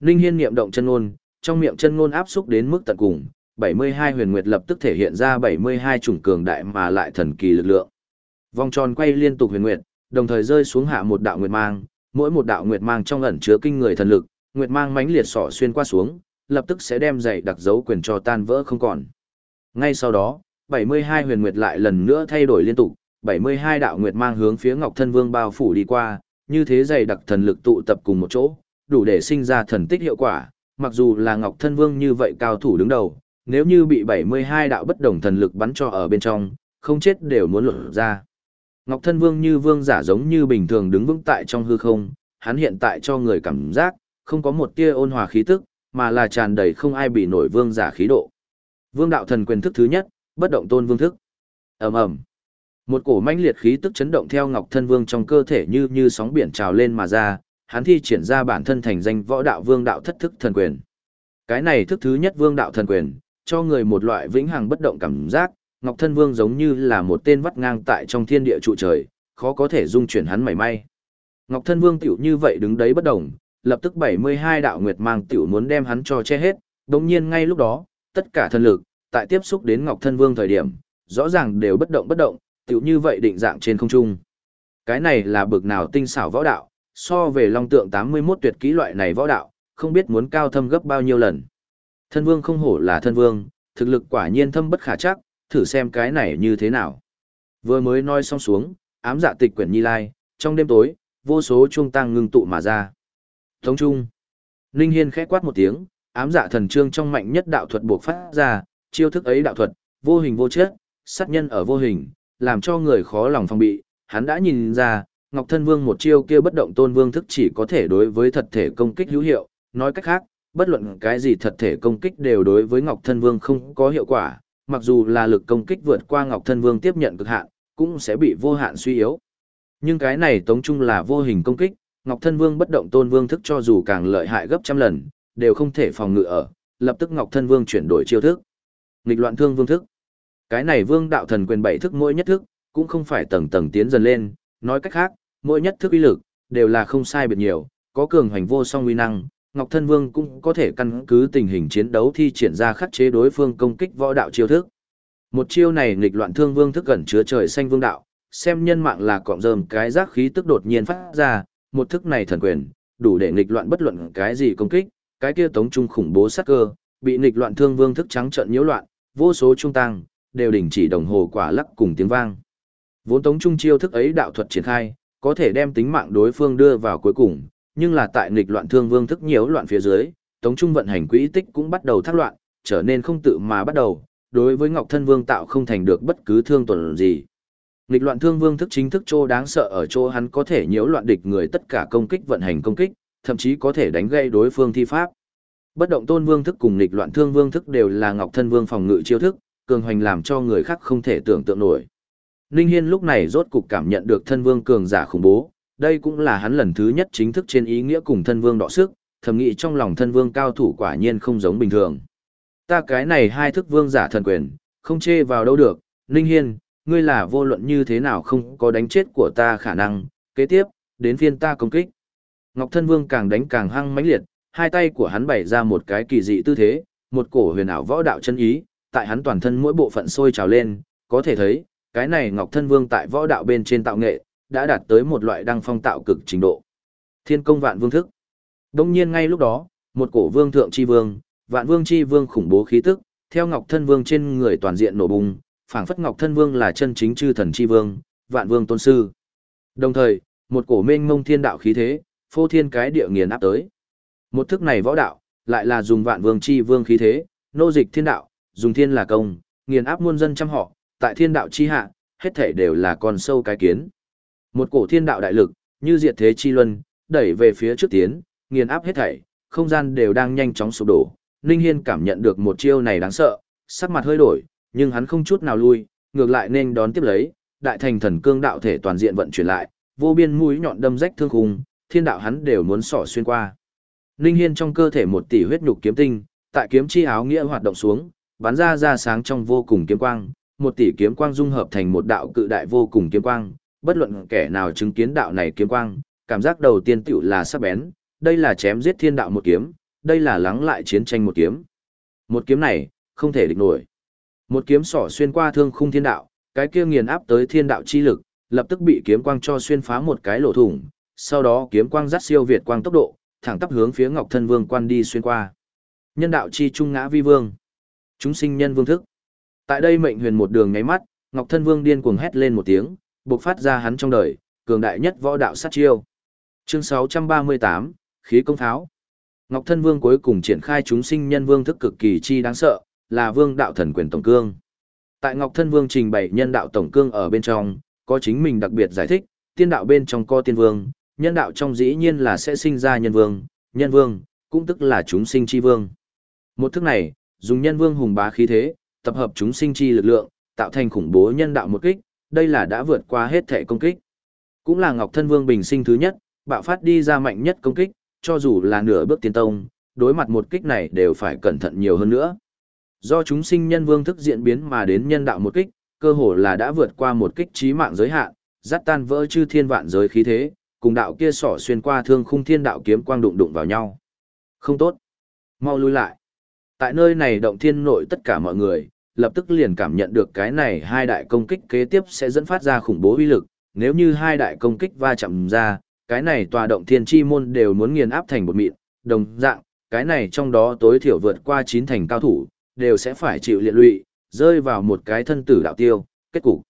Ninh Hiên niệm động chân ngôn, trong miệng chân ngôn áp xúc đến mức tận cùng, 72 huyền nguyệt lập tức thể hiện ra 72 chủng cường đại mà lại thần kỳ lực lượng. Vòng tròn quay liên tục huyền nguyệt, đồng thời rơi xuống hạ một đạo nguyệt mang, mỗi một đạo nguyệt mang trong ẩn chứa kinh người thần lực, nguyệt mang mãnh liệt sỏ xuyên qua xuống, lập tức sẽ đem dày đặc dấu quyền cho tan vỡ không còn. Ngay sau đó, 72 huyền nguyệt lại lần nữa thay đổi liên tục, 72 đạo nguyệt mang hướng phía Ngọc Thân Vương bao phủ đi qua, như thế dày đặc thần lực tụ tập cùng một chỗ, đủ để sinh ra thần tích hiệu quả, mặc dù là Ngọc Thân Vương như vậy cao thủ đứng đầu, nếu như bị 72 đạo bất đồng thần lực bắn cho ở bên trong, không chết đều muốn lột ra. Ngọc Thân Vương như vương giả giống như bình thường đứng vững tại trong hư không, hắn hiện tại cho người cảm giác, không có một tia ôn hòa khí tức, mà là tràn đầy không ai bị nổi vương giả khí độ. Vương đạo thần quyền thức thứ nhất, bất động tôn vương thức. ầm ầm, một cổ mãnh liệt khí tức chấn động theo Ngọc Thân Vương trong cơ thể như như sóng biển trào lên mà ra, hắn thi triển ra bản thân thành danh võ đạo vương đạo thất thức thần quyền. Cái này thức thứ nhất vương đạo thần quyền, cho người một loại vĩnh hằng bất động cảm giác, Ngọc Thân Vương giống như là một tên vắt ngang tại trong thiên địa trụ trời, khó có thể dung chuyển hắn mảy may. Ngọc Thân Vương tiểu như vậy đứng đấy bất động, lập tức 72 đạo nguyệt mang tiểu muốn đem hắn cho che hết, đồng nhiên ngay lúc đó, tất cả thân lực, tại tiếp xúc đến Ngọc Thân Vương thời điểm, rõ ràng đều bất động bất động, tiểu như vậy định dạng trên không trung. Cái này là bực nào tinh xảo võ đạo, so về long tượng 81 tuyệt kỹ loại này võ đạo, không biết muốn cao thâm gấp bao nhiêu lần. Thân vương không hổ là thân vương, thực lực quả nhiên thâm bất khả chắc, thử xem cái này như thế nào. Vừa mới nói xong xuống, ám dạ tịch quyển nhi lai, trong đêm tối, vô số trung tăng ngưng tụ mà ra. Tống trung, Ninh Hiên khẽ quát một tiếng, ám dạ thần trương trong mạnh nhất đạo thuật buộc phát ra, chiêu thức ấy đạo thuật, vô hình vô chất, sát nhân ở vô hình, làm cho người khó lòng phòng bị, hắn đã nhìn ra, Ngọc Thân Vương một chiêu kia bất động tôn vương thức chỉ có thể đối với thật thể công kích hữu hiệu, nói cách khác, bất luận cái gì thật thể công kích đều đối với Ngọc Thân Vương không có hiệu quả, mặc dù là lực công kích vượt qua Ngọc Thân Vương tiếp nhận cực hạn, cũng sẽ bị vô hạn suy yếu. Nhưng cái này tống chung là vô hình công kích, Ngọc Thân Vương bất động tôn vương thức cho dù càng lợi hại gấp trăm lần, đều không thể phòng ngự ở, lập tức Ngọc Thân Vương chuyển đổi chiêu thức. Nghịch loạn thương vương thức. Cái này vương đạo thần quyền bảy thức mỗi nhất thức, cũng không phải tầng tầng tiến dần lên, nói cách khác, mỗi nhất thức uy lực, đều là không sai biệt nhiều, có cường hành vô song uy năng, Ngọc Thân Vương cũng có thể căn cứ tình hình chiến đấu thi triển ra khắc chế đối phương công kích võ đạo chiêu thức. Một chiêu này nghịch loạn thương vương thức gần chứa trời xanh vương đạo, xem nhân mạng là cọng rơm cái giác khí tức đột nhiên phát ra, một thức này thần quyền, đủ để nghịch loạn bất luận cái gì công kích, cái kia tống trung khủng bố sát cơ, bị nghịch loạn thương vương thức trắng trận nhiễu loạn, vô số trung tăng, đều đình chỉ đồng hồ quả lắc cùng tiếng vang. Vốn tống trung chiêu thức ấy đạo thuật triển khai, có thể đem tính mạng đối phương đưa vào cuối cùng, nhưng là tại nghịch loạn thương vương thức nhiễu loạn phía dưới, tống trung vận hành quỹ tích cũng bắt đầu thác loạn, trở nên không tự mà bắt đầu, đối với Ngọc Thân Vương tạo không thành được bất cứ thương tổn gì. Nghịch loạn thương vương thức chính thức chỗ đáng sợ ở chỗ hắn có thể nhiễu loạn địch người tất cả công kích vận hành công kích, thậm chí có thể đánh gây đối phương thi pháp. Bất động tôn vương thức cùng nghịch loạn thương vương thức đều là Ngọc Thân Vương phòng ngự chiêu thức, cường hoành làm cho người khác không thể tưởng tượng nổi. Ninh Hiên lúc này rốt cục cảm nhận được thân vương cường giả khủng bố, đây cũng là hắn lần thứ nhất chính thức trên ý nghĩa cùng thân vương đọ sức, thầm nghĩ trong lòng thân vương cao thủ quả nhiên không giống bình thường. Ta cái này hai thức vương giả thần quyền, không chê vào đâu được, Ninh Hiên, ngươi là vô luận như thế nào không có đánh chết của ta khả năng, kế tiếp, đến phiên ta công kích. Ngọc thân vương càng đánh càng hăng mãnh liệt, hai tay của hắn bày ra một cái kỳ dị tư thế, một cổ huyền ảo võ đạo chân ý, tại hắn toàn thân mỗi bộ phận sôi trào lên, có thể thấy, cái này Ngọc Thân Vương tại võ đạo bên trên tạo nghệ, đã đạt tới một loại đăng phong tạo cực trình độ. Thiên công vạn vương thức. Đông nhiên ngay lúc đó, một cổ vương thượng chi vương, vạn vương chi vương khủng bố khí tức, theo Ngọc Thân Vương trên người toàn diện nổ bùng, phảng phất Ngọc Thân Vương là chân chính chư thần chi vương, vạn vương tôn sư. Đồng thời, một cổ mênh mông thiên đạo khí thế, phô thiên cái địa nghiền áp tới. Một thức này võ đạo, lại là dùng vạn vương chi vương khí thế, nô dịch thiên đạo, dùng thiên là công, nghiền áp muôn dân trăm họ, tại thiên đạo chi hạ, hết thể đều là con sâu cái kiến. Một cổ thiên đạo đại lực, như diệt thế chi luân, đẩy về phía trước tiến, nghiền áp hết thảy, không gian đều đang nhanh chóng sụp đổ. Ninh Hiên cảm nhận được một chiêu này đáng sợ, sắc mặt hơi đổi, nhưng hắn không chút nào lui, ngược lại nên đón tiếp lấy, đại thành thần cương đạo thể toàn diện vận chuyển lại, vô biên mũi nhọn đâm rách thương khung, thiên đạo hắn đều muốn xỏ xuyên qua. Ninh Hiên trong cơ thể một tỷ huyết nhục kiếm tinh, tại kiếm chi áo nghĩa hoạt động xuống, bắn ra ra sáng trong vô cùng kiếm quang, một tỷ kiếm quang dung hợp thành một đạo cự đại vô cùng kiếm quang, bất luận kẻ nào chứng kiến đạo này kiếm quang, cảm giác đầu tiên tựu là sắc bén, đây là chém giết thiên đạo một kiếm, đây là lắng lại chiến tranh một kiếm. Một kiếm này, không thể địch nổi. Một kiếm sỏ xuyên qua thương khung thiên đạo, cái kia nghiền áp tới thiên đạo chi lực, lập tức bị kiếm quang cho xuyên phá một cái lỗ thủng, sau đó kiếm quang dắt siêu việt quang tốc độ, thẳng tắp hướng phía Ngọc Thân Vương quan đi xuyên qua. Nhân đạo chi trung ngã vi vương. Chúng sinh nhân vương thức. Tại đây mệnh huyền một đường nháy mắt, Ngọc Thân Vương điên cuồng hét lên một tiếng, bộc phát ra hắn trong đời, cường đại nhất võ đạo sát chiêu. Chương 638, khí công tháo. Ngọc Thân Vương cuối cùng triển khai chúng sinh nhân vương thức cực kỳ chi đáng sợ, là vương đạo thần quyền tổng cương. Tại Ngọc Thân Vương trình bày nhân đạo tổng cương ở bên trong, có chính mình đặc biệt giải thích, tiên đạo bên trong có tiên vương, nhân đạo trong dĩ nhiên là sẽ sinh ra nhân vương, nhân vương, cũng tức là chúng sinh chi vương. Một thức này, dùng nhân vương hùng bá khí thế, tập hợp chúng sinh chi lực lượng, tạo thành khủng bố nhân đạo một kích, đây là đã vượt qua hết thể công kích. Cũng là Ngọc Thân Vương bình sinh thứ nhất, bạo phát đi ra mạnh nhất công kích, cho dù là nửa bước tiên tông, đối mặt một kích này đều phải cẩn thận nhiều hơn nữa. Do chúng sinh nhân vương thức diễn biến mà đến nhân đạo một kích, cơ hồ là đã vượt qua một kích trí mạng giới hạn, dắt tan vỡ chư thiên vạn giới khí thế, cùng đạo kia sỏ xuyên qua thương khung thiên đạo kiếm quang đụng đụng vào nhau. Không tốt. Mau lui lại. Tại nơi này động thiên nội tất cả mọi người, lập tức liền cảm nhận được cái này hai đại công kích kế tiếp sẽ dẫn phát ra khủng bố uy lực, nếu như hai đại công kích va chạm ra, cái này tòa động thiên chi môn đều muốn nghiền áp thành một mịn, đồng dạng, cái này trong đó tối thiểu vượt qua chín thành cao thủ, đều sẽ phải chịu liệt lụy, rơi vào một cái thân tử đạo tiêu, kết cục.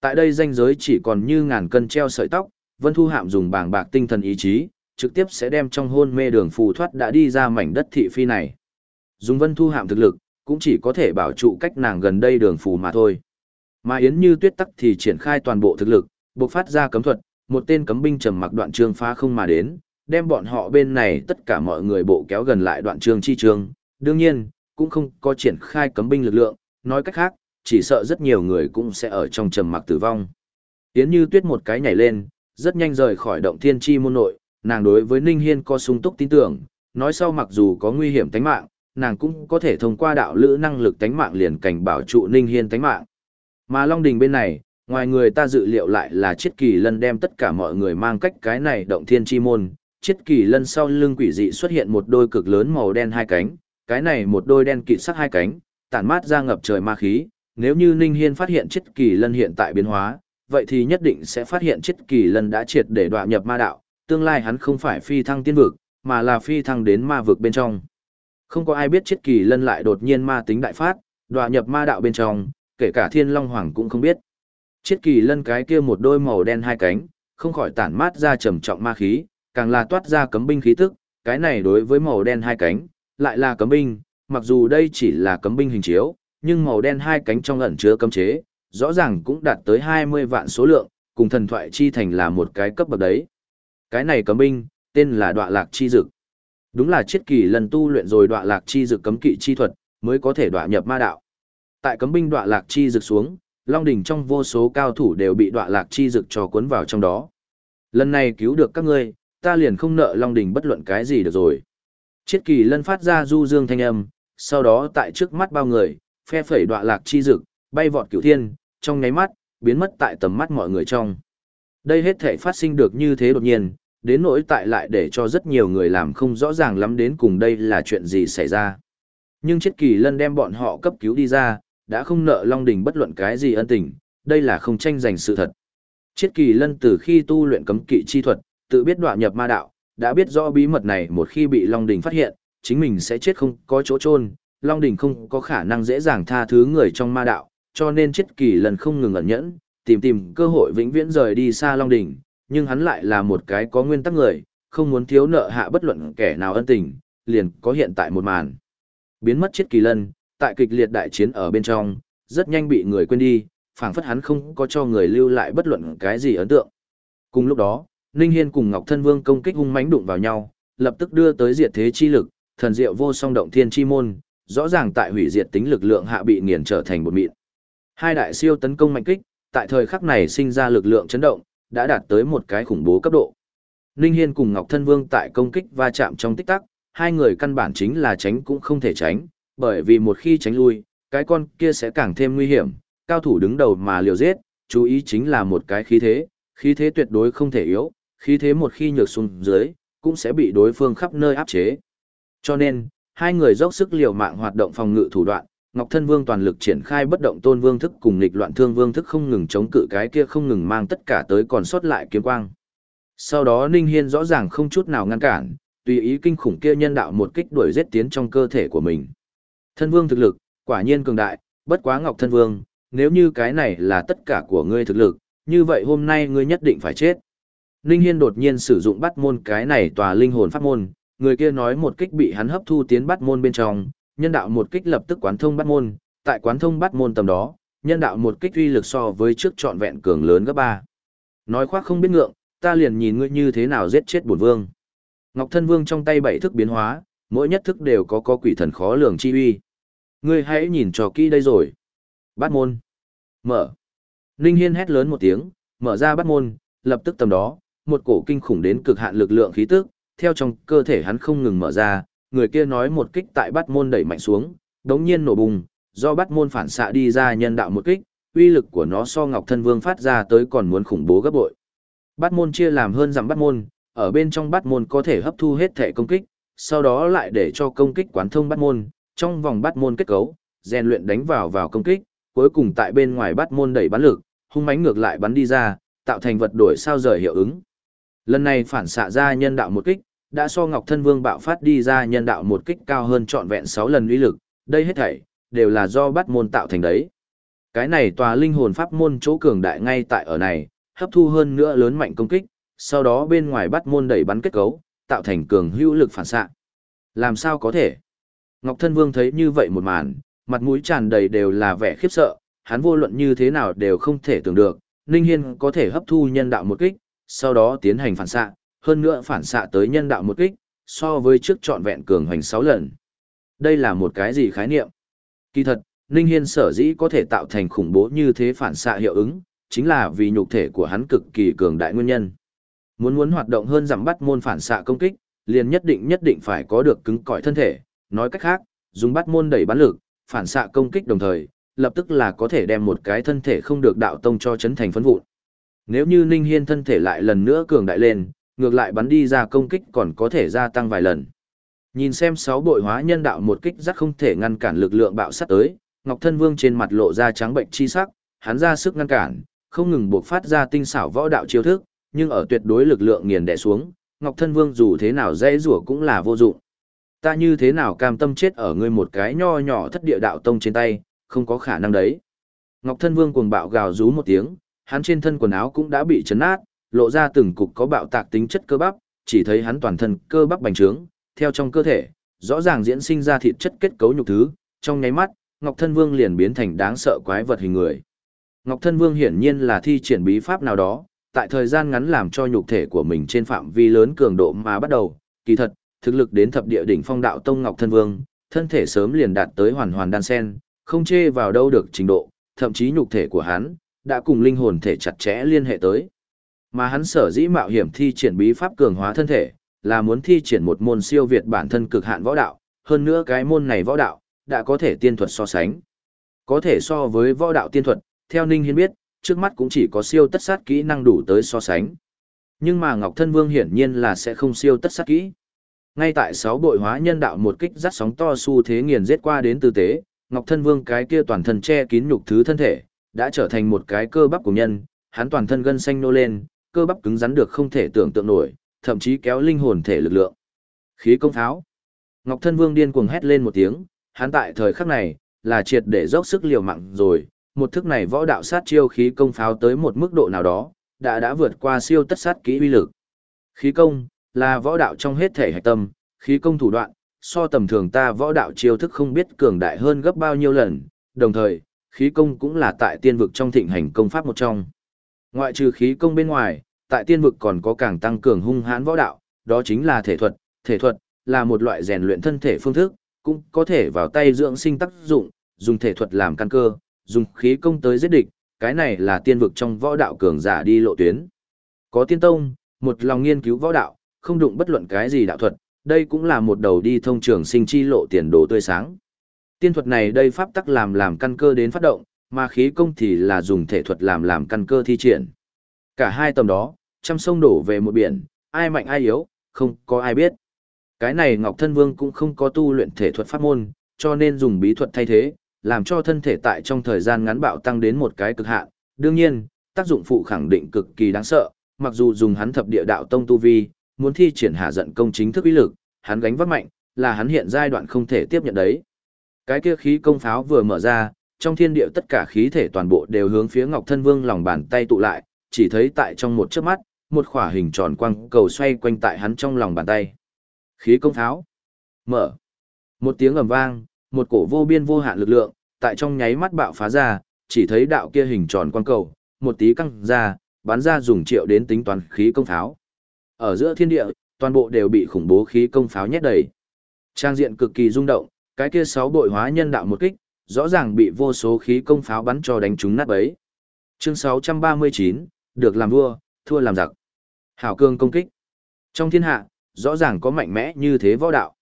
Tại đây danh giới chỉ còn như ngàn cân treo sợi tóc, Vân Thu Hạm dùng bàng bạc tinh thần ý chí, trực tiếp sẽ đem trong hôn mê đường phù thoát đã đi ra mảnh đất thị phi này. dùng vân thu hạm thực lực, cũng chỉ có thể bảo trụ cách nàng gần đây đường phù mà thôi. Mà Yến Như Tuyết tắc thì triển khai toàn bộ thực lực, bộc phát ra cấm thuật, một tên cấm binh trầm mặc đoạn trương phá không mà đến, đem bọn họ bên này tất cả mọi người bộ kéo gần lại đoạn trương chi trường. Đương nhiên, cũng không có triển khai cấm binh lực lượng, nói cách khác, chỉ sợ rất nhiều người cũng sẽ ở trong trầm mặc tử vong. Yến Như Tuyết một cái nhảy lên, rất nhanh rời khỏi động thiên chi môn nội, nàng đối với Ninh Hiên có sung túc tin tưởng, nói sau mặc dù có nguy hiểm tính mạng, nàng cũng có thể thông qua đạo lữ năng lực tánh mạng liền cảnh bảo trụ Ninh Hiên tánh mạng. Mà Long Đình bên này, ngoài người ta dự liệu lại là chiết kỳ lân đem tất cả mọi người mang cách cái này động thiên chi môn, chiết kỳ lân sau lưng quỷ dị xuất hiện một đôi cực lớn màu đen hai cánh, cái này một đôi đen kịt sắc hai cánh, tản mát ra ngập trời ma khí, nếu như Ninh Hiên phát hiện chiết kỳ lân hiện tại biến hóa, vậy thì nhất định sẽ phát hiện chiết kỳ lân đã triệt để đọa nhập ma đạo, tương lai hắn không phải phi thăng tiên vực, mà là phi thăng đến ma vực bên trong. Không có ai biết chết kỳ lân lại đột nhiên ma tính đại phát, đọa nhập ma đạo bên trong, kể cả thiên long hoàng cũng không biết. Chết kỳ lân cái kia một đôi màu đen hai cánh, không khỏi tản mát ra trầm trọng ma khí, càng là toát ra cấm binh khí tức, cái này đối với màu đen hai cánh, lại là cấm binh, mặc dù đây chỉ là cấm binh hình chiếu, nhưng màu đen hai cánh trong ẩn chứa cấm chế, rõ ràng cũng đạt tới 20 vạn số lượng, cùng thần thoại chi thành là một cái cấp bậc đấy. Cái này cấm binh, tên là Đoạ lạc chi dực. Đúng là chiết kỳ lần tu luyện rồi đọa lạc chi dực cấm kỵ chi thuật, mới có thể đọa nhập ma đạo. Tại cấm binh đọa lạc chi dực xuống, Long đỉnh trong vô số cao thủ đều bị đọa lạc chi dực cho cuốn vào trong đó. Lần này cứu được các ngươi, ta liền không nợ Long đỉnh bất luận cái gì được rồi. Chiết kỳ lân phát ra du dương thanh âm, sau đó tại trước mắt bao người, phe phẩy đọa lạc chi dực, bay vọt cửu thiên, trong nháy mắt, biến mất tại tầm mắt mọi người trong. Đây hết thể phát sinh được như thế đột nhiên, đến nỗi tại lại để cho rất nhiều người làm không rõ ràng lắm đến cùng đây là chuyện gì xảy ra. Nhưng chết kỳ lân đem bọn họ cấp cứu đi ra, đã không nợ Long Đình bất luận cái gì ân tình, đây là không tranh giành sự thật. Chết kỳ lân từ khi tu luyện cấm kỵ chi thuật, tự biết đoạn nhập ma đạo, đã biết rõ bí mật này một khi bị Long Đình phát hiện, chính mình sẽ chết không có chỗ chôn Long Đình không có khả năng dễ dàng tha thứ người trong ma đạo, cho nên chết kỳ lân không ngừng ẩn nhẫn, tìm tìm cơ hội vĩnh viễn rời đi xa Long Đình, nhưng hắn lại là một cái có nguyên tắc người, không muốn thiếu nợ hạ bất luận kẻ nào ân tình, liền có hiện tại một màn. Biến mất chết kỳ lân, tại kịch liệt đại chiến ở bên trong, rất nhanh bị người quên đi, phảng phất hắn không có cho người lưu lại bất luận cái gì ấn tượng. Cùng lúc đó, Ninh Hiên cùng Ngọc Thân Vương công kích hung mãnh đụng vào nhau, lập tức đưa tới diệt thế chi lực, thần diệu vô song động thiên chi môn, rõ ràng tại hủy diệt tính lực lượng hạ bị nghiền trở thành một mịn. Hai đại siêu tấn công mạnh kích, tại thời khắc này sinh ra lực lượng chấn động, đã đạt tới một cái khủng bố cấp độ. Ninh Hiên cùng Ngọc Thân Vương tại công kích va chạm trong tích tắc, hai người căn bản chính là tránh cũng không thể tránh, bởi vì một khi tránh lui, cái con kia sẽ càng thêm nguy hiểm, cao thủ đứng đầu mà liều giết, chú ý chính là một cái khí thế, khí thế tuyệt đối không thể yếu, khí thế một khi nhược xuống dưới, cũng sẽ bị đối phương khắp nơi áp chế. Cho nên, hai người dốc sức liều mạng hoạt động phòng ngự thủ đoạn, Ngọc Thân Vương toàn lực triển khai bất động tôn vương thức cùng nghịch loạn thương vương thức không ngừng chống cự cái kia không ngừng mang tất cả tới còn sót lại kiếm quang. Sau đó Ninh Hiên rõ ràng không chút nào ngăn cản, tùy ý kinh khủng kia nhân đạo một kích đuổi giết tiến trong cơ thể của mình. Thân Vương thực lực, quả nhiên cường đại, bất quá Ngọc Thân Vương, nếu như cái này là tất cả của ngươi thực lực, như vậy hôm nay ngươi nhất định phải chết. Ninh Hiên đột nhiên sử dụng bắt môn cái này tòa linh hồn pháp môn, người kia nói một kích bị hắn hấp thu tiến bắt môn bên trong, nhân đạo một kích lập tức quán thông bắt môn, tại quán thông bắt môn tầm đó, nhân đạo một kích uy lực so với trước trọn vẹn cường lớn gấp ba. Nói khoác không biết ngượng, ta liền nhìn ngươi như thế nào giết chết bổn vương. Ngọc Thân Vương trong tay bảy thức biến hóa, mỗi nhất thức đều có có quỷ thần khó lường chi uy. Ngươi hãy nhìn cho kỹ đây rồi. Bát môn. Mở. Ninh Hiên hét lớn một tiếng, mở ra bát môn, lập tức tầm đó, một cổ kinh khủng đến cực hạn lực lượng khí tức, theo trong cơ thể hắn không ngừng mở ra, người kia nói một kích tại bắt môn đẩy mạnh xuống, đống nhiên nổ bùng, do bắt môn phản xạ đi ra nhân đạo một kích, uy lực của nó so Ngọc Thân Vương phát ra tới còn muốn khủng bố gấp bội. Bắt môn chia làm hơn dặm bắt môn, ở bên trong bắt môn có thể hấp thu hết thể công kích, sau đó lại để cho công kích quán thông bắt môn, trong vòng bắt môn kết cấu, rèn luyện đánh vào vào công kích, cuối cùng tại bên ngoài bắt môn đẩy bắn lực, hung mãnh ngược lại bắn đi ra, tạo thành vật đổi sao rời hiệu ứng. Lần này phản xạ ra nhân đạo một kích, đã so Ngọc Thân Vương bạo phát đi ra nhân đạo một kích cao hơn trọn vẹn 6 lần uy lực, đây hết thảy đều là do bắt môn tạo thành đấy. Cái này tòa linh hồn pháp môn chỗ cường đại ngay tại ở này, hấp thu hơn nữa lớn mạnh công kích, sau đó bên ngoài bắt môn đẩy bắn kết cấu, tạo thành cường hữu lực phản xạ. Làm sao có thể? Ngọc Thân Vương thấy như vậy một màn, mặt mũi tràn đầy đều là vẻ khiếp sợ, hắn vô luận như thế nào đều không thể tưởng được, Ninh Hiên có thể hấp thu nhân đạo một kích, sau đó tiến hành phản xạ, hơn nữa phản xạ tới nhân đạo một kích, so với trước trọn vẹn cường hành 6 lần. Đây là một cái gì khái niệm? Kỳ thật, Ninh Hiên sở dĩ có thể tạo thành khủng bố như thế phản xạ hiệu ứng, chính là vì nhục thể của hắn cực kỳ cường đại nguyên nhân. Muốn muốn hoạt động hơn giảm bắt môn phản xạ công kích, liền nhất định nhất định phải có được cứng cỏi thân thể, nói cách khác, dùng bắt môn đẩy bắn lực, phản xạ công kích đồng thời, lập tức là có thể đem một cái thân thể không được đạo tông cho chấn thành phấn vụn. Nếu như Ninh Hiên thân thể lại lần nữa cường đại lên, ngược lại bắn đi ra công kích còn có thể gia tăng vài lần. Nhìn xem sáu bội hóa nhân đạo một kích rất không thể ngăn cản lực lượng bạo sát tới, Ngọc Thân Vương trên mặt lộ ra trắng bệnh chi sắc, hắn ra sức ngăn cản, không ngừng buộc phát ra tinh xảo võ đạo chiêu thức, nhưng ở tuyệt đối lực lượng nghiền đè xuống, Ngọc Thân Vương dù thế nào dễ rủa cũng là vô dụng. Ta như thế nào cam tâm chết ở ngươi một cái nho nhỏ thất địa đạo tông trên tay, không có khả năng đấy. Ngọc Thân Vương cuồng bạo gào rú một tiếng, hắn trên thân quần áo cũng đã bị chấn nát, lộ ra từng cục có bạo tạc tính chất cơ bắp, chỉ thấy hắn toàn thân cơ bắp bành trướng, theo trong cơ thể, rõ ràng diễn sinh ra thịt chất kết cấu nhục thứ, trong nháy mắt, Ngọc Thân Vương liền biến thành đáng sợ quái vật hình người. Ngọc Thân Vương hiển nhiên là thi triển bí pháp nào đó, tại thời gian ngắn làm cho nhục thể của mình trên phạm vi lớn cường độ mà bắt đầu, kỳ thật, thực lực đến thập địa đỉnh phong đạo tông Ngọc Thân Vương, thân thể sớm liền đạt tới hoàn hoàn đan sen, không chê vào đâu được trình độ, thậm chí nhục thể của hắn đã cùng linh hồn thể chặt chẽ liên hệ tới. Mà hắn sở dĩ mạo hiểm thi triển bí pháp cường hóa thân thể, là muốn thi triển một môn siêu việt bản thân cực hạn võ đạo, hơn nữa cái môn này võ đạo đã có thể tiên thuật so sánh. Có thể so với võ đạo tiên thuật, theo Ninh Hiên biết, trước mắt cũng chỉ có siêu tất sát kỹ năng đủ tới so sánh. Nhưng mà Ngọc Thân Vương hiển nhiên là sẽ không siêu tất sát kỹ. Ngay tại sáu bội hóa nhân đạo một kích dắt sóng to su thế nghiền giết qua đến tư tế, Ngọc Thân Vương cái kia toàn thân che kín nhục thứ thân thể, đã trở thành một cái cơ bắp của nhân, hắn toàn thân gân xanh nô lên, cơ bắp cứng rắn được không thể tưởng tượng nổi, thậm chí kéo linh hồn thể lực lượng. Khí công tháo. Ngọc Thân Vương điên cuồng hét lên một tiếng, hắn tại thời khắc này, là triệt để dốc sức liều mạng rồi, một thức này võ đạo sát chiêu khí công pháo tới một mức độ nào đó, đã đã vượt qua siêu tất sát kỹ uy lực. Khí công là võ đạo trong hết thể hạch tâm, khí công thủ đoạn, so tầm thường ta võ đạo chiêu thức không biết cường đại hơn gấp bao nhiêu lần, đồng thời, khí công cũng là tại tiên vực trong thịnh hành công pháp một trong. Ngoại trừ khí công bên ngoài, tại tiên vực còn có càng tăng cường hung hãn võ đạo, đó chính là thể thuật, thể thuật là một loại rèn luyện thân thể phương thức, cũng có thể vào tay dưỡng sinh tác dụng, dùng thể thuật làm căn cơ, dùng khí công tới giết địch, cái này là tiên vực trong võ đạo cường giả đi lộ tuyến. Có tiên tông, một lòng nghiên cứu võ đạo, không đụng bất luận cái gì đạo thuật, đây cũng là một đầu đi thông trường sinh chi lộ tiền đồ tươi sáng. Tiên thuật này đây pháp tắc làm làm căn cơ đến phát động, mà khí công thì là dùng thể thuật làm làm căn cơ thi triển. Cả hai tầm đó, trăm sông đổ về một biển, ai mạnh ai yếu, không có ai biết. Cái này Ngọc Thân Vương cũng không có tu luyện thể thuật pháp môn, cho nên dùng bí thuật thay thế, làm cho thân thể tại trong thời gian ngắn bạo tăng đến một cái cực hạn. Đương nhiên, tác dụng phụ khẳng định cực kỳ đáng sợ, mặc dù dùng hắn thập địa đạo tông tu vi, muốn thi triển hạ giận công chính thức uy lực, hắn gánh vác mạnh, là hắn hiện giai đoạn không thể tiếp nhận đấy. Cái kia khí công pháo vừa mở ra, trong thiên địa tất cả khí thể toàn bộ đều hướng phía Ngọc Thân Vương lòng bàn tay tụ lại, chỉ thấy tại trong một chớp mắt, một khỏa hình tròn quang cầu xoay quanh tại hắn trong lòng bàn tay. Khí công tháo Mở. Một tiếng ầm vang, một cổ vô biên vô hạn lực lượng, tại trong nháy mắt bạo phá ra, chỉ thấy đạo kia hình tròn quang cầu, một tí căng ra, bắn ra dùng triệu đến tính toán khí công pháo. Ở giữa thiên địa, toàn bộ đều bị khủng bố khí công pháo nhét đầy. Trang diện cực kỳ rung động, cái kia sáu bội hóa nhân đạo một kích, rõ ràng bị vô số khí công pháo bắn cho đánh trúng nát bấy. Chương 639, được làm vua, thua làm giặc. Hảo cương công kích. Trong thiên hạ, rõ ràng có mạnh mẽ như thế võ đạo.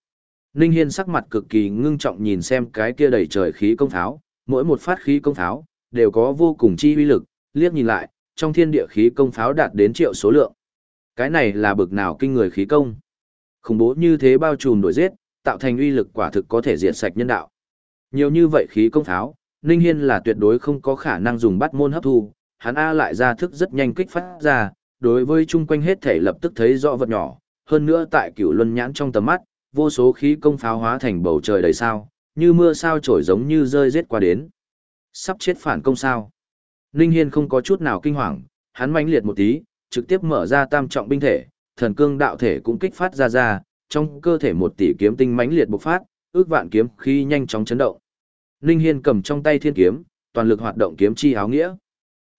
Ninh Hiên sắc mặt cực kỳ ngưng trọng nhìn xem cái kia đầy trời khí công pháo, mỗi một phát khí công pháo đều có vô cùng chi uy lực, liếc nhìn lại, trong thiên địa khí công pháo đạt đến triệu số lượng. Cái này là bực nào kinh người khí công. Khủng bố như thế bao trùm đổi giết, tạo thành uy lực quả thực có thể diệt sạch nhân đạo. Nhiều như vậy khí công pháo, Ninh Hiên là tuyệt đối không có khả năng dùng bắt môn hấp thu, hắn A lại ra thức rất nhanh kích phát ra, đối với chung quanh hết thể lập tức thấy rõ vật nhỏ, hơn nữa tại cửu luân nhãn trong tầm mắt, vô số khí công pháo hóa thành bầu trời đầy sao, như mưa sao trổi giống như rơi rết qua đến. Sắp chết phản công sao. Ninh Hiên không có chút nào kinh hoàng, hắn mãnh liệt một tí, trực tiếp mở ra tam trọng binh thể, thần cương đạo thể cũng kích phát ra ra, trong cơ thể một tỷ kiếm tinh mãnh liệt bộc phát, ước vạn kiếm khi nhanh chóng chấn động. Ninh Hiên cầm trong tay thiên kiếm, toàn lực hoạt động kiếm chi áo nghĩa.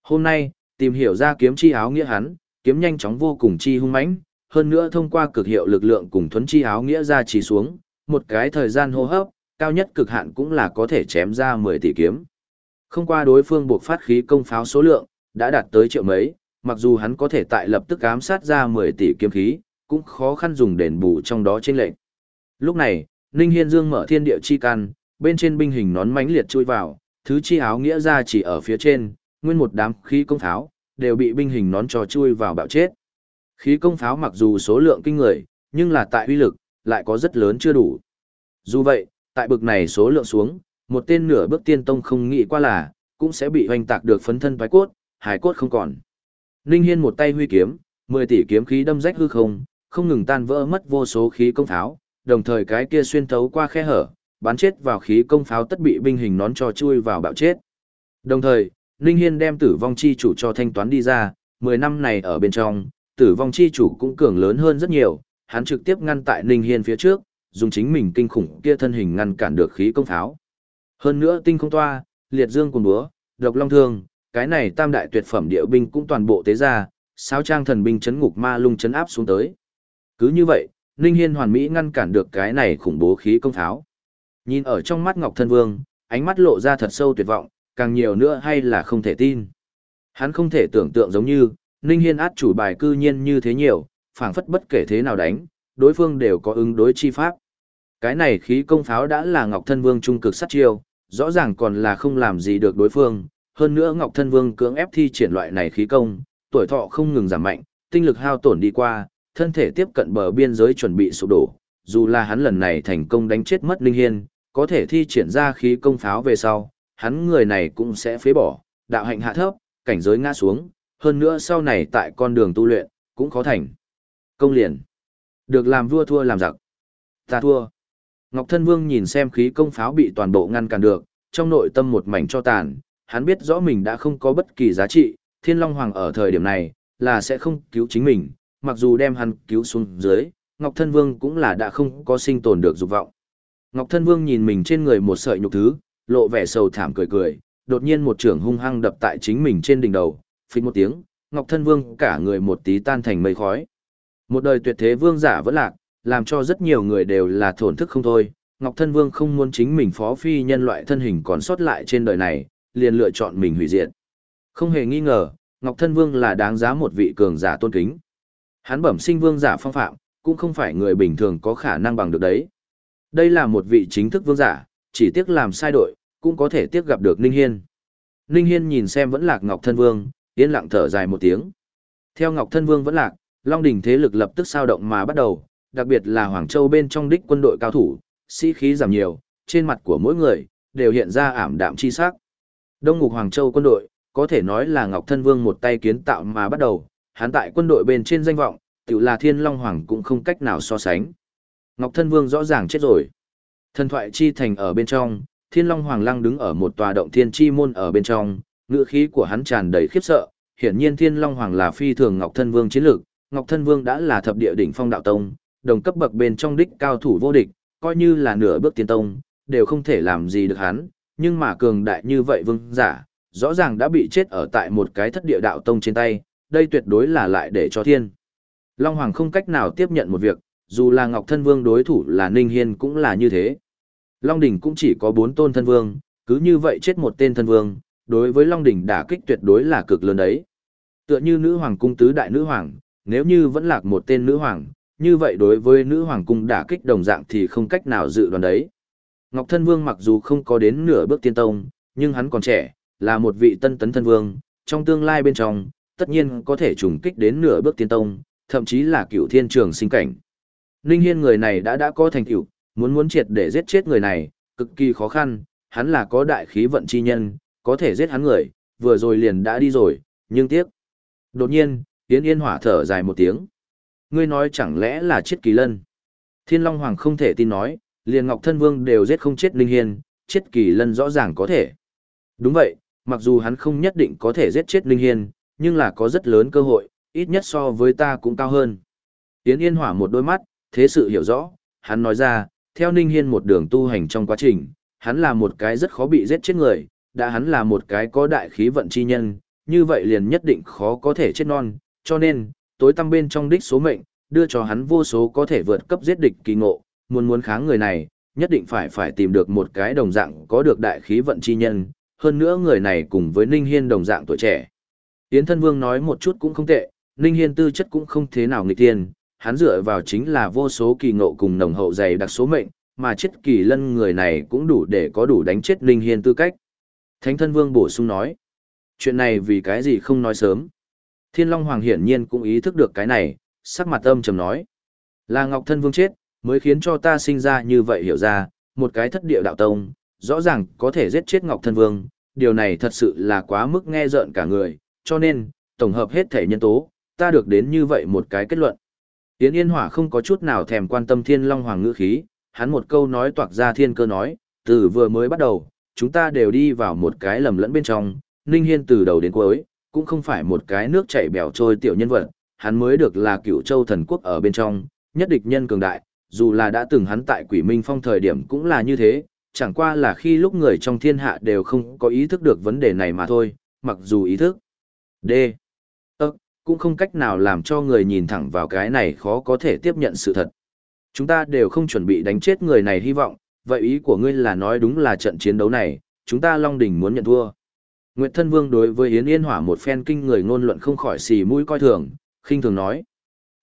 Hôm nay, tìm hiểu ra kiếm chi áo nghĩa hắn, kiếm nhanh chóng vô cùng chi hung mãnh, hơn nữa thông qua cực hiệu lực lượng cùng thuấn chi áo nghĩa ra chỉ xuống, một cái thời gian hô hấp, cao nhất cực hạn cũng là có thể chém ra 10 tỷ kiếm. Không qua đối phương buộc phát khí công pháo số lượng, đã đạt tới triệu mấy, mặc dù hắn có thể tại lập tức ám sát ra 10 tỷ kiếm khí, cũng khó khăn dùng đền bù trong đó trên lệnh. Lúc này, Ninh Hiên Dương mở thiên địa chi can, bên trên binh hình nón mãnh liệt chui vào, thứ chi áo nghĩa ra chỉ ở phía trên, nguyên một đám khí công pháo, đều bị binh hình nón trò chui vào bạo chết. Khí công pháo mặc dù số lượng kinh người, nhưng là tại uy lực, lại có rất lớn chưa đủ. Dù vậy, tại bực này số lượng xuống, một tên nửa bước tiên tông không nghĩ qua là, cũng sẽ bị hoành tạc được phấn thân thoái cốt, hải cốt không còn. Ninh Hiên một tay huy kiếm, 10 tỷ kiếm khí đâm rách hư không, không ngừng tan vỡ mất vô số khí công pháo, đồng thời cái kia xuyên thấu qua khe hở, bắn chết vào khí công pháo tất bị binh hình nón cho chui vào bạo chết. Đồng thời, Ninh Hiên đem tử vong chi chủ cho thanh toán đi ra, 10 năm này ở bên trong, tử vong chi chủ cũng cường lớn hơn rất nhiều, hắn trực tiếp ngăn tại Ninh Hiên phía trước, dùng chính mình kinh khủng kia thân hình ngăn cản được khí công pháo. Hơn nữa tinh không toa, liệt dương cùng búa, độc long thương, cái này tam đại tuyệt phẩm địa binh cũng toàn bộ tế ra, sáu trang thần binh chấn ngục ma lung chấn áp xuống tới. Cứ như vậy, Ninh Hiên hoàn mỹ ngăn cản được cái này khủng bố khí công pháo. Nhìn ở trong mắt Ngọc Thân Vương, ánh mắt lộ ra thật sâu tuyệt vọng, càng nhiều nữa hay là không thể tin. Hắn không thể tưởng tượng giống như, Ninh Hiên át chủ bài cư nhiên như thế nhiều, phảng phất bất kể thế nào đánh, đối phương đều có ứng đối chi pháp. Cái này khí công pháo đã là Ngọc Thân Vương trung cực sát chiêu, rõ ràng còn là không làm gì được đối phương, hơn nữa Ngọc Thân Vương cưỡng ép thi triển loại này khí công, tuổi thọ không ngừng giảm mạnh, tinh lực hao tổn đi qua, thân thể tiếp cận bờ biên giới chuẩn bị sụp đổ, dù là hắn lần này thành công đánh chết mất Linh Hiên, có thể thi triển ra khí công pháo về sau, hắn người này cũng sẽ phế bỏ, đạo hạnh hạ thấp, cảnh giới ngã xuống, hơn nữa sau này tại con đường tu luyện, cũng khó thành. Công liền. Được làm vua thua làm giặc. Ta thua. Ngọc Thân Vương nhìn xem khí công pháo bị toàn bộ ngăn cản được, trong nội tâm một mảnh cho tàn, hắn biết rõ mình đã không có bất kỳ giá trị, Thiên Long Hoàng ở thời điểm này, là sẽ không cứu chính mình, mặc dù đem hắn cứu xuống dưới, Ngọc Thân Vương cũng là đã không có sinh tồn được dục vọng. Ngọc Thân Vương nhìn mình trên người một sợi nhục thứ, lộ vẻ sầu thảm cười cười, đột nhiên một trưởng hung hăng đập tại chính mình trên đỉnh đầu, phịch một tiếng, Ngọc Thân Vương cả người một tí tan thành mây khói. Một đời tuyệt thế vương giả vẫn lạc, làm cho rất nhiều người đều là thổn thức không thôi. Ngọc Thân Vương không muốn chính mình phó phi nhân loại thân hình còn sót lại trên đời này, liền lựa chọn mình hủy diệt. Không hề nghi ngờ, Ngọc Thân Vương là đáng giá một vị cường giả tôn kính. Hắn bẩm sinh vương giả phong phạm, cũng không phải người bình thường có khả năng bằng được đấy. Đây là một vị chính thức vương giả, chỉ tiếc làm sai đội, cũng có thể tiếc gặp được Ninh Hiên. Ninh Hiên nhìn xem vẫn lạc Ngọc Thân Vương, yên lặng thở dài một tiếng. Theo Ngọc Thân Vương vẫn lạc, Long đỉnh thế lực lập tức sao động mà bắt đầu, đặc biệt là Hoàng Châu bên trong đích quân đội cao thủ, sĩ khí giảm nhiều, trên mặt của mỗi người, đều hiện ra ảm đạm chi sắc. Đông ngục Hoàng Châu quân đội, có thể nói là Ngọc Thân Vương một tay kiến tạo mà bắt đầu, hắn tại quân đội bên trên danh vọng, tự là Thiên Long Hoàng cũng không cách nào so sánh. Ngọc Thân Vương rõ ràng chết rồi. Thần thoại chi thành ở bên trong, Thiên Long Hoàng Lăng đứng ở một tòa động thiên chi môn ở bên trong, ngữ khí của hắn tràn đầy khiếp sợ, hiển nhiên Thiên Long Hoàng là phi thường Ngọc Thân Vương chiến lược, Ngọc Thân Vương đã là thập địa đỉnh phong đạo tông, đồng cấp bậc bên trong đích cao thủ vô địch, coi như là nửa bước tiên tông, đều không thể làm gì được hắn, nhưng mà cường đại như vậy vương giả, rõ ràng đã bị chết ở tại một cái thất địa đạo tông trên tay, đây tuyệt đối là lại để cho thiên. Long Hoàng không cách nào tiếp nhận một việc, dù là Ngọc Thân Vương đối thủ là Ninh Hiên cũng là như thế. Long Đỉnh cũng chỉ có bốn tôn thân vương, cứ như vậy chết một tên thân vương, đối với Long Đỉnh đả kích tuyệt đối là cực lớn đấy. Tựa như nữ hoàng cung tứ đại nữ hoàng, nếu như vẫn lạc một tên nữ hoàng, như vậy đối với nữ hoàng cung đả kích đồng dạng thì không cách nào dự đoán đấy. Ngọc Thân Vương mặc dù không có đến nửa bước tiên tông, nhưng hắn còn trẻ, là một vị tân tấn thân vương, trong tương lai bên trong, tất nhiên có thể trùng kích đến nửa bước tiên tông, thậm chí là cựu thiên trường sinh cảnh. Ninh Hiên người này đã đã có thành tựu, muốn muốn triệt để giết chết người này, cực kỳ khó khăn, hắn là có đại khí vận chi nhân, có thể giết hắn người, vừa rồi liền đã đi rồi, nhưng tiếc. Đột nhiên, Yến Yên hỏa thở dài một tiếng. Ngươi nói chẳng lẽ là chết kỳ lân? Thiên Long Hoàng không thể tin nói, liền Ngọc Thân Vương đều giết không chết linh Hiên, chết kỳ lân rõ ràng có thể. Đúng vậy, mặc dù hắn không nhất định có thể giết chết linh Hiên, nhưng là có rất lớn cơ hội, ít nhất so với ta cũng cao hơn. Yến Yên hỏa một đôi mắt, thế sự hiểu rõ, hắn nói ra, theo Ninh Hiên một đường tu hành trong quá trình, hắn là một cái rất khó bị giết chết người, đã hắn là một cái có đại khí vận chi nhân, như vậy liền nhất định khó có thể chết non, cho nên, tối tăm bên trong đích số mệnh, đưa cho hắn vô số có thể vượt cấp giết địch kỳ ngộ, muốn muốn kháng người này, nhất định phải phải tìm được một cái đồng dạng có được đại khí vận chi nhân, hơn nữa người này cùng với Ninh Hiên đồng dạng tuổi trẻ. Yến Thân Vương nói một chút cũng không tệ, Ninh Hiên tư chất cũng không thế nào nghịch tiền hắn dựa vào chính là vô số kỳ ngộ cùng nồng hậu dày đặc số mệnh, mà chết kỳ lân người này cũng đủ để có đủ đánh chết Ninh Hiên tư cách. Thánh Thân Vương bổ sung nói, chuyện này vì cái gì không nói sớm. Thiên Long Hoàng hiển nhiên cũng ý thức được cái này, sắc mặt âm trầm nói. Là Ngọc Thân Vương chết, mới khiến cho ta sinh ra như vậy hiểu ra, một cái thất địa đạo tông, rõ ràng có thể giết chết Ngọc Thân Vương, điều này thật sự là quá mức nghe rợn cả người, cho nên, tổng hợp hết thể nhân tố, ta được đến như vậy một cái kết luận. Yến Yên Hỏa không có chút nào thèm quan tâm Thiên Long Hoàng ngữ khí, hắn một câu nói toạc ra thiên cơ nói, từ vừa mới bắt đầu, chúng ta đều đi vào một cái lầm lẫn bên trong, Ninh Hiên từ đầu đến cuối, cũng không phải một cái nước chảy bèo trôi tiểu nhân vật, hắn mới được là cựu châu thần quốc ở bên trong, nhất địch nhân cường đại, dù là đã từng hắn tại quỷ minh phong thời điểm cũng là như thế, chẳng qua là khi lúc người trong thiên hạ đều không có ý thức được vấn đề này mà thôi, mặc dù ý thức. D. Cũng không cách nào làm cho người nhìn thẳng vào cái này khó có thể tiếp nhận sự thật. Chúng ta đều không chuẩn bị đánh chết người này hy vọng, vậy ý của ngươi là nói đúng là trận chiến đấu này, chúng ta Long Đỉnh muốn nhận thua. Nguyệt Thân Vương đối với Yến Yên Hỏa một phen kinh người ngôn luận không khỏi xì mũi coi thường, khinh thường nói.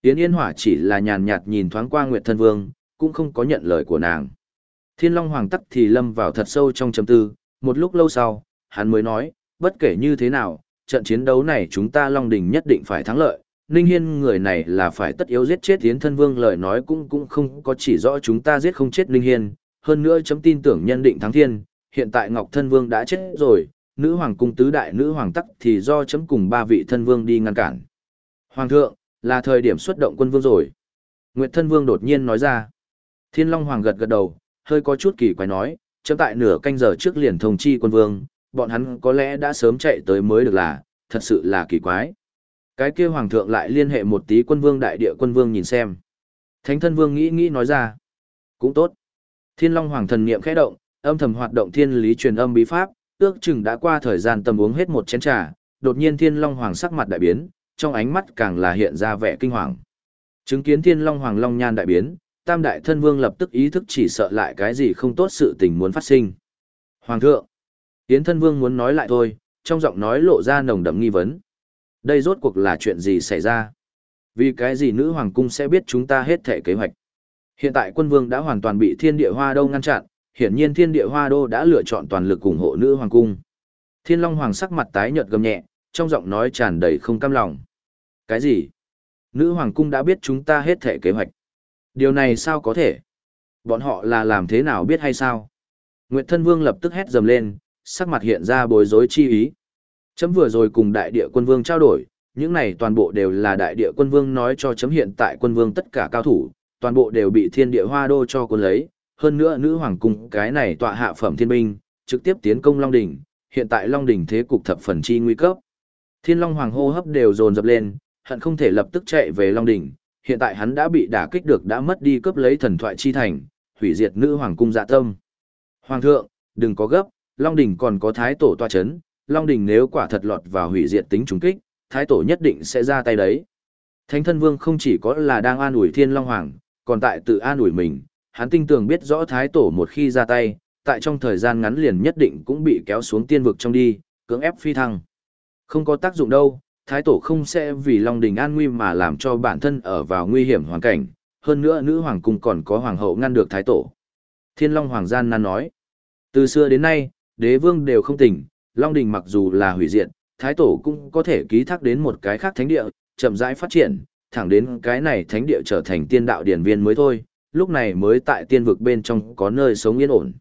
Yến Yên Hỏa chỉ là nhàn nhạt nhìn thoáng qua Nguyệt Thân Vương, cũng không có nhận lời của nàng. Thiên Long Hoàng tắc thì lâm vào thật sâu trong chấm tư, một lúc lâu sau, hắn mới nói, bất kể như thế nào, trận chiến đấu này chúng ta Long Đình nhất định phải thắng lợi. Ninh Hiên người này là phải tất yếu giết chết Yến Thân Vương lời nói cũng cũng không có chỉ rõ chúng ta giết không chết Ninh Hiên, hơn nữa chấm tin tưởng nhân định thắng thiên, hiện tại Ngọc Thân Vương đã chết rồi, nữ hoàng cung tứ đại nữ hoàng tắc thì do chấm cùng ba vị thân vương đi ngăn cản. Hoàng thượng, là thời điểm xuất động quân vương rồi. Nguyệt thân vương đột nhiên nói ra. Thiên Long Hoàng gật gật đầu, hơi có chút kỳ quái nói, chấm tại nửa canh giờ trước liền thông chi quân vương, bọn hắn có lẽ đã sớm chạy tới mới được là, thật sự là kỳ quái. Cái kia hoàng thượng lại liên hệ một tí quân vương đại địa quân vương nhìn xem. Thánh thân vương nghĩ nghĩ nói ra. Cũng tốt. Thiên Long Hoàng thần niệm khẽ động, âm thầm hoạt động thiên lý truyền âm bí pháp, ước chừng đã qua thời gian tầm uống hết một chén trà, đột nhiên Thiên Long Hoàng sắc mặt đại biến, trong ánh mắt càng là hiện ra vẻ kinh hoàng. Chứng kiến Thiên Long Hoàng long nhan đại biến, Tam đại thân vương lập tức ý thức chỉ sợ lại cái gì không tốt sự tình muốn phát sinh. Hoàng thượng, Tiến thân vương muốn nói lại thôi, trong giọng nói lộ ra nồng đậm nghi vấn. Đây rốt cuộc là chuyện gì xảy ra? Vì cái gì nữ hoàng cung sẽ biết chúng ta hết thể kế hoạch? Hiện tại quân vương đã hoàn toàn bị thiên địa hoa đô ngăn chặn, hiển nhiên thiên địa hoa đô đã lựa chọn toàn lực ủng hộ nữ hoàng cung. Thiên Long Hoàng sắc mặt tái nhợt gầm nhẹ, trong giọng nói tràn đầy không cam lòng. Cái gì? Nữ hoàng cung đã biết chúng ta hết thể kế hoạch. Điều này sao có thể? Bọn họ là làm thế nào biết hay sao? Nguyệt Thân Vương lập tức hét dầm lên, sắc mặt hiện ra bối rối chi ý. Chấm vừa rồi cùng đại địa quân vương trao đổi, những này toàn bộ đều là đại địa quân vương nói cho chấm hiện tại quân vương tất cả cao thủ, toàn bộ đều bị thiên địa hoa đô cho quân lấy, hơn nữa nữ hoàng cung cái này tọa hạ phẩm thiên binh, trực tiếp tiến công Long Đỉnh, hiện tại Long Đỉnh thế cục thập phần chi nguy cấp. Thiên Long Hoàng hô hấp đều dồn dập lên, hận không thể lập tức chạy về Long Đỉnh, hiện tại hắn đã bị đả kích được đã mất đi cướp lấy thần thoại chi thành, hủy diệt nữ hoàng cung dạ tâm. Hoàng thượng, đừng có gấp, Long Đỉnh còn có thái tổ toa chấn, Long Đỉnh nếu quả thật lọt vào hủy diệt tính trùng kích, thái tổ nhất định sẽ ra tay đấy. Thánh thân vương không chỉ có là đang an ủi Thiên Long Hoàng, còn tại tự an ủi mình, hắn tinh tường biết rõ thái tổ một khi ra tay, tại trong thời gian ngắn liền nhất định cũng bị kéo xuống tiên vực trong đi, cưỡng ép phi thăng. Không có tác dụng đâu, thái tổ không sẽ vì Long Đình an nguy mà làm cho bản thân ở vào nguy hiểm hoàn cảnh, hơn nữa nữ hoàng cung còn có hoàng hậu ngăn được thái tổ. Thiên Long Hoàng gian nan nói, từ xưa đến nay, đế vương đều không tỉnh, Long Đình mặc dù là hủy diệt, thái tổ cũng có thể ký thác đến một cái khác thánh địa, chậm rãi phát triển, thẳng đến cái này thánh địa trở thành tiên đạo điển viên mới thôi, lúc này mới tại tiên vực bên trong có nơi sống yên ổn.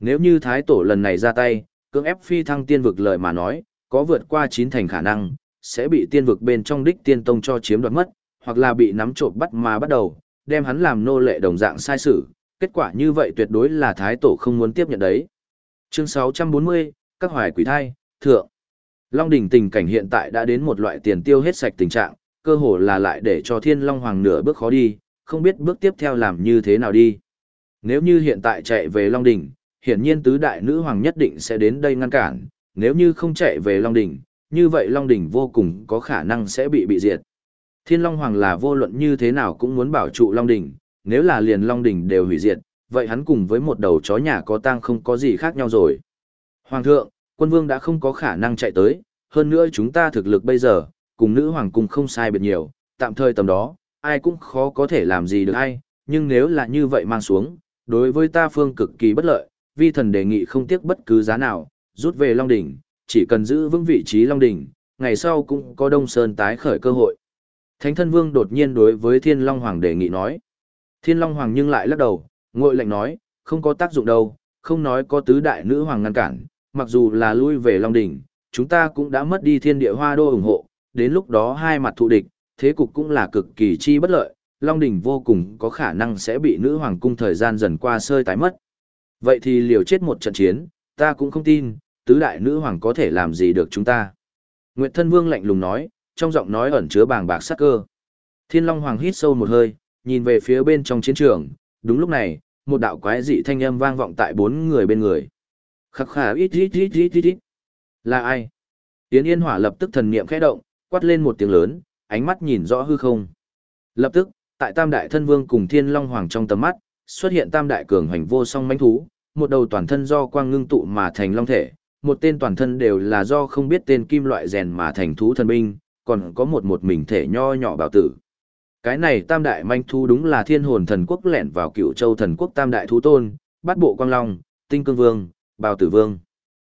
Nếu như thái tổ lần này ra tay, cưỡng ép phi thăng tiên vực lời mà nói, có vượt qua chín thành khả năng, sẽ bị tiên vực bên trong đích tiên tông cho chiếm đoạt mất, hoặc là bị nắm trộm bắt mà bắt đầu, đem hắn làm nô lệ đồng dạng sai sử, kết quả như vậy tuyệt đối là thái tổ không muốn tiếp nhận đấy. Chương 640, các hoài quỷ thai, thượng. Long đỉnh tình cảnh hiện tại đã đến một loại tiền tiêu hết sạch tình trạng, cơ hồ là lại để cho thiên long hoàng nửa bước khó đi, không biết bước tiếp theo làm như thế nào đi. Nếu như hiện tại chạy về Long Đỉnh, hiển nhiên tứ đại nữ hoàng nhất định sẽ đến đây ngăn cản, nếu như không chạy về Long Đỉnh, như vậy Long Đỉnh vô cùng có khả năng sẽ bị bị diệt. Thiên Long Hoàng là vô luận như thế nào cũng muốn bảo trụ Long Đỉnh, nếu là liền Long Đỉnh đều hủy diệt, vậy hắn cùng với một đầu chó nhà có tang không có gì khác nhau rồi. Hoàng thượng, quân vương đã không có khả năng chạy tới, hơn nữa chúng ta thực lực bây giờ, cùng nữ hoàng cùng không sai biệt nhiều, tạm thời tầm đó, ai cũng khó có thể làm gì được ai, nhưng nếu là như vậy mang xuống, đối với ta phương cực kỳ bất lợi, vi thần đề nghị không tiếc bất cứ giá nào, rút về Long Đỉnh, chỉ cần giữ vững vị trí Long Đỉnh, ngày sau cũng có Đông Sơn tái khởi cơ hội. Thánh thân vương đột nhiên đối với Thiên Long Hoàng đề nghị nói. Thiên Long Hoàng nhưng lại lắc đầu, ngội lệnh nói, không có tác dụng đâu, không nói có tứ đại nữ hoàng ngăn cản, mặc dù là lui về Long Đỉnh, chúng ta cũng đã mất đi thiên địa hoa đô ủng hộ, đến lúc đó hai mặt thù địch, thế cục cũng là cực kỳ chi bất lợi, Long Đỉnh vô cùng có khả năng sẽ bị nữ hoàng cung thời gian dần qua sơi tái mất. Vậy thì liều chết một trận chiến, ta cũng không tin, tứ đại nữ hoàng có thể làm gì được chúng ta. Nguyệt thân vương lạnh lùng nói, trong giọng nói ẩn chứa bàng bạc sắc cơ. Thiên Long Hoàng hít sâu một hơi, nhìn về phía bên trong chiến trường, đúng lúc này, một đạo quái dị thanh âm vang vọng tại bốn người bên người. Khắc khả ít ít ít ít ít ít. Là ai? Tiến Yên Hỏa lập tức thần niệm khẽ động, quát lên một tiếng lớn, ánh mắt nhìn rõ hư không. Lập tức, tại Tam Đại Thân Vương cùng Thiên Long Hoàng trong tầm mắt, xuất hiện Tam Đại Cường Hoành vô song mãnh thú, một đầu toàn thân do quang ngưng tụ mà thành long thể, một tên toàn thân đều là do không biết tên kim loại rèn mà thành thú thần binh, còn có một một mình thể nho nhỏ bảo tử. Cái này tam đại manh thú đúng là thiên hồn thần quốc lẻn vào cựu châu thần quốc tam đại thú tôn, bát bộ quang long, tinh cương vương, bào tử vương.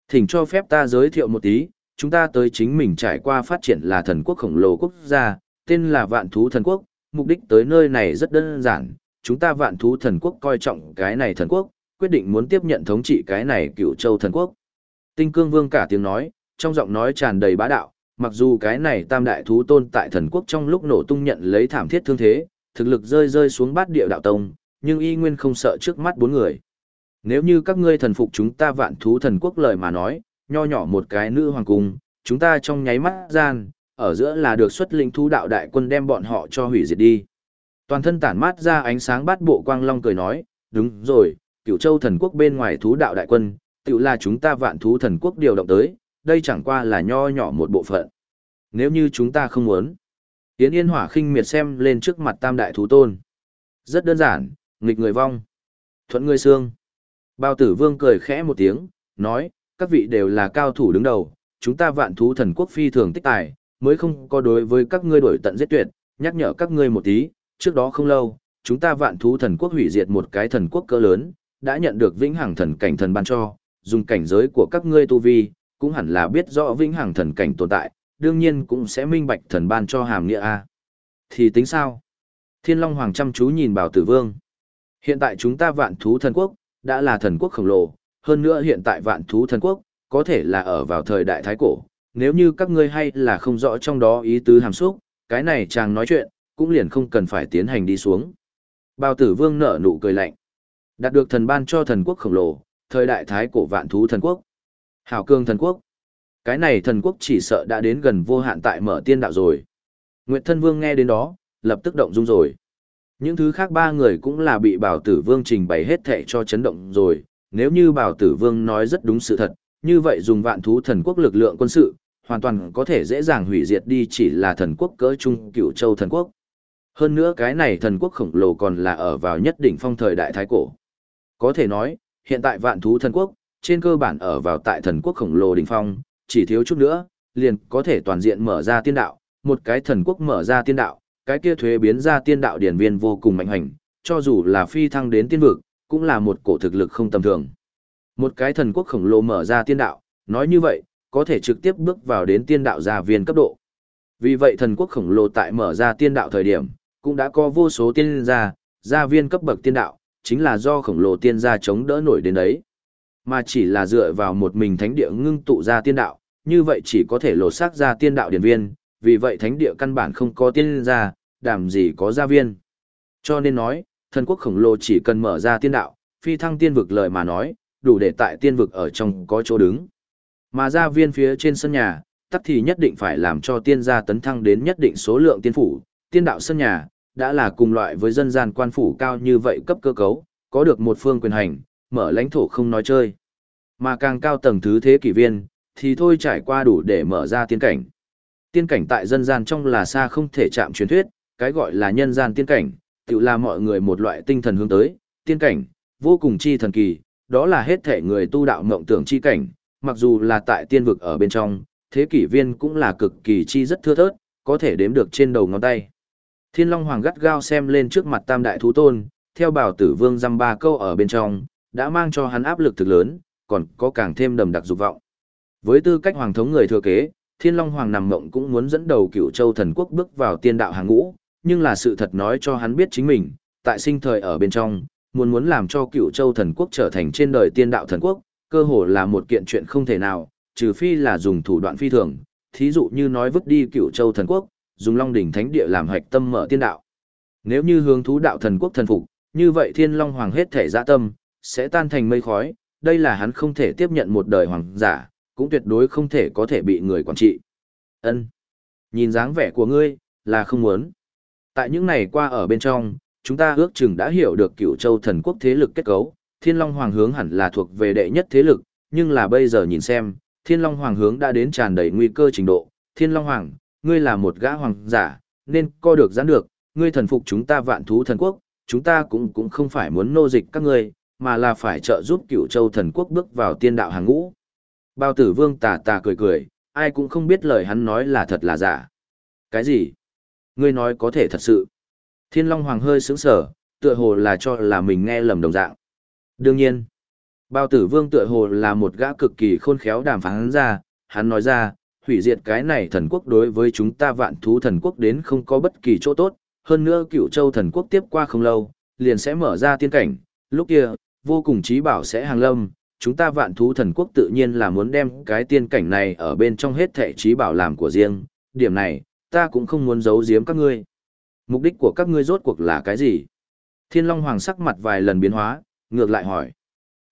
Thỉnh cho phép ta giới thiệu một tí, chúng ta tới chính mình trải qua phát triển là thần quốc khổng lồ quốc gia, tên là vạn thú thần quốc, mục đích tới nơi này rất đơn giản, chúng ta vạn thú thần quốc coi trọng cái này thần quốc, quyết định muốn tiếp nhận thống trị cái này cựu châu thần quốc. Tinh cương vương cả tiếng nói, trong giọng nói tràn đầy bá đạo, mặc dù cái này tam đại thú tôn tại thần quốc trong lúc nổ tung nhận lấy thảm thiết thương thế, thực lực rơi rơi xuống bát địa đạo tông, nhưng y nguyên không sợ trước mắt bốn người. Nếu như các ngươi thần phục chúng ta vạn thú thần quốc lời mà nói, nho nhỏ một cái nữ hoàng cung, chúng ta trong nháy mắt gian, ở giữa là được xuất linh thú đạo đại quân đem bọn họ cho hủy diệt đi. Toàn thân tản mát ra ánh sáng bát bộ quang long cười nói, đúng rồi, cửu châu thần quốc bên ngoài thú đạo đại quân, tự là chúng ta vạn thú thần quốc điều động tới, đây chẳng qua là nho nhỏ một bộ phận. Nếu như chúng ta không muốn, Yến Yên Hỏa khinh miệt xem lên trước mặt tam đại thú tôn. Rất đơn giản, nghịch người vong, thuận người xương. Bao tử vương cười khẽ một tiếng, nói, các vị đều là cao thủ đứng đầu, chúng ta vạn thú thần quốc phi thường tích tài, mới không có đối với các ngươi đổi tận giết tuyệt, nhắc nhở các ngươi một tí, trước đó không lâu, chúng ta vạn thú thần quốc hủy diệt một cái thần quốc cỡ lớn, đã nhận được vĩnh hằng thần cảnh thần ban cho, dùng cảnh giới của các ngươi tu vi, cũng hẳn là biết rõ vĩnh hằng thần cảnh tồn tại, đương nhiên cũng sẽ minh bạch thần ban cho hàm nghĩa a. Thì tính sao? Thiên Long Hoàng chăm chú nhìn Bảo Tử Vương. Hiện tại chúng ta vạn thú thần quốc, đã là thần quốc khổng lồ, hơn nữa hiện tại vạn thú thần quốc, có thể là ở vào thời đại thái cổ. Nếu như các ngươi hay là không rõ trong đó ý tứ hàm xúc, cái này chàng nói chuyện, cũng liền không cần phải tiến hành đi xuống. Bào tử vương nở nụ cười lạnh. Đạt được thần ban cho thần quốc khổng lồ, thời đại thái cổ vạn thú thần quốc. Hảo cương thần quốc. Cái này thần quốc chỉ sợ đã đến gần vô hạn tại mở tiên đạo rồi. Nguyệt thân vương nghe đến đó, lập tức động dung rồi. Những thứ khác ba người cũng là bị bảo tử vương trình bày hết thệ cho chấn động rồi. Nếu như bảo tử vương nói rất đúng sự thật, như vậy dùng vạn thú thần quốc lực lượng quân sự, hoàn toàn có thể dễ dàng hủy diệt đi chỉ là thần quốc cỡ trung cựu châu thần quốc. Hơn nữa cái này thần quốc khổng lồ còn là ở vào nhất đỉnh phong thời đại thái cổ. Có thể nói, hiện tại vạn thú thần quốc, trên cơ bản ở vào tại thần quốc khổng lồ đỉnh phong, chỉ thiếu chút nữa, liền có thể toàn diện mở ra tiên đạo, một cái thần quốc mở ra tiên đạo, cái kia thuế biến ra tiên đạo điển viên vô cùng mạnh hành, cho dù là phi thăng đến tiên vực, cũng là một cổ thực lực không tầm thường. Một cái thần quốc khổng lồ mở ra tiên đạo, nói như vậy, có thể trực tiếp bước vào đến tiên đạo gia viên cấp độ. Vì vậy thần quốc khổng lồ tại mở ra tiên đạo thời điểm, cũng đã có vô số tiên gia, gia viên cấp bậc tiên đạo, chính là do khổng lồ tiên gia chống đỡ nổi đến đấy. Mà chỉ là dựa vào một mình thánh địa ngưng tụ ra tiên đạo, như vậy chỉ có thể lột xác ra tiên đạo điển viên, vì vậy thánh địa căn bản không có tiên gia, đảm gì có gia viên. Cho nên nói, thần quốc khổng lồ chỉ cần mở ra tiên đạo, phi thăng tiên vực lời mà nói, đủ để tại tiên vực ở trong có chỗ đứng. Mà gia viên phía trên sân nhà, tắc thì nhất định phải làm cho tiên gia tấn thăng đến nhất định số lượng tiên phủ, tiên đạo sân nhà, đã là cùng loại với dân gian quan phủ cao như vậy cấp cơ cấu, có được một phương quyền hành, mở lãnh thổ không nói chơi. Mà càng cao tầng thứ thế kỷ viên, thì thôi trải qua đủ để mở ra tiên cảnh. Tiên cảnh tại dân gian trong là xa không thể chạm truyền thuyết, cái gọi là nhân gian tiên cảnh, tự là mọi người một loại tinh thần hướng tới, tiên cảnh, vô cùng chi thần kỳ, đó là hết thể người tu đạo mộng tưởng chi cảnh, mặc dù là tại tiên vực ở bên trong, thế kỷ viên cũng là cực kỳ chi rất thưa thớt, có thể đếm được trên đầu ngón tay. Thiên Long Hoàng gắt gao xem lên trước mặt tam đại thú tôn, theo bảo tử vương dăm ba câu ở bên trong, đã mang cho hắn áp lực thực lớn, còn có càng thêm đầm đặc dục vọng. Với tư cách hoàng thống người thừa kế, Thiên Long Hoàng nằm mộng cũng muốn dẫn đầu cựu châu thần quốc bước vào tiên đạo hàng ngũ, nhưng là sự thật nói cho hắn biết chính mình, tại sinh thời ở bên trong, muốn muốn làm cho cựu châu thần quốc trở thành trên đời tiên đạo thần quốc, cơ hồ là một kiện chuyện không thể nào, trừ phi là dùng thủ đoạn phi thường, thí dụ như nói vứt đi cựu châu thần quốc, dùng long đỉnh thánh địa làm hạch tâm mở tiên đạo. Nếu như hướng thú đạo thần quốc thần phục, như vậy thiên long hoàng hết thể dạ tâm, sẽ tan thành mây khói, đây là hắn không thể tiếp nhận một đời hoàng giả, cũng tuyệt đối không thể có thể bị người quản trị. Ân, Nhìn dáng vẻ của ngươi, là không muốn. Tại những này qua ở bên trong, chúng ta ước chừng đã hiểu được cựu châu thần quốc thế lực kết cấu, thiên long hoàng hướng hẳn là thuộc về đệ nhất thế lực, nhưng là bây giờ nhìn xem, thiên long hoàng hướng đã đến tràn đầy nguy cơ trình độ, thiên long hoàng, ngươi là một gã hoàng giả, nên co được giãn được, ngươi thần phục chúng ta vạn thú thần quốc, chúng ta cũng cũng không phải muốn nô dịch các ngươi, mà là phải trợ giúp cựu châu thần quốc bước vào tiên đạo hàng ngũ. Bao tử vương tà tà cười cười, ai cũng không biết lời hắn nói là thật là giả. Cái gì? Ngươi nói có thể thật sự. Thiên Long Hoàng hơi sững sờ, tựa hồ là cho là mình nghe lầm đồng dạng. Đương nhiên, bao tử vương tựa hồ là một gã cực kỳ khôn khéo đàm phán ra, hắn nói ra, hủy diệt cái này thần quốc đối với chúng ta vạn thú thần quốc đến không có bất kỳ chỗ tốt, hơn nữa cựu châu thần quốc tiếp qua không lâu, liền sẽ mở ra tiên cảnh, lúc kia, vô cùng trí bảo sẽ hàng lâm, chúng ta vạn thú thần quốc tự nhiên là muốn đem cái tiên cảnh này ở bên trong hết thệ trí bảo làm của riêng, điểm này, ta cũng không muốn giấu giếm các ngươi. Mục đích của các ngươi rốt cuộc là cái gì? Thiên Long Hoàng sắc mặt vài lần biến hóa, ngược lại hỏi.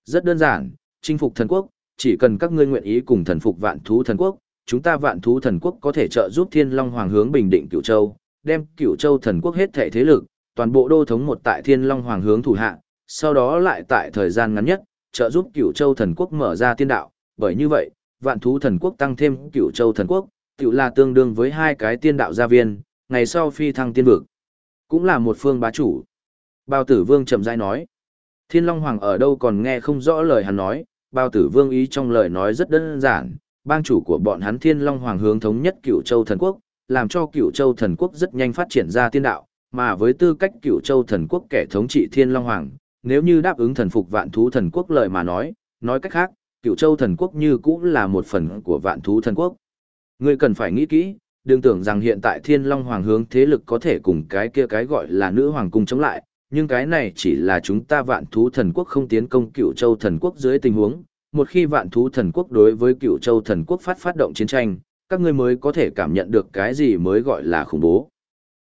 Rất đơn giản, chinh phục thần quốc, chỉ cần các ngươi nguyện ý cùng thần phục vạn thú thần quốc, chúng ta vạn thú thần quốc có thể trợ giúp Thiên Long Hoàng hướng bình định Cửu Châu, đem Cửu Châu thần quốc hết thể thế lực, toàn bộ đô thống một tại Thiên Long Hoàng hướng thủ hạ, sau đó lại tại thời gian ngắn nhất, trợ giúp Cửu Châu thần quốc mở ra tiên đạo, bởi như vậy, vạn thú thần quốc tăng thêm Cửu Châu thần quốc, cựu là tương đương với hai cái tiên đạo gia viên, ngày sau phi thăng tiên vực, cũng là một phương bá chủ. Bao tử vương chậm rãi nói, Thiên Long Hoàng ở đâu còn nghe không rõ lời hắn nói, bao tử vương ý trong lời nói rất đơn giản, bang chủ của bọn hắn Thiên Long Hoàng hướng thống nhất Cửu Châu thần quốc, làm cho Cửu Châu thần quốc rất nhanh phát triển ra tiên đạo, mà với tư cách Cửu Châu thần quốc kẻ thống trị Thiên Long Hoàng, nếu như đáp ứng thần phục vạn thú thần quốc lời mà nói, nói cách khác, Cửu Châu thần quốc như cũng là một phần của vạn thú thần quốc. Ngươi cần phải nghĩ kỹ, đừng tưởng rằng hiện tại Thiên Long Hoàng hướng thế lực có thể cùng cái kia cái gọi là nữ hoàng cung chống lại, nhưng cái này chỉ là chúng ta vạn thú thần quốc không tiến công Cửu Châu thần quốc dưới tình huống, một khi vạn thú thần quốc đối với cựu châu thần quốc phát phát động chiến tranh, các ngươi mới có thể cảm nhận được cái gì mới gọi là khủng bố.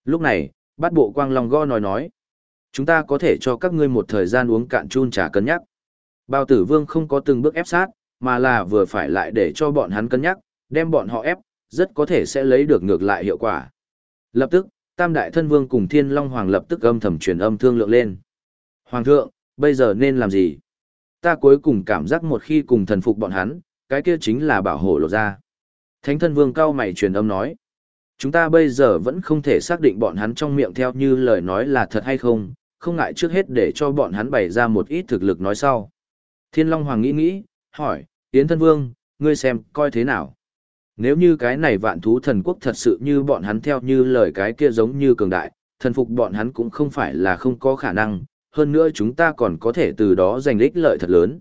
Lúc này, bát bộ quang long go nói nói, chúng ta có thể cho các ngươi một thời gian uống cạn chun trà cân nhắc. Bao tử vương không có từng bước ép sát, mà là vừa phải lại để cho bọn hắn cân nhắc, đem bọn họ ép, rất có thể sẽ lấy được ngược lại hiệu quả. Lập tức, Tam Đại Thân Vương cùng Thiên Long Hoàng lập tức âm thầm truyền âm thương lượng lên. Hoàng thượng, bây giờ nên làm gì? ta cuối cùng cảm giác một khi cùng thần phục bọn hắn, cái kia chính là bảo hộ lộ ra. Thánh thân vương cao mày truyền âm nói. Chúng ta bây giờ vẫn không thể xác định bọn hắn trong miệng theo như lời nói là thật hay không, không ngại trước hết để cho bọn hắn bày ra một ít thực lực nói sau. Thiên Long Hoàng nghĩ nghĩ, hỏi, Yến thân vương, ngươi xem, coi thế nào? Nếu như cái này vạn thú thần quốc thật sự như bọn hắn theo như lời cái kia giống như cường đại, thần phục bọn hắn cũng không phải là không có khả năng, hơn nữa chúng ta còn có thể từ đó giành ích lợi thật lớn.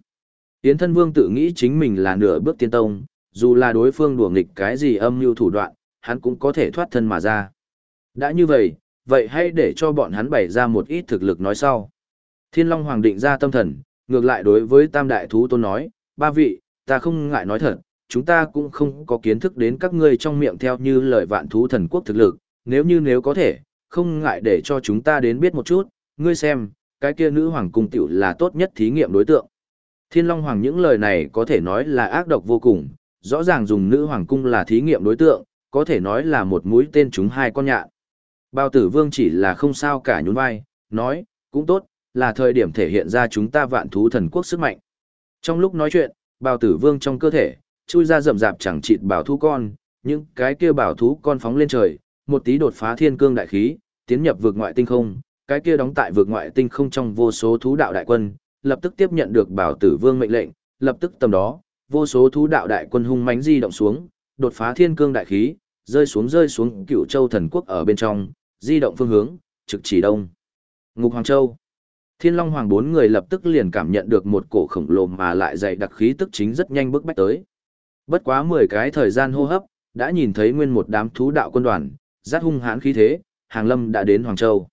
Yến thân vương tự nghĩ chính mình là nửa bước tiên tông, dù là đối phương đùa nghịch cái gì âm mưu thủ đoạn, hắn cũng có thể thoát thân mà ra. Đã như vậy, vậy hãy để cho bọn hắn bày ra một ít thực lực nói sau. Thiên Long Hoàng định ra tâm thần, ngược lại đối với Tam Đại Thú Tôn nói, ba vị, ta không ngại nói thật, chúng ta cũng không có kiến thức đến các ngươi trong miệng theo như lời vạn thú thần quốc thực lực, nếu như nếu có thể, không ngại để cho chúng ta đến biết một chút, ngươi xem, cái kia nữ hoàng cung tiểu là tốt nhất thí nghiệm đối tượng. Thiên Long Hoàng những lời này có thể nói là ác độc vô cùng, rõ ràng dùng nữ hoàng cung là thí nghiệm đối tượng, có thể nói là một mũi tên chúng hai con nhạn. Bao tử vương chỉ là không sao cả nhún vai, nói, cũng tốt, là thời điểm thể hiện ra chúng ta vạn thú thần quốc sức mạnh. Trong lúc nói chuyện, bao tử vương trong cơ thể, chui ra rậm rạp chẳng chịt bảo thú con, những cái kia bảo thú con phóng lên trời, một tí đột phá thiên cương đại khí, tiến nhập vượt ngoại tinh không, cái kia đóng tại vượt ngoại tinh không trong vô số thú đạo đại quân, lập tức tiếp nhận được bảo tử vương mệnh lệnh, lập tức tầm đó, vô số thú đạo đại quân hung mãnh di động xuống, đột phá thiên cương đại khí, rơi xuống rơi xuống cựu châu thần quốc ở bên trong, di động phương hướng, trực chỉ đông. Ngục Hoàng Châu. Thiên Long Hoàng bốn người lập tức liền cảm nhận được một cổ khổng lồ mà lại dày đặc khí tức chính rất nhanh bước bách tới. Bất quá 10 cái thời gian hô hấp, đã nhìn thấy nguyên một đám thú đạo quân đoàn, rất hung hãn khí thế, Hàng Lâm đã đến Hoàng Châu.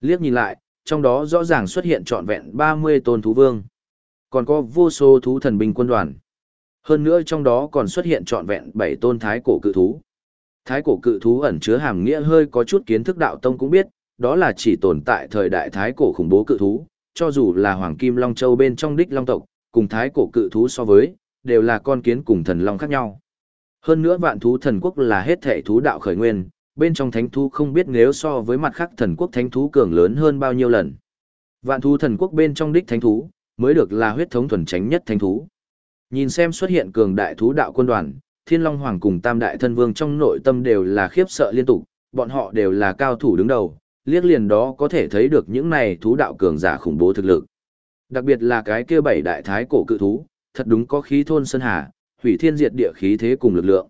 Liếc nhìn lại, trong đó rõ ràng xuất hiện trọn vẹn 30 tôn thú vương. Còn có vô số thú thần binh quân đoàn. Hơn nữa trong đó còn xuất hiện trọn vẹn 7 tôn thái cổ cự thú. Thái cổ cự thú ẩn chứa hàm nghĩa hơi có chút kiến thức đạo tông cũng biết, đó là chỉ tồn tại thời đại thái cổ khủng bố cự thú, cho dù là hoàng kim long châu bên trong đích long tộc, cùng thái cổ cự thú so với, đều là con kiến cùng thần long khác nhau. Hơn nữa vạn thú thần quốc là hết thể thú đạo khởi nguyên, bên trong thánh thú không biết nếu so với mặt khác thần quốc thánh thú cường lớn hơn bao nhiêu lần. Vạn thú thần quốc bên trong đích thánh thú, mới được là huyết thống thuần tránh nhất thánh thú. Nhìn xem xuất hiện cường đại thú đạo quân đoàn, Thiên Long Hoàng cùng Tam Đại Thân Vương trong nội tâm đều là khiếp sợ liên tục, bọn họ đều là cao thủ đứng đầu, liếc liền đó có thể thấy được những này thú đạo cường giả khủng bố thực lực. Đặc biệt là cái kia bảy đại thái cổ cự thú, thật đúng có khí thôn sơn hà, hủy thiên diệt địa khí thế cùng lực lượng.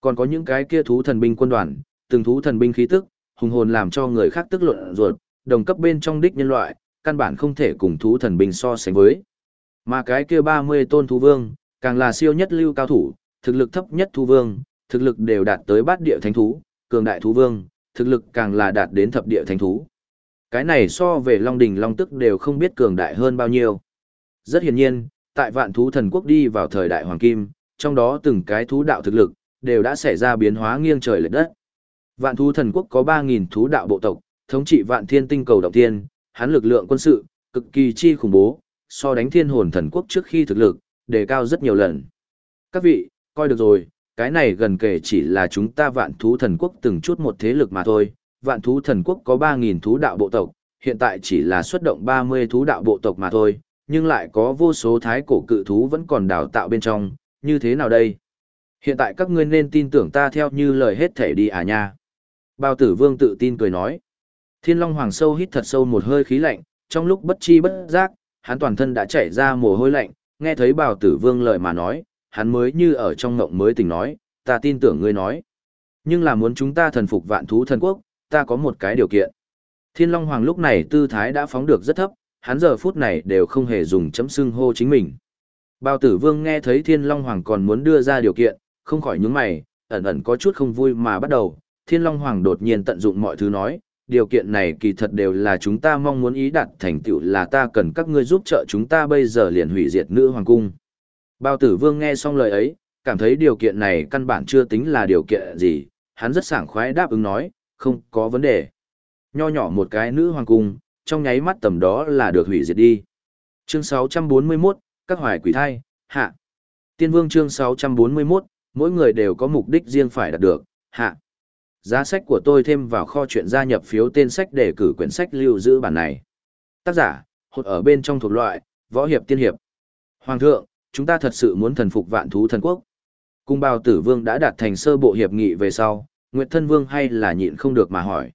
Còn có những cái kia thú thần binh quân đoàn, từng thú thần binh khí tức, hùng hồn làm cho người khác tức luận ruột, đồng cấp bên trong đích nhân loại, căn bản không thể cùng thú thần binh so sánh với. Mà cái kia 30 tôn thú vương, càng là siêu nhất lưu cao thủ, thực lực thấp nhất thú vương, thực lực đều đạt tới bát địa thánh thú, cường đại thú vương, thực lực càng là đạt đến thập địa thánh thú. Cái này so về Long Đình Long Tức đều không biết cường đại hơn bao nhiêu. Rất hiển nhiên, tại vạn thú thần quốc đi vào thời đại hoàng kim, trong đó từng cái thú đạo thực lực, đều đã xảy ra biến hóa nghiêng trời lệch đất. Vạn thú thần quốc có 3.000 thú đạo bộ tộc, thống trị vạn thiên tinh cầu động tiên, hắn lực lượng quân sự, cực kỳ chi khủng bố, so đánh thiên hồn thần quốc trước khi thực lực, đề cao rất nhiều lần. Các vị, coi được rồi, cái này gần kể chỉ là chúng ta vạn thú thần quốc từng chút một thế lực mà thôi. Vạn thú thần quốc có 3.000 thú đạo bộ tộc, hiện tại chỉ là xuất động 30 thú đạo bộ tộc mà thôi, nhưng lại có vô số thái cổ cự thú vẫn còn đào tạo bên trong, như thế nào đây? Hiện tại các ngươi nên tin tưởng ta theo như lời hết thể đi à nha. Bao tử vương tự tin cười nói. Thiên Long Hoàng sâu hít thật sâu một hơi khí lạnh, trong lúc bất chi bất giác, hắn toàn thân đã chảy ra mồ hôi lạnh, nghe thấy bào tử vương lời mà nói, hắn mới như ở trong ngộng mới tỉnh nói, ta tin tưởng ngươi nói. Nhưng là muốn chúng ta thần phục vạn thú thần quốc, ta có một cái điều kiện. Thiên Long Hoàng lúc này tư thái đã phóng được rất thấp, hắn giờ phút này đều không hề dùng chấm xưng hô chính mình. Bao tử vương nghe thấy Thiên Long Hoàng còn muốn đưa ra điều kiện, không khỏi nhướng mày, ẩn ẩn có chút không vui mà bắt đầu. Thiên Long Hoàng đột nhiên tận dụng mọi thứ nói, điều kiện này kỳ thật đều là chúng ta mong muốn ý đạt thành tựu là ta cần các ngươi giúp trợ chúng ta bây giờ liền hủy diệt nữ hoàng cung. Bao tử vương nghe xong lời ấy, cảm thấy điều kiện này căn bản chưa tính là điều kiện gì, hắn rất sảng khoái đáp ứng nói, không có vấn đề. Nho nhỏ một cái nữ hoàng cung, trong nháy mắt tầm đó là được hủy diệt đi. Chương 641, các hoài quỷ thai, hạ. Tiên vương chương 641, mỗi người đều có mục đích riêng phải đạt được, hạ. Giá sách của tôi thêm vào kho chuyện gia nhập phiếu tên sách để cử quyển sách lưu giữ bản này. Tác giả, hột ở bên trong thuộc loại, võ hiệp tiên hiệp. Hoàng thượng, chúng ta thật sự muốn thần phục vạn thú thần quốc. Cung bào tử vương đã đạt thành sơ bộ hiệp nghị về sau, Nguyệt thân vương hay là nhịn không được mà hỏi.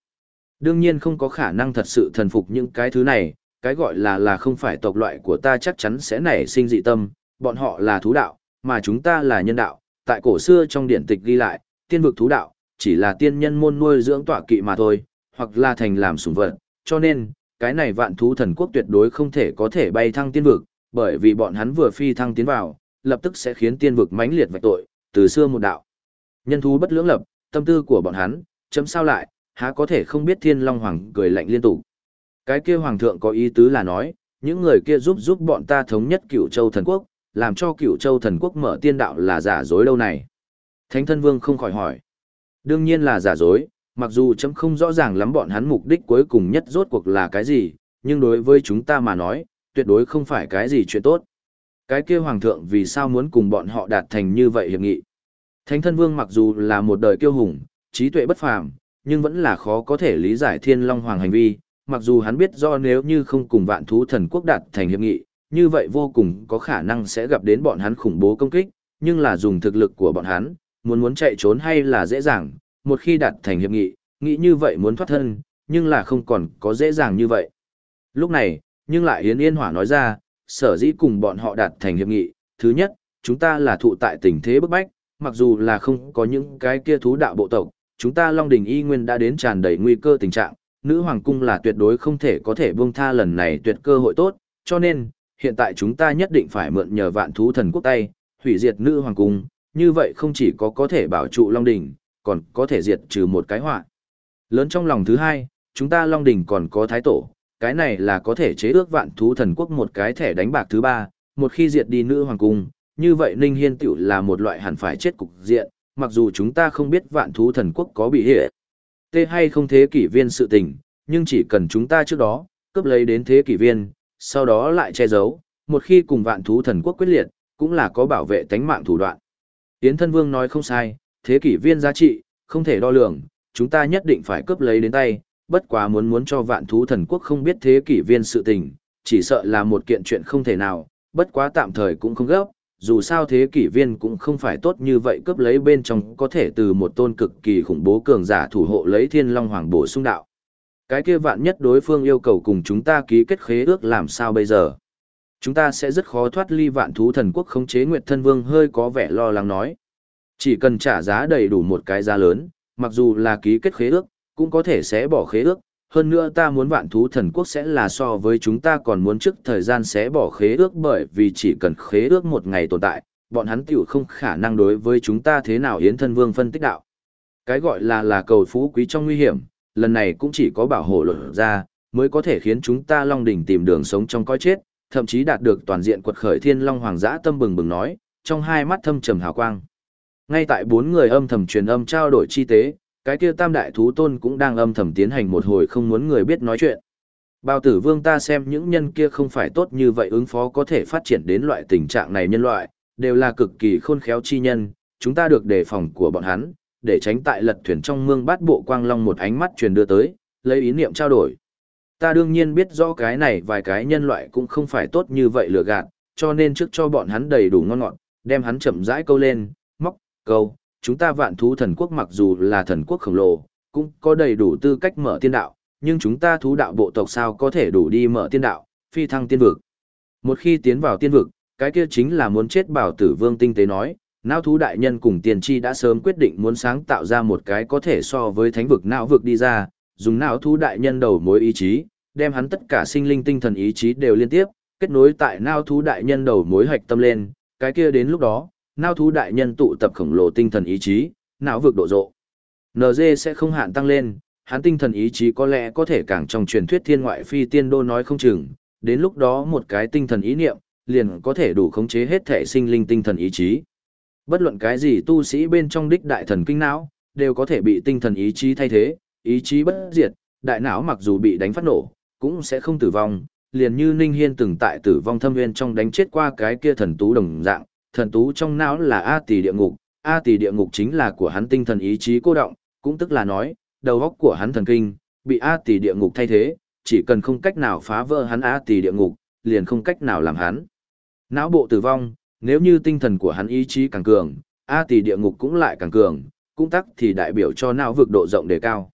Đương nhiên không có khả năng thật sự thần phục những cái thứ này, cái gọi là là không phải tộc loại của ta chắc chắn sẽ nảy sinh dị tâm, bọn họ là thú đạo, mà chúng ta là nhân đạo, tại cổ xưa trong điển tịch ghi lại, tiên vực thú đạo, chỉ là tiên nhân môn nuôi dưỡng tọa kỵ mà thôi, hoặc là thành làm sủng vật, cho nên, cái này vạn thú thần quốc tuyệt đối không thể có thể bay thăng tiên vực, bởi vì bọn hắn vừa phi thăng tiến vào, lập tức sẽ khiến tiên vực mãnh liệt vạch tội, từ xưa một đạo. Nhân thú bất lưỡng lập, tâm tư của bọn hắn, chấm sao lại, há có thể không biết thiên long hoàng cười lạnh liên tục. Cái kia hoàng thượng có ý tứ là nói, những người kia giúp giúp bọn ta thống nhất cửu châu thần quốc, làm cho cửu châu thần quốc mở tiên đạo là giả dối đâu này. Thánh thân vương không khỏi hỏi. Đương nhiên là giả dối, mặc dù chấm không rõ ràng lắm bọn hắn mục đích cuối cùng nhất rốt cuộc là cái gì, nhưng đối với chúng ta mà nói, tuyệt đối không phải cái gì chuyện tốt. Cái kia hoàng thượng vì sao muốn cùng bọn họ đạt thành như vậy hiệp nghị. Thánh thân vương mặc dù là một đời kiêu hùng, trí tuệ bất phàm, nhưng vẫn là khó có thể lý giải thiên long hoàng hành vi, mặc dù hắn biết do nếu như không cùng vạn thú thần quốc đạt thành hiệp nghị, như vậy vô cùng có khả năng sẽ gặp đến bọn hắn khủng bố công kích, nhưng là dùng thực lực của bọn hắn, muốn muốn chạy trốn hay là dễ dàng, một khi đạt thành hiệp nghị, nghĩ như vậy muốn thoát thân, nhưng là không còn có dễ dàng như vậy. Lúc này, nhưng lại Yến Yên Hỏa nói ra, sở dĩ cùng bọn họ đạt thành hiệp nghị, thứ nhất, chúng ta là thụ tại tình thế bức bách, mặc dù là không có những cái kia thú đạo bộ tộc, chúng ta Long Đình Y Nguyên đã đến tràn đầy nguy cơ tình trạng, nữ hoàng cung là tuyệt đối không thể có thể buông tha lần này tuyệt cơ hội tốt, cho nên, hiện tại chúng ta nhất định phải mượn nhờ vạn thú thần quốc tay, hủy diệt nữ hoàng cung, như vậy không chỉ có có thể bảo trụ Long Đình, còn có thể diệt trừ một cái họa. Lớn trong lòng thứ hai, chúng ta Long Đình còn có thái tổ, cái này là có thể chế ước vạn thú thần quốc một cái thẻ đánh bạc thứ ba, một khi diệt đi nữ hoàng cung, như vậy Ninh Hiên tiểu là một loại hẳn phải chết cục diện, mặc dù chúng ta không biết vạn thú thần quốc có bị hệ tê hay không thế kỷ viên sự tình, nhưng chỉ cần chúng ta trước đó, cướp lấy đến thế kỷ viên, sau đó lại che giấu, một khi cùng vạn thú thần quốc quyết liệt, cũng là có bảo vệ tánh mạng thủ đoạn. Yến thân vương nói không sai, thế kỷ viên giá trị, không thể đo lường, chúng ta nhất định phải cướp lấy đến tay, bất quá muốn muốn cho vạn thú thần quốc không biết thế kỷ viên sự tình, chỉ sợ là một kiện chuyện không thể nào, bất quá tạm thời cũng không gấp, dù sao thế kỷ viên cũng không phải tốt như vậy cướp lấy bên trong có thể từ một tôn cực kỳ khủng bố cường giả thủ hộ lấy thiên long hoàng bổ sung đạo. Cái kia vạn nhất đối phương yêu cầu cùng chúng ta ký kết khế ước làm sao bây giờ? Chúng ta sẽ rất khó thoát ly vạn thú thần quốc khống chế Nguyệt Thân Vương hơi có vẻ lo lắng nói. Chỉ cần trả giá đầy đủ một cái giá lớn, mặc dù là ký kết khế ước, cũng có thể sẽ bỏ khế ước. Hơn nữa ta muốn vạn thú thần quốc sẽ là so với chúng ta còn muốn trước thời gian sẽ bỏ khế ước bởi vì chỉ cần khế ước một ngày tồn tại, bọn hắn tiểu không khả năng đối với chúng ta thế nào Yến Thân Vương phân tích đạo. Cái gọi là là cầu phú quý trong nguy hiểm, lần này cũng chỉ có bảo hộ luật ra, mới có thể khiến chúng ta Long Đỉnh tìm đường sống trong coi chết, thậm chí đạt được toàn diện quật khởi thiên long hoàng giã tâm bừng bừng nói, trong hai mắt thâm trầm hào quang. Ngay tại bốn người âm thầm truyền âm trao đổi chi tế, cái kia tam đại thú tôn cũng đang âm thầm tiến hành một hồi không muốn người biết nói chuyện. Bao tử vương ta xem những nhân kia không phải tốt như vậy ứng phó có thể phát triển đến loại tình trạng này nhân loại, đều là cực kỳ khôn khéo chi nhân, chúng ta được đề phòng của bọn hắn, để tránh tại lật thuyền trong mương bát bộ quang long một ánh mắt truyền đưa tới, lấy ý niệm trao đổi. Ta đương nhiên biết rõ cái này vài cái nhân loại cũng không phải tốt như vậy lừa gạt, cho nên trước cho bọn hắn đầy đủ ngon ngọt, đem hắn chậm rãi câu lên, móc, câu, chúng ta vạn thú thần quốc mặc dù là thần quốc khổng lồ, cũng có đầy đủ tư cách mở tiên đạo, nhưng chúng ta thú đạo bộ tộc sao có thể đủ đi mở tiên đạo, phi thăng tiên vực. Một khi tiến vào tiên vực, cái kia chính là muốn chết bảo tử vương tinh tế nói, não thú đại nhân cùng tiền tri đã sớm quyết định muốn sáng tạo ra một cái có thể so với thánh vực não vực đi ra, dùng não thú đại nhân đầu mối ý chí, đem hắn tất cả sinh linh tinh thần ý chí đều liên tiếp, kết nối tại não thú đại nhân đầu mối hạch tâm lên, cái kia đến lúc đó, Nao thú đại nhân tụ tập khổng lồ tinh thần ý chí, não vực độ rộ. NG sẽ không hạn tăng lên, hắn tinh thần ý chí có lẽ có thể càng trong truyền thuyết thiên ngoại phi tiên đô nói không chừng, đến lúc đó một cái tinh thần ý niệm, liền có thể đủ khống chế hết thể sinh linh tinh thần ý chí. Bất luận cái gì tu sĩ bên trong đích đại thần kinh não, đều có thể bị tinh thần ý chí thay thế, ý chí bất diệt, đại não mặc dù bị đánh phát nổ, cũng sẽ không tử vong, liền như Ninh Hiên từng tại tử vong thâm nguyên trong đánh chết qua cái kia thần tú đồng dạng, thần tú trong não là A tỷ địa ngục, A tỷ địa ngục chính là của hắn tinh thần ý chí cô động, cũng tức là nói, đầu óc của hắn thần kinh, bị A tỷ địa ngục thay thế, chỉ cần không cách nào phá vỡ hắn A tỷ địa ngục, liền không cách nào làm hắn. Não bộ tử vong, nếu như tinh thần của hắn ý chí càng cường, A tỷ địa ngục cũng lại càng cường, cũng tắc thì đại biểu cho não vực độ rộng đề cao.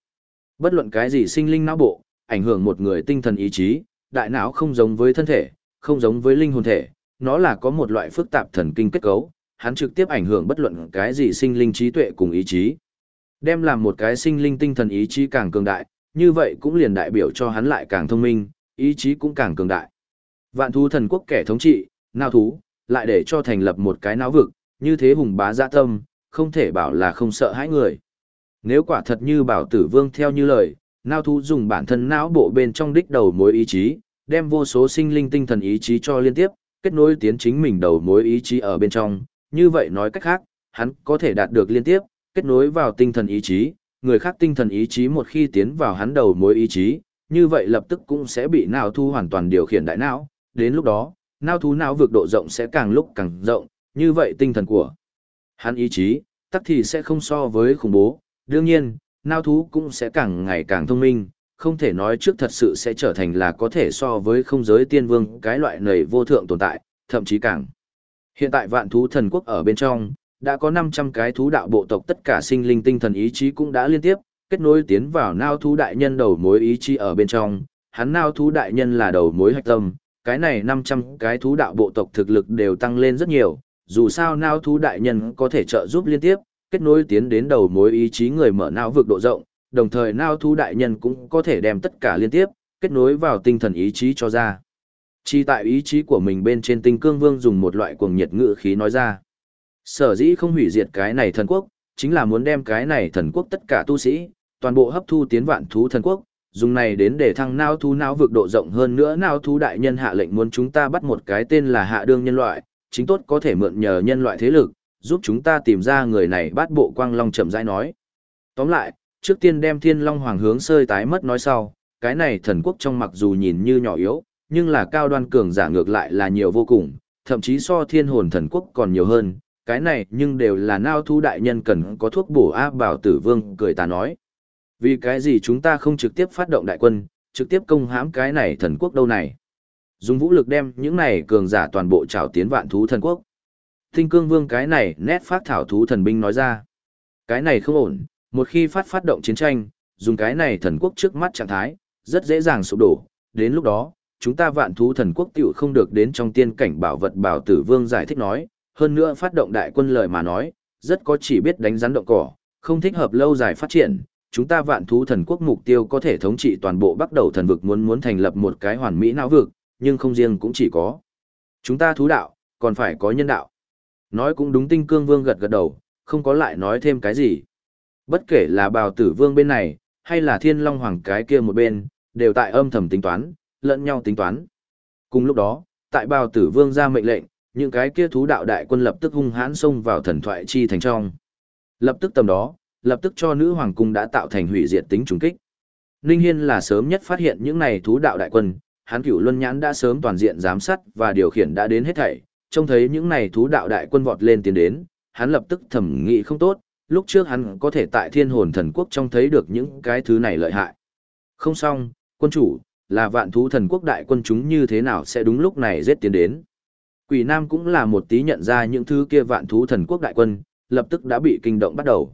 Bất luận cái gì sinh linh não bộ, ảnh hưởng một người tinh thần ý chí, đại não không giống với thân thể, không giống với linh hồn thể, nó là có một loại phức tạp thần kinh kết cấu, hắn trực tiếp ảnh hưởng bất luận cái gì sinh linh trí tuệ cùng ý chí. Đem làm một cái sinh linh tinh thần ý chí càng cường đại, như vậy cũng liền đại biểu cho hắn lại càng thông minh, ý chí cũng càng cường đại. Vạn thú thần quốc kẻ thống trị, nào thú, lại để cho thành lập một cái não vực, như thế hùng bá dạ tâm, không thể bảo là không sợ hãi người. Nếu quả thật như bảo tử vương theo như lời, nào thú dùng bản thân não bộ bên trong đích đầu mối ý chí, đem vô số sinh linh tinh thần ý chí cho liên tiếp, kết nối tiến chính mình đầu mối ý chí ở bên trong, như vậy nói cách khác, hắn có thể đạt được liên tiếp, kết nối vào tinh thần ý chí, người khác tinh thần ý chí một khi tiến vào hắn đầu mối ý chí, như vậy lập tức cũng sẽ bị não thu hoàn toàn điều khiển đại não, đến lúc đó, não thú não vực độ rộng sẽ càng lúc càng rộng, như vậy tinh thần của hắn ý chí, tắc thì sẽ không so với khủng bố, đương nhiên, não thú cũng sẽ càng ngày càng thông minh, không thể nói trước thật sự sẽ trở thành là có thể so với không giới tiên vương cái loại nầy vô thượng tồn tại, thậm chí càng. Hiện tại vạn thú thần quốc ở bên trong, đã có 500 cái thú đạo bộ tộc tất cả sinh linh tinh thần ý chí cũng đã liên tiếp, kết nối tiến vào nao thú đại nhân đầu mối ý chí ở bên trong, hắn nao thú đại nhân là đầu mối hạch tâm, cái này 500 cái thú đạo bộ tộc thực lực đều tăng lên rất nhiều, dù sao nao thú đại nhân có thể trợ giúp liên tiếp, kết nối tiến đến đầu mối ý chí người mở não vực độ rộng, đồng thời nao thú đại nhân cũng có thể đem tất cả liên tiếp, kết nối vào tinh thần ý chí cho ra. Chỉ tại ý chí của mình bên trên tinh cương vương dùng một loại cuồng nhiệt ngữ khí nói ra. Sở dĩ không hủy diệt cái này thần quốc, chính là muốn đem cái này thần quốc tất cả tu sĩ, toàn bộ hấp thu tiến vạn thú thần quốc, dùng này đến để thăng nao thú não vực độ rộng hơn nữa nao thú đại nhân hạ lệnh muốn chúng ta bắt một cái tên là hạ đương nhân loại, chính tốt có thể mượn nhờ nhân loại thế lực, giúp chúng ta tìm ra người này bắt bộ quang long chậm rãi nói. Tóm lại, trước tiên đem thiên long hoàng hướng sơi tái mất nói sau, cái này thần quốc trong mặc dù nhìn như nhỏ yếu, nhưng là cao đoan cường giả ngược lại là nhiều vô cùng, thậm chí so thiên hồn thần quốc còn nhiều hơn, cái này nhưng đều là nao thu đại nhân cần có thuốc bổ áp bảo tử vương cười ta nói. Vì cái gì chúng ta không trực tiếp phát động đại quân, trực tiếp công hãm cái này thần quốc đâu này. Dùng vũ lực đem những này cường giả toàn bộ trào tiến vạn thú thần quốc. Tinh cương vương cái này nét phát thảo thú thần binh nói ra. Cái này không ổn, một khi phát phát động chiến tranh, dùng cái này thần quốc trước mắt trạng thái, rất dễ dàng sụp đổ. Đến lúc đó, chúng ta vạn thú thần quốc tiểu không được đến trong tiên cảnh bảo vật bảo tử vương giải thích nói, hơn nữa phát động đại quân lời mà nói, rất có chỉ biết đánh rắn động cỏ, không thích hợp lâu dài phát triển. Chúng ta vạn thú thần quốc mục tiêu có thể thống trị toàn bộ bắt đầu thần vực muốn muốn thành lập một cái hoàn mỹ não vực, nhưng không riêng cũng chỉ có. Chúng ta thú đạo, còn phải có nhân đạo. Nói cũng đúng tinh cương vương gật gật đầu, không có lại nói thêm cái gì. Bất kể là bào tử vương bên này, hay là thiên long hoàng cái kia một bên, đều tại âm thầm tính toán, lẫn nhau tính toán. Cùng lúc đó, tại bào tử vương ra mệnh lệnh, những cái kia thú đạo đại quân lập tức hung hãn xông vào thần thoại chi thành trong. Lập tức tầm đó, lập tức cho nữ hoàng cung đã tạo thành hủy diệt tính trùng kích. Ninh Hiên là sớm nhất phát hiện những này thú đạo đại quân, hắn cửu luân nhãn đã sớm toàn diện giám sát và điều khiển đã đến hết thảy, trông thấy những này thú đạo đại quân vọt lên tiến đến, hắn lập tức thẩm nghĩ không tốt, lúc trước hắn có thể tại thiên hồn thần quốc trong thấy được những cái thứ này lợi hại. Không xong, quân chủ, là vạn thú thần quốc đại quân chúng như thế nào sẽ đúng lúc này giết tiến đến. Quỷ Nam cũng là một tí nhận ra những thứ kia vạn thú thần quốc đại quân, lập tức đã bị kinh động bắt đầu.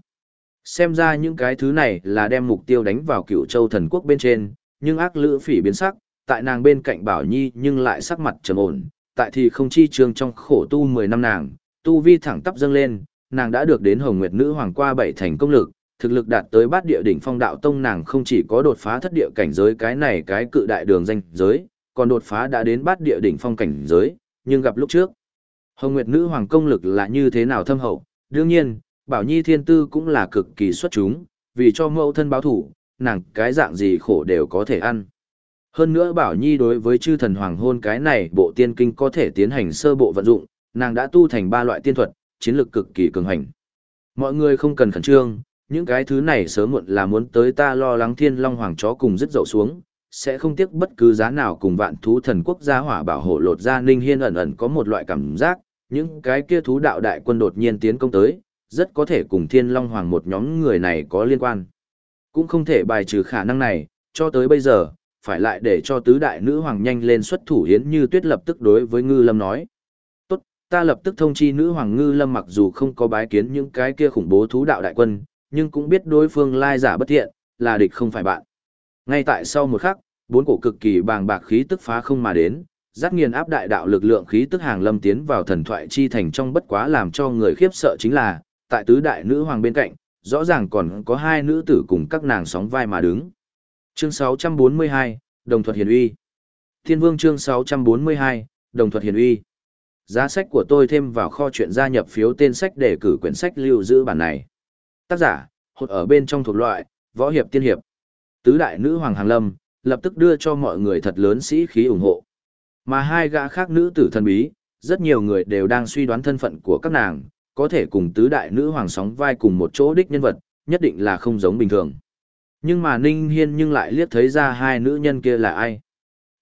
Xem ra những cái thứ này là đem mục tiêu đánh vào cựu châu thần quốc bên trên, nhưng ác lữ phỉ biến sắc, tại nàng bên cạnh Bảo Nhi nhưng lại sắc mặt trầm ổn, tại thì không chi trường trong khổ tu 10 năm nàng, tu vi thẳng tắp dâng lên, nàng đã được đến Hồng Nguyệt Nữ Hoàng qua bảy thành công lực, thực lực đạt tới bát địa đỉnh phong đạo tông nàng không chỉ có đột phá thất địa cảnh giới cái này cái cự đại đường danh giới, còn đột phá đã đến bát địa đỉnh phong cảnh giới, nhưng gặp lúc trước. Hồng Nguyệt Nữ Hoàng công lực là như thế nào thâm hậu, đương nhiên, Bảo Nhi Thiên Tư cũng là cực kỳ xuất chúng, vì cho mẫu thân báo thủ, nàng cái dạng gì khổ đều có thể ăn. Hơn nữa Bảo Nhi đối với chư thần hoàng hôn cái này bộ tiên kinh có thể tiến hành sơ bộ vận dụng, nàng đã tu thành ba loại tiên thuật, chiến lược cực kỳ cường hành. Mọi người không cần khẩn trương, những cái thứ này sớm muộn là muốn tới ta lo lắng thiên long hoàng chó cùng dứt dậu xuống, sẽ không tiếc bất cứ giá nào cùng vạn thú thần quốc gia hỏa bảo hộ lột ra ninh hiên ẩn ẩn có một loại cảm giác, những cái kia thú đạo đại quân đột nhiên tiến công tới, rất có thể cùng thiên long hoàng một nhóm người này có liên quan. Cũng không thể bài trừ khả năng này, cho tới bây giờ, phải lại để cho tứ đại nữ hoàng nhanh lên xuất thủ hiến như tuyết lập tức đối với ngư lâm nói. Ta lập tức thông chi nữ hoàng ngư lâm mặc dù không có bái kiến những cái kia khủng bố thú đạo đại quân, nhưng cũng biết đối phương lai giả bất thiện, là địch không phải bạn. Ngay tại sau một khắc, bốn cổ cực kỳ bàng bạc khí tức phá không mà đến, dắt nghiền áp đại đạo lực lượng khí tức hàng lâm tiến vào thần thoại chi thành trong bất quá làm cho người khiếp sợ chính là, tại tứ đại nữ hoàng bên cạnh, rõ ràng còn có hai nữ tử cùng các nàng sóng vai mà đứng. Chương 642, Đồng thuật hiền uy. Thiên Vương chương 642, Đồng thuật hiền uy. Giá sách của tôi thêm vào kho chuyện gia nhập phiếu tên sách để cử quyển sách lưu giữ bản này. Tác giả, hột ở bên trong thuộc loại, võ hiệp tiên hiệp. Tứ đại nữ hoàng hàng lâm, lập tức đưa cho mọi người thật lớn sĩ khí ủng hộ. Mà hai gã khác nữ tử thần bí, rất nhiều người đều đang suy đoán thân phận của các nàng, có thể cùng tứ đại nữ hoàng sóng vai cùng một chỗ đích nhân vật, nhất định là không giống bình thường. Nhưng mà Ninh Hiên nhưng lại liếc thấy ra hai nữ nhân kia là ai.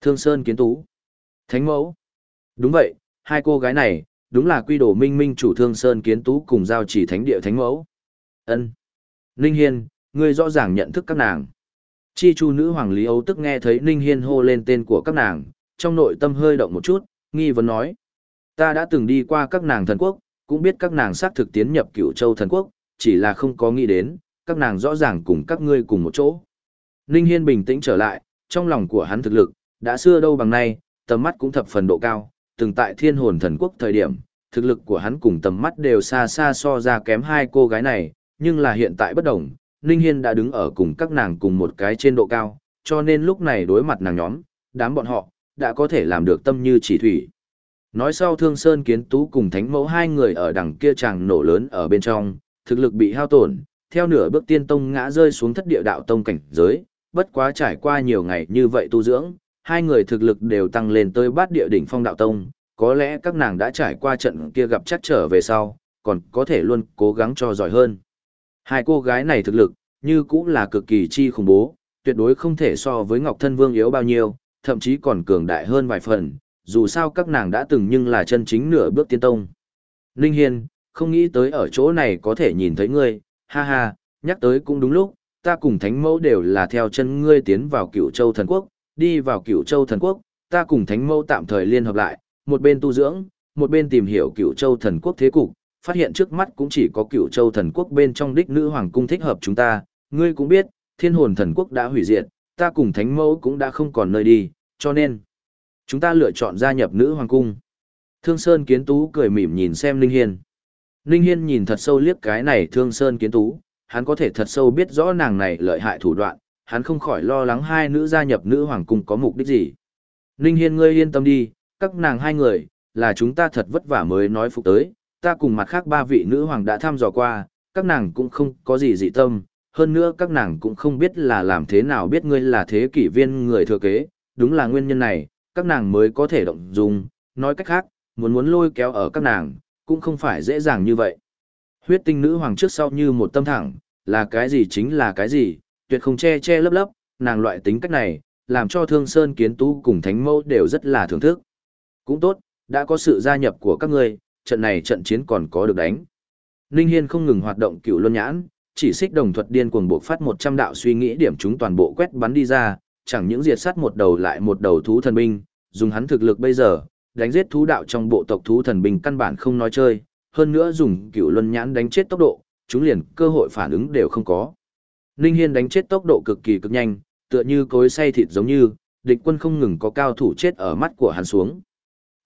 Thương Sơn Kiến Tú. Thánh Mẫu. Đúng vậy, hai cô gái này, đúng là quy đồ minh minh chủ Thương Sơn Kiến Tú cùng giao chỉ thánh địa Thánh Mẫu. ân Ninh Hiên, ngươi rõ ràng nhận thức các nàng. Chi chu nữ hoàng Lý Âu tức nghe thấy Ninh Hiên hô lên tên của các nàng, trong nội tâm hơi động một chút, nghi vấn nói. Ta đã từng đi qua các nàng thần quốc, cũng biết các nàng xác thực tiến nhập cựu châu thần quốc, chỉ là không có nghĩ đến, các nàng rõ ràng cùng các ngươi cùng một chỗ. Ninh Hiên bình tĩnh trở lại, trong lòng của hắn thực lực, đã xưa đâu bằng nay, tầm mắt cũng thập phần độ cao, từng tại thiên hồn thần quốc thời điểm, thực lực của hắn cùng tầm mắt đều xa xa so ra kém hai cô gái này, nhưng là hiện tại bất đồng, Ninh Hiên đã đứng ở cùng các nàng cùng một cái trên độ cao, cho nên lúc này đối mặt nàng nhóm, đám bọn họ, đã có thể làm được tâm như chỉ thủy. Nói sau Thương Sơn Kiến Tú cùng Thánh Mẫu hai người ở đằng kia chàng nổ lớn ở bên trong, thực lực bị hao tổn, theo nửa bước tiên tông ngã rơi xuống thất địa đạo tông cảnh giới, bất quá trải qua nhiều ngày như vậy tu dưỡng, hai người thực lực đều tăng lên tới bát địa đỉnh phong đạo tông, có lẽ các nàng đã trải qua trận kia gặp chắc trở về sau, còn có thể luôn cố gắng cho giỏi hơn. Hai cô gái này thực lực, như cũng là cực kỳ chi khủng bố, tuyệt đối không thể so với Ngọc Thân Vương yếu bao nhiêu, thậm chí còn cường đại hơn vài phần, dù sao các nàng đã từng nhưng là chân chính nửa bước tiên tông. Ninh Hiên, không nghĩ tới ở chỗ này có thể nhìn thấy ngươi, ha ha, nhắc tới cũng đúng lúc, ta cùng Thánh Mẫu đều là theo chân ngươi tiến vào cựu châu thần quốc, đi vào cựu châu thần quốc, ta cùng Thánh Mẫu tạm thời liên hợp lại, một bên tu dưỡng, một bên tìm hiểu cựu châu thần quốc thế cục, phát hiện trước mắt cũng chỉ có cựu châu thần quốc bên trong đích nữ hoàng cung thích hợp chúng ta, ngươi cũng biết, thiên hồn thần quốc đã hủy diệt, ta cùng thánh mẫu cũng đã không còn nơi đi, cho nên, chúng ta lựa chọn gia nhập nữ hoàng cung. Thương Sơn Kiến Tú cười mỉm nhìn xem linh Hiên. linh Hiên nhìn thật sâu liếc cái này Thương Sơn Kiến Tú, hắn có thể thật sâu biết rõ nàng này lợi hại thủ đoạn, hắn không khỏi lo lắng hai nữ gia nhập nữ hoàng cung có mục đích gì. Ninh Hiên ngươi yên tâm đi, các nàng hai người, là chúng ta thật vất vả mới nói phục tới, ta cùng mặt khác ba vị nữ hoàng đã thăm dò qua, các nàng cũng không có gì dị tâm, hơn nữa các nàng cũng không biết là làm thế nào biết ngươi là thế kỷ viên người thừa kế, đúng là nguyên nhân này, các nàng mới có thể động dung, nói cách khác, muốn muốn lôi kéo ở các nàng, cũng không phải dễ dàng như vậy. Huyết tinh nữ hoàng trước sau như một tâm thẳng, là cái gì chính là cái gì, tuyệt không che che lấp lấp, nàng loại tính cách này, làm cho thương sơn kiến tú cùng thánh mẫu đều rất là thưởng thức. Cũng tốt, đã có sự gia nhập của các ngươi, trận này trận chiến còn có được đánh. Ninh Hiên không ngừng hoạt động cựu luân nhãn, chỉ xích đồng thuật điên cuồng buộc phát 100 đạo suy nghĩ điểm chúng toàn bộ quét bắn đi ra, chẳng những diệt sát một đầu lại một đầu thú thần binh, dùng hắn thực lực bây giờ, đánh giết thú đạo trong bộ tộc thú thần binh căn bản không nói chơi, hơn nữa dùng cựu luân nhãn đánh chết tốc độ, chúng liền cơ hội phản ứng đều không có. Ninh Hiên đánh chết tốc độ cực kỳ cực nhanh, tựa như cối xay thịt giống như, địch quân không ngừng có cao thủ chết ở mắt của hắn xuống.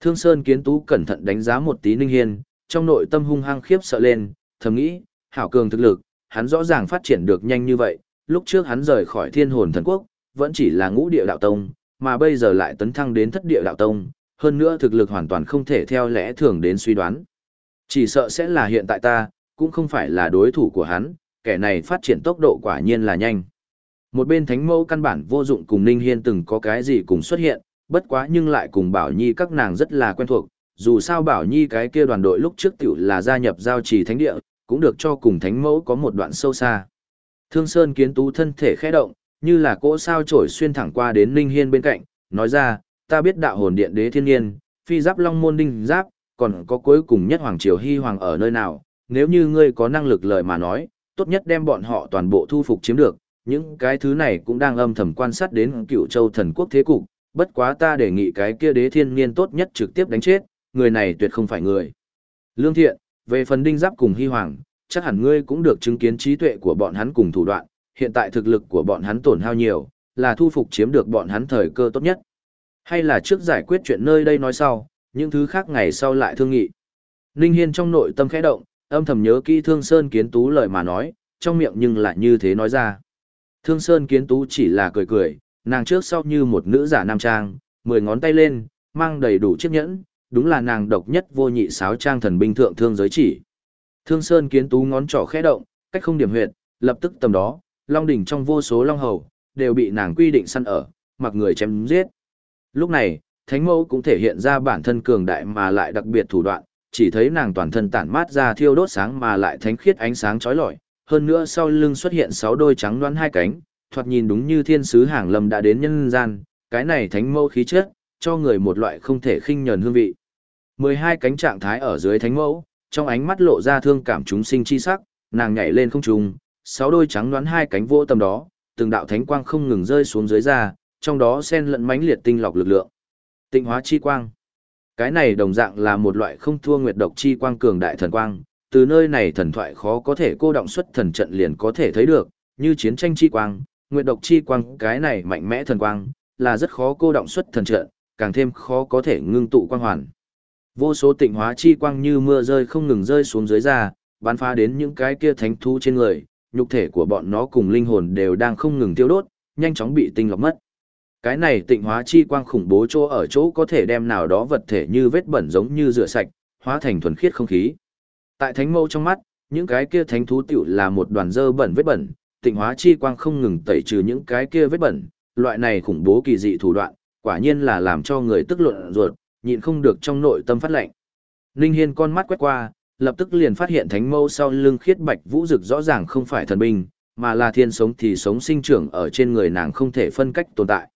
Thương Sơn Kiến Tú cẩn thận đánh giá một tí Ninh Hiên, trong nội tâm hung hăng khiếp sợ lên, thầm nghĩ, hảo cường thực lực, hắn rõ ràng phát triển được nhanh như vậy, lúc trước hắn rời khỏi thiên hồn thần quốc, vẫn chỉ là ngũ địa đạo tông, mà bây giờ lại tấn thăng đến thất địa đạo tông, hơn nữa thực lực hoàn toàn không thể theo lẽ thường đến suy đoán. Chỉ sợ sẽ là hiện tại ta, cũng không phải là đối thủ của hắn, kẻ này phát triển tốc độ quả nhiên là nhanh. Một bên thánh mẫu căn bản vô dụng cùng Ninh Hiên từng có cái gì cùng xuất hiện, bất quá nhưng lại cùng Bảo Nhi các nàng rất là quen thuộc, dù sao Bảo Nhi cái kia đoàn đội lúc trước tiểu là gia nhập giao trì thánh địa, cũng được cho cùng thánh mẫu có một đoạn sâu xa. Thương Sơn kiến tú thân thể khẽ động, như là cỗ sao trổi xuyên thẳng qua đến Ninh Hiên bên cạnh, nói ra, ta biết đạo hồn điện đế thiên nhiên, phi giáp long môn đinh giáp, còn có cuối cùng nhất hoàng triều hy hoàng ở nơi nào, nếu như ngươi có năng lực lời mà nói, tốt nhất đem bọn họ toàn bộ thu phục chiếm được, những cái thứ này cũng đang âm thầm quan sát đến cựu châu thần quốc thế cục, bất quá ta đề nghị cái kia đế thiên niên tốt nhất trực tiếp đánh chết, người này tuyệt không phải người. Lương thiện, về phần đinh giáp cùng hy hoàng, chắc hẳn ngươi cũng được chứng kiến trí tuệ của bọn hắn cùng thủ đoạn, hiện tại thực lực của bọn hắn tổn hao nhiều, là thu phục chiếm được bọn hắn thời cơ tốt nhất. Hay là trước giải quyết chuyện nơi đây nói sau, những thứ khác ngày sau lại thương nghị. Ninh Hiên trong nội tâm khẽ động, âm thầm nhớ kỹ Thương Sơn Kiến Tú lời mà nói, trong miệng nhưng lại như thế nói ra. Thương Sơn Kiến Tú chỉ là cười cười, nàng trước sau như một nữ giả nam trang, mười ngón tay lên, mang đầy đủ chiếc nhẫn, đúng là nàng độc nhất vô nhị sáo trang thần binh thượng thương giới chỉ. Thương Sơn kiến tú ngón trỏ khẽ động, cách không điểm huyệt, lập tức tầm đó, long đỉnh trong vô số long hầu, đều bị nàng quy định săn ở, mặc người chém giết. Lúc này, Thánh Mẫu cũng thể hiện ra bản thân cường đại mà lại đặc biệt thủ đoạn, chỉ thấy nàng toàn thân tản mát ra thiêu đốt sáng mà lại thánh khiết ánh sáng chói lọi, hơn nữa sau lưng xuất hiện sáu đôi trắng đoán hai cánh, thoạt nhìn đúng như thiên sứ hàng lâm đã đến nhân gian, cái này thánh mẫu khí chất, cho người một loại không thể khinh nhờn hương vị. 12 cánh trạng thái ở dưới thánh mẫu, trong ánh mắt lộ ra thương cảm chúng sinh chi sắc, nàng nhảy lên không trung, sáu đôi trắng đoán hai cánh vỗ tầm đó, từng đạo thánh quang không ngừng rơi xuống dưới ra, trong đó xen lẫn mãnh liệt tinh lọc lực lượng. Tịnh hóa chi quang. Cái này đồng dạng là một loại không thua nguyệt độc chi quang cường đại thần quang, từ nơi này thần thoại khó có thể cô động xuất thần trận liền có thể thấy được, như chiến tranh chi quang, nguyệt độc chi quang, cái này mạnh mẽ thần quang, là rất khó cô động xuất thần trận, càng thêm khó có thể ngưng tụ quang hoàn. Vô số tịnh hóa chi quang như mưa rơi không ngừng rơi xuống dưới ra, bắn phá đến những cái kia thánh thú trên người, nhục thể của bọn nó cùng linh hồn đều đang không ngừng tiêu đốt, nhanh chóng bị tinh lọc mất. Cái này tịnh hóa chi quang khủng bố chỗ ở chỗ có thể đem nào đó vật thể như vết bẩn giống như rửa sạch, hóa thành thuần khiết không khí. Tại thánh mâu trong mắt, những cái kia thánh thú tiểu là một đoàn dơ bẩn vết bẩn, tịnh hóa chi quang không ngừng tẩy trừ những cái kia vết bẩn, loại này khủng bố kỳ dị thủ đoạn, quả nhiên là làm cho người tức luận ruột, nhịn không được trong nội tâm phát lệnh. Ninh Hiên con mắt quét qua, lập tức liền phát hiện thánh mâu sau lưng khiết bạch vũ rực rõ ràng không phải thần binh, mà là thiên sống thì sống sinh trưởng ở trên người nàng không thể phân cách tồn tại.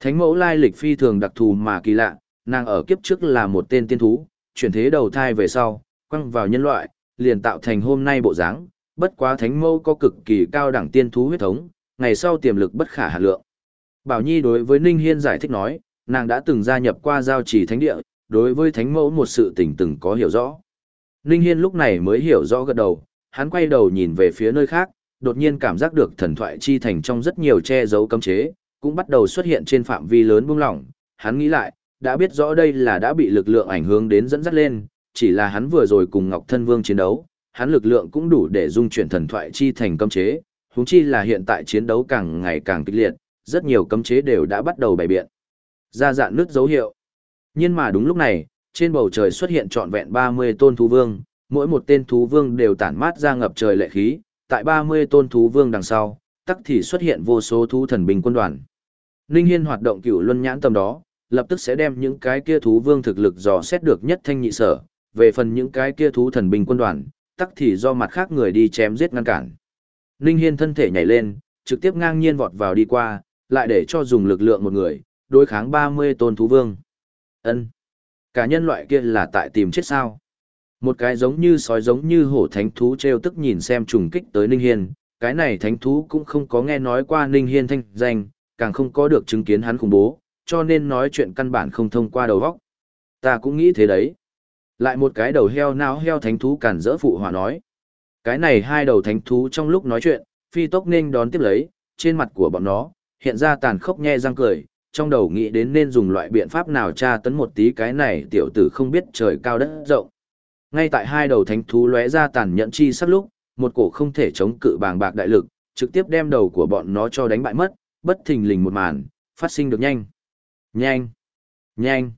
Thánh mẫu lai lịch phi thường đặc thù mà kỳ lạ, nàng ở kiếp trước là một tên tiên thú, chuyển thế đầu thai về sau, quăng vào nhân loại, liền tạo thành hôm nay bộ dáng. bất quá thánh mẫu có cực kỳ cao đẳng tiên thú huyết thống, ngày sau tiềm lực bất khả hạ lượng. Bảo Nhi đối với Ninh Hiên giải thích nói, nàng đã từng gia nhập qua giao trì thánh địa, đối với thánh mẫu một sự tình từng có hiểu rõ. Ninh Hiên lúc này mới hiểu rõ gật đầu, hắn quay đầu nhìn về phía nơi khác, đột nhiên cảm giác được thần thoại chi thành trong rất nhiều che giấu cấm chế, cũng bắt đầu xuất hiện trên phạm vi lớn buông lỏng. Hắn nghĩ lại, đã biết rõ đây là đã bị lực lượng ảnh hưởng đến dẫn dắt lên, chỉ là hắn vừa rồi cùng Ngọc Thân Vương chiến đấu, hắn lực lượng cũng đủ để dung chuyển thần thoại chi thành cấm chế, huống chi là hiện tại chiến đấu càng ngày càng kịch liệt, rất nhiều cấm chế đều đã bắt đầu bày biện. Ra dạn nước dấu hiệu. Nhưng mà đúng lúc này, trên bầu trời xuất hiện trọn vẹn 30 tôn thú vương, mỗi một tên thú vương đều tản mát ra ngập trời lệ khí, tại 30 tôn thú vương đằng sau, tắc thì xuất hiện vô số thú thần binh quân đoàn. Ninh Hiên hoạt động cửu luân nhãn tầm đó, lập tức sẽ đem những cái kia thú vương thực lực dò xét được nhất thanh nhị sở, về phần những cái kia thú thần binh quân đoàn, tắc thì do mặt khác người đi chém giết ngăn cản. Ninh Hiên thân thể nhảy lên, trực tiếp ngang nhiên vọt vào đi qua, lại để cho dùng lực lượng một người, đối kháng 30 tôn thú vương. Ân, Cả nhân loại kia là tại tìm chết sao? Một cái giống như sói giống như hổ thánh thú treo tức nhìn xem trùng kích tới Ninh Hiên, cái này thánh thú cũng không có nghe nói qua Ninh Hiên thanh danh, càng không có được chứng kiến hắn khủng bố, cho nên nói chuyện căn bản không thông qua đầu óc. Ta cũng nghĩ thế đấy. Lại một cái đầu heo náo heo thánh thú cản rỡ phụ hòa nói. Cái này hai đầu thánh thú trong lúc nói chuyện, phi tốc nên đón tiếp lấy, trên mặt của bọn nó, hiện ra tàn khốc nhe răng cười, trong đầu nghĩ đến nên dùng loại biện pháp nào tra tấn một tí cái này tiểu tử không biết trời cao đất rộng. Ngay tại hai đầu thánh thú lóe ra tàn nhẫn chi sắc lúc, một cổ không thể chống cự bàng bạc đại lực, trực tiếp đem đầu của bọn nó cho đánh bại mất, bất thình lình một màn, phát sinh được nhanh. Nhanh! Nhanh!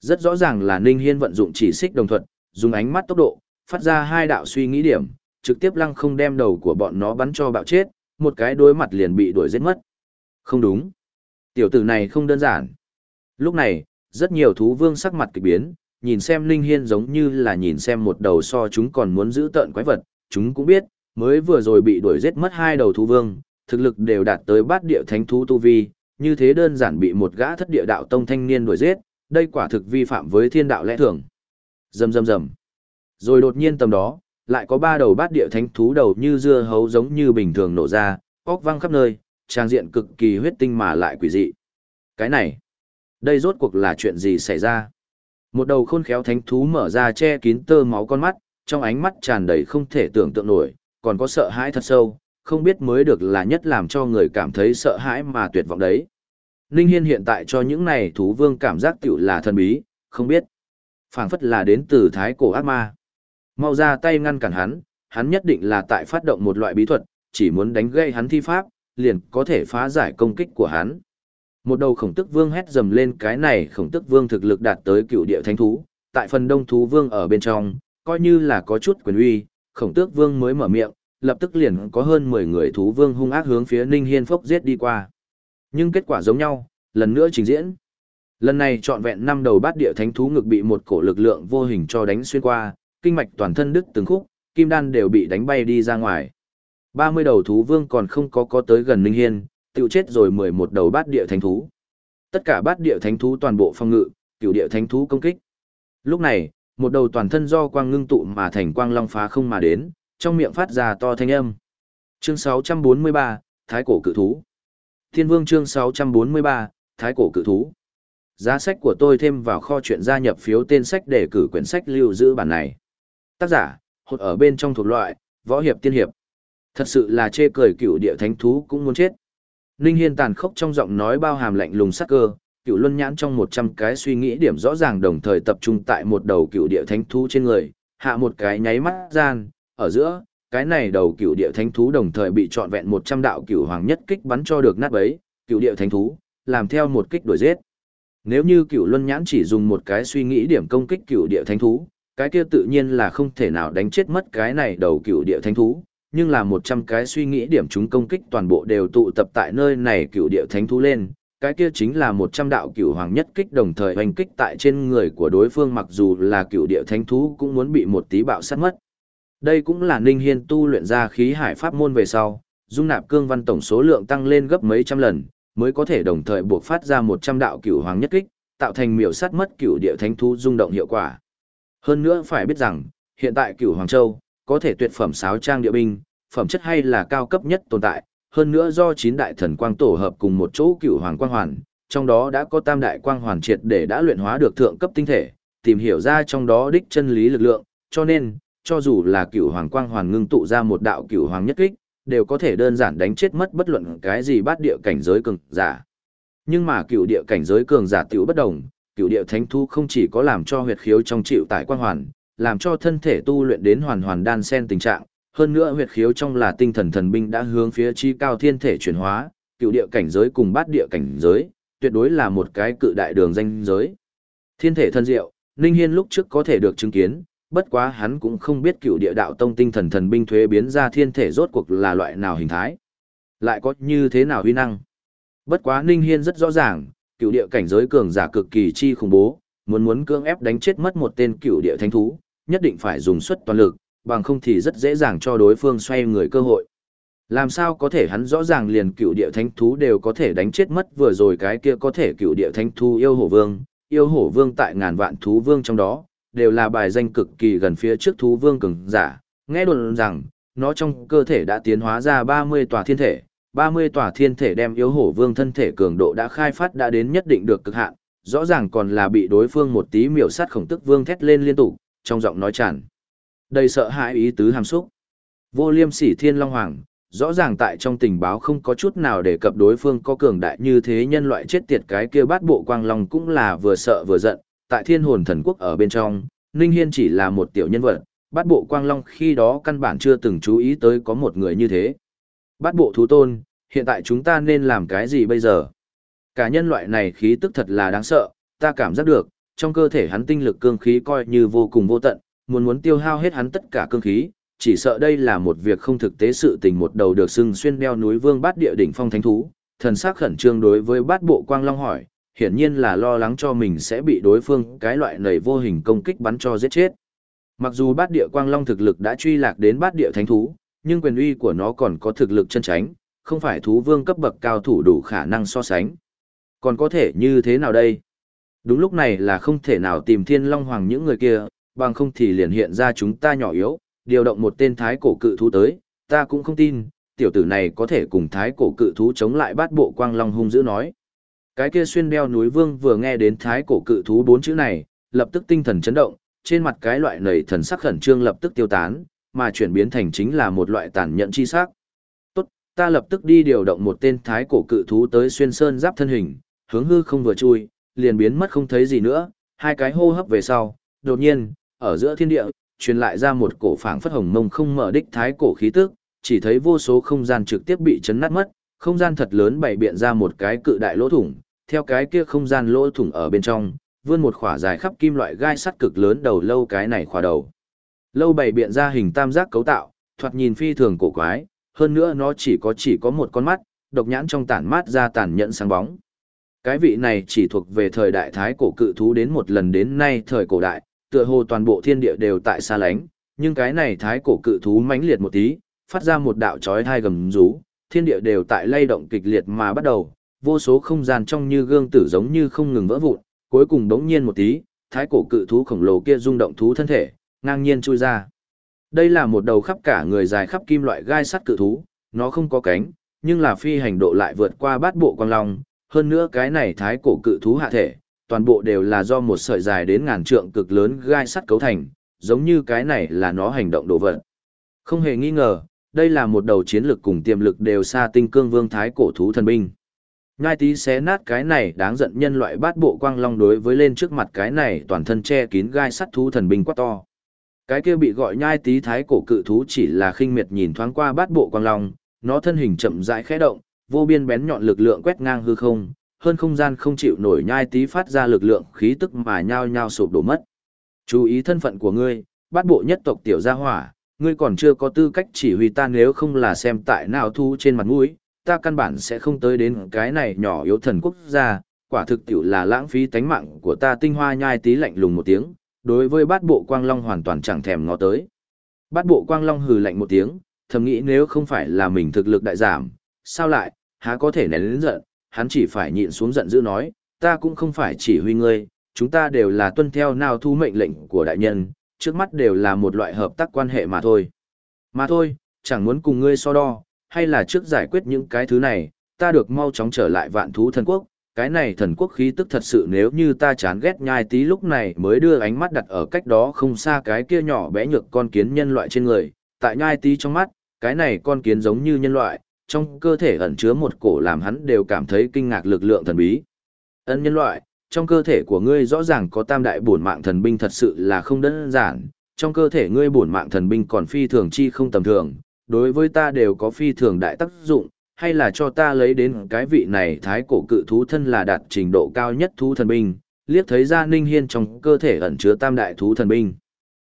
Rất rõ ràng là Ninh Hiên vận dụng chỉ xích đồng thuận, dùng ánh mắt tốc độ, phát ra hai đạo suy nghĩ điểm, trực tiếp lăng không đem đầu của bọn nó bắn cho bạo chết, một cái đối mặt liền bị đuổi giết mất. Không đúng. Tiểu tử này không đơn giản. Lúc này, rất nhiều thú vương sắc mặt kỳ biến, nhìn xem Ninh Hiên giống như là nhìn xem một đầu so chúng còn muốn giữ tợn quái vật, chúng cũng biết, mới vừa rồi bị đuổi giết mất hai đầu thú vương, thực lực đều đạt tới bát địa thánh thú tu vi, như thế đơn giản bị một gã thất địa đạo tông thanh niên đuổi giết, đây quả thực vi phạm với thiên đạo lẽ thường. Rầm rầm rầm. Rồi đột nhiên tầm đó, lại có ba đầu bát địa thánh thú đầu như dưa hấu giống như bình thường nổ ra, óc văng khắp nơi, trang diện cực kỳ huyết tinh mà lại quỷ dị. Cái này, đây rốt cuộc là chuyện gì xảy ra? Một đầu khôn khéo thánh thú mở ra che kín tơ máu con mắt, trong ánh mắt tràn đầy không thể tưởng tượng nổi, còn có sợ hãi thật sâu, không biết mới được là nhất làm cho người cảm thấy sợ hãi mà tuyệt vọng đấy. Ninh Hiên hiện tại cho những này thú vương cảm giác tiểu là thần bí, không biết. phảng phất là đến từ thái cổ ác ma. Mau ra tay ngăn cản hắn, hắn nhất định là tại phát động một loại bí thuật, chỉ muốn đánh gây hắn thi pháp, liền có thể phá giải công kích của hắn. Một đầu khổng tức vương hét dầm lên cái này khổng tức vương thực lực đạt tới cựu địa thánh thú, tại phần đông thú vương ở bên trong, coi như là có chút quyền uy, khổng tước vương mới mở miệng, lập tức liền có hơn 10 người thú vương hung ác hướng phía Ninh Hiên Phốc giết đi qua. Nhưng kết quả giống nhau, lần nữa trình diễn. Lần này trọn vẹn năm đầu bát địa thánh thú ngực bị một cổ lực lượng vô hình cho đánh xuyên qua, kinh mạch toàn thân đứt từng khúc, kim đan đều bị đánh bay đi ra ngoài. 30 đầu thú vương còn không có có tới gần Ninh Hiên, tiêu chết rồi 11 đầu bát địa thánh thú. Tất cả bát địa thánh thú toàn bộ phong ngự, cửu địa thánh thú công kích. Lúc này, một đầu toàn thân do quang ngưng tụ mà thành quang long phá không mà đến, trong miệng phát ra to thanh âm. Chương 643, Thái cổ cự thú. Thiên Vương chương 643, Thái cổ cự thú. Giá sách của tôi thêm vào kho chuyện gia nhập phiếu tên sách để cử quyển sách lưu giữ bản này. Tác giả, hột ở bên trong thuộc loại, võ hiệp tiên hiệp. Thật sự là chê cười cựu địa thánh thú cũng muốn chết. Ninh Hiên tàn khốc trong giọng nói bao hàm lạnh lùng sắc cơ, cựu luân nhãn trong 100 cái suy nghĩ điểm rõ ràng đồng thời tập trung tại một đầu cựu địa thánh thú trên người, hạ một cái nháy mắt gian, ở giữa, cái này đầu cựu địa thánh thú đồng thời bị trọn vẹn 100 đạo cựu hoàng nhất kích bắn cho được nát bấy, cựu địa thánh thú, làm theo một kích đuổi giết. Nếu như cựu luân nhãn chỉ dùng một cái suy nghĩ điểm công kích cựu địa thánh thú, cái kia tự nhiên là không thể nào đánh chết mất cái này đầu cựu địa thánh thú, nhưng là 100 cái suy nghĩ điểm chúng công kích toàn bộ đều tụ tập tại nơi này cựu địa thánh thú lên, cái kia chính là 100 đạo cựu hoàng nhất kích đồng thời hoành kích tại trên người của đối phương mặc dù là cựu địa thánh thú cũng muốn bị một tí bạo sát mất. Đây cũng là Ninh Hiên tu luyện ra khí hải pháp môn về sau, dung nạp cương văn tổng số lượng tăng lên gấp mấy trăm lần, mới có thể đồng thời buộc phát ra 100 đạo cửu hoàng nhất kích, tạo thành miểu sát mất cửu địa thánh thú rung động hiệu quả. Hơn nữa phải biết rằng, hiện tại cửu hoàng châu có thể tuyệt phẩm sáo trang địa binh, phẩm chất hay là cao cấp nhất tồn tại, hơn nữa do chín đại thần quang tổ hợp cùng một chỗ cửu hoàng quang hoàn, trong đó đã có tam đại quang hoàn triệt để đã luyện hóa được thượng cấp tinh thể, tìm hiểu ra trong đó đích chân lý lực lượng, cho nên, cho dù là cửu hoàng quang hoàn ngưng tụ ra một đạo cửu hoàng nhất kích, đều có thể đơn giản đánh chết mất bất luận cái gì bát địa cảnh giới cường giả. Nhưng mà cựu địa cảnh giới cường giả tiểu bất đồng, cựu địa thánh thu không chỉ có làm cho huyệt khiếu trong chịu tại quan hoàn, làm cho thân thể tu luyện đến hoàn hoàn đan sen tình trạng, hơn nữa huyệt khiếu trong là tinh thần thần binh đã hướng phía chi cao thiên thể chuyển hóa, cựu địa cảnh giới cùng bát địa cảnh giới, tuyệt đối là một cái cự đại đường danh giới. Thiên thể thân diệu, Ninh Hiên lúc trước có thể được chứng kiến, bất quá hắn cũng không biết cựu địa đạo tông tinh thần thần binh thuế biến ra thiên thể rốt cuộc là loại nào hình thái. Lại có như thế nào huy năng. Bất quá Ninh Hiên rất rõ ràng, cựu địa cảnh giới cường giả cực kỳ chi khủng bố, muốn muốn cưỡng ép đánh chết mất một tên cựu địa thánh thú, nhất định phải dùng suất toàn lực, bằng không thì rất dễ dàng cho đối phương xoay người cơ hội. Làm sao có thể hắn rõ ràng liền cựu địa thánh thú đều có thể đánh chết mất vừa rồi cái kia có thể cựu địa thánh thú yêu hổ vương, yêu hổ vương tại ngàn vạn thú vương trong đó, đều là bài danh cực kỳ gần phía trước thú vương cường giả, nghe đồn rằng, nó trong cơ thể đã tiến hóa ra 30 tòa thiên thể, 30 tòa thiên thể đem yếu hổ vương thân thể cường độ đã khai phát đã đến nhất định được cực hạn, rõ ràng còn là bị đối phương một tí miểu sát khổng tức vương thét lên liên tục, trong giọng nói tràn. Đầy sợ hãi ý tứ hàm xúc. Vô liêm sỉ thiên long hoàng, rõ ràng tại trong tình báo không có chút nào để cập đối phương có cường đại như thế nhân loại chết tiệt cái kia bát bộ quang long cũng là vừa sợ vừa giận, tại thiên hồn thần quốc ở bên trong, Ninh Hiên chỉ là một tiểu nhân vật, bát bộ quang long khi đó căn bản chưa từng chú ý tới có một người như thế. Bát bộ thú tôn, hiện tại chúng ta nên làm cái gì bây giờ? Cả nhân loại này khí tức thật là đáng sợ, ta cảm giác được, trong cơ thể hắn tinh lực cương khí coi như vô cùng vô tận, muốn muốn tiêu hao hết hắn tất cả cương khí, chỉ sợ đây là một việc không thực tế sự tình một đầu được xưng xuyên đeo núi vương bát địa đỉnh phong thánh thú, thần sắc khẩn trương đối với bát bộ quang long hỏi, hiển nhiên là lo lắng cho mình sẽ bị đối phương cái loại nầy vô hình công kích bắn cho giết chết. Mặc dù bát địa quang long thực lực đã truy lạc đến bát địa thánh thú, nhưng quyền uy của nó còn có thực lực chân tránh, không phải thú vương cấp bậc cao thủ đủ khả năng so sánh. Còn có thể như thế nào đây? Đúng lúc này là không thể nào tìm thiên long hoàng những người kia, bằng không thì liền hiện ra chúng ta nhỏ yếu, điều động một tên thái cổ cự thú tới, ta cũng không tin, tiểu tử này có thể cùng thái cổ cự thú chống lại bát bộ quang long hung dữ nói. Cái kia xuyên đeo núi vương vừa nghe đến thái cổ cự thú bốn chữ này, lập tức tinh thần chấn động, trên mặt cái loại nảy thần sắc khẩn trương lập tức tiêu tán, mà chuyển biến thành chính là một loại tàn nhẫn chi sắc. Tốt, ta lập tức đi điều động một tên thái cổ cự thú tới xuyên sơn giáp thân hình, hướng hư không vừa chui, liền biến mất không thấy gì nữa, hai cái hô hấp về sau, đột nhiên, ở giữa thiên địa, truyền lại ra một cổ phảng phất hồng mông không mở đích thái cổ khí tức, chỉ thấy vô số không gian trực tiếp bị chấn nát mất, không gian thật lớn bày biện ra một cái cự đại lỗ thủng, theo cái kia không gian lỗ thủng ở bên trong, vươn một khỏa dài khắp kim loại gai sắt cực lớn đầu lâu cái này khỏa đầu. Lâu bày biện ra hình tam giác cấu tạo, thoạt nhìn phi thường cổ quái, hơn nữa nó chỉ có chỉ có một con mắt, độc nhãn trong tản mát ra tàn nhẫn sáng bóng. Cái vị này chỉ thuộc về thời đại thái cổ cự thú đến một lần đến nay thời cổ đại, tựa hồ toàn bộ thiên địa đều tại xa lánh, nhưng cái này thái cổ cự thú mãnh liệt một tí, phát ra một đạo chói thai gầm rú, thiên địa đều tại lay động kịch liệt mà bắt đầu, vô số không gian trong như gương tử giống như không ngừng vỡ vụn, cuối cùng đống nhiên một tí, thái cổ cự thú khổng lồ kia rung động thú thân thể, ngang nhiên chui ra. Đây là một đầu khắp cả người dài khắp kim loại gai sắt cự thú, nó không có cánh, nhưng là phi hành độ lại vượt qua bát bộ quang long, hơn nữa cái này thái cổ cự thú hạ thể, toàn bộ đều là do một sợi dài đến ngàn trượng cực lớn gai sắt cấu thành, giống như cái này là nó hành động đồ vật. Không hề nghi ngờ, đây là một đầu chiến lực cùng tiềm lực đều xa tinh cương vương thái cổ thú thần binh. Nhai tí xé nát cái này đáng giận nhân loại bát bộ quang long đối với lên trước mặt cái này toàn thân che kín gai sắt thú thần binh quá to. Cái kia bị gọi nhai tí thái cổ cự thú chỉ là khinh miệt nhìn thoáng qua bát bộ quang long, nó thân hình chậm rãi khẽ động, vô biên bén nhọn lực lượng quét ngang hư không, hơn không gian không chịu nổi nhai tí phát ra lực lượng khí tức mà nhao nhao sụp đổ mất. Chú ý thân phận của ngươi, bát bộ nhất tộc tiểu gia hỏa, ngươi còn chưa có tư cách chỉ huy ta nếu không là xem tại nào thu trên mặt mũi, ta căn bản sẽ không tới đến cái này nhỏ yếu thần quốc gia, quả thực tiểu là lãng phí tánh mạng của ta tinh hoa nhai tí lạnh lùng một tiếng, đối với bát bộ quang long hoàn toàn chẳng thèm ngó tới. Bát bộ quang long hừ lạnh một tiếng, thầm nghĩ nếu không phải là mình thực lực đại giảm, sao lại, há có thể nén lớn giận, hắn chỉ phải nhịn xuống giận dữ nói, ta cũng không phải chỉ huy ngươi, chúng ta đều là tuân theo nào thu mệnh lệnh của đại nhân, trước mắt đều là một loại hợp tác quan hệ mà thôi. Mà thôi, chẳng muốn cùng ngươi so đo, hay là trước giải quyết những cái thứ này, ta được mau chóng trở lại vạn thú thần quốc, cái này thần quốc khí tức thật sự nếu như ta chán ghét nhai tí lúc này mới đưa ánh mắt đặt ở cách đó không xa cái kia nhỏ bé nhược con kiến nhân loại trên người, tại nhai tí trong mắt, cái này con kiến giống như nhân loại, trong cơ thể ẩn chứa một cổ làm hắn đều cảm thấy kinh ngạc lực lượng thần bí. Ân nhân loại, trong cơ thể của ngươi rõ ràng có tam đại bổn mạng thần binh thật sự là không đơn giản, trong cơ thể ngươi bổn mạng thần binh còn phi thường chi không tầm thường, đối với ta đều có phi thường đại tác dụng, hay là cho ta lấy đến cái vị này thái cổ cự thú thân là đạt trình độ cao nhất thú thần binh, liếc thấy ra ninh hiên trong cơ thể ẩn chứa tam đại thú thần binh.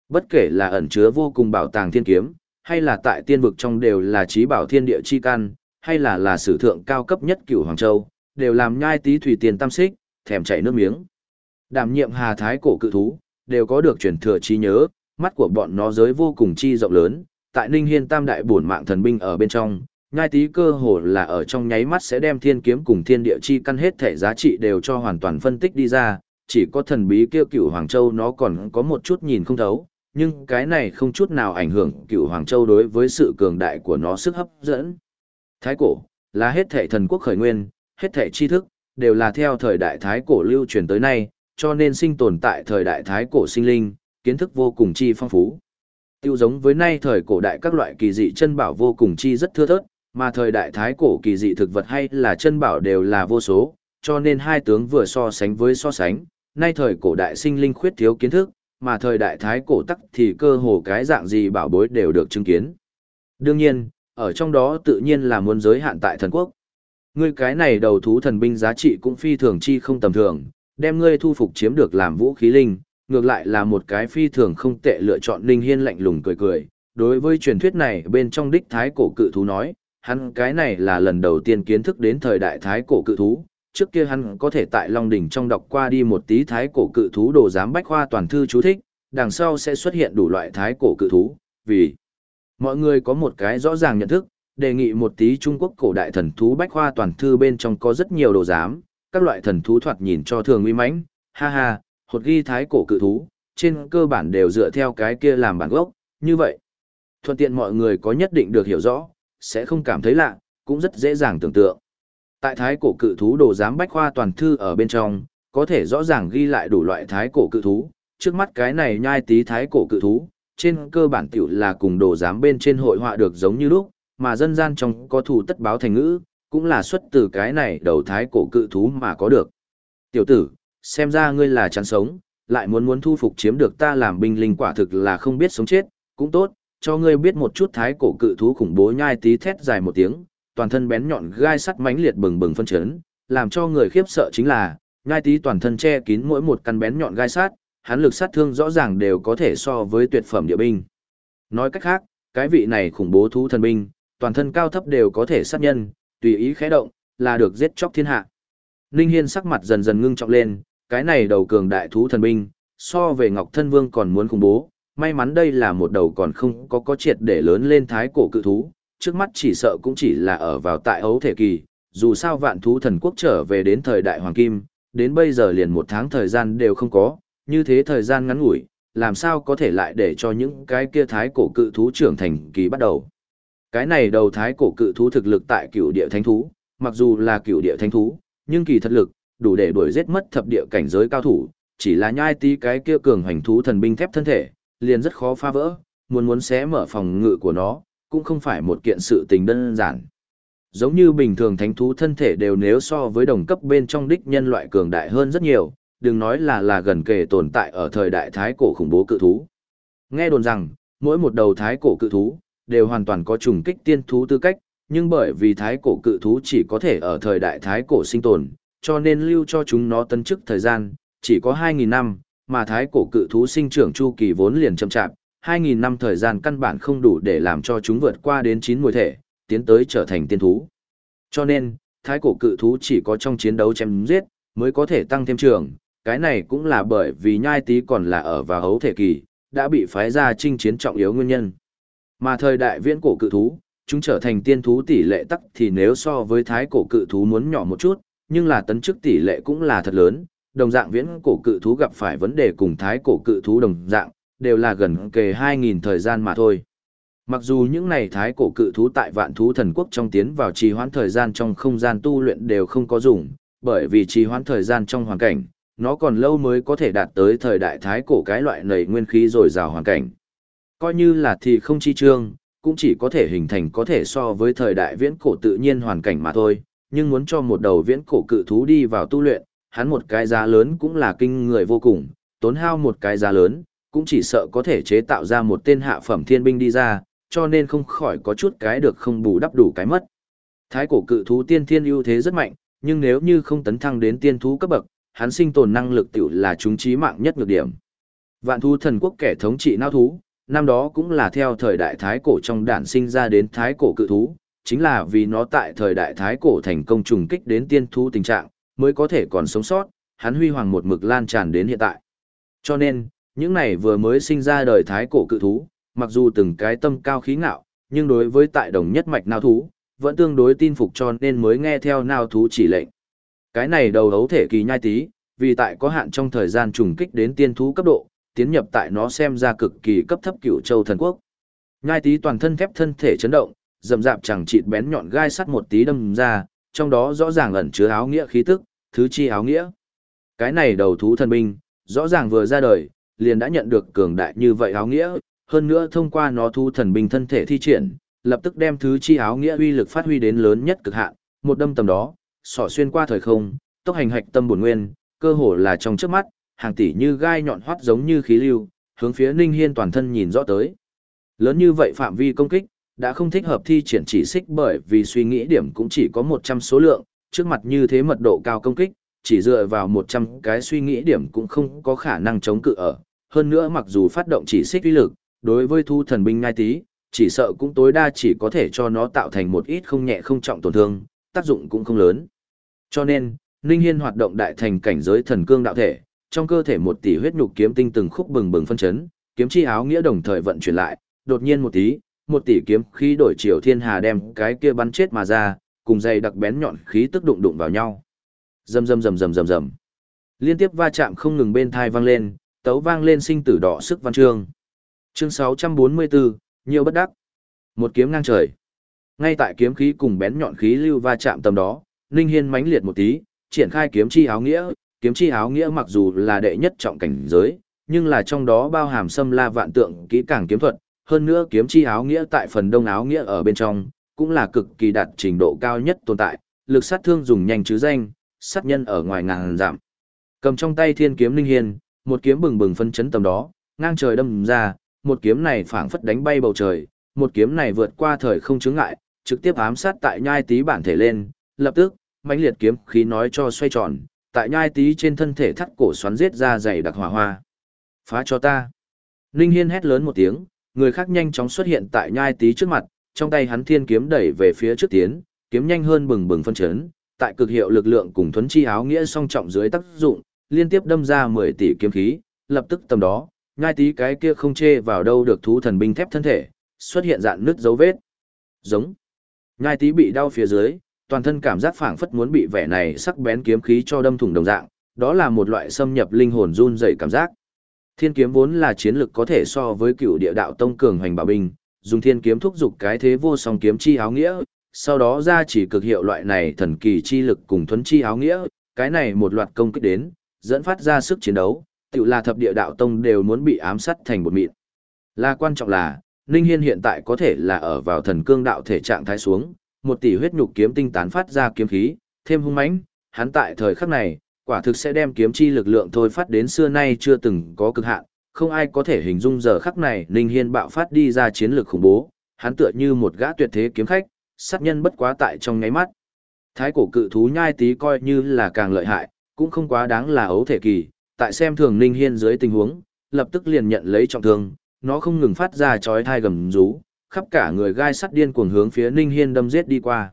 Bất kể là ẩn chứa vô cùng bảo tàng thiên kiếm, hay là tại tiên vực trong đều là trí bảo thiên địa chi căn, hay là là sử thượng cao cấp nhất cửu Hoàng Châu, đều làm nhai tí thủy tiền tam xích, thèm chảy nước miếng. Đảm nhiệm hà thái cổ cự thú, đều có được truyền thừa trí nhớ, mắt của bọn nó giới vô cùng chi rộng lớn, tại Ninh Hiên Tam đại bổn mạng thần binh ở bên trong, nhai tí cơ hồ là ở trong nháy mắt sẽ đem thiên kiếm cùng thiên địa chi căn hết thể giá trị đều cho hoàn toàn phân tích đi ra, chỉ có thần bí kia cựu Hoàng Châu nó còn có một chút nhìn không thấu, nhưng cái này không chút nào ảnh hưởng cựu Hoàng Châu đối với sự cường đại của nó sức hấp dẫn. Thái cổ, là hết thể thần quốc khởi nguyên, hết thể tri thức, đều là theo thời đại Thái cổ lưu truyền tới nay, cho nên sinh tồn tại thời đại Thái cổ sinh linh, kiến thức vô cùng chi phong phú. Tiêu giống với nay thời cổ đại các loại kỳ dị chân bảo vô cùng chi rất thưa thớt, mà thời đại Thái cổ kỳ dị thực vật hay là chân bảo đều là vô số, cho nên hai tướng vừa so sánh với so sánh, nay thời cổ đại sinh linh khuyết thiếu kiến thức, mà thời đại Thái cổ tắc thì cơ hồ cái dạng gì bảo bối đều được chứng kiến. Đương nhiên, ở trong đó tự nhiên là muốn giới hạn tại thần quốc. Ngươi cái này đầu thú thần binh giá trị cũng phi thường chi không tầm thường, đem ngươi thu phục chiếm được làm vũ khí linh, ngược lại là một cái phi thường không tệ lựa chọn Ninh hiên lạnh lùng cười cười. Đối với truyền thuyết này bên trong đích thái cổ cự thú nói, hắn cái này là lần đầu tiên kiến thức đến thời đại thái cổ cự thú, trước kia hắn có thể tại Long Đỉnh trong đọc qua đi một tí thái cổ cự thú đồ giám bách khoa toàn thư chú thích, đằng sau sẽ xuất hiện đủ loại thái cổ cự thú, vì mọi người có một cái rõ ràng nhận thức, đề nghị một tí Trung Quốc cổ đại thần thú bách khoa toàn thư bên trong có rất nhiều đồ giám, các loại thần thú thoạt nhìn cho thường uy mãnh, ha ha, hột ghi thái cổ cự thú, trên cơ bản đều dựa theo cái kia làm bản gốc, như vậy. Thuận tiện mọi người có nhất định được hiểu rõ, sẽ không cảm thấy lạ, cũng rất dễ dàng tưởng tượng. Tại thái cổ cự thú đồ giám bách khoa toàn thư ở bên trong, có thể rõ ràng ghi lại đủ loại thái cổ cự thú, trước mắt cái này nhai tí thái cổ cự thú, trên cơ bản tiểu là cùng đồ giám bên trên hội họa được giống như lúc, mà dân gian trong có thủ tất báo thành ngữ, cũng là xuất từ cái này đầu thái cổ cự thú mà có được. Tiểu tử, xem ra ngươi là chán sống, lại muốn muốn thu phục chiếm được ta làm binh linh quả thực là không biết sống chết, cũng tốt, cho ngươi biết một chút thái cổ cự thú khủng bố nhai tí thét dài một tiếng, toàn thân bén nhọn gai sắt mãnh liệt bừng bừng phân chấn, làm cho người khiếp sợ chính là, nhai tí toàn thân che kín mỗi một căn bén nhọn gai sắt, hắn lực sát thương rõ ràng đều có thể so với tuyệt phẩm địa binh. Nói cách khác, cái vị này khủng bố thú thần binh, toàn thân cao thấp đều có thể sát nhân, tùy ý khẽ động, là được giết chóc thiên hạ. Ninh Hiên sắc mặt dần dần ngưng trọng lên, cái này đầu cường đại thú thần binh, so về Ngọc Thân Vương còn muốn khủng bố, may mắn đây là một đầu còn không có có triệt để lớn lên thái cổ cự thú, trước mắt chỉ sợ cũng chỉ là ở vào tại ấu thể kỳ, dù sao vạn thú thần quốc trở về đến thời đại hoàng kim, đến bây giờ liền một tháng thời gian đều không có, như thế thời gian ngắn ngủi, làm sao có thể lại để cho những cái kia thái cổ cự thú trưởng thành kỳ bắt đầu. Cái này đầu thái cổ cự thú thực lực tại cựu địa thánh thú, mặc dù là cựu địa thánh thú, nhưng kỳ thật lực, đủ để đuổi giết mất thập địa cảnh giới cao thủ, chỉ là nhai tí cái kia cường hành thú thần binh thép thân thể, liền rất khó phá vỡ, muốn muốn xé mở phòng ngự của nó, cũng không phải một kiện sự tình đơn giản. Giống như bình thường thánh thú thân thể đều nếu so với đồng cấp bên trong đích nhân loại cường đại hơn rất nhiều, đừng nói là là gần kề tồn tại ở thời đại thái cổ khủng bố cự thú. Nghe đồn rằng, mỗi một đầu thái cổ cự thú, đều hoàn toàn có trùng kích tiên thú tư cách, nhưng bởi vì thái cổ cự thú chỉ có thể ở thời đại thái cổ sinh tồn, cho nên lưu cho chúng nó tân chức thời gian, chỉ có 2.000 năm, mà thái cổ cự thú sinh trưởng chu kỳ vốn liền chậm chạp, 2.000 năm thời gian căn bản không đủ để làm cho chúng vượt qua đến 9 mùi thể, tiến tới trở thành tiên thú. Cho nên, thái cổ cự thú chỉ có trong chiến đấu chém giết, mới có thể tăng thêm trường, cái này cũng là bởi vì nhai tí còn là ở và hấu thể kỳ, đã bị phái ra chinh chiến trọng yếu nguyên nhân. Mà thời đại viễn cổ cự thú, chúng trở thành tiên thú tỷ lệ tắc thì nếu so với thái cổ cự thú muốn nhỏ một chút, nhưng là tấn chức tỷ lệ cũng là thật lớn, đồng dạng viễn cổ cự thú gặp phải vấn đề cùng thái cổ cự thú đồng dạng, đều là gần kề 2.000 thời gian mà thôi. Mặc dù những này thái cổ cự thú tại vạn thú thần quốc trong tiến vào trì hoãn thời gian trong không gian tu luyện đều không có dùng, bởi vì trì hoãn thời gian trong hoàn cảnh, nó còn lâu mới có thể đạt tới thời đại thái cổ cái loại nầy nguyên khí rồi rào hoàn cảnh. Coi như là thì không chi trương, cũng chỉ có thể hình thành có thể so với thời đại viễn cổ tự nhiên hoàn cảnh mà thôi, nhưng muốn cho một đầu viễn cổ cự thú đi vào tu luyện, hắn một cái giá lớn cũng là kinh người vô cùng, tốn hao một cái giá lớn, cũng chỉ sợ có thể chế tạo ra một tên hạ phẩm thiên binh đi ra, cho nên không khỏi có chút cái được không bù đắp đủ cái mất. Thái cổ cự thú tiên thiên ưu thế rất mạnh, nhưng nếu như không tấn thăng đến tiên thú cấp bậc, hắn sinh tồn năng lực tiểu là chúng trí mạng nhất nhược điểm. Vạn thú thần quốc kẻ thống trị nao thú, năm đó cũng là theo thời đại thái cổ trong đản sinh ra đến thái cổ cự thú, chính là vì nó tại thời đại thái cổ thành công trùng kích đến tiên thú tình trạng, mới có thể còn sống sót, hắn huy hoàng một mực lan tràn đến hiện tại. Cho nên, những này vừa mới sinh ra đời thái cổ cự thú, mặc dù từng cái tâm cao khí ngạo, nhưng đối với tại đồng nhất mạch nào thú, vẫn tương đối tin phục cho nên mới nghe theo nào thú chỉ lệnh. Cái này đầu hấu thể kỳ nhai tí, vì tại có hạn trong thời gian trùng kích đến tiên thú cấp độ, tiến nhập tại nó xem ra cực kỳ cấp thấp cửu châu thần quốc. Nhai tí toàn thân thép thân thể chấn động, dầm dạp chẳng chịt bén nhọn gai sắt một tí đâm ra, trong đó rõ ràng ẩn chứa áo nghĩa khí tức, thứ chi áo nghĩa. Cái này đầu thú thần binh, rõ ràng vừa ra đời, liền đã nhận được cường đại như vậy áo nghĩa, hơn nữa thông qua nó thu thần binh thân thể thi triển, lập tức đem thứ chi áo nghĩa uy lực phát huy đến lớn nhất cực hạn, một đâm tầm đó, sỏ xuyên qua thời không, tốc hành hạch tâm bổn nguyên, cơ hồ là trong trước mắt, hàng tỷ như gai nhọn hoắt giống như khí lưu, hướng phía Ninh Hiên toàn thân nhìn rõ tới. Lớn như vậy phạm vi công kích, đã không thích hợp thi triển chỉ xích bởi vì suy nghĩ điểm cũng chỉ có 100 số lượng, trước mặt như thế mật độ cao công kích, chỉ dựa vào 100 cái suy nghĩ điểm cũng không có khả năng chống cự ở. Hơn nữa mặc dù phát động chỉ xích uy lực, đối với thu thần binh ngai tí, chỉ sợ cũng tối đa chỉ có thể cho nó tạo thành một ít không nhẹ không trọng tổn thương, tác dụng cũng không lớn. Cho nên, Ninh Hiên hoạt động đại thành cảnh giới thần cương đạo thể, trong cơ thể một tỷ huyết nhục kiếm tinh từng khúc bừng bừng phân chấn, kiếm chi áo nghĩa đồng thời vận chuyển lại, đột nhiên một tí, một tỷ kiếm khí đổi chiều thiên hà đem cái kia bắn chết mà ra, cùng dây đặc bén nhọn khí tức đụng đụng vào nhau. Rầm rầm rầm rầm rầm rầm. Liên tiếp va chạm không ngừng bên thai vang lên, tấu vang lên sinh tử đỏ sức văn chương. Chương 644, nhiều bất đắc. Một kiếm ngang trời. Ngay tại kiếm khí cùng bén nhọn khí lưu va chạm tầm đó, Ninh Hiên mãnh liệt một tí, triển khai kiếm chi áo nghĩa, kiếm chi áo nghĩa mặc dù là đệ nhất trọng cảnh giới, nhưng là trong đó bao hàm xâm la vạn tượng kỹ càng kiếm thuật, hơn nữa kiếm chi áo nghĩa tại phần đông áo nghĩa ở bên trong, cũng là cực kỳ đạt trình độ cao nhất tồn tại, lực sát thương dùng nhanh chứ danh, sát nhân ở ngoài ngàn giảm. Cầm trong tay thiên kiếm linh hiên, một kiếm bừng bừng phân chấn tầm đó, ngang trời đâm ra, một kiếm này phảng phất đánh bay bầu trời, một kiếm này vượt qua thời không chướng ngại, trực tiếp ám sát tại nhai tí bản thể lên, lập tức, mãnh liệt kiếm khí nói cho xoay tròn, tại nhai tí trên thân thể thắt cổ xoắn giết ra dày đặc hỏa hoa. Phá cho ta. Linh Hiên hét lớn một tiếng, người khác nhanh chóng xuất hiện tại nhai tí trước mặt, trong tay hắn thiên kiếm đẩy về phía trước tiến, kiếm nhanh hơn bừng bừng phân chấn, tại cực hiệu lực lượng cùng thuấn chi áo nghĩa song trọng dưới tác dụng, liên tiếp đâm ra 10 tỷ kiếm khí, lập tức tầm đó, nhai tí cái kia không chê vào đâu được thú thần binh thép thân thể, xuất hiện dạng nứt dấu vết. Giống. Nhai tí bị đau phía dưới, toàn thân cảm giác phảng phất muốn bị vẻ này sắc bén kiếm khí cho đâm thủng đồng dạng, đó là một loại xâm nhập linh hồn run rẩy cảm giác. Thiên kiếm vốn là chiến lực có thể so với cựu địa đạo tông cường hoành bảo binh, dùng thiên kiếm thúc dục cái thế vô song kiếm chi áo nghĩa, sau đó ra chỉ cực hiệu loại này thần kỳ chi lực cùng thuấn chi áo nghĩa, cái này một loạt công kích đến, dẫn phát ra sức chiến đấu, tự là thập địa đạo tông đều muốn bị ám sát thành một mịn. Là quan trọng là, Ninh Hiên hiện tại có thể là ở vào thần cương đạo thể trạng thái xuống, một tỷ huyết nhục kiếm tinh tán phát ra kiếm khí, thêm hung mãnh, hắn tại thời khắc này, quả thực sẽ đem kiếm chi lực lượng thôi phát đến xưa nay chưa từng có cực hạn, không ai có thể hình dung giờ khắc này Ninh Hiên bạo phát đi ra chiến lược khủng bố, hắn tựa như một gã tuyệt thế kiếm khách, sát nhân bất quá tại trong nháy mắt. Thái cổ cự thú nhai tí coi như là càng lợi hại, cũng không quá đáng là ấu thể kỳ, tại xem thường Ninh Hiên dưới tình huống, lập tức liền nhận lấy trọng thương, nó không ngừng phát ra chói tai gầm rú, khắp cả người gai sắt điên cuồng hướng phía Ninh Hiên đâm giết đi qua.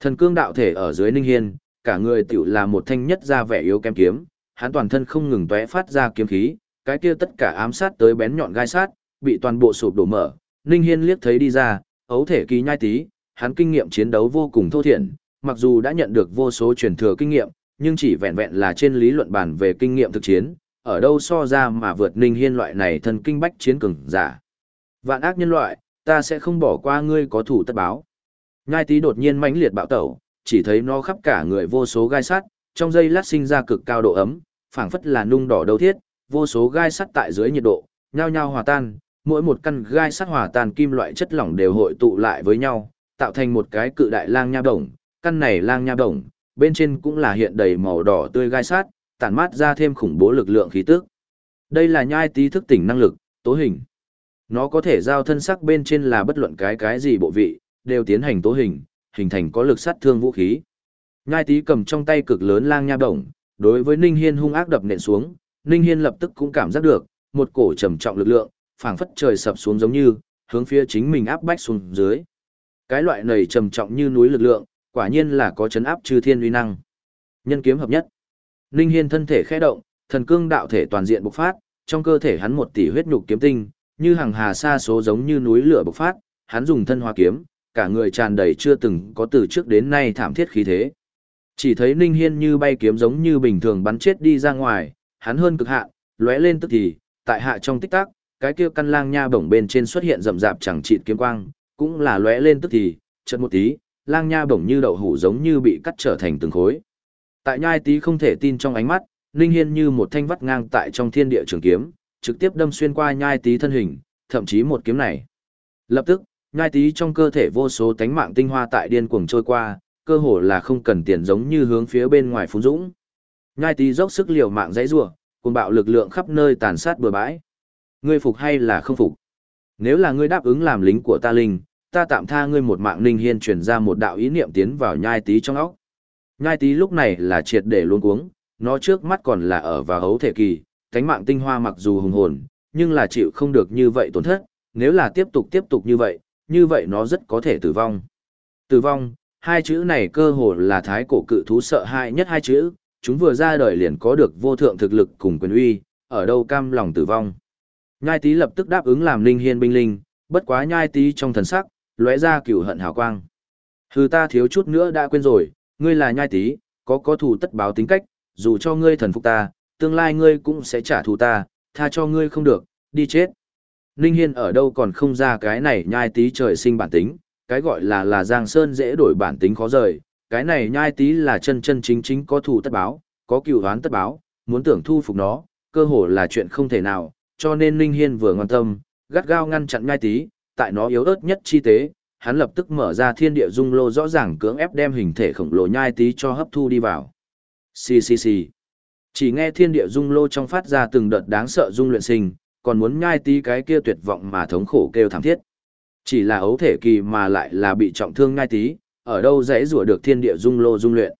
Thần cương đạo thể ở dưới Ninh Hiên, cả người tiểu là một thanh nhất ra vẻ yếu kém kiếm, hắn toàn thân không ngừng tóe phát ra kiếm khí, cái kia tất cả ám sát tới bén nhọn gai sát, bị toàn bộ sụp đổ mở. Ninh Hiên liếc thấy đi ra, ấu thể kỳ nhai tí, hắn kinh nghiệm chiến đấu vô cùng thô thiển, mặc dù đã nhận được vô số truyền thừa kinh nghiệm, nhưng chỉ vẹn vẹn là trên lý luận bàn về kinh nghiệm thực chiến, ở đâu so ra mà vượt Ninh Hiên loại này thần kinh bách chiến cường giả. Vạn ác nhân loại, ta sẽ không bỏ qua ngươi có thủ tất báo. Nhai tí đột nhiên mãnh liệt bạo tẩu, chỉ thấy nó khắp cả người vô số gai sắt, trong dây lát sinh ra cực cao độ ấm, phảng phất là nung đỏ đầu thiết, vô số gai sắt tại dưới nhiệt độ, nhao nhao hòa tan, mỗi một căn gai sắt hòa tan kim loại chất lỏng đều hội tụ lại với nhau, tạo thành một cái cự đại lang nha đồng, căn này lang nha đồng, bên trên cũng là hiện đầy màu đỏ tươi gai sắt, tản mát ra thêm khủng bố lực lượng khí tức. Đây là nhai tí thức tỉnh năng lực, tố hình. Nó có thể giao thân sắc bên trên là bất luận cái cái gì bộ vị, đều tiến hành tố hình, hình thành có lực sát thương vũ khí. Ngai tí cầm trong tay cực lớn lang nha bổng, đối với Ninh Hiên hung ác đập nện xuống, Ninh Hiên lập tức cũng cảm giác được, một cổ trầm trọng lực lượng, phảng phất trời sập xuống giống như, hướng phía chính mình áp bách xuống dưới. Cái loại này trầm trọng như núi lực lượng, quả nhiên là có chấn áp chư thiên uy năng. Nhân kiếm hợp nhất. Ninh Hiên thân thể khẽ động, thần cương đạo thể toàn diện bộc phát, trong cơ thể hắn một tỷ huyết nhục kiếm tinh, như hàng hà xa số giống như núi lửa bộc phát, hắn dùng thân hoa kiếm, cả người tràn đầy chưa từng có từ trước đến nay thảm thiết khí thế. Chỉ thấy Ninh Hiên như bay kiếm giống như bình thường bắn chết đi ra ngoài, hắn hơn cực hạn, lóe lên tức thì, tại hạ trong tích tắc, cái kia căn lang nha bổng bên trên xuất hiện rậm rạp chẳng chịt kiếm quang, cũng là lóe lên tức thì, chợt một tí, lang nha bổng như đậu hũ giống như bị cắt trở thành từng khối. Tại nhai tí không thể tin trong ánh mắt, Ninh Hiên như một thanh vắt ngang tại trong thiên địa trường kiếm, trực tiếp đâm xuyên qua nhai tí thân hình, thậm chí một kiếm này. Lập tức, nhai tí trong cơ thể vô số tánh mạng tinh hoa tại điên cuồng trôi qua, cơ hồ là không cần tiền giống như hướng phía bên ngoài phun dũng. Nhai tí dốc sức liều mạng dãy rủa, cùng bạo lực lượng khắp nơi tàn sát bừa bãi. Ngươi phục hay là không phục? Nếu là ngươi đáp ứng làm lính của ta linh, ta tạm tha ngươi một mạng linh Hiên truyền ra một đạo ý niệm tiến vào nhai tí trong óc. Nhai tí lúc này là triệt để luôn cuống, nó trước mắt còn là ở vào hấu thể kỳ, cánh mạng tinh hoa mặc dù hùng hồn, nhưng là chịu không được như vậy tổn thất, nếu là tiếp tục tiếp tục như vậy, như vậy nó rất có thể tử vong. Tử vong, hai chữ này cơ hồ là thái cổ cự thú sợ hãi nhất hai chữ, chúng vừa ra đời liền có được vô thượng thực lực cùng quyền uy, ở đâu cam lòng tử vong. Nhai tí lập tức đáp ứng làm linh hiên binh linh, bất quá nhai tí trong thần sắc, lóe ra cửu hận hào quang. Hừ ta thiếu chút nữa đã quên rồi, ngươi là nhai tí, có có thù tất báo tính cách, dù cho ngươi thần phục ta, tương lai ngươi cũng sẽ trả thù ta, tha cho ngươi không được, đi chết. Ninh Hiên ở đâu còn không ra cái này nhai tí trời sinh bản tính, cái gọi là là Giang Sơn dễ đổi bản tính khó rời, cái này nhai tí là chân chân chính chính có thù tất báo, có cựu đoán tất báo, muốn tưởng thu phục nó, cơ hồ là chuyện không thể nào, cho nên Ninh Hiên vừa ngoan tâm, gắt gao ngăn chặn nhai tí, tại nó yếu ớt nhất chi tế, hắn lập tức mở ra thiên địa dung lô rõ ràng cưỡng ép đem hình thể khổng lồ nhai tí cho hấp thu đi vào. Xì xì xì. Chỉ nghe thiên địa dung lô trong phát ra từng đợt đáng sợ dung luyện sinh, còn muốn nhai tí cái kia tuyệt vọng mà thống khổ kêu thảm thiết. Chỉ là ấu thể kỳ mà lại là bị trọng thương nhai tí, ở đâu dễ rủa được thiên địa dung lô dung luyện.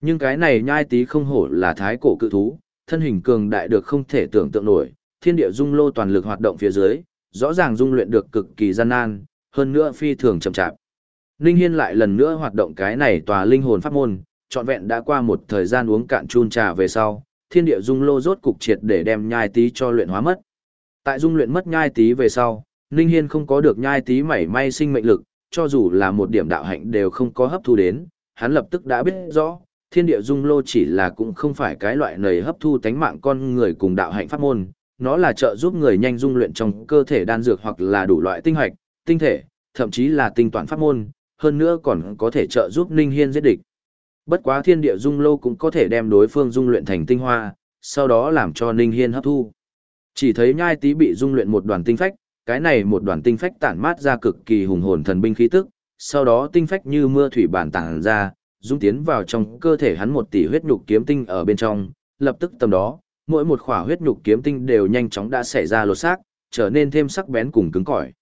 Nhưng cái này nhai tí không hổ là thái cổ cự thú, thân hình cường đại được không thể tưởng tượng nổi, thiên địa dung lô toàn lực hoạt động phía dưới, rõ ràng dung luyện được cực kỳ gian nan, hơn nữa phi thường chậm chạp. Ninh Hiên lại lần nữa hoạt động cái này tòa linh hồn pháp môn, trọn vẹn đã qua một thời gian uống cạn chun trà về sau, thiên địa dung lô rốt cục triệt để đem nhai tí cho luyện hóa mất. Tại dung luyện mất nhai tí về sau, Ninh Hiên không có được nhai tí mảy may sinh mệnh lực, cho dù là một điểm đạo hạnh đều không có hấp thu đến, hắn lập tức đã biết rõ, thiên địa dung lô chỉ là cũng không phải cái loại nầy hấp thu tánh mạng con người cùng đạo hạnh pháp môn, nó là trợ giúp người nhanh dung luyện trong cơ thể đan dược hoặc là đủ loại tinh hoạch, tinh thể, thậm chí là tinh toàn pháp môn, hơn nữa còn có thể trợ giúp Ninh Hiên giết địch. Bất quá thiên địa dung lô cũng có thể đem đối phương dung luyện thành tinh hoa, sau đó làm cho Ninh Hiên hấp thu. Chỉ thấy nhai tí bị dung luyện một đoàn tinh phách, cái này một đoàn tinh phách tản mát ra cực kỳ hùng hồn thần binh khí tức, sau đó tinh phách như mưa thủy bản tản ra, dung tiến vào trong cơ thể hắn một tỷ huyết nhục kiếm tinh ở bên trong, lập tức tầm đó, mỗi một khỏa huyết nhục kiếm tinh đều nhanh chóng đã xảy ra lột xác, trở nên thêm sắc bén cùng cứng cỏi.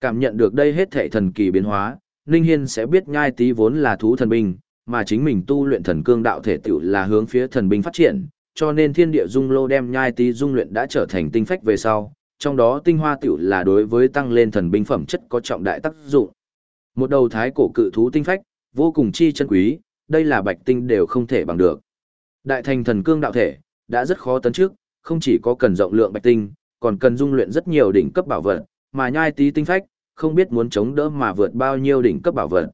Cảm nhận được đây hết thảy thần kỳ biến hóa, Ninh Hiên sẽ biết nhai tí vốn là thú thần binh, mà chính mình tu luyện thần cương đạo thể tiểu là hướng phía thần binh phát triển, cho nên thiên địa dung lô đem nhai tí dung luyện đã trở thành tinh phách về sau, trong đó tinh hoa tiểu là đối với tăng lên thần binh phẩm chất có trọng đại tác dụng. Một đầu thái cổ cự thú tinh phách, vô cùng chi chân quý, đây là bạch tinh đều không thể bằng được. Đại thành thần cương đạo thể, đã rất khó tấn trước, không chỉ có cần rộng lượng bạch tinh, còn cần dung luyện rất nhiều đỉnh cấp bảo vật, mà nhai tí tinh phách, không biết muốn chống đỡ mà vượt bao nhiêu đỉnh cấp bảo vật.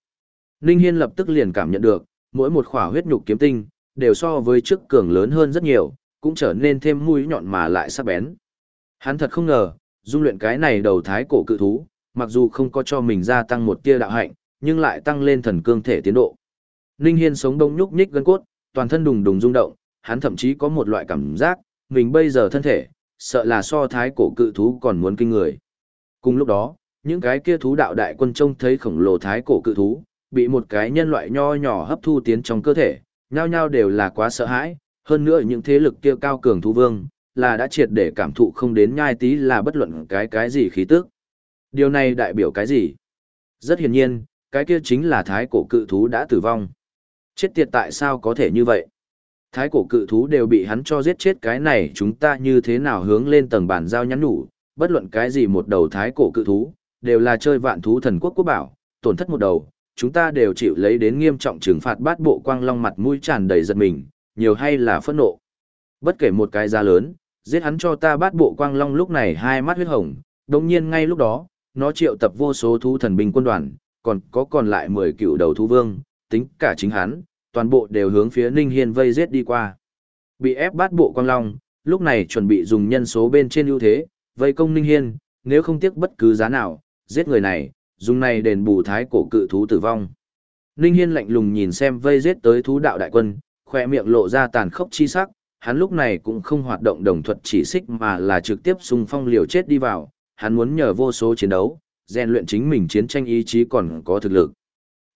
Ninh Hiên lập tức liền cảm nhận được, mỗi một khỏa huyết nhục kiếm tinh, đều so với trước cường lớn hơn rất nhiều, cũng trở nên thêm mũi nhọn mà lại sắc bén. Hắn thật không ngờ, dung luyện cái này đầu thái cổ cự thú, mặc dù không có cho mình gia tăng một tia đạo hạnh, nhưng lại tăng lên thần cương thể tiến độ. Ninh Hiên sống đông nhúc nhích gân cốt, toàn thân đùng đùng rung động, hắn thậm chí có một loại cảm giác, mình bây giờ thân thể, sợ là so thái cổ cự thú còn muốn kinh người. Cùng lúc đó, những cái kia thú đạo đại quân trông thấy khổng lồ thái cổ cự thú, bị một cái nhân loại nho nhỏ hấp thu tiến trong cơ thể, nhao nhao đều là quá sợ hãi, hơn nữa những thế lực kia cao cường thú vương, là đã triệt để cảm thụ không đến nhai tí là bất luận cái cái gì khí tức. Điều này đại biểu cái gì? Rất hiển nhiên, cái kia chính là thái cổ cự thú đã tử vong. Chết tiệt tại sao có thể như vậy? Thái cổ cự thú đều bị hắn cho giết chết cái này chúng ta như thế nào hướng lên tầng bản giao nhắn nhủ, bất luận cái gì một đầu thái cổ cự thú, đều là chơi vạn thú thần quốc quốc bảo, tổn thất một đầu, chúng ta đều chịu lấy đến nghiêm trọng trừng phạt bát bộ quang long mặt mũi tràn đầy giật mình, nhiều hay là phẫn nộ. Bất kể một cái giá lớn, giết hắn cho ta bát bộ quang long lúc này hai mắt huyết hồng, đồng nhiên ngay lúc đó, nó triệu tập vô số thú thần binh quân đoàn, còn có còn lại 10 cựu đầu thú vương, tính cả chính hắn, toàn bộ đều hướng phía Ninh Hiên vây giết đi qua. Bị ép bát bộ quang long, lúc này chuẩn bị dùng nhân số bên trên ưu thế, vây công Ninh Hiên, nếu không tiếc bất cứ giá nào, giết người này, dùng này đền bù thái cổ cự thú tử vong. Ninh Hiên lạnh lùng nhìn xem vây giết tới thú đạo đại quân, khỏe miệng lộ ra tàn khốc chi sắc, hắn lúc này cũng không hoạt động đồng thuật chỉ xích mà là trực tiếp xung phong liều chết đi vào, hắn muốn nhờ vô số chiến đấu, rèn luyện chính mình chiến tranh ý chí còn có thực lực.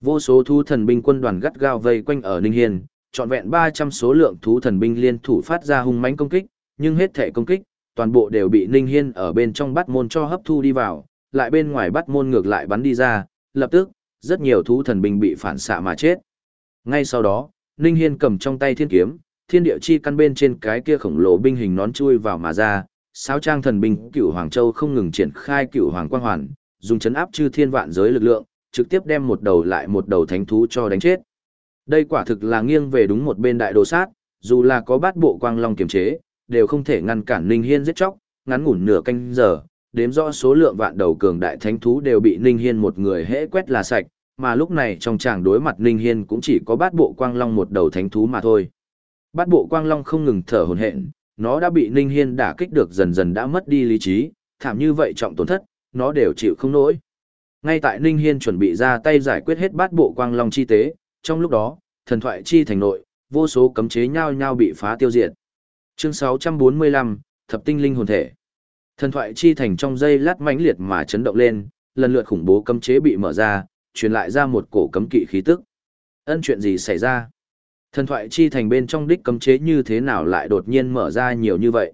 Vô số thú thần binh quân đoàn gắt gao vây quanh ở Ninh Hiên, trọn vẹn 300 số lượng thú thần binh liên thủ phát ra hung mãnh công kích, nhưng hết thể công kích, toàn bộ đều bị Ninh Hiên ở bên trong bắt môn cho hấp thu đi vào, lại bên ngoài bắt môn ngược lại bắn đi ra, lập tức, rất nhiều thú thần binh bị phản xạ mà chết. Ngay sau đó, Ninh Hiên cầm trong tay thiên kiếm, thiên địa chi căn bên trên cái kia khổng lồ binh hình nón chui vào mà ra, sáu trang thần binh cửu Hoàng Châu không ngừng triển khai cửu Hoàng Quang Hoàn, dùng chấn áp chư thiên vạn giới lực lượng, trực tiếp đem một đầu lại một đầu thánh thú cho đánh chết. Đây quả thực là nghiêng về đúng một bên đại đồ sát, dù là có bát bộ quang long kiềm chế, đều không thể ngăn cản Ninh Hiên giết chóc, ngắn ngủn nửa canh giờ, đếm rõ số lượng vạn đầu cường đại thánh thú đều bị Ninh Hiên một người hễ quét là sạch, mà lúc này trong tràng đối mặt Ninh Hiên cũng chỉ có bát bộ quang long một đầu thánh thú mà thôi. Bát bộ quang long không ngừng thở hổn hển, nó đã bị Ninh Hiên đả kích được dần dần đã mất đi lý trí, thảm như vậy trọng tổn thất, nó đều chịu không nổi. Ngay tại Ninh Hiên chuẩn bị ra tay giải quyết hết bát bộ quang long chi tế, trong lúc đó, thần thoại chi thành nội, vô số cấm chế nhau nhau bị phá tiêu diệt. Chương 645, Thập tinh linh hồn thể. Thần thoại chi thành trong dây lát mãnh liệt mà chấn động lên, lần lượt khủng bố cấm chế bị mở ra, truyền lại ra một cổ cấm kỵ khí tức. Ân chuyện gì xảy ra? Thần thoại chi thành bên trong đích cấm chế như thế nào lại đột nhiên mở ra nhiều như vậy?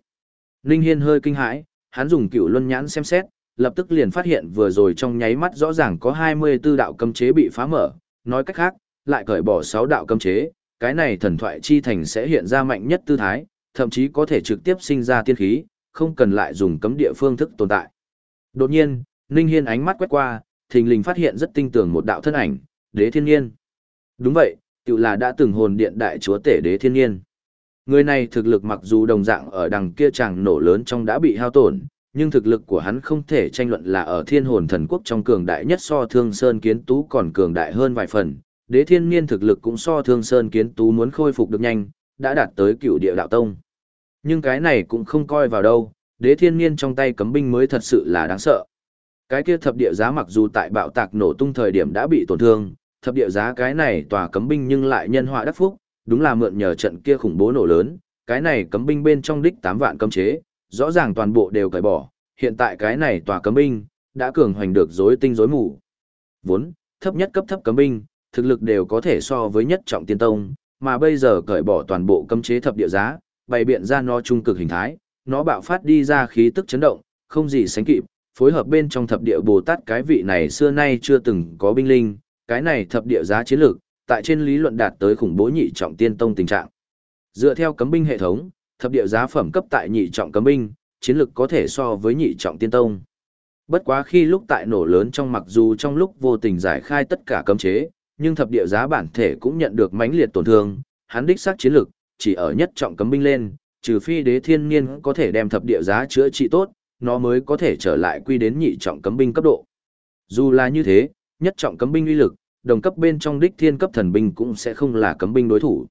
Ninh Hiên hơi kinh hãi, hắn dùng cựu luân nhãn xem xét, lập tức liền phát hiện vừa rồi trong nháy mắt rõ ràng có 24 đạo cấm chế bị phá mở, nói cách khác, lại cởi bỏ 6 đạo cấm chế, cái này thần thoại chi thành sẽ hiện ra mạnh nhất tư thái, thậm chí có thể trực tiếp sinh ra tiên khí, không cần lại dùng cấm địa phương thức tồn tại. Đột nhiên, Ninh Hiên ánh mắt quét qua, thình lình phát hiện rất tinh tường một đạo thân ảnh, đế thiên nhiên. Đúng vậy, tự là đã từng hồn điện đại chúa tể đế thiên nhiên. Người này thực lực mặc dù đồng dạng ở đằng kia chàng nổ lớn trong đã bị hao tổn, nhưng thực lực của hắn không thể tranh luận là ở thiên hồn thần quốc trong cường đại nhất so thương sơn kiến tú còn cường đại hơn vài phần. Đế thiên niên thực lực cũng so thương sơn kiến tú muốn khôi phục được nhanh, đã đạt tới cựu địa đạo tông. Nhưng cái này cũng không coi vào đâu, đế thiên niên trong tay cấm binh mới thật sự là đáng sợ. Cái kia thập địa giá mặc dù tại bạo tạc nổ tung thời điểm đã bị tổn thương, thập địa giá cái này tòa cấm binh nhưng lại nhân họa đắc phúc, đúng là mượn nhờ trận kia khủng bố nổ lớn, cái này cấm binh bên trong đích 8 vạn cấm chế, rõ ràng toàn bộ đều cởi bỏ, hiện tại cái này tòa cấm binh đã cường hoành được rối tinh rối mù. Vốn, thấp nhất cấp thấp cấm binh, thực lực đều có thể so với nhất trọng tiên tông, mà bây giờ cởi bỏ toàn bộ cấm chế thập địa giá, bày biện ra nó trung cực hình thái, nó bạo phát đi ra khí tức chấn động, không gì sánh kịp, phối hợp bên trong thập địa Bồ Tát cái vị này xưa nay chưa từng có binh linh, cái này thập địa giá chiến lược, tại trên lý luận đạt tới khủng bố nhị trọng tiên tông tình trạng. Dựa theo cấm binh hệ thống, thập địa giá phẩm cấp tại nhị trọng cấm binh, chiến lược có thể so với nhị trọng tiên tông. Bất quá khi lúc tại nổ lớn trong mặc dù trong lúc vô tình giải khai tất cả cấm chế, nhưng thập địa giá bản thể cũng nhận được mãnh liệt tổn thương, hắn đích xác chiến lược chỉ ở nhất trọng cấm binh lên, trừ phi đế thiên niên có thể đem thập địa giá chữa trị tốt, nó mới có thể trở lại quy đến nhị trọng cấm binh cấp độ. Dù là như thế, nhất trọng cấm binh uy lực, đồng cấp bên trong đích thiên cấp thần binh cũng sẽ không là cấm binh đối thủ.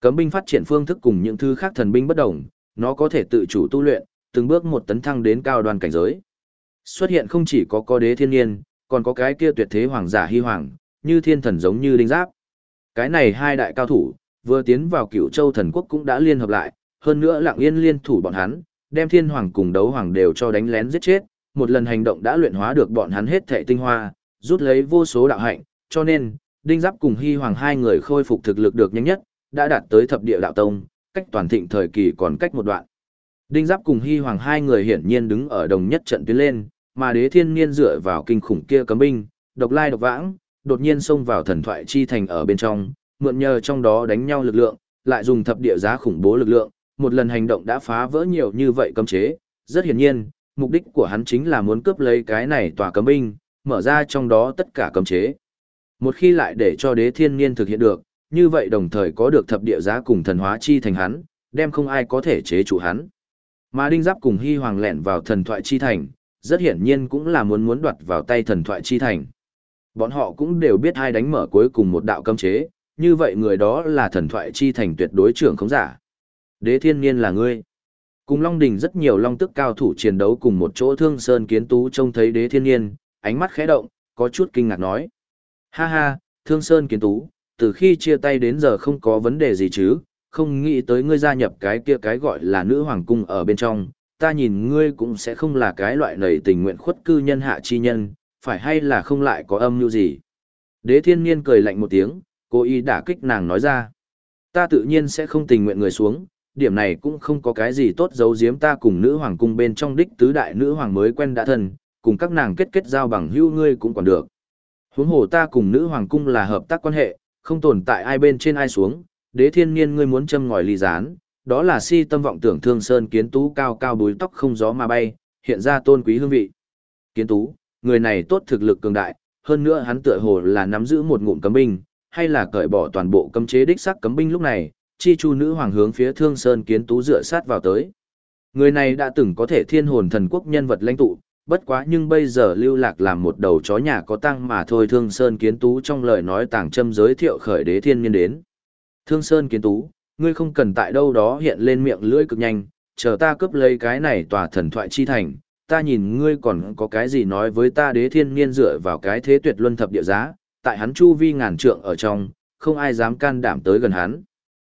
Cấm binh phát triển phương thức cùng những thứ khác thần binh bất đồng, nó có thể tự chủ tu luyện, từng bước một tấn thăng đến cao đoàn cảnh giới. Xuất hiện không chỉ có có đế thiên nhiên, còn có cái kia tuyệt thế hoàng giả hy hoàng, như thiên thần giống như đinh giáp. Cái này hai đại cao thủ, vừa tiến vào cựu châu thần quốc cũng đã liên hợp lại, hơn nữa lặng yên liên thủ bọn hắn, đem thiên hoàng cùng đấu hoàng đều cho đánh lén giết chết, một lần hành động đã luyện hóa được bọn hắn hết thệ tinh hoa, rút lấy vô số đạo hạnh, cho nên, đinh giáp cùng hy hoàng hai người khôi phục thực lực được nhanh nhất, đã đạt tới thập địa đạo tông, cách toàn thịnh thời kỳ còn cách một đoạn. Đinh giáp cùng hy hoàng hai người hiển nhiên đứng ở đồng nhất trận tuyến lên, mà đế thiên niên dựa vào kinh khủng kia cấm binh, độc lai độc vãng, đột nhiên xông vào thần thoại chi thành ở bên trong, mượn nhờ trong đó đánh nhau lực lượng, lại dùng thập địa giá khủng bố lực lượng, một lần hành động đã phá vỡ nhiều như vậy cấm chế, rất hiển nhiên, mục đích của hắn chính là muốn cướp lấy cái này tòa cấm binh, mở ra trong đó tất cả cấm chế. Một khi lại để cho đế thiên niên thực hiện được, như vậy đồng thời có được thập địa giá cùng thần hóa chi thành hắn, đem không ai có thể chế trụ hắn. Mà đinh giáp cùng hy hoàng lẹn vào thần thoại chi thành, rất hiển nhiên cũng là muốn muốn đoạt vào tay thần thoại chi thành. Bọn họ cũng đều biết ai đánh mở cuối cùng một đạo cấm chế, như vậy người đó là thần thoại chi thành tuyệt đối trưởng không giả. Đế thiên niên là ngươi. Cùng Long Đình rất nhiều long tức cao thủ chiến đấu cùng một chỗ thương sơn kiến tú trông thấy đế thiên niên, ánh mắt khẽ động, có chút kinh ngạc nói. Ha ha, thương sơn kiến tú, từ khi chia tay đến giờ không có vấn đề gì chứ, không nghĩ tới ngươi gia nhập cái kia cái gọi là nữ hoàng cung ở bên trong, ta nhìn ngươi cũng sẽ không là cái loại nầy tình nguyện khuất cư nhân hạ chi nhân, phải hay là không lại có âm mưu gì. Đế thiên niên cười lạnh một tiếng, cố ý đả kích nàng nói ra. Ta tự nhiên sẽ không tình nguyện người xuống, điểm này cũng không có cái gì tốt giấu giếm ta cùng nữ hoàng cung bên trong đích tứ đại nữ hoàng mới quen đã thân, cùng các nàng kết kết giao bằng hữu ngươi cũng còn được. Huống hồ ta cùng nữ hoàng cung là hợp tác quan hệ, không tồn tại ai bên trên ai xuống, đế thiên Nhiên ngươi muốn châm ngòi ly gián, đó là si tâm vọng tưởng thương sơn kiến tú cao cao búi tóc không gió mà bay, hiện ra tôn quý hương vị. Kiến tú, người này tốt thực lực cường đại, hơn nữa hắn tựa hồ là nắm giữ một ngụm cấm binh, hay là cởi bỏ toàn bộ cấm chế đích sắc cấm binh lúc này, chi chu nữ hoàng hướng phía thương sơn kiến tú dựa sát vào tới. Người này đã từng có thể thiên hồn thần quốc nhân vật lãnh tụ, bất quá nhưng bây giờ lưu lạc làm một đầu chó nhà có tăng mà thôi thương sơn kiến tú trong lời nói tàng châm giới thiệu khởi đế thiên nhân đến. Thương sơn kiến tú, ngươi không cần tại đâu đó hiện lên miệng lưỡi cực nhanh, chờ ta cướp lấy cái này tòa thần thoại chi thành, ta nhìn ngươi còn có cái gì nói với ta đế thiên niên dựa vào cái thế tuyệt luân thập địa giá, tại hắn chu vi ngàn trượng ở trong, không ai dám can đảm tới gần hắn.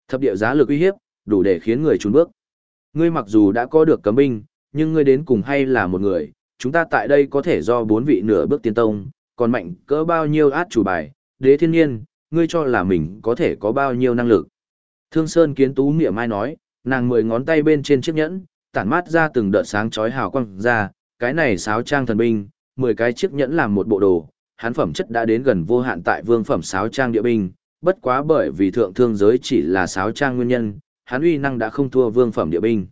Thập địa giá lực uy hiếp, đủ để khiến người trốn bước. Ngươi mặc dù đã có được cấm binh, nhưng ngươi đến cùng hay là một người, chúng ta tại đây có thể do bốn vị nửa bước tiên tông, còn mạnh cỡ bao nhiêu át chủ bài, đế thiên nhiên, ngươi cho là mình có thể có bao nhiêu năng lực. Thương Sơn kiến tú nghĩa mai nói, nàng mười ngón tay bên trên chiếc nhẫn, tản mát ra từng đợt sáng chói hào quang ra, cái này sáo trang thần binh, mười cái chiếc nhẫn làm một bộ đồ, hắn phẩm chất đã đến gần vô hạn tại vương phẩm sáo trang địa binh, bất quá bởi vì thượng thương giới chỉ là sáo trang nguyên nhân, hắn uy năng đã không thua vương phẩm địa binh.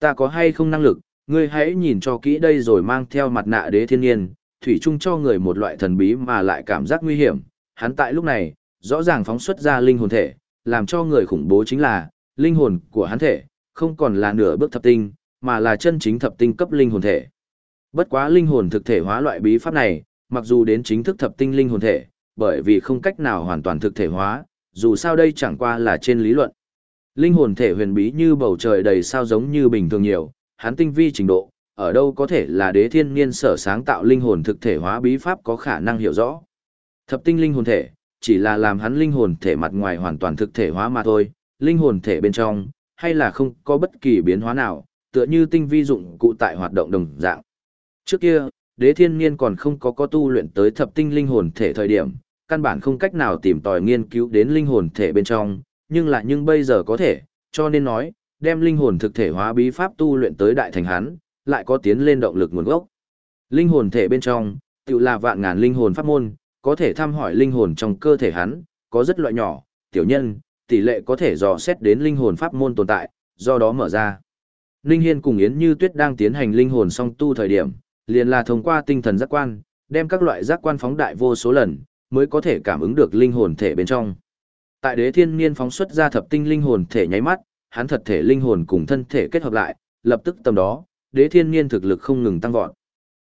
Ta có hay không năng lực, ngươi hãy nhìn cho kỹ đây rồi mang theo mặt nạ đế thiên nhiên, thủy chung cho người một loại thần bí mà lại cảm giác nguy hiểm. Hắn tại lúc này, rõ ràng phóng xuất ra linh hồn thể, làm cho người khủng bố chính là, linh hồn của hắn thể, không còn là nửa bước thập tinh, mà là chân chính thập tinh cấp linh hồn thể. Bất quá linh hồn thực thể hóa loại bí pháp này, mặc dù đến chính thức thập tinh linh hồn thể, bởi vì không cách nào hoàn toàn thực thể hóa, dù sao đây chẳng qua là trên lý luận. Linh hồn thể huyền bí như bầu trời đầy sao giống như bình thường nhiều, hắn tinh vi trình độ, ở đâu có thể là đế thiên niên sở sáng tạo linh hồn thực thể hóa bí pháp có khả năng hiểu rõ. Thập tinh linh hồn thể, chỉ là làm hắn linh hồn thể mặt ngoài hoàn toàn thực thể hóa mà thôi, linh hồn thể bên trong, hay là không có bất kỳ biến hóa nào, tựa như tinh vi dụng cụ tại hoạt động đồng dạng. Trước kia, đế thiên niên còn không có có tu luyện tới thập tinh linh hồn thể thời điểm, căn bản không cách nào tìm tòi nghiên cứu đến linh hồn thể bên trong, nhưng là nhưng bây giờ có thể, cho nên nói, đem linh hồn thực thể hóa bí pháp tu luyện tới đại thành hắn, lại có tiến lên động lực nguồn gốc. Linh hồn thể bên trong, tự là vạn ngàn linh hồn pháp môn, có thể thăm hỏi linh hồn trong cơ thể hắn, có rất loại nhỏ, tiểu nhân, tỷ lệ có thể dò xét đến linh hồn pháp môn tồn tại, do đó mở ra. Linh Hiên cùng Yến Như Tuyết đang tiến hành linh hồn song tu thời điểm, liền là thông qua tinh thần giác quan, đem các loại giác quan phóng đại vô số lần, mới có thể cảm ứng được linh hồn thể bên trong. Tại đế thiên niên phóng xuất ra thập tinh linh hồn thể nháy mắt, hắn thật thể linh hồn cùng thân thể kết hợp lại, lập tức tầm đó, đế thiên niên thực lực không ngừng tăng vọt.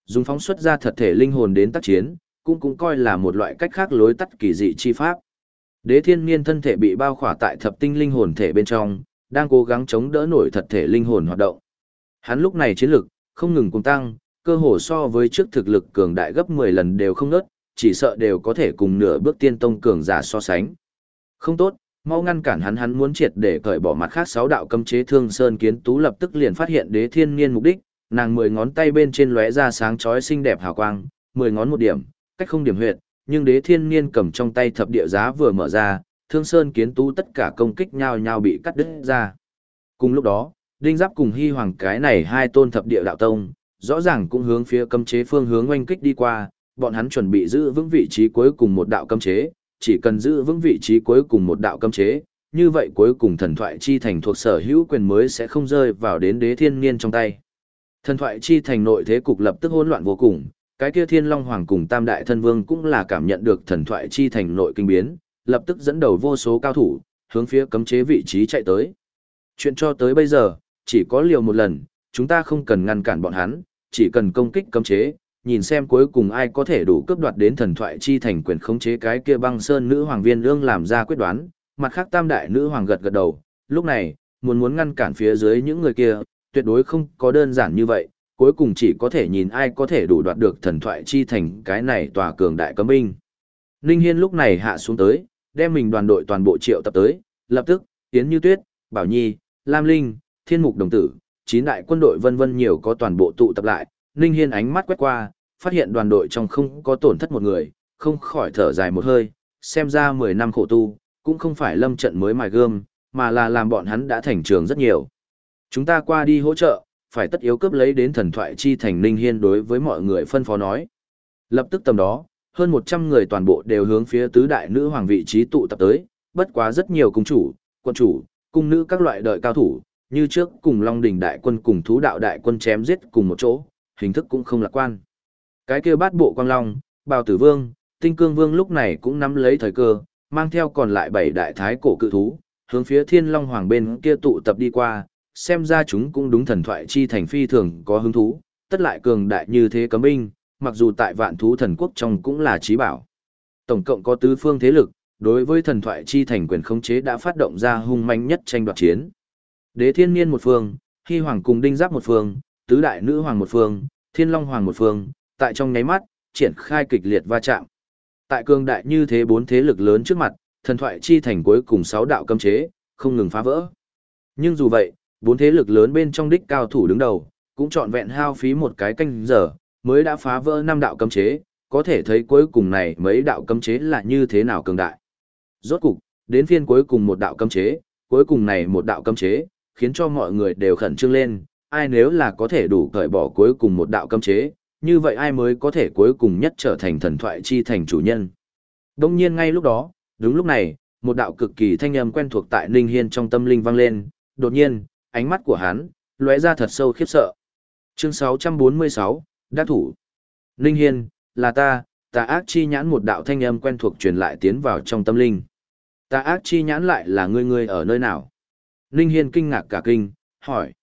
Dùng phóng xuất ra thật thể linh hồn đến tác chiến, cũng cũng coi là một loại cách khác lối tắt kỳ dị chi pháp. Đế thiên niên thân thể bị bao khỏa tại thập tinh linh hồn thể bên trong, đang cố gắng chống đỡ nổi thật thể linh hồn hoạt động. Hắn lúc này chiến lực không ngừng cùng tăng, cơ hồ so với trước thực lực cường đại gấp 10 lần đều không nớt, chỉ sợ đều có thể cùng nửa bước tiên tông cường giả so sánh. Không tốt, mau ngăn cản hắn hắn muốn triệt để cởi bỏ mặt khác sáu đạo cấm chế thương sơn kiến tú lập tức liền phát hiện đế thiên niên mục đích, nàng mười ngón tay bên trên lóe ra sáng chói xinh đẹp hào quang, mười ngón một điểm, cách không điểm huyệt, nhưng đế thiên niên cầm trong tay thập địa giá vừa mở ra, thương sơn kiến tú tất cả công kích nhau nhau bị cắt đứt ra. Cùng lúc đó, đinh giáp cùng hy hoàng cái này hai tôn thập địa đạo tông, rõ ràng cũng hướng phía cấm chế phương hướng oanh kích đi qua, bọn hắn chuẩn bị giữ vững vị trí cuối cùng một đạo cấm chế, chỉ cần giữ vững vị trí cuối cùng một đạo cấm chế, như vậy cuối cùng thần thoại chi thành thuộc sở hữu quyền mới sẽ không rơi vào đến đế thiên niên trong tay. Thần thoại chi thành nội thế cục lập tức hỗn loạn vô cùng, cái kia thiên long hoàng cùng tam đại thân vương cũng là cảm nhận được thần thoại chi thành nội kinh biến, lập tức dẫn đầu vô số cao thủ, hướng phía cấm chế vị trí chạy tới. Chuyện cho tới bây giờ, chỉ có liều một lần, chúng ta không cần ngăn cản bọn hắn, chỉ cần công kích cấm chế, nhìn xem cuối cùng ai có thể đủ cướp đoạt đến thần thoại chi thành quyền khống chế cái kia băng sơn nữ hoàng viên ương làm ra quyết đoán, mặt khác tam đại nữ hoàng gật gật đầu, lúc này, muốn muốn ngăn cản phía dưới những người kia, tuyệt đối không có đơn giản như vậy, cuối cùng chỉ có thể nhìn ai có thể đủ đoạt được thần thoại chi thành cái này tòa cường đại cấm binh. Ninh Hiên lúc này hạ xuống tới, đem mình đoàn đội toàn bộ triệu tập tới, lập tức, Yến Như Tuyết, Bảo Nhi, Lam Linh, Thiên Mục Đồng Tử, chín đại quân đội vân vân nhiều có toàn bộ tụ tập lại, Ninh Hiên ánh mắt quét qua, phát hiện đoàn đội trong không có tổn thất một người, không khỏi thở dài một hơi, xem ra 10 năm khổ tu, cũng không phải lâm trận mới mài gươm, mà là làm bọn hắn đã thành trường rất nhiều. Chúng ta qua đi hỗ trợ, phải tất yếu cướp lấy đến thần thoại chi thành Ninh Hiên đối với mọi người phân phó nói. Lập tức tầm đó, hơn 100 người toàn bộ đều hướng phía tứ đại nữ hoàng vị trí tụ tập tới, bất quá rất nhiều cung chủ, quân chủ, cung nữ các loại đợi cao thủ, như trước cùng Long Đỉnh đại quân cùng thú đạo đại quân chém giết cùng một chỗ, hình thức cũng không lạc quan. Cái kia bát bộ quang long, bào tử vương, tinh cương vương lúc này cũng nắm lấy thời cơ, mang theo còn lại bảy đại thái cổ cự thú, hướng phía thiên long hoàng bên kia tụ tập đi qua, xem ra chúng cũng đúng thần thoại chi thành phi thường có hứng thú, tất lại cường đại như thế cấm binh, mặc dù tại vạn thú thần quốc trong cũng là trí bảo. Tổng cộng có tứ phương thế lực, đối với thần thoại chi thành quyền khống chế đã phát động ra hung manh nhất tranh đoạt chiến. Đế thiên niên một phương, hy hoàng cùng đinh giáp một phương, tứ đại nữ hoàng một phương, thiên long hoàng một phương, tại trong nháy mắt, triển khai kịch liệt va chạm. Tại cường đại như thế bốn thế lực lớn trước mặt, thần thoại chi thành cuối cùng sáu đạo cấm chế, không ngừng phá vỡ. Nhưng dù vậy, bốn thế lực lớn bên trong đích cao thủ đứng đầu, cũng chọn vẹn hao phí một cái canh giờ, mới đã phá vỡ năm đạo cấm chế, có thể thấy cuối cùng này mấy đạo cấm chế là như thế nào cường đại. Rốt cục, đến phiên cuối cùng một đạo cấm chế, cuối cùng này một đạo cấm chế, khiến cho mọi người đều khẩn trương lên, ai nếu là có thể đủ cởi bỏ cuối cùng một đạo cấm chế, như vậy ai mới có thể cuối cùng nhất trở thành thần thoại chi thành chủ nhân. Đông nhiên ngay lúc đó, đúng lúc này, một đạo cực kỳ thanh âm quen thuộc tại Ninh Hiên trong tâm linh vang lên, đột nhiên, ánh mắt của hắn, lóe ra thật sâu khiếp sợ. Chương 646, Đắc thủ. Ninh Hiên, là ta, ta ác chi nhãn một đạo thanh âm quen thuộc truyền lại tiến vào trong tâm linh. Ta ác chi nhãn lại là ngươi ngươi ở nơi nào? Ninh Hiên kinh ngạc cả kinh, hỏi.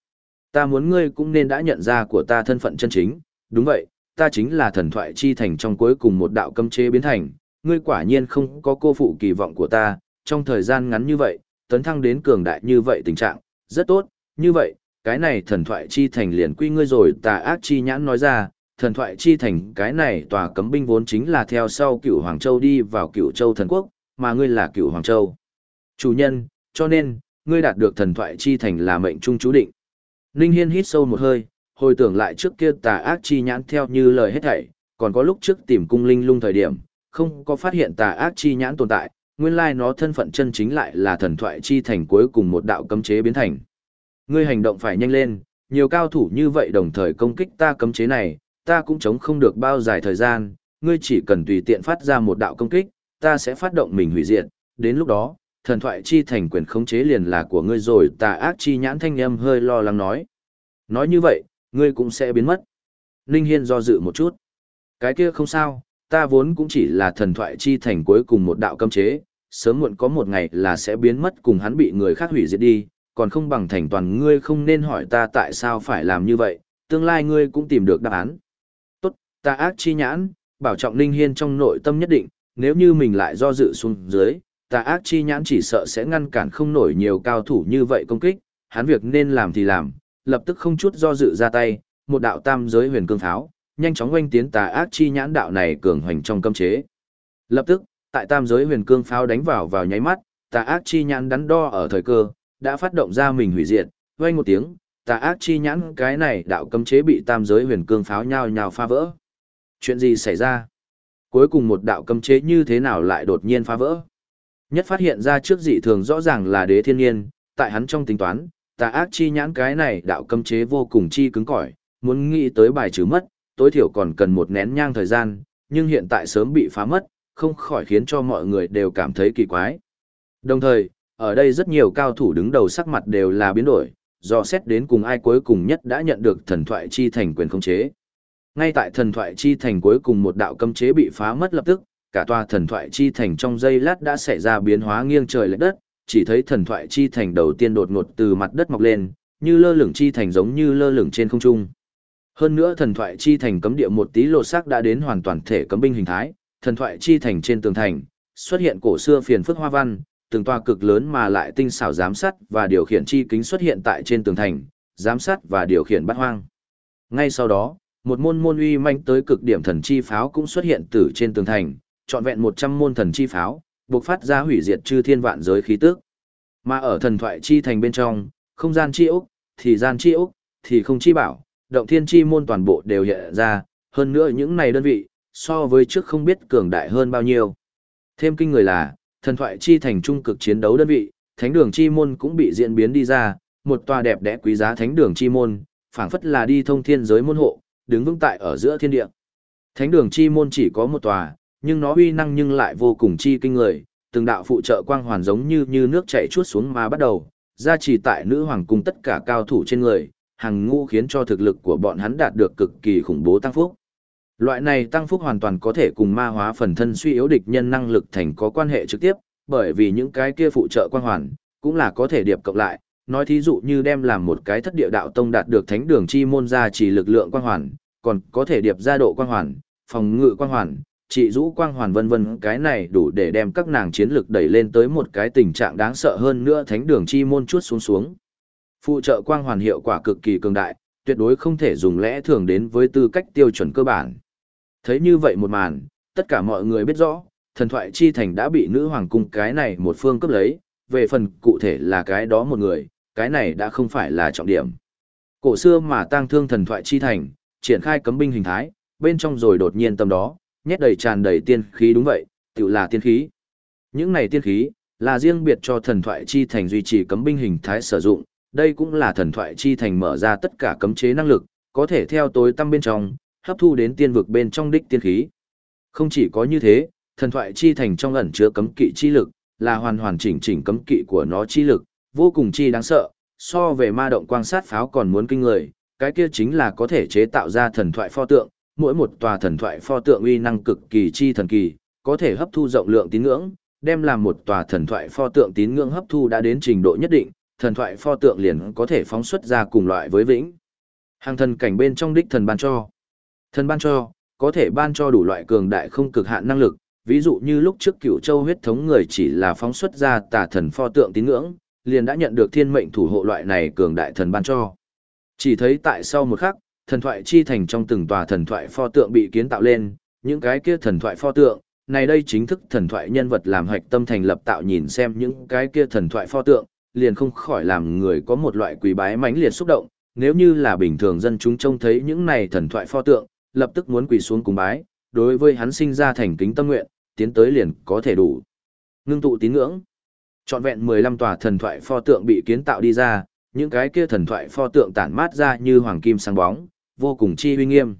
Ta muốn ngươi cũng nên đã nhận ra của ta thân phận chân chính, đúng vậy, ta chính là thần thoại chi thành trong cuối cùng một đạo cấm chế biến thành, ngươi quả nhiên không có cô phụ kỳ vọng của ta, trong thời gian ngắn như vậy, tấn thăng đến cường đại như vậy tình trạng, rất tốt, như vậy, cái này thần thoại chi thành liền quy ngươi rồi tà ác chi nhãn nói ra, thần thoại chi thành cái này tòa cấm binh vốn chính là theo sau cựu Hoàng Châu đi vào cựu Châu thần quốc, mà ngươi là cựu Hoàng Châu. Chủ nhân, cho nên, ngươi đạt được thần thoại chi thành là mệnh trung chú định. Ninh Hiên hít sâu một hơi, hồi tưởng lại trước kia tà ác chi nhãn theo như lời hết thảy, còn có lúc trước tìm cung linh lung thời điểm, không có phát hiện tà ác chi nhãn tồn tại, nguyên lai nó thân phận chân chính lại là thần thoại chi thành cuối cùng một đạo cấm chế biến thành. Ngươi hành động phải nhanh lên, nhiều cao thủ như vậy đồng thời công kích ta cấm chế này, ta cũng chống không được bao dài thời gian, ngươi chỉ cần tùy tiện phát ra một đạo công kích, ta sẽ phát động mình hủy diệt, đến lúc đó, thần thoại chi thành quyền khống chế liền là của ngươi rồi tà ác chi nhãn thanh âm hơi lo lắng nói. Nói như vậy, ngươi cũng sẽ biến mất. Ninh Hiên do dự một chút. Cái kia không sao, ta vốn cũng chỉ là thần thoại chi thành cuối cùng một đạo cấm chế, sớm muộn có một ngày là sẽ biến mất cùng hắn bị người khác hủy diệt đi, còn không bằng thành toàn ngươi không nên hỏi ta tại sao phải làm như vậy, tương lai ngươi cũng tìm được đáp án. Tốt, ta ác chi nhãn, bảo trọng Ninh Hiên trong nội tâm nhất định, nếu như mình lại do dự xuống dưới, tà ác chi nhãn chỉ sợ sẽ ngăn cản không nổi nhiều cao thủ như vậy công kích, hắn việc nên làm thì làm, lập tức không chút do dự ra tay, một đạo tam giới huyền cương tháo, nhanh chóng oanh tiến tà ác chi nhãn đạo này cường hoành trong cấm chế. Lập tức, tại tam giới huyền cương pháo đánh vào vào nháy mắt, tà ác chi nhãn đắn đo ở thời cơ, đã phát động ra mình hủy diệt, oanh một tiếng, tà ác chi nhãn cái này đạo cấm chế bị tam giới huyền cương pháo nhao nhao phá vỡ. Chuyện gì xảy ra? Cuối cùng một đạo cấm chế như thế nào lại đột nhiên phá vỡ? Nhất phát hiện ra trước dị thường rõ ràng là đế thiên nhiên, tại hắn trong tính toán, tà ác chi nhãn cái này đạo cấm chế vô cùng chi cứng cỏi, muốn nghĩ tới bài trừ mất, tối thiểu còn cần một nén nhang thời gian, nhưng hiện tại sớm bị phá mất, không khỏi khiến cho mọi người đều cảm thấy kỳ quái. Đồng thời, ở đây rất nhiều cao thủ đứng đầu sắc mặt đều là biến đổi, do xét đến cùng ai cuối cùng nhất đã nhận được thần thoại chi thành quyền khống chế. Ngay tại thần thoại chi thành cuối cùng một đạo cấm chế bị phá mất lập tức, cả tòa thần thoại chi thành trong giây lát đã xảy ra biến hóa nghiêng trời lệch đất, chỉ thấy thần thoại chi thành đầu tiên đột ngột từ mặt đất mọc lên, như lơ lửng chi thành giống như lơ lửng trên không trung. Hơn nữa thần thoại chi thành cấm địa một tí lột xác đã đến hoàn toàn thể cấm binh hình thái, thần thoại chi thành trên tường thành, xuất hiện cổ xưa phiền phức hoa văn, từng toa cực lớn mà lại tinh xảo giám sát và điều khiển chi kính xuất hiện tại trên tường thành, giám sát và điều khiển bắt hoang. Ngay sau đó, một môn môn uy manh tới cực điểm thần chi pháo cũng xuất hiện từ trên tường thành, trọn vẹn 100 môn thần chi pháo, bộc phát ra hủy diệt chư thiên vạn giới khí tức. Mà ở thần thoại chi thành bên trong, không gian chi ốc, thì gian chi ốc, thì không chi bảo, động thiên chi môn toàn bộ đều hiện ra, hơn nữa những này đơn vị, so với trước không biết cường đại hơn bao nhiêu. Thêm kinh người là, thần thoại chi thành trung cực chiến đấu đơn vị, thánh đường chi môn cũng bị diễn biến đi ra, một tòa đẹp đẽ quý giá thánh đường chi môn, phảng phất là đi thông thiên giới môn hộ, đứng vững tại ở giữa thiên địa. Thánh đường chi môn chỉ có một tòa, nhưng nó uy năng nhưng lại vô cùng chi kinh người, từng đạo phụ trợ quang hoàn giống như như nước chảy chuốt xuống mà bắt đầu, gia trì tại nữ hoàng cung tất cả cao thủ trên người, hàng ngũ khiến cho thực lực của bọn hắn đạt được cực kỳ khủng bố tăng phúc. Loại này tăng phúc hoàn toàn có thể cùng ma hóa phần thân suy yếu địch nhân năng lực thành có quan hệ trực tiếp, bởi vì những cái kia phụ trợ quang hoàn, cũng là có thể điệp cộng lại, nói thí dụ như đem làm một cái thất địa đạo tông đạt được thánh đường chi môn ra chỉ lực lượng quang hoàn, còn có thể điệp ra độ quang hoàn, phòng ngự quang hoàn, chị rũ quang hoàn vân vân cái này đủ để đem các nàng chiến lực đẩy lên tới một cái tình trạng đáng sợ hơn nữa thánh đường chi môn chuốt xuống xuống. Phụ trợ quang hoàn hiệu quả cực kỳ cường đại, tuyệt đối không thể dùng lẽ thường đến với tư cách tiêu chuẩn cơ bản. Thấy như vậy một màn, tất cả mọi người biết rõ, thần thoại chi thành đã bị nữ hoàng cung cái này một phương cấp lấy, về phần cụ thể là cái đó một người, cái này đã không phải là trọng điểm. Cổ xưa mà tang thương thần thoại chi thành, triển khai cấm binh hình thái, bên trong rồi đột nhiên tâm đó, nhét đầy tràn đầy tiên khí đúng vậy, tự là tiên khí. Những này tiên khí, là riêng biệt cho thần thoại chi thành duy trì cấm binh hình thái sử dụng, đây cũng là thần thoại chi thành mở ra tất cả cấm chế năng lực, có thể theo tối tâm bên trong, hấp thu đến tiên vực bên trong đích tiên khí. Không chỉ có như thế, thần thoại chi thành trong ẩn chứa cấm kỵ chi lực, là hoàn hoàn chỉnh chỉnh cấm kỵ của nó chi lực, vô cùng chi đáng sợ, so về ma động quang sát pháo còn muốn kinh người, cái kia chính là có thể chế tạo ra thần thoại pho tượng, mỗi một tòa thần thoại pho tượng uy năng cực kỳ chi thần kỳ, có thể hấp thu rộng lượng tín ngưỡng, đem làm một tòa thần thoại pho tượng tín ngưỡng hấp thu đã đến trình độ nhất định, thần thoại pho tượng liền có thể phóng xuất ra cùng loại với vĩnh. Hàng thần cảnh bên trong đích thần ban cho. Thần ban cho, có thể ban cho đủ loại cường đại không cực hạn năng lực, ví dụ như lúc trước cửu châu huyết thống người chỉ là phóng xuất ra tà thần pho tượng tín ngưỡng, liền đã nhận được thiên mệnh thủ hộ loại này cường đại thần ban cho. Chỉ thấy tại sau một khắc, thần thoại chi thành trong từng tòa thần thoại pho tượng bị kiến tạo lên, những cái kia thần thoại pho tượng, này đây chính thức thần thoại nhân vật làm hạch tâm thành lập tạo nhìn xem những cái kia thần thoại pho tượng, liền không khỏi làm người có một loại quý bái mãnh liệt xúc động, nếu như là bình thường dân chúng trông thấy những này thần thoại pho tượng, lập tức muốn quỳ xuống cùng bái, đối với hắn sinh ra thành kính tâm nguyện, tiến tới liền có thể đủ. Ngưng tụ tín ngưỡng. Trọn vẹn 15 tòa thần thoại pho tượng bị kiến tạo đi ra, những cái kia thần thoại pho tượng tản mát ra như hoàng kim sáng bóng, vô cùng chi uy nghiêm.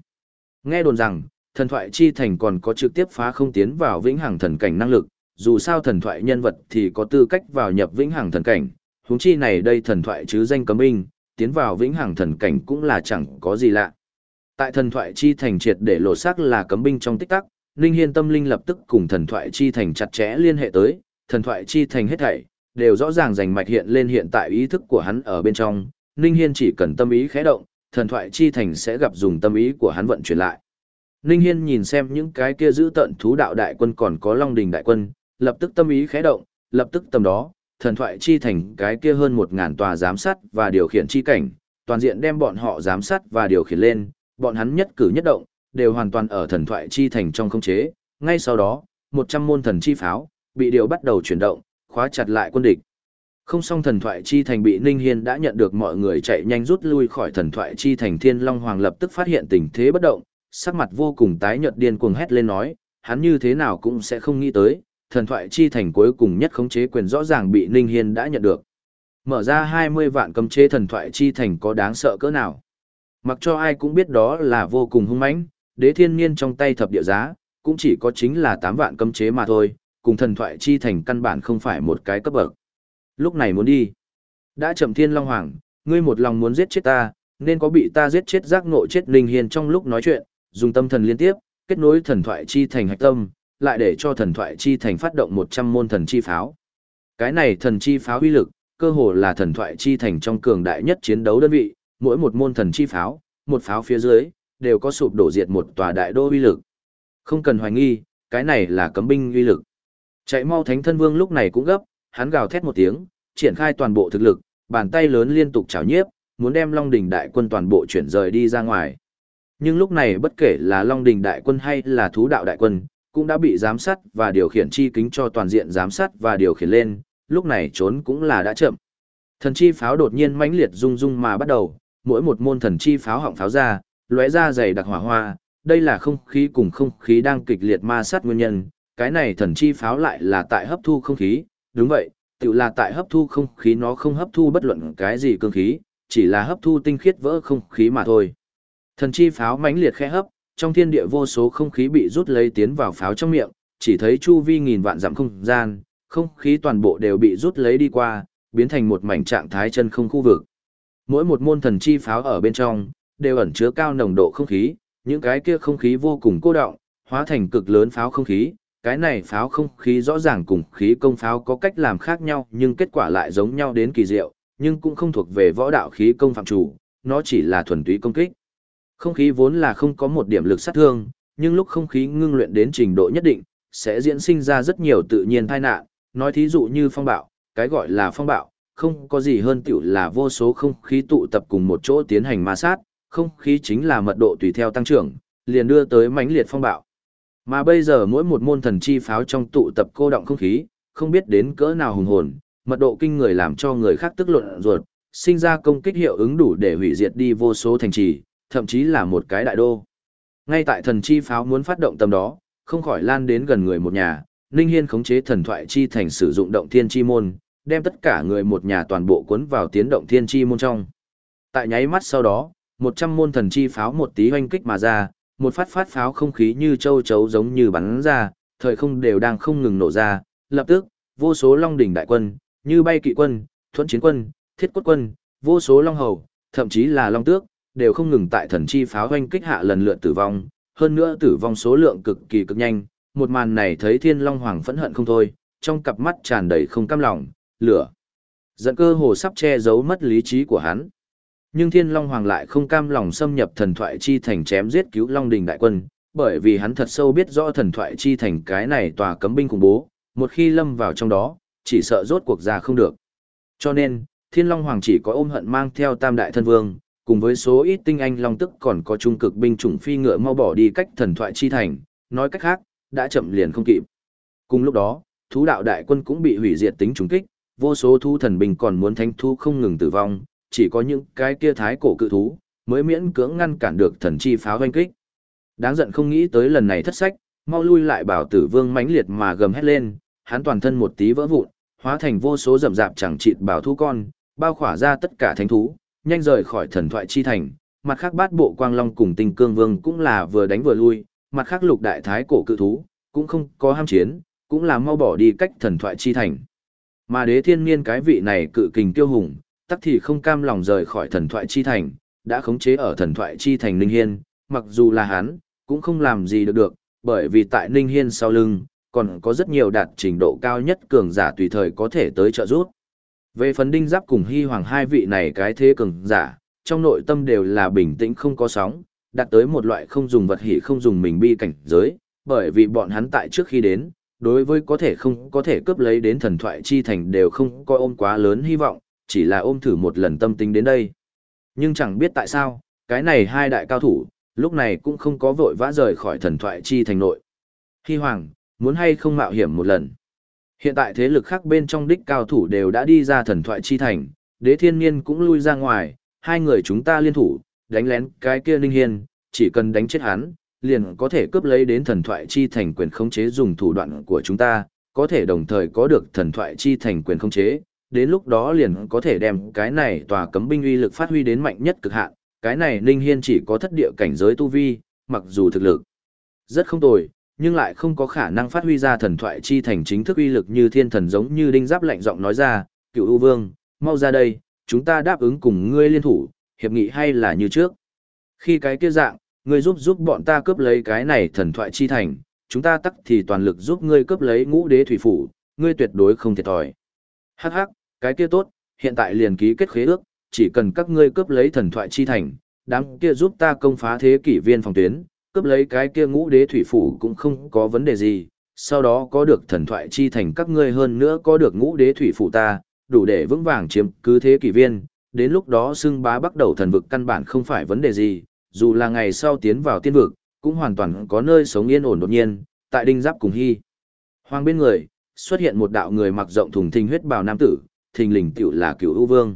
Nghe đồn rằng, thần thoại chi thành còn có trực tiếp phá không tiến vào vĩnh hằng thần cảnh năng lực, dù sao thần thoại nhân vật thì có tư cách vào nhập vĩnh hằng thần cảnh, huống chi này đây thần thoại chứ danh cấm binh, tiến vào vĩnh hằng thần cảnh cũng là chẳng có gì lạ. Tại thần thoại chi thành triệt để lộ xác là cấm binh trong tích tắc, Ninh Hiên tâm linh lập tức cùng thần thoại chi thành chặt chẽ liên hệ tới, thần thoại chi thành hết thảy đều rõ ràng rành mạch hiện lên hiện tại ý thức của hắn ở bên trong, Ninh Hiên chỉ cần tâm ý khẽ động, thần thoại chi thành sẽ gặp dùng tâm ý của hắn vận chuyển lại. Ninh Hiên nhìn xem những cái kia giữ tận thú đạo đại quân còn có Long Đình đại quân, lập tức tâm ý khẽ động, lập tức tầm đó, thần thoại chi thành cái kia hơn một ngàn tòa giám sát và điều khiển chi cảnh, toàn diện đem bọn họ giám sát và điều khiển lên, bọn hắn nhất cử nhất động, đều hoàn toàn ở thần thoại chi thành trong khống chế. Ngay sau đó, một trăm môn thần chi pháo, bị điều bắt đầu chuyển động, khóa chặt lại quân địch. Không xong thần thoại chi thành bị Ninh Hiên đã nhận được mọi người chạy nhanh rút lui khỏi thần thoại chi thành Thiên Long Hoàng lập tức phát hiện tình thế bất động, sắc mặt vô cùng tái nhợt điên cuồng hét lên nói, hắn như thế nào cũng sẽ không nghĩ tới, thần thoại chi thành cuối cùng nhất khống chế quyền rõ ràng bị Ninh Hiên đã nhận được. Mở ra 20 vạn cấm chế thần thoại chi thành có đáng sợ cỡ nào. Mặc cho ai cũng biết đó là vô cùng hung mãnh, đế thiên niên trong tay thập địa giá, cũng chỉ có chính là 8 vạn cấm chế mà thôi, cùng thần thoại chi thành căn bản không phải một cái cấp bậc. Lúc này muốn đi. Đã chậm thiên long hoàng, ngươi một lòng muốn giết chết ta, nên có bị ta giết chết giác ngộ chết linh Hiên trong lúc nói chuyện, dùng tâm thần liên tiếp, kết nối thần thoại chi thành hạch tâm, lại để cho thần thoại chi thành phát động 100 môn thần chi pháo. Cái này thần chi pháo uy lực, cơ hồ là thần thoại chi thành trong cường đại nhất chiến đấu đơn vị, mỗi một môn thần chi pháo, một pháo phía dưới, đều có sụp đổ diệt một tòa đại đô uy lực. Không cần hoài nghi, cái này là cấm binh uy lực. Chạy mau thánh thân vương lúc này cũng gấp, hắn gào thét một tiếng, triển khai toàn bộ thực lực, bàn tay lớn liên tục chảo nhiếp, muốn đem Long đình đại quân toàn bộ chuyển rời đi ra ngoài. Nhưng lúc này bất kể là Long đình đại quân hay là thú đạo đại quân, cũng đã bị giám sát và điều khiển chi kính cho toàn diện giám sát và điều khiển lên, lúc này trốn cũng là đã chậm. Thần chi pháo đột nhiên mãnh liệt rung rung mà bắt đầu, mỗi một môn thần chi pháo họng pháo ra, lóe ra dày đặc hỏa hoa, đây là không khí cùng không khí đang kịch liệt ma sát nguyên nhân, cái này thần chi pháo lại là tại hấp thu không khí, đúng vậy, tự là tại hấp thu không khí nó không hấp thu bất luận cái gì cương khí, chỉ là hấp thu tinh khiết vỡ không khí mà thôi. Thần chi pháo mãnh liệt khẽ hấp, trong thiên địa vô số không khí bị rút lấy tiến vào pháo trong miệng, chỉ thấy chu vi nghìn vạn dặm không gian, không khí toàn bộ đều bị rút lấy đi qua, biến thành một mảnh trạng thái chân không khu vực. Mỗi một môn thần chi pháo ở bên trong, đều ẩn chứa cao nồng độ không khí, những cái kia không khí vô cùng cô động, hóa thành cực lớn pháo không khí, cái này pháo không khí rõ ràng cùng khí công pháo có cách làm khác nhau nhưng kết quả lại giống nhau đến kỳ diệu, nhưng cũng không thuộc về võ đạo khí công phạm chủ, nó chỉ là thuần túy công kích. Không khí vốn là không có một điểm lực sát thương, nhưng lúc không khí ngưng luyện đến trình độ nhất định, sẽ diễn sinh ra rất nhiều tự nhiên tai nạn, nói thí dụ như phong bạo, cái gọi là phong bạo, không có gì hơn tiểu là vô số không khí tụ tập cùng một chỗ tiến hành ma sát, không khí chính là mật độ tùy theo tăng trưởng, liền đưa tới mãnh liệt phong bạo. Mà bây giờ mỗi một môn thần chi pháo trong tụ tập cô động không khí, không biết đến cỡ nào hùng hồn, mật độ kinh người làm cho người khác tức luận ruột, sinh ra công kích hiệu ứng đủ để hủy diệt đi vô số thành trì, thậm chí là một cái đại đô. Ngay tại thần chi pháo muốn phát động tầm đó, không khỏi lan đến gần người một nhà, Ninh Hiên khống chế thần thoại chi thành sử dụng động thiên chi môn, đem tất cả người một nhà toàn bộ cuốn vào tiến động thiên chi môn trong. Tại nháy mắt sau đó, 100 môn thần chi pháo một tí hoanh kích mà ra, một phát phát pháo không khí như châu chấu giống như bắn ra, thời không đều đang không ngừng nổ ra, lập tức, vô số long đỉnh đại quân, như bay kỵ quân, thuẫn chiến quân, thiết quốc quân, vô số long hầu, thậm chí là long tước, đều không ngừng tại thần chi pháo hoanh kích hạ lần lượt tử vong, hơn nữa tử vong số lượng cực kỳ cực nhanh, một màn này thấy thiên long hoàng phẫn hận không thôi, trong cặp mắt tràn đầy không cam lòng, lửa. Giận cơ hồ sắp che giấu mất lý trí của hắn. Nhưng Thiên Long Hoàng lại không cam lòng xâm nhập thần thoại chi thành chém giết cứu Long Đình đại quân, bởi vì hắn thật sâu biết rõ thần thoại chi thành cái này tòa cấm binh khủng bố, một khi lâm vào trong đó, chỉ sợ rốt cuộc ra không được. Cho nên, Thiên Long Hoàng chỉ có ôm hận mang theo Tam Đại Thân Vương, cùng với số ít tinh anh long tức còn có trung cực binh chủng phi ngựa mau bỏ đi cách thần thoại chi thành, nói cách khác, đã chậm liền không kịp. Cùng lúc đó, thú đạo đại quân cũng bị hủy diệt tính trùng kích, vô số thu thần binh còn muốn thánh thu không ngừng tử vong, chỉ có những cái kia thái cổ cự thú mới miễn cưỡng ngăn cản được thần chi pháo hoanh kích. Đáng giận không nghĩ tới lần này thất sách, mau lui lại bảo tử vương mãnh liệt mà gầm hét lên, hắn toàn thân một tí vỡ vụn, hóa thành vô số rậm rạp chẳng chịt bảo thú con, bao khỏa ra tất cả thánh thú, nhanh rời khỏi thần thoại chi thành. Mặt khác bát bộ quang long cùng tinh cương vương cũng là vừa đánh vừa lui, mặt khác lục đại thái cổ cự thú, cũng không có ham chiến, cũng là mau bỏ đi cách thần thoại chi thành. Mà đế thiên niên cái vị này cự kình tiêu hùng, tắc thì không cam lòng rời khỏi thần thoại chi thành, đã khống chế ở thần thoại chi thành Ninh Hiên, mặc dù là hắn, cũng không làm gì được được, bởi vì tại Ninh Hiên sau lưng, còn có rất nhiều đạt trình độ cao nhất cường giả tùy thời có thể tới trợ giúp. Về phần đinh giáp cùng hy hoàng hai vị này cái thế cường giả, trong nội tâm đều là bình tĩnh không có sóng, đạt tới một loại không dùng vật hỷ không dùng mình bi cảnh giới, bởi vì bọn hắn tại trước khi đến, đối với có thể không có thể cướp lấy đến thần thoại chi thành đều không có ôm quá lớn hy vọng, chỉ là ôm thử một lần tâm tính đến đây. Nhưng chẳng biết tại sao, cái này hai đại cao thủ, lúc này cũng không có vội vã rời khỏi thần thoại chi thành nội. Hy Hoàng, muốn hay không mạo hiểm một lần. Hiện tại thế lực khác bên trong đích cao thủ đều đã đi ra thần thoại chi thành, đế thiên niên cũng lui ra ngoài, hai người chúng ta liên thủ, đánh lén cái kia ninh hiên, chỉ cần đánh chết hắn, liền có thể cướp lấy đến thần thoại chi thành quyền khống chế dùng thủ đoạn của chúng ta, có thể đồng thời có được thần thoại chi thành quyền khống chế, đến lúc đó liền có thể đem cái này tòa cấm binh uy lực phát huy đến mạnh nhất cực hạn, cái này Ninh Hiên chỉ có thất địa cảnh giới tu vi, mặc dù thực lực rất không tồi, nhưng lại không có khả năng phát huy ra thần thoại chi thành chính thức uy lực như thiên thần giống như đinh giáp lạnh giọng nói ra, cựu ưu vương, mau ra đây, chúng ta đáp ứng cùng ngươi liên thủ, hiệp nghị hay là như trước. Khi cái kia dạng, ngươi giúp giúp bọn ta cướp lấy cái này thần thoại chi thành, chúng ta tắc thì toàn lực giúp ngươi cướp lấy ngũ đế thủy phủ, ngươi tuyệt đối không thiệt thòi. Hắc hắc, cái kia tốt, hiện tại liền ký kết khế ước, chỉ cần các ngươi cướp lấy thần thoại chi thành, đám kia giúp ta công phá thế kỷ viên phòng tuyến, cướp lấy cái kia ngũ đế thủy phủ cũng không có vấn đề gì, sau đó có được thần thoại chi thành các ngươi hơn nữa có được ngũ đế thủy phủ ta, đủ để vững vàng chiếm cứ thế kỷ viên, đến lúc đó xưng bá bắt đầu thần vực căn bản không phải vấn đề gì, dù là ngày sau tiến vào tiên vực, cũng hoàn toàn có nơi sống yên ổn đột nhiên, tại đinh giáp cùng hy. Hoàng bên người, xuất hiện một đạo người mặc rộng thùng thình huyết bào nam tử, thình lình tiểu là cửu ưu vương.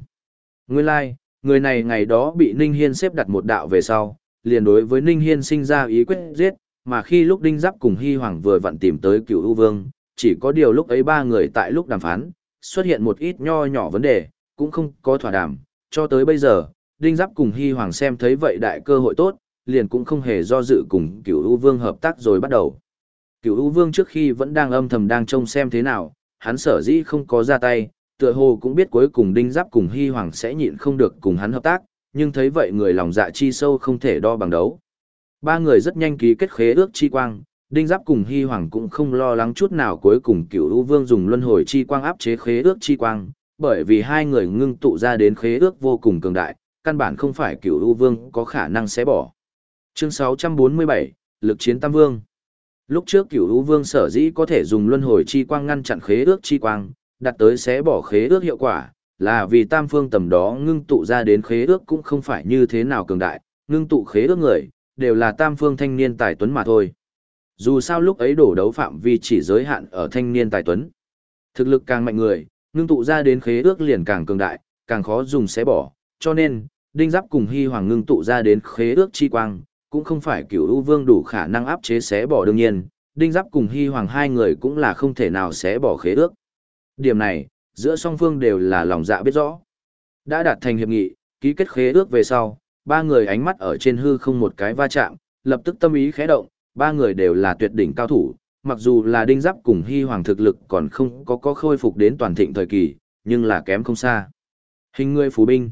Nguyên lai, like, người này ngày đó bị Ninh Hiên xếp đặt một đạo về sau, liền đối với Ninh Hiên sinh ra ý quyết giết, mà khi lúc Đinh Giáp cùng Hy Hoàng vừa vặn tìm tới cửu ưu vương, chỉ có điều lúc ấy ba người tại lúc đàm phán, xuất hiện một ít nho nhỏ vấn đề, cũng không có thỏa đàm, cho tới bây giờ, Đinh Giáp cùng Hy Hoàng xem thấy vậy đại cơ hội tốt, liền cũng không hề do dự cùng cửu ưu vương hợp tác rồi bắt đầu. Cửu ưu vương trước khi vẫn đang âm thầm đang trông xem thế nào, hắn sở dĩ không có ra tay, tựa hồ cũng biết cuối cùng đinh giáp cùng hy hoàng sẽ nhịn không được cùng hắn hợp tác, nhưng thấy vậy người lòng dạ chi sâu không thể đo bằng đấu. Ba người rất nhanh ký kết khế ước chi quang, đinh giáp cùng hy hoàng cũng không lo lắng chút nào cuối cùng cựu u vương dùng luân hồi chi quang áp chế khế ước chi quang, bởi vì hai người ngưng tụ ra đến khế ước vô cùng cường đại, căn bản không phải cựu u vương có khả năng xé bỏ. Chương 647, Lực chiến Tam Vương Lúc trước cựu u vương sở dĩ có thể dùng luân hồi chi quang ngăn chặn khế ước chi quang, đặt tới xé bỏ khế ước hiệu quả, là vì tam phương tầm đó ngưng tụ ra đến khế ước cũng không phải như thế nào cường đại, ngưng tụ khế ước người, đều là tam phương thanh niên tài tuấn mà thôi. Dù sao lúc ấy đổ đấu phạm vi chỉ giới hạn ở thanh niên tài tuấn. Thực lực càng mạnh người, ngưng tụ ra đến khế ước liền càng cường đại, càng khó dùng xé bỏ, cho nên, đinh giáp cùng hy hoàng ngưng tụ ra đến khế ước chi quang, cũng không phải cửu u vương đủ khả năng áp chế xé bỏ đương nhiên, đinh giáp cùng hy hoàng hai người cũng là không thể nào xé bỏ khế ước. Điểm này, giữa song phương đều là lòng dạ biết rõ. Đã đạt thành hiệp nghị, ký kết khế ước về sau, ba người ánh mắt ở trên hư không một cái va chạm, lập tức tâm ý khẽ động, ba người đều là tuyệt đỉnh cao thủ, mặc dù là đinh giáp cùng hy hoàng thực lực còn không có có khôi phục đến toàn thịnh thời kỳ, nhưng là kém không xa. Hình người phù binh.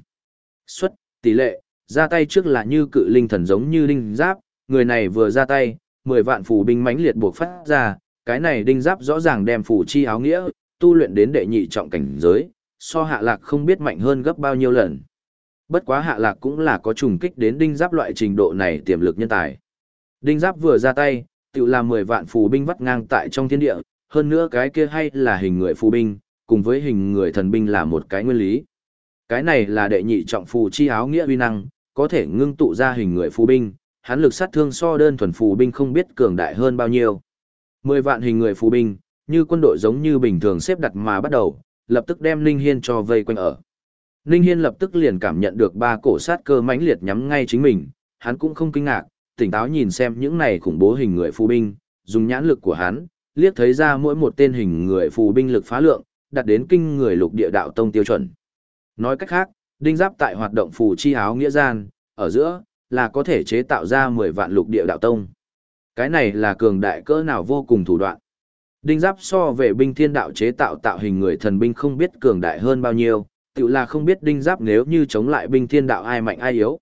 Xuất, tỷ lệ, ra tay trước là như cự linh thần giống như đinh giáp, người này vừa ra tay, 10 vạn phù binh mãnh liệt buộc phát ra, cái này đinh giáp rõ ràng đem phù chi áo nghĩa, tu luyện đến đệ nhị trọng cảnh giới, so hạ lạc không biết mạnh hơn gấp bao nhiêu lần. Bất quá hạ lạc cũng là có trùng kích đến đinh giáp loại trình độ này tiềm lực nhân tài. Đinh giáp vừa ra tay, tự làm 10 vạn phù binh vắt ngang tại trong thiên địa, hơn nữa cái kia hay là hình người phù binh, cùng với hình người thần binh là một cái nguyên lý. Cái này là đệ nhị trọng phù chi áo nghĩa uy năng, có thể ngưng tụ ra hình người phù binh, hắn lực sát thương so đơn thuần phù binh không biết cường đại hơn bao nhiêu. 10 vạn hình người phù binh, như quân đội giống như bình thường xếp đặt mà bắt đầu, lập tức đem Ninh Hiên cho vây quanh ở. Ninh Hiên lập tức liền cảm nhận được ba cổ sát cơ mãnh liệt nhắm ngay chính mình, hắn cũng không kinh ngạc, tỉnh táo nhìn xem những này khủng bố hình người phù binh, dùng nhãn lực của hắn, liếc thấy ra mỗi một tên hình người phù binh lực phá lượng, đạt đến kinh người lục địa đạo tông tiêu chuẩn. Nói cách khác, đinh giáp tại hoạt động phù chi áo nghĩa gian, ở giữa, là có thể chế tạo ra 10 vạn lục địa đạo tông. Cái này là cường đại cỡ nào vô cùng thủ đoạn. Đinh giáp so về binh thiên đạo chế tạo tạo hình người thần binh không biết cường đại hơn bao nhiêu, tự là không biết đinh giáp nếu như chống lại binh thiên đạo ai mạnh ai yếu.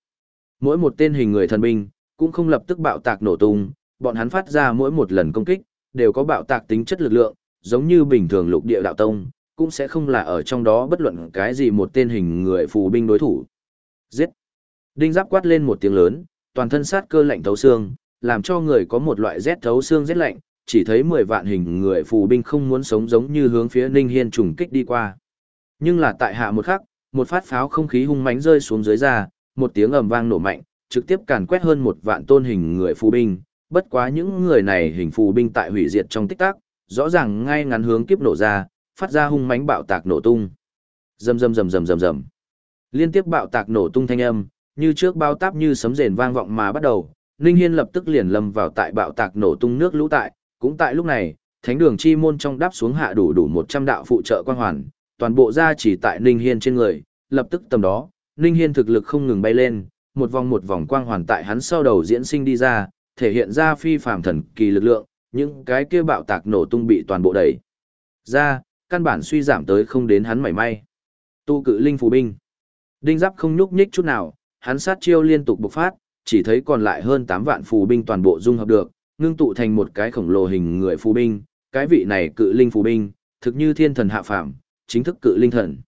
Mỗi một tên hình người thần binh, cũng không lập tức bạo tạc nổ tung, bọn hắn phát ra mỗi một lần công kích, đều có bạo tạc tính chất lực lượng, giống như bình thường lục địa đạo tông, cũng sẽ không là ở trong đó bất luận cái gì một tên hình người phù binh đối thủ. Giết! Đinh giáp quát lên một tiếng lớn, toàn thân sát cơ lạnh thấu xương, làm cho người có một loại rét thấu xương rét lạnh, chỉ thấy 10 vạn hình người phù binh không muốn sống giống như hướng phía Ninh Hiên trùng kích đi qua. Nhưng là tại hạ một khắc, một phát pháo không khí hung mãnh rơi xuống dưới ra, một tiếng ầm vang nổ mạnh, trực tiếp càn quét hơn một vạn tôn hình người phù binh, bất quá những người này hình phù binh tại hủy diệt trong tích tắc, rõ ràng ngay ngắn hướng kiếp nổ ra, phát ra hung mãnh bạo tạc nổ tung. Rầm rầm rầm rầm rầm rầm. Liên tiếp bạo tạc nổ tung thanh âm, như trước bao táp như sấm rền vang vọng mà bắt đầu, Ninh Hiên lập tức liền lâm vào tại bạo tạc nổ tung nước lũ tại, cũng tại lúc này, thánh đường chi môn trong đáp xuống hạ đủ đủ 100 đạo phụ trợ quang hoàn, toàn bộ ra chỉ tại Ninh Hiên trên người, lập tức tầm đó, Ninh Hiên thực lực không ngừng bay lên, một vòng một vòng quang hoàn tại hắn sau đầu diễn sinh đi ra, thể hiện ra phi phàm thần kỳ lực lượng, những cái kia bạo tạc nổ tung bị toàn bộ đẩy ra, căn bản suy giảm tới không đến hắn mảy may. Tu cự linh phù binh. Đinh giáp không nhúc nhích chút nào, hắn sát chiêu liên tục bộc phát, chỉ thấy còn lại hơn 8 vạn phù binh toàn bộ dung hợp được, ngưng tụ thành một cái khổng lồ hình người phù binh, cái vị này cự linh phù binh, thực như thiên thần hạ phàm, chính thức cự linh thần.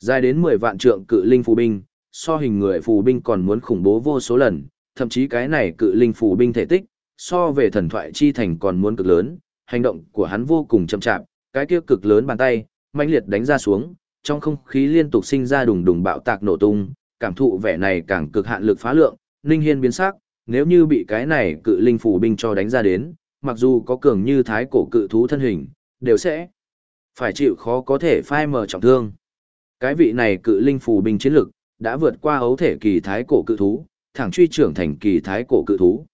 Dài đến 10 vạn trượng cự linh phù binh, so hình người phù binh còn muốn khủng bố vô số lần, thậm chí cái này cự linh phù binh thể tích, so về thần thoại chi thành còn muốn cực lớn, hành động của hắn vô cùng chậm chạp, cái kia cực lớn bàn tay, mãnh liệt đánh ra xuống, trong không khí liên tục sinh ra đùng đùng bạo tạc nổ tung, cảm thụ vẻ này càng cực hạn lực phá lượng, Ninh Hiên biến sắc, nếu như bị cái này cự linh phù binh cho đánh ra đến, mặc dù có cường như thái cổ cự thú thân hình, đều sẽ phải chịu khó có thể phai mờ trọng thương. Cái vị này cự linh phù binh chiến lực, đã vượt qua ấu thể kỳ thái cổ cự thú, thẳng truy trưởng thành kỳ thái cổ cự thú.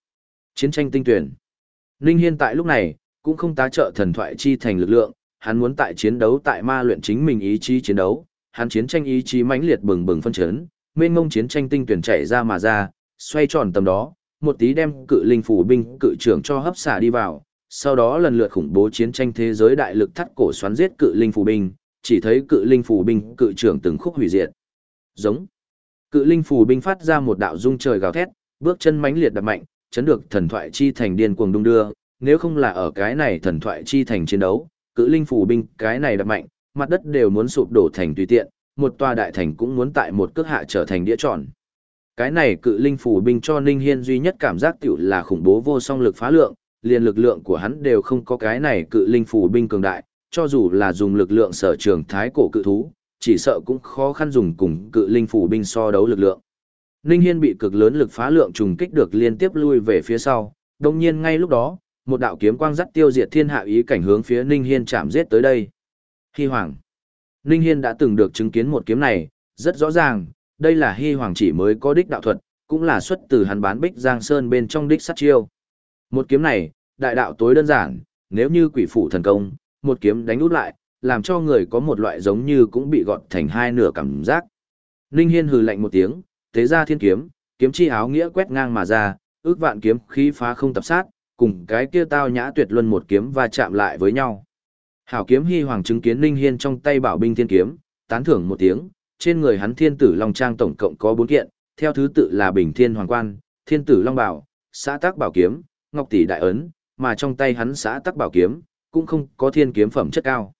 Chiến tranh tinh tuyển. Ninh Hiên tại lúc này, cũng không tá trợ thần thoại chi thành lực lượng, hắn muốn tại chiến đấu tại ma luyện chính mình ý chí chiến đấu, hắn chiến tranh ý chí mãnh liệt bừng bừng phân chấn, mênh mông chiến tranh tinh tuyển chạy ra mà ra, xoay tròn tầm đó, một tí đem cự linh phủ binh cự trưởng cho hấp xả đi vào, sau đó lần lượt khủng bố chiến tranh thế giới đại lực thắt cổ xoắn giết cự linh phủ binh, chỉ thấy cự linh phủ binh cự trưởng từng khúc hủy diệt. Giống. Cự linh phủ binh phát ra một đạo dung trời gào thét, bước chân mãnh liệt đập mạnh, chấn được thần thoại chi thành điên cuồng đung đưa, nếu không là ở cái này thần thoại chi thành chiến đấu, cự linh phủ binh cái này đập mạnh, mặt đất đều muốn sụp đổ thành tùy tiện, một tòa đại thành cũng muốn tại một cước hạ trở thành đĩa tròn. Cái này cự linh phủ binh cho Ninh Hiên duy nhất cảm giác tiểu là khủng bố vô song lực phá lượng, liền lực lượng của hắn đều không có cái này cự linh phủ binh cường đại, cho dù là dùng lực lượng sở trường thái cổ cự thú, chỉ sợ cũng khó khăn dùng cùng cự linh phủ binh so đấu lực lượng. Ninh Hiên bị cực lớn lực phá lượng trùng kích được liên tiếp lui về phía sau, đồng nhiên ngay lúc đó, một đạo kiếm quang dắt tiêu diệt thiên hạ ý cảnh hướng phía Ninh Hiên chạm giết tới đây. khi Hoàng Ninh Hiên đã từng được chứng kiến một kiếm này, rất rõ ràng, đây là Hy Hoàng chỉ mới có đích đạo thuật, cũng là xuất từ hắn bán bích Giang Sơn bên trong đích sát chiêu. Một kiếm này, đại đạo tối đơn giản, nếu như quỷ phủ thần công, một kiếm đánh út lại, làm cho người có một loại giống như cũng bị gọt thành hai nửa cảm giác. Ninh Hiên hừ lạnh một tiếng, tế ra thiên kiếm, kiếm chi áo nghĩa quét ngang mà ra, ước vạn kiếm khí phá không tập sát, cùng cái kia tao nhã tuyệt luân một kiếm va chạm lại với nhau. Hảo kiếm hy hoàng chứng kiến Ninh Hiên trong tay bảo binh thiên kiếm, tán thưởng một tiếng, trên người hắn thiên tử long trang tổng cộng có bốn kiện, theo thứ tự là bình thiên hoàng quan, thiên tử long bảo, xã tác bảo kiếm, ngọc tỷ đại ấn, mà trong tay hắn xã tác bảo kiếm, cũng không có thiên kiếm phẩm chất cao.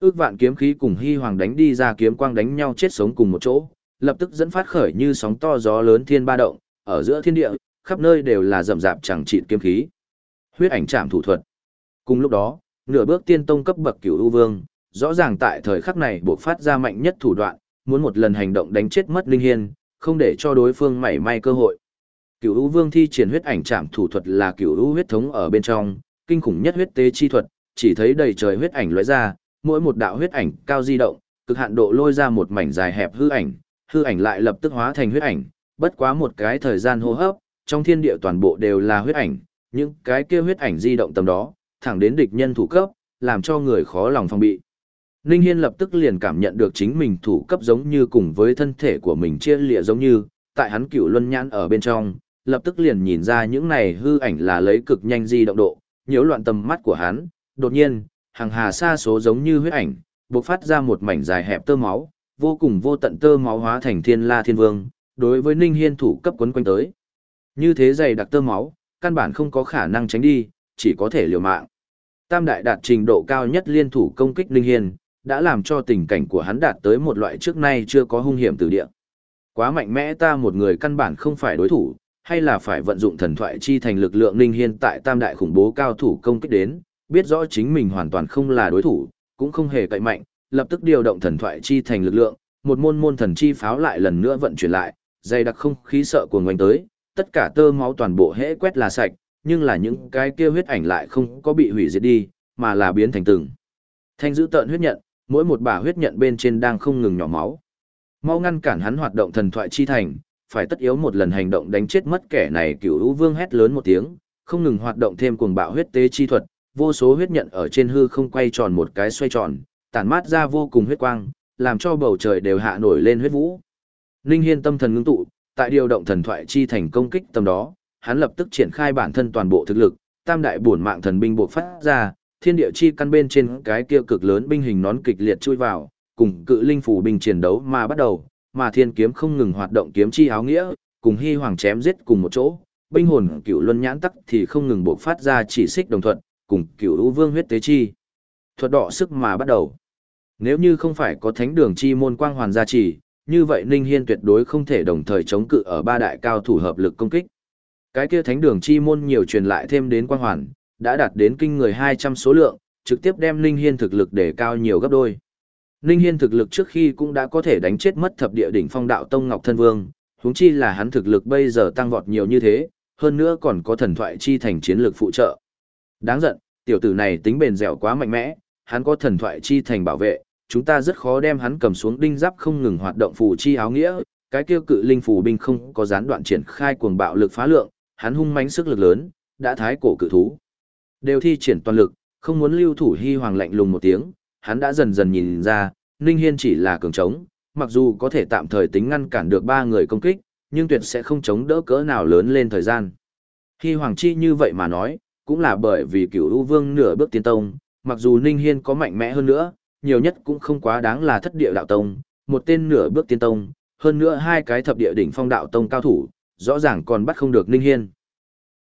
Ước vạn kiếm khí cùng hy hoàng đánh đi ra kiếm quang đánh nhau chết sống cùng một chỗ, lập tức dẫn phát khởi như sóng to gió lớn thiên ba động, ở giữa thiên địa, khắp nơi đều là rậm rạp chẳng trị kiếm khí. Huyết ảnh trảm thủ thuật. Cùng lúc đó, nửa bước tiên tông cấp bậc cửu u vương, rõ ràng tại thời khắc này buộc phát ra mạnh nhất thủ đoạn, muốn một lần hành động đánh chết mất Linh Hiên, không để cho đối phương mảy may cơ hội. Cửu U Vương thi triển huyết ảnh chạm thủ thuật là cửu U huyết thống ở bên trong, kinh khủng nhất huyết tế chi thuật, chỉ thấy đầy trời huyết ảnh lóe ra, mỗi một đạo huyết ảnh cao di động, cực hạn độ lôi ra một mảnh dài hẹp hư ảnh, hư ảnh lại lập tức hóa thành huyết ảnh, bất quá một cái thời gian hô hấp, trong thiên địa toàn bộ đều là huyết ảnh, những cái kia huyết ảnh di động tầm đó, thẳng đến địch nhân thủ cấp, làm cho người khó lòng phòng bị. Ninh Hiên lập tức liền cảm nhận được chính mình thủ cấp giống như cùng với thân thể của mình chia lịa giống như, tại hắn cựu luân nhãn ở bên trong, lập tức liền nhìn ra những này hư ảnh là lấy cực nhanh di động độ, nhiễu loạn tầm mắt của hắn, đột nhiên, hàng hà xa số giống như huyết ảnh, bộc phát ra một mảnh dài hẹp tơ máu, vô cùng vô tận tơ máu hóa thành thiên la thiên vương, đối với Ninh Hiên thủ cấp quấn quanh tới. Như thế dày đặc tơ máu, căn bản không có khả năng tránh đi, chỉ có thể liều mạng. Tam đại đạt trình độ cao nhất liên thủ công kích Ninh Hiên, đã làm cho tình cảnh của hắn đạt tới một loại trước nay chưa có hung hiểm từ địa. Quá mạnh mẽ ta một người căn bản không phải đối thủ, hay là phải vận dụng thần thoại chi thành lực lượng Ninh Hiên tại tam đại khủng bố cao thủ công kích đến, biết rõ chính mình hoàn toàn không là đối thủ, cũng không hề cậy mạnh, lập tức điều động thần thoại chi thành lực lượng, một môn môn thần chi pháo lại lần nữa vận chuyển lại, dày đặc không khí sợ của ngoảnh tới, tất cả tơ máu toàn bộ hễ quét là sạch, nhưng là những cái kia huyết ảnh lại không có bị hủy diệt đi, mà là biến thành từng. Thanh giữ tợn huyết nhận, mỗi một bả huyết nhận bên trên đang không ngừng nhỏ máu. Mau ngăn cản hắn hoạt động thần thoại chi thành, phải tất yếu một lần hành động đánh chết mất kẻ này cửu lũ vương hét lớn một tiếng, không ngừng hoạt động thêm cuồng bạo huyết tế chi thuật, vô số huyết nhận ở trên hư không quay tròn một cái xoay tròn, tản mát ra vô cùng huyết quang, làm cho bầu trời đều hạ nổi lên huyết vũ. Linh Hiên tâm thần ngưng tụ, tại điều động thần thoại chi thành công kích tầm đó, hắn lập tức triển khai bản thân toàn bộ thực lực, tam đại bổn mạng thần binh bộ phát ra, thiên địa chi căn bên trên cái kia cực lớn binh hình nón kịch liệt chui vào, cùng cự linh phủ binh chiến đấu mà bắt đầu, mà thiên kiếm không ngừng hoạt động kiếm chi áo nghĩa, cùng hy hoàng chém giết cùng một chỗ, binh hồn cựu luân nhãn tắc thì không ngừng bộc phát ra chỉ xích đồng thuận, cùng cựu lũ vương huyết tế chi. Thuật đỏ sức mà bắt đầu. Nếu như không phải có thánh đường chi môn quang hoàn gia trì, như vậy Ninh Hiên tuyệt đối không thể đồng thời chống cự ở ba đại cao thủ hợp lực công kích. Cái kia thánh đường chi môn nhiều truyền lại thêm đến quang hoàn, đã đạt đến kinh người 200 số lượng, trực tiếp đem Ninh Hiên thực lực để cao nhiều gấp đôi. Ninh Hiên thực lực trước khi cũng đã có thể đánh chết mất thập địa đỉnh phong đạo tông Ngọc Thân Vương, huống chi là hắn thực lực bây giờ tăng vọt nhiều như thế, hơn nữa còn có thần thoại chi thành chiến lược phụ trợ. Đáng giận, tiểu tử này tính bền dẻo quá mạnh mẽ, hắn có thần thoại chi thành bảo vệ, chúng ta rất khó đem hắn cầm xuống đinh giáp không ngừng hoạt động phù chi áo nghĩa, cái kia cự linh phù binh không có gián đoạn triển khai cuồng bạo lực phá lượng, hắn hung mãnh sức lực lớn, đã thái cổ cự thú. Đều thi triển toàn lực, không muốn lưu thủ hy hoàng lạnh lùng một tiếng, hắn đã dần dần nhìn ra, Ninh Hiên chỉ là cường trống, mặc dù có thể tạm thời tính ngăn cản được ba người công kích, nhưng tuyệt sẽ không chống đỡ cỡ nào lớn lên thời gian. Hy hoàng chi như vậy mà nói, cũng là bởi vì cửu u vương nửa bước tiến tông, mặc dù Ninh Hiên có mạnh mẽ hơn nữa, nhiều nhất cũng không quá đáng là thất địa đạo tông, một tên nửa bước tiên tông, hơn nữa hai cái thập địa đỉnh phong đạo tông cao thủ, rõ ràng còn bắt không được Ninh Hiên.